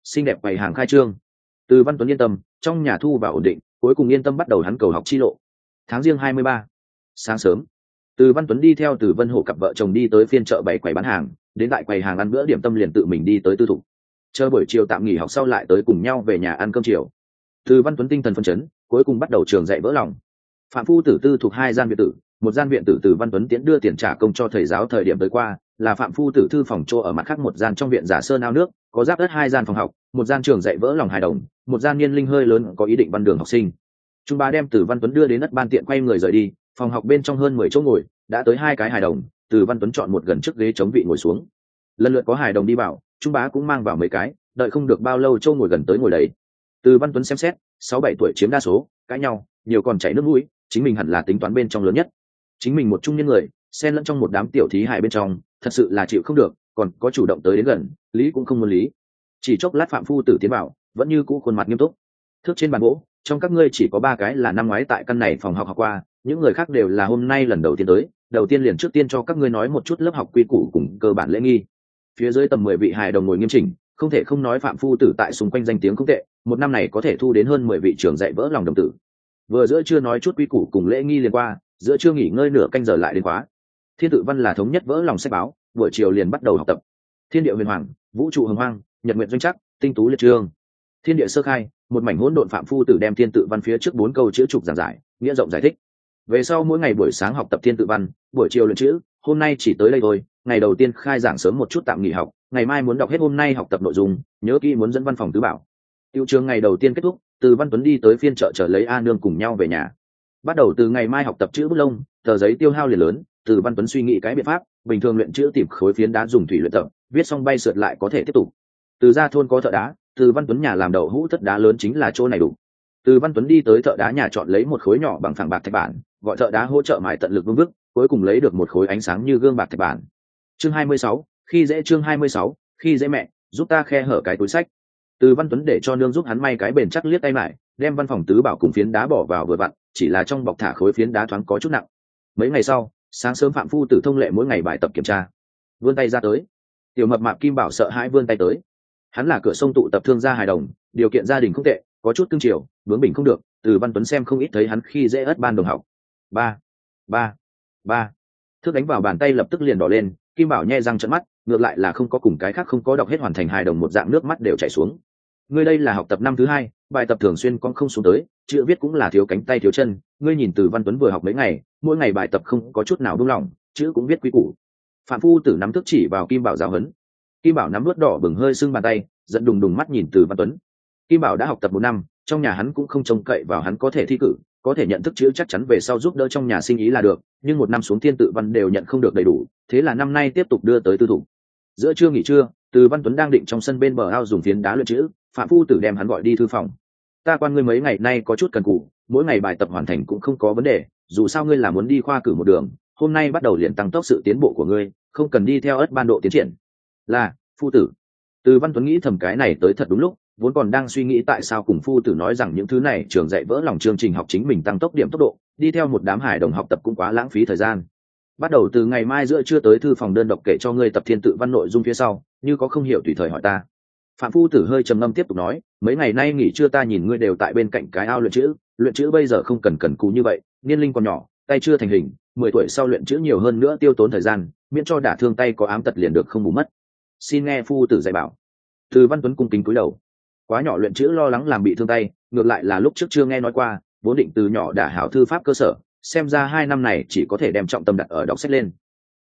A: Xinh đẹp bày hàng khai trương. Từ văn tuấn yên tâm, trong nhà thu và ổn định, cuối cùng yên tâm bắt đầu hắn cầu học chi lộ. Tháng riêng hai mươi ba, sáng sớm. Từ văn tuấn đi theo từ vân hổ cặp vợ chồng đi tới phiên chợ bày quầy bán hàng, đến tại quầy hàng ăn bữa điểm tâm liền tự mình đi tới tư thục. Chờ buổi chiều tạm nghỉ học sau lại tới cùng nhau về nhà ăn cơm chiều từ văn tuấn tinh thần phân chấn, cuối cùng bắt đầu trường dạy vỡ lòng. Phạm phu tử tư thuộc hai gian viện tử, một gian viện tử từ văn tuấn tiễn đưa tiền trả công cho thầy giáo thời điểm tới qua, là phạm phu tử thư phòng chỗ ở mặt khác một gian trong viện giả sơn ao nước, có giáp đất hai gian phòng học, một gian trường dạy vỡ lòng hài đồng, một gian niên linh hơi lớn có ý định văn đường học sinh. Trung ba đem từ văn tuấn đưa đến đất ban tiện quay người rời đi, phòng học bên trong hơn mười chỗ ngồi, đã tới hai cái hài đồng, từ văn tuấn chọn một gần trước ghế chống vị ngồi xuống. Lần lượt có hài đồng đi vào, trung bá cũng mang vào mấy cái, đợi không được bao lâu châu ngồi gần tới ngồi đấy từ văn tuấn xem xét, sáu bảy tuổi chiếm đa số, cãi nhau, nhiều còn chảy nước mũi, chính mình hẳn là tính toán bên trong lớn nhất. Chính mình một trung nhân người, xen lẫn trong một đám tiểu thí hài bên trong, thật sự là chịu không được, còn có chủ động tới đến gần, lý cũng không muốn lý. Chỉ chốc lát phạm phu tử tiến bảo vẫn như cũ khuôn mặt nghiêm túc. Thước trên bàn gỗ, trong các ngươi chỉ có ba cái là năm ngoái tại căn này phòng học học qua, những người khác đều là hôm nay lần đầu tiên tới, đầu tiên liền trước tiên cho các ngươi nói một chút lớp học quy củ cùng cơ bản lễ nghi. Phía dưới tầm mười vị hài đồng ngồi nghiêm chỉnh không thể không nói phạm phu tử tại xung quanh danh tiếng không tệ, một năm này có thể thu đến hơn mười vị trưởng dạy vỡ lòng đồng tử. Vừa giữa chưa nói chút quy củ cùng lễ nghi liên qua, giữa chưa nghỉ ngơi nửa canh giờ lại đến khóa. Thiên tự văn là thống nhất vỡ lòng sách báo, buổi chiều liền bắt đầu học tập. Thiên địa huyền hoàng, vũ trụ hồng hoang, nhật nguyện doanh chắc tinh tú liệt trương. Thiên địa sơ khai, một mảnh hỗn độn phạm phu tử đem thiên tự văn phía trước bốn câu chữ trục giảng giải, nghĩa rộng giải thích. Về sau mỗi ngày buổi sáng học tập thiên tự văn, buổi chiều luyện chữ, hôm nay chỉ tới đây thôi ngày đầu tiên khai giảng sớm một chút tạm nghỉ học, ngày mai muốn đọc hết hôm nay học tập nội dung, nhớ kỹ muốn dẫn văn phòng tứ bảo. Tiêu trường ngày đầu tiên kết thúc, từ văn tuấn đi tới phiên chợ trở lấy a nương cùng nhau về nhà. Bắt đầu từ ngày mai học tập chữ bút lông, tờ giấy tiêu hao liền lớn, từ văn tuấn suy nghĩ cái biện pháp, bình thường luyện chữ tìm khối phiến đá dùng thủy luyện tập, viết xong bay sượt lại có thể tiếp tục. Từ ra thôn có thợ đá, từ văn tuấn nhà làm đậu hũ thất đá lớn chính là chỗ này đủ. Từ văn tuấn đi tới thợ đá nhà chọn lấy một khối nhỏ bằng phẳng bạc thạch bản, gọi thợ đá hỗ trợ mài tận lực vương vức, cuối cùng lấy được một khối ánh sáng như gương bạc thạch bản chương 26, khi dễ chương 26, khi dễ mẹ giúp ta khe hở cái túi sách. Từ văn tuấn để cho nương giúp hắn may cái bền chắc liếc tay lại đem văn phòng tứ bảo cùng phiến đá bỏ vào vừa vặn chỉ là trong bọc thả khối phiến đá thoáng có chút nặng. Mấy ngày sau sáng sớm phạm phu tử thông lệ mỗi ngày bài tập kiểm tra. Vươn tay ra tới. Tiểu mập mạp kim bảo sợ hãi vươn tay tới. Hắn là cửa sông tụ tập thương gia hài đồng điều kiện gia đình không tệ có chút cương triều bướng bình không được từ văn tuấn xem không ít thấy hắn khi dễ ớt ban đồng học. Ba ba ba. Thước đánh vào bàn tay lập tức liền đỏ lên kim bảo nhẹ răng trận mắt, ngược lại là không có cùng cái khác không có đọc hết hoàn thành hài đồng một dạng nước mắt đều chảy xuống. Ngươi đây là học tập năm thứ hai, bài tập thường xuyên con không xuống tới, chữ viết cũng là thiếu cánh tay thiếu chân, ngươi nhìn từ văn tuấn vừa học mấy ngày, mỗi ngày bài tập không có chút nào buông lỏng, chữ cũng viết quý củ. Phạm phu tử nắm thức chỉ vào kim bảo giáo huấn. Kim bảo nắm vớt đỏ bừng hơi sưng bàn tay dẫn đùng đùng mắt nhìn từ văn tuấn. Kim bảo đã học tập một năm, trong nhà hắn cũng không trông cậy vào hắn có thể thi cử có thể nhận thức chữ chắc chắn về sau giúp đỡ trong nhà sinh ý là được, nhưng một năm xuống thiên tự văn đều nhận không được đầy đủ, thế là năm nay tiếp tục đưa tới tư thủ. Giữa trưa nghỉ trưa, từ văn tuấn đang định trong sân bên bờ ao dùng phiến đá luyện chữ, phạm phu tử đem hắn gọi đi thư phòng. Ta quan ngươi mấy ngày nay có chút cần cụ mỗi ngày bài tập hoàn thành cũng không có vấn đề, dù sao ngươi là muốn đi khoa cử một đường, hôm nay bắt đầu liền tăng tốc sự tiến bộ của ngươi, không cần đi theo ớt ban độ tiến triển. Là, phu tử. Từ văn tuấn nghĩ thầm cái này tới thật đúng lúc vốn còn đang suy nghĩ tại sao cùng phu tử nói rằng những thứ này, trường dạy vỡ lòng chương trình học chính mình tăng tốc điểm tốc độ, đi theo một đám hải đồng học tập cũng quá lãng phí thời gian. Bắt đầu từ ngày mai giữa trưa tới thư phòng đơn độc kể cho ngươi tập thiên tự văn nội dung phía sau, như có không hiểu tùy thời hỏi ta. Phạm phu tử hơi trầm ngâm tiếp tục nói, mấy ngày nay nghỉ trưa ta nhìn ngươi đều tại bên cạnh cái ao luyện chữ luyện chữ bây giờ không cần cần cú như vậy, niên linh còn nhỏ, tay chưa thành hình, mười tuổi sau luyện chữ nhiều hơn nữa tiêu tốn thời gian, miễn cho đả thương tay có ám tật liền được không bù mất. Xin nghe phu tử dạy bảo. Từ văn tuấn cung kính cúi đầu quá nhỏ luyện chữ lo lắng làm bị thương tay, ngược lại là lúc trước chưa nghe nói qua, vốn định từ nhỏ đã hảo thư pháp cơ sở, xem ra hai năm này chỉ có thể đem trọng tâm đặt ở đọc sách lên.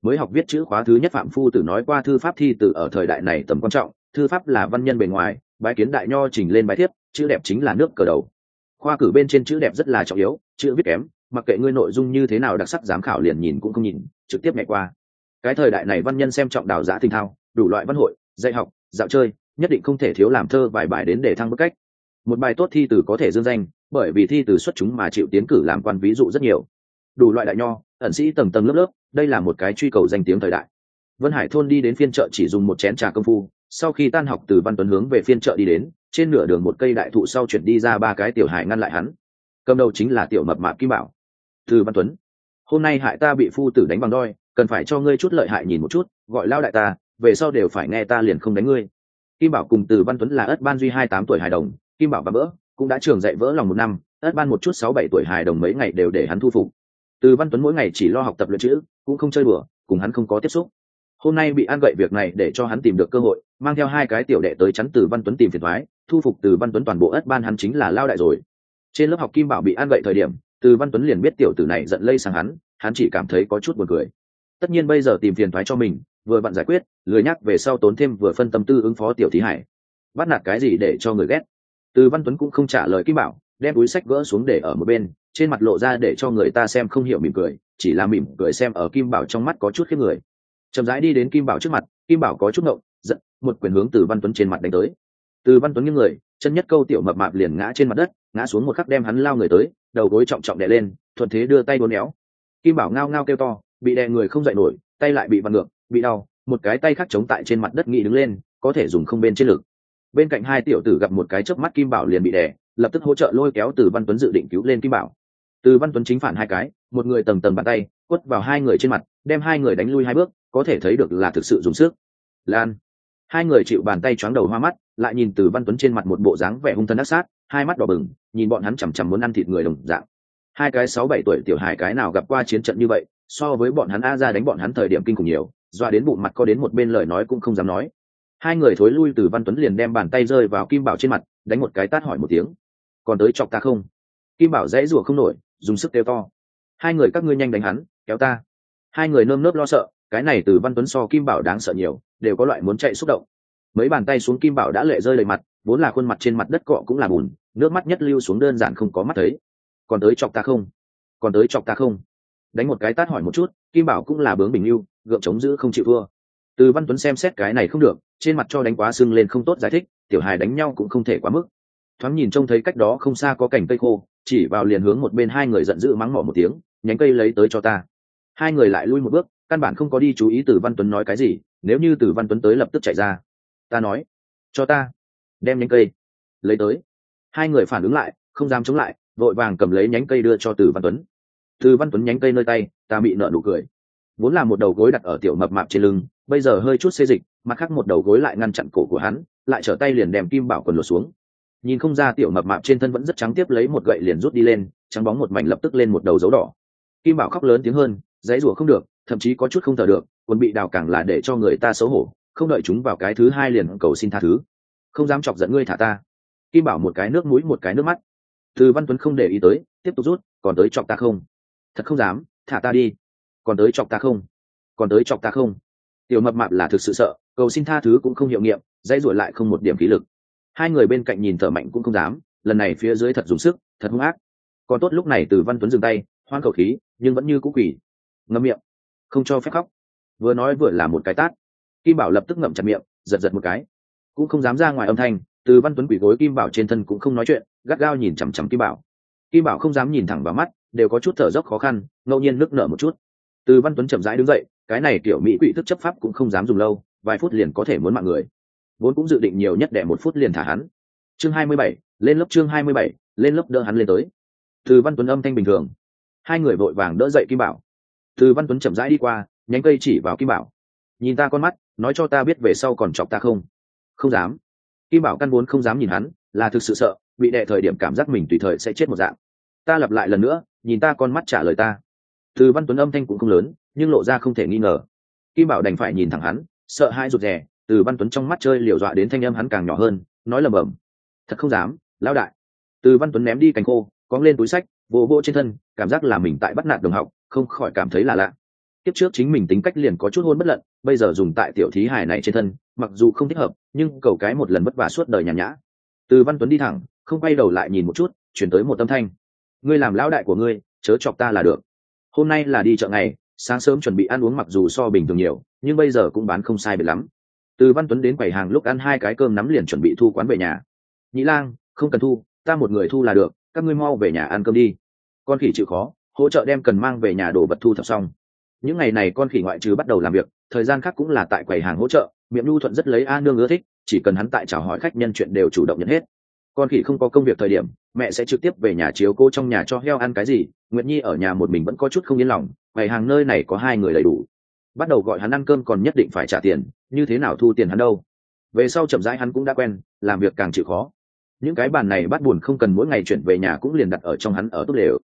A: Mới học viết chữ khóa thứ nhất phạm phu tử nói qua thư pháp thi từ ở thời đại này tầm quan trọng, thư pháp là văn nhân bề ngoài, bái kiến đại nho chỉnh lên bài thiếp, chữ đẹp chính là nước cờ đầu. Khoa cử bên trên chữ đẹp rất là trọng yếu, chữ viết kém, mặc kệ ngươi nội dung như thế nào đặc sắc giám khảo liền nhìn cũng không nhìn, trực tiếp mẹ qua. Cái thời đại này văn nhân xem trọng đào giã thình thao, đủ loại văn hội, dạy học, dạo chơi nhất định không thể thiếu làm thơ vài bài đến để thăng bức cách. Một bài tốt thi từ có thể dương danh, bởi vì thi từ xuất chúng mà chịu tiến cử làm quan ví dụ rất nhiều. Đủ loại đại nho, ẩn sĩ tầng tầng lớp lớp, đây là một cái truy cầu danh tiếng thời đại. Vân hải thôn đi đến phiên chợ chỉ dùng một chén trà công phu, sau khi tan học từ văn tuấn hướng về phiên chợ đi đến, trên nửa đường một cây đại thụ sau chuyển đi ra ba cái tiểu hải ngăn lại hắn. Cầm đầu chính là tiểu mập mạp kim bảo. Từ văn tuấn, hôm nay hại ta bị phu tử đánh bằng đôi, cần phải cho ngươi chút lợi hại nhìn một chút, gọi lao đại ta, về sau đều phải nghe ta liền không đánh ngươi kim bảo cùng từ văn tuấn là ất ban duy hai tám tuổi hài đồng, kim bảo và vỡ cũng đã trường dạy vỡ lòng một năm, ất ban một chút sáu bảy tuổi hài đồng mấy ngày đều để hắn thu phục. Từ văn tuấn mỗi ngày chỉ lo học tập luyện chữ, cũng không chơi bừa cùng hắn không có tiếp xúc. Hôm nay bị ăn gậy việc này để cho hắn tìm được cơ hội, mang theo hai cái tiểu đệ tới chắn từ văn tuấn tìm phiền thoái, thu phục từ văn tuấn toàn bộ ất ban hắn chính là lao đại rồi. Trên lớp học kim bảo bị ăn gậy thời điểm, từ văn tuấn liền biết tiểu tử này giận lây sang hắn hắn chỉ cảm thấy có chút buồn cười. Tất nhiên bây giờ tìm phiền thoái cho mình vừa vặn giải quyết, lười nhắc về sau tốn thêm vừa phân tâm tư ứng phó tiểu thí hải. Bắt nạt cái gì để cho người ghét? Từ văn tuấn cũng không trả lời kim bảo, đem túi sách gỡ xuống để ở một bên, trên mặt lộ ra để cho người ta xem không hiểu mỉm cười, chỉ là mỉm cười xem ở kim bảo trong mắt có chút khiếp người. Chậm rãi đi đến kim bảo trước mặt, kim bảo có chút ngộng, giận, một quyền hướng từ văn tuấn trên mặt đánh tới. Từ văn tuấn những người, chân nhất câu tiểu mập mạp liền ngã trên mặt đất, ngã xuống một khắc đem hắn lao người tới, đầu gối trọng trọng đè lên, thuận thế đưa tay bốn éo. Kim bảo ngao ngao kêu to, bị đè người không dậy nổi, tay lại bị vặn ngược bị đau, một cái tay khác chống tại trên mặt đất nghị đứng lên, có thể dùng không bên trên lực bên cạnh hai tiểu tử gặp một cái chớp mắt kim bảo liền bị đè, lập tức hỗ trợ lôi kéo từ văn tuấn dự định cứu lên kim bảo. Từ văn tuấn chính phản hai cái, một người tầng tầng bàn tay, quất vào hai người trên mặt, đem hai người đánh lui hai bước, có thể thấy được là thực sự dùng sức. Lan. Hai người chịu bàn tay choáng đầu hoa mắt, lại nhìn từ văn tuấn trên mặt một bộ dáng vẻ hung thân ác sát, hai mắt đỏ bừng, nhìn bọn hắn chằm chằm muốn ăn thịt người đồng dạng. Hai cái sáu bảy tuổi tiểu hài cái nào gặp qua chiến trận như vậy, so với bọn hắn a ra đánh bọn hắn thời điểm kinh khủng nhiều doa đến bụng mặt có đến một bên lời nói cũng không dám nói. Hai người thối lui từ văn tuấn liền đem bàn tay rơi vào kim bảo trên mặt, đánh một cái tát hỏi một tiếng. Còn tới chọc ta không? Kim bảo dãy rủa không nổi, dùng sức kêu to. Hai người các ngươi nhanh đánh hắn, kéo ta. Hai người nơm nớp lo sợ, cái này từ văn tuấn so kim bảo đáng sợ nhiều, đều có loại muốn chạy xúc động. Mấy bàn tay xuống kim bảo đã lệ rơi đầy mặt, vốn là khuôn mặt trên mặt đất cọ cũng là bùn, nước mắt nhất lưu xuống đơn giản không có mắt thấy. Còn tới chọc ta không? Còn tới chọc ta không? Đánh một cái tát hỏi một chút, kim bảo cũng là bướng bình lưu, gượng chống giữ không chịu thua. Từ văn tuấn xem xét cái này không được, trên mặt cho đánh quá sưng lên không tốt giải thích, tiểu hài đánh nhau cũng không thể quá mức. Thoáng nhìn trông thấy cách đó không xa có cảnh cây khô, chỉ vào liền hướng một bên hai người giận dữ mắng mỏ một tiếng, nhánh cây lấy tới cho ta. Hai người lại lui một bước, căn bản không có đi chú ý từ văn tuấn nói cái gì, nếu như từ văn tuấn tới lập tức chạy ra. Ta nói, cho ta, đem nhánh cây lấy tới. Hai người phản ứng lại, không dám chống lại, vội vàng cầm lấy nhánh cây đưa cho từ văn tuấn từ văn tuấn nhánh cây nơi tay, ta bị nợ nụ cười. Vốn là một đầu gối đặt ở tiểu mập mạp trên lưng, bây giờ hơi chút xê dịch, mặt khác một đầu gối lại ngăn chặn cổ của hắn, lại trở tay liền đem kim bảo quần lột xuống. Nhìn không ra tiểu mập mạp trên thân vẫn rất trắng tiếp lấy một gậy liền rút đi lên, trắng bóng một mảnh lập tức lên một đầu dấu đỏ. Kim bảo khóc lớn tiếng hơn, dãy rủa không được, thậm chí có chút không thở được, quần bị đào càng là để cho người ta xấu hổ, không đợi chúng vào cái thứ hai liền cầu xin tha thứ. Không dám chọc giận ngươi thả ta. Kim bảo một cái nước mũi, một cái nước mắt. Từ văn tuấn không để ý tới, tiếp tục rút, còn tới chọc ta không? Thật không dám, thả ta đi. Còn tới chọc ta không? Còn tới chọc ta không? Tiểu mập mạp là thực sự sợ, cầu xin tha thứ cũng không hiệu nghiệm, dãy ruổi lại không một điểm khí lực. Hai người bên cạnh nhìn thở mạnh cũng không dám, lần này phía dưới thật dùng sức, thật hung ác. Còn tốt lúc này từ văn tuấn dừng tay, hoan cầu khí, nhưng vẫn như cũ quỷ ngâm miệng. Không cho phép khóc. Vừa nói vừa là một cái tát. Kim bảo lập tức ngậm chặt miệng, giật giật một cái. Cũng không dám ra ngoài âm thanh, từ văn tuấn quỷ gối kim bảo trên thân cũng không nói chuyện, gắt gao nhìn chằm chằm kim bảo. Kim bảo không dám nhìn thẳng vào mắt đều có chút thở dốc khó khăn, ngẫu nhiên nước nở một chút. Từ văn tuấn chậm rãi đứng dậy, cái này kiểu mỹ quỷ thức chấp pháp cũng không dám dùng lâu, vài phút liền có thể muốn mạng người. Vốn cũng dự định nhiều nhất để một phút liền thả hắn. Chương hai mươi bảy, lên lớp chương hai mươi bảy, lên lớp đỡ hắn lên tới. Từ văn tuấn âm thanh bình thường. Hai người vội vàng đỡ dậy kim bảo. Từ văn tuấn chậm rãi đi qua, nhánh cây chỉ vào kim bảo. Nhìn ta con mắt, nói cho ta biết về sau còn chọc ta không? Không dám. Kim bảo căn vốn không dám nhìn hắn, là thực sự sợ, bị đệ thời điểm cảm giác mình tùy thời sẽ chết một dạng ta lặp lại lần nữa, nhìn ta con mắt trả lời ta. Từ văn tuấn âm thanh cũng không lớn, nhưng lộ ra không thể nghi ngờ. Kim bảo đành phải nhìn thẳng hắn, sợ hãi rụt rè, từ văn tuấn trong mắt chơi liều dọa đến thanh âm hắn càng nhỏ hơn, nói lầm bầm thật không dám lao đại. Từ văn tuấn ném đi cành khô cóng lên túi sách, vỗ vỗ trên thân, cảm giác là mình tại bắt nạt đồng học, không khỏi cảm thấy là lạ. Tiếp trước chính mình tính cách liền có chút hôn bất lận, bây giờ dùng tại tiểu thí hải này trên thân, mặc dù không thích hợp, nhưng cầu cái một lần vất vả suốt đời nhàn nhã. Từ văn tuấn đi thẳng, không quay đầu lại nhìn một chút, chuyển tới một tâm thanh ngươi làm lão đại của ngươi, chớ chọc ta là được. Hôm nay là đi chợ ngày, sáng sớm chuẩn bị ăn uống mặc dù so bình thường nhiều, nhưng bây giờ cũng bán không sai biệt lắm. Từ văn tuấn đến quầy hàng lúc ăn hai cái cơm nắm liền chuẩn bị thu quán về nhà. Nhĩ lang, không cần thu, ta một người thu là được, các ngươi mau về nhà ăn cơm đi. Con khỉ chịu khó, hỗ trợ đem cần mang về nhà đồ vật thu thập xong. Những ngày này con khỉ ngoại trừ bắt đầu làm việc, thời gian khác cũng là tại quầy hàng hỗ trợ, miệng nhu thuận rất lấy a nương ưa thích, chỉ cần hắn tại chào hỏi khách nhân chuyện đều chủ động nhận hết con khỉ không có công việc thời điểm, mẹ sẽ trực tiếp về nhà chiếu cô trong nhà cho heo ăn cái gì, nguyệt nhi ở nhà một mình vẫn có chút không yên lòng bày hàng nơi này có hai người đầy đủ. Bắt đầu gọi hắn ăn cơm còn nhất định phải trả tiền, như thế nào thu tiền hắn đâu? Về sau chậm rãi hắn cũng đã quen, làm việc càng chịu khó. Những cái bàn này bắt buồn không cần mỗi ngày chuyển về nhà cũng liền đặt ở trong hắn ở tốt đều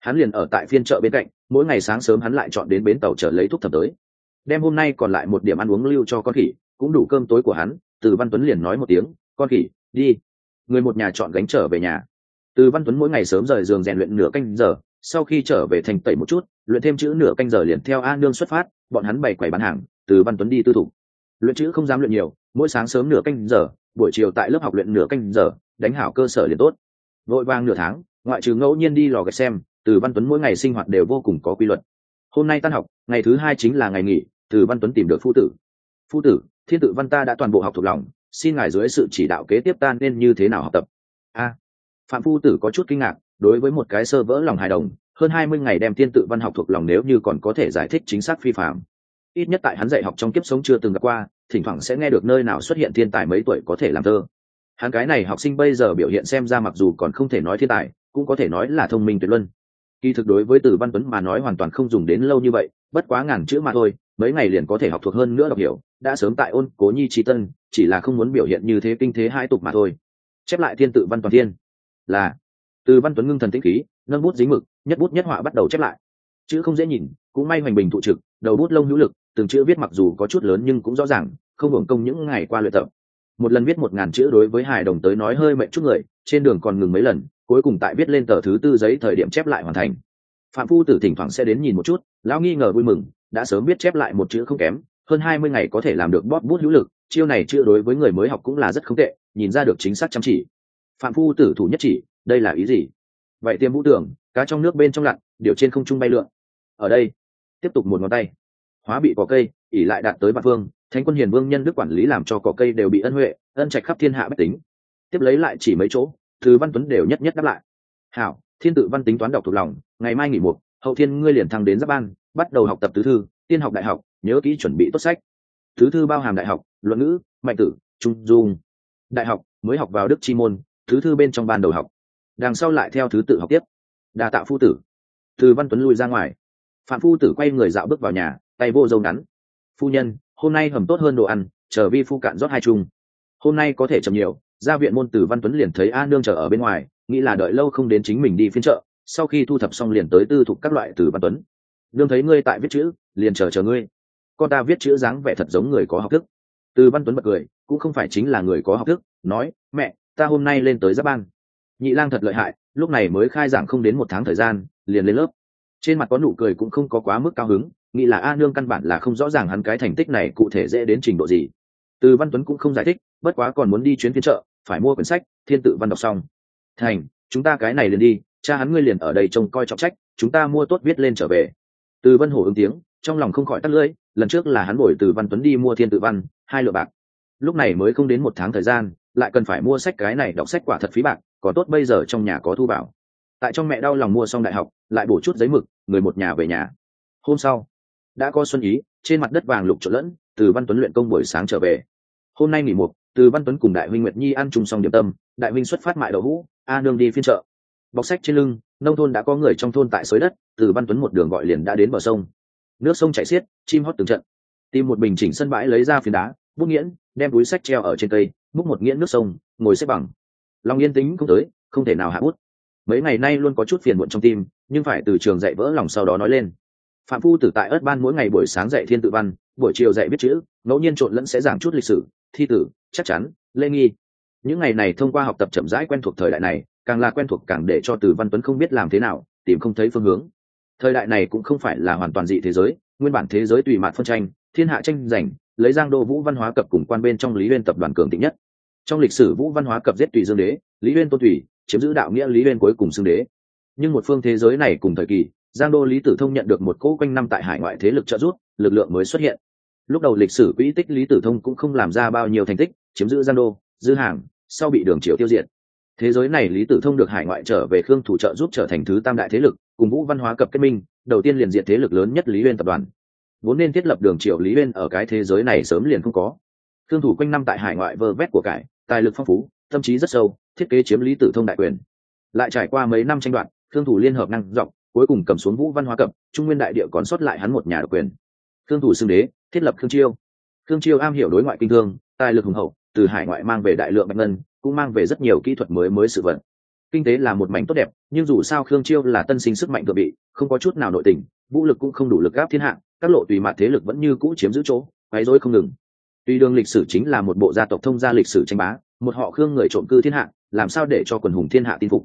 A: hắn liền ở tại phiên chợ bên cạnh, mỗi ngày sáng sớm hắn lại chọn đến bến tàu chờ lấy thuốc thập tới. Đem hôm nay còn lại một điểm ăn uống lưu cho con khỉ, cũng đủ cơm tối của hắn, từ văn tuấn liền nói một tiếng, con khỉ, đi người một nhà chọn gánh trở về nhà. Từ văn tuấn mỗi ngày sớm rời giường rèn luyện nửa canh giờ, sau khi trở về thành tẩy một chút, luyện thêm chữ nửa canh giờ liền theo a nương xuất phát, bọn hắn bày quầy bán hàng, từ văn tuấn đi tư thủ luyện chữ không dám luyện nhiều, mỗi sáng sớm nửa canh giờ, buổi chiều tại lớp học luyện nửa canh giờ, đánh hảo cơ sở liền tốt. Vội vàng nửa tháng, ngoại trừ ngẫu nhiên đi lò gạch xem, từ văn tuấn mỗi ngày sinh hoạt đều vô cùng có quy luật. Hôm nay tan học, ngày thứ hai chính là ngày nghỉ, từ văn tuấn tìm được phu tử. Phu tử, thiên tự văn ta đã toàn bộ học thuộc lòng xin ngài dưới sự chỉ đạo kế tiếp ta nên như thế nào học tập? A. Phạm phu tử có chút kinh ngạc, đối với một cái sơ vỡ lòng hài đồng, hơn hai mươi ngày đem thiên tự văn học thuộc lòng nếu như còn có thể giải thích chính xác phi phạm. Ít nhất tại hắn dạy học trong kiếp sống chưa từng gặp qua, thỉnh thoảng sẽ nghe được nơi nào xuất hiện thiên tài mấy tuổi có thể làm thơ. Hắn cái này học sinh bây giờ biểu hiện xem ra mặc dù còn không thể nói thiên tài, cũng có thể nói là thông minh tuyệt luân. Kỳ thực đối với từ văn tuấn mà nói hoàn toàn không dùng đến lâu như vậy, bất quá ngàn chữ mà thôi, mấy ngày liền có thể học thuộc hơn nữa đọc hiểu đã sớm tại ôn cố nhi trí tân, chỉ là không muốn biểu hiện như thế kinh thế hai tục mà thôi. Chép lại thiên tự văn toàn thiên. Là, từ văn tuấn ngưng thần tĩnh khí, nâng bút dính mực, nhất bút nhất họa bắt đầu chép lại. Chữ không dễ nhìn, cũng may hoành bình thụ trực, đầu bút lông hữu lực, từng chữ viết mặc dù có chút lớn nhưng cũng rõ ràng, không hưởng công những ngày qua luyện tập. Một lần viết một ngàn chữ đối với hài đồng tới nói hơi mệnh chút người, trên đường còn ngừng mấy lần, cuối cùng tại viết lên tờ thứ tư giấy thời điểm chép lại hoàn thành. Phạm phu tử thỉnh thoảng sẽ đến nhìn một chút, lão nghi ngờ vui mừng, đã sớm biết chép lại một chữ không kém hơn hai mươi ngày có thể làm được bóp bút hữu lực, chiêu này chưa đối với người mới học cũng là rất không tệ, nhìn ra được chính xác chăm chỉ. Phạm phu tử thủ nhất chỉ, đây là ý gì? Vậy tiêm vũ tưởng, cá trong nước bên trong lặn, điều trên không trung bay lượn. Ở đây, tiếp tục một ngón tay. Hóa bị cỏ cây ỉ lại đạt tới vạn vương, thánh quân hiền vương nhân đức quản lý làm cho cỏ cây đều bị ân huệ, ân trạch khắp thiên hạ bách tính. Tiếp lấy lại chỉ mấy chỗ thứ văn tuấn đều nhất nhất đáp lại. Hảo, thiên tự văn tính toán đọc thuộc lòng, ngày mai nghỉ một, hậu thiên ngươi liền thăng đến giáp ban, bắt đầu học tập tứ thư, tiên học đại học nhớ kỹ chuẩn bị tốt sách. Thứ thư bao hàm đại học, luận ngữ mạnh tử, trung dung. Đại học, mới học vào đức chi môn, thứ thư bên trong ban đầu học. Đằng sau lại theo thứ tự học tiếp. Đà tạo phu tử. Từ văn tuấn lui ra ngoài. Phạm phu tử quay người dạo bước vào nhà, tay vô dâu ngắn. Phu nhân, hôm nay hầm tốt hơn đồ ăn, chờ vi phu cạn rót hai chung. Hôm nay có thể chậm nhiều, ra viện môn tử văn tuấn liền thấy a nương chờ ở bên ngoài, nghĩ là đợi lâu không đến chính mình đi phiên chợ, sau khi thu thập xong liền tới tư thục các loại tử văn tuấn. Nương thấy ngươi tại viết chữ, liền chờ chờ ngươi con ta viết chữ dáng vẻ thật giống người có học thức. Từ văn tuấn bật cười, cũng không phải chính là người có học thức, nói, mẹ, ta hôm nay lên tới giáp ban. Nhị lang thật lợi hại, lúc này mới khai giảng không đến một tháng thời gian, liền lên lớp. Trên mặt có nụ cười cũng không có quá mức cao hứng, nghĩ là, a, nương căn bản là không rõ ràng hắn cái thành tích này cụ thể dễ đến trình độ gì. Từ văn tuấn cũng không giải thích, bất quá còn muốn đi chuyến phiên chợ, phải mua quyển sách, thiên tự văn đọc xong. Thành, chúng ta cái này liền đi, cha hắn ngươi liền ở đây trông coi trọng trách, chúng ta mua tốt viết lên trở về. Từ vân hổ ứng tiếng, trong lòng không khỏi tắt lưỡi lần trước là hắn bồi từ văn tuấn đi mua thiên tự văn, hai lượng bạc. Lúc này mới không đến một tháng thời gian, lại cần phải mua sách cái này đọc sách quả thật phí bạc, còn tốt bây giờ trong nhà có thu bảo tại trong mẹ đau lòng mua xong đại học, lại bổ chút giấy mực, người một nhà về nhà. Hôm sau, đã có xuân ý, trên mặt đất vàng lục trộn lẫn, từ văn tuấn luyện công buổi sáng trở về. Hôm nay nghỉ một từ văn tuấn cùng đại huynh nguyệt nhi ăn chung xong điểm tâm, đại huynh xuất phát mại đậu hũ, a nương đi phiên chợ. Bọc sách trên lưng, nông thôn đã có người trong thôn tại xới đất, từ văn tuấn một đường gọi liền đã đến bờ sông nước sông chảy xiết, chim hót từng trận. Tìm một bình chỉnh sân bãi lấy ra phiến đá, bút nghiễn, đem túi sách treo ở trên cây, múc một nghiễn nước sông, ngồi xếp bằng. Lòng yên tĩnh không tới, không thể nào hạ bút. Mấy ngày nay luôn có chút phiền muộn trong tim, nhưng phải từ trường dạy vỡ lòng sau đó nói lên. Phạm phu tử tại ớt ban mỗi ngày buổi sáng dạy thiên tự văn, buổi chiều dạy viết chữ, ngẫu nhiên trộn lẫn sẽ giảng chút lịch sử, thi tử, chắc chắn lê nghi. Những ngày này thông qua học tập chậm rãi quen thuộc thời đại này, càng là quen thuộc càng để cho từ văn tuấn không biết làm thế nào, tìm không thấy phương hướng thời đại này cũng không phải là hoàn toàn dị thế giới, nguyên bản thế giới tùy mạn phân tranh, thiên hạ tranh giành, lấy giang đô vũ văn hóa cập cùng quan bên trong lý uyên tập đoàn cường tĩnh nhất. Trong lịch sử vũ văn hóa cập giết tùy dương đế, lý uyên tôn thủy chiếm giữ đạo nghĩa lý uyên cuối cùng xưng đế. Nhưng một phương thế giới này cùng thời kỳ, giang đô lý tử thông nhận được một cỗ quanh năm tại hải ngoại thế lực trợ giúp, lực lượng mới xuất hiện. Lúc đầu lịch sử quỹ tích lý tử thông cũng không làm ra bao nhiêu thành tích, chiếm giữ giang đô, dư hàng, sau bị đường triều tiêu diệt. Thế giới này lý tử thông được hải ngoại trở về khương thủ trợ giúp trở thành thứ tam đại thế lực cùng vũ văn hóa cập kết minh, đầu tiên liền diện thế lực lớn nhất lý uyên tập đoàn. Vốn nên thiết lập đường triệu lý uyên ở cái thế giới này sớm liền không có. Thương thủ quanh năm tại hải ngoại vơ vét của cải, tài lực phong phú, tâm trí rất sâu, thiết kế chiếm lý tử thông đại quyền. Lại trải qua mấy năm tranh đoạt, thương thủ liên hợp năng dọc, cuối cùng cầm xuống vũ văn hóa cập, trung nguyên đại địa còn sót lại hắn một nhà độc quyền. Thương thủ xưng đế, thiết lập thương chiêu. Thương chiêu am hiểu đối ngoại kinh thương, tài lực hùng hậu, từ hải ngoại mang về đại lượng bạch ngân, cũng mang về rất nhiều kỹ thuật mới mới sự vận kinh tế là một mảnh tốt đẹp, nhưng dù sao khương chiêu là tân sinh sức mạnh thượng bị, không có chút nào nội tình, vũ lực cũng không đủ lực gáp thiên hạ, các lộ tùy mạn thế lực vẫn như cũ chiếm giữ chỗ, quấy rối không ngừng. Tuy đường lịch sử chính là một bộ gia tộc thông gia lịch sử tranh bá, một họ khương người trộm cư thiên hạ, làm sao để cho quần hùng thiên hạ tin phục?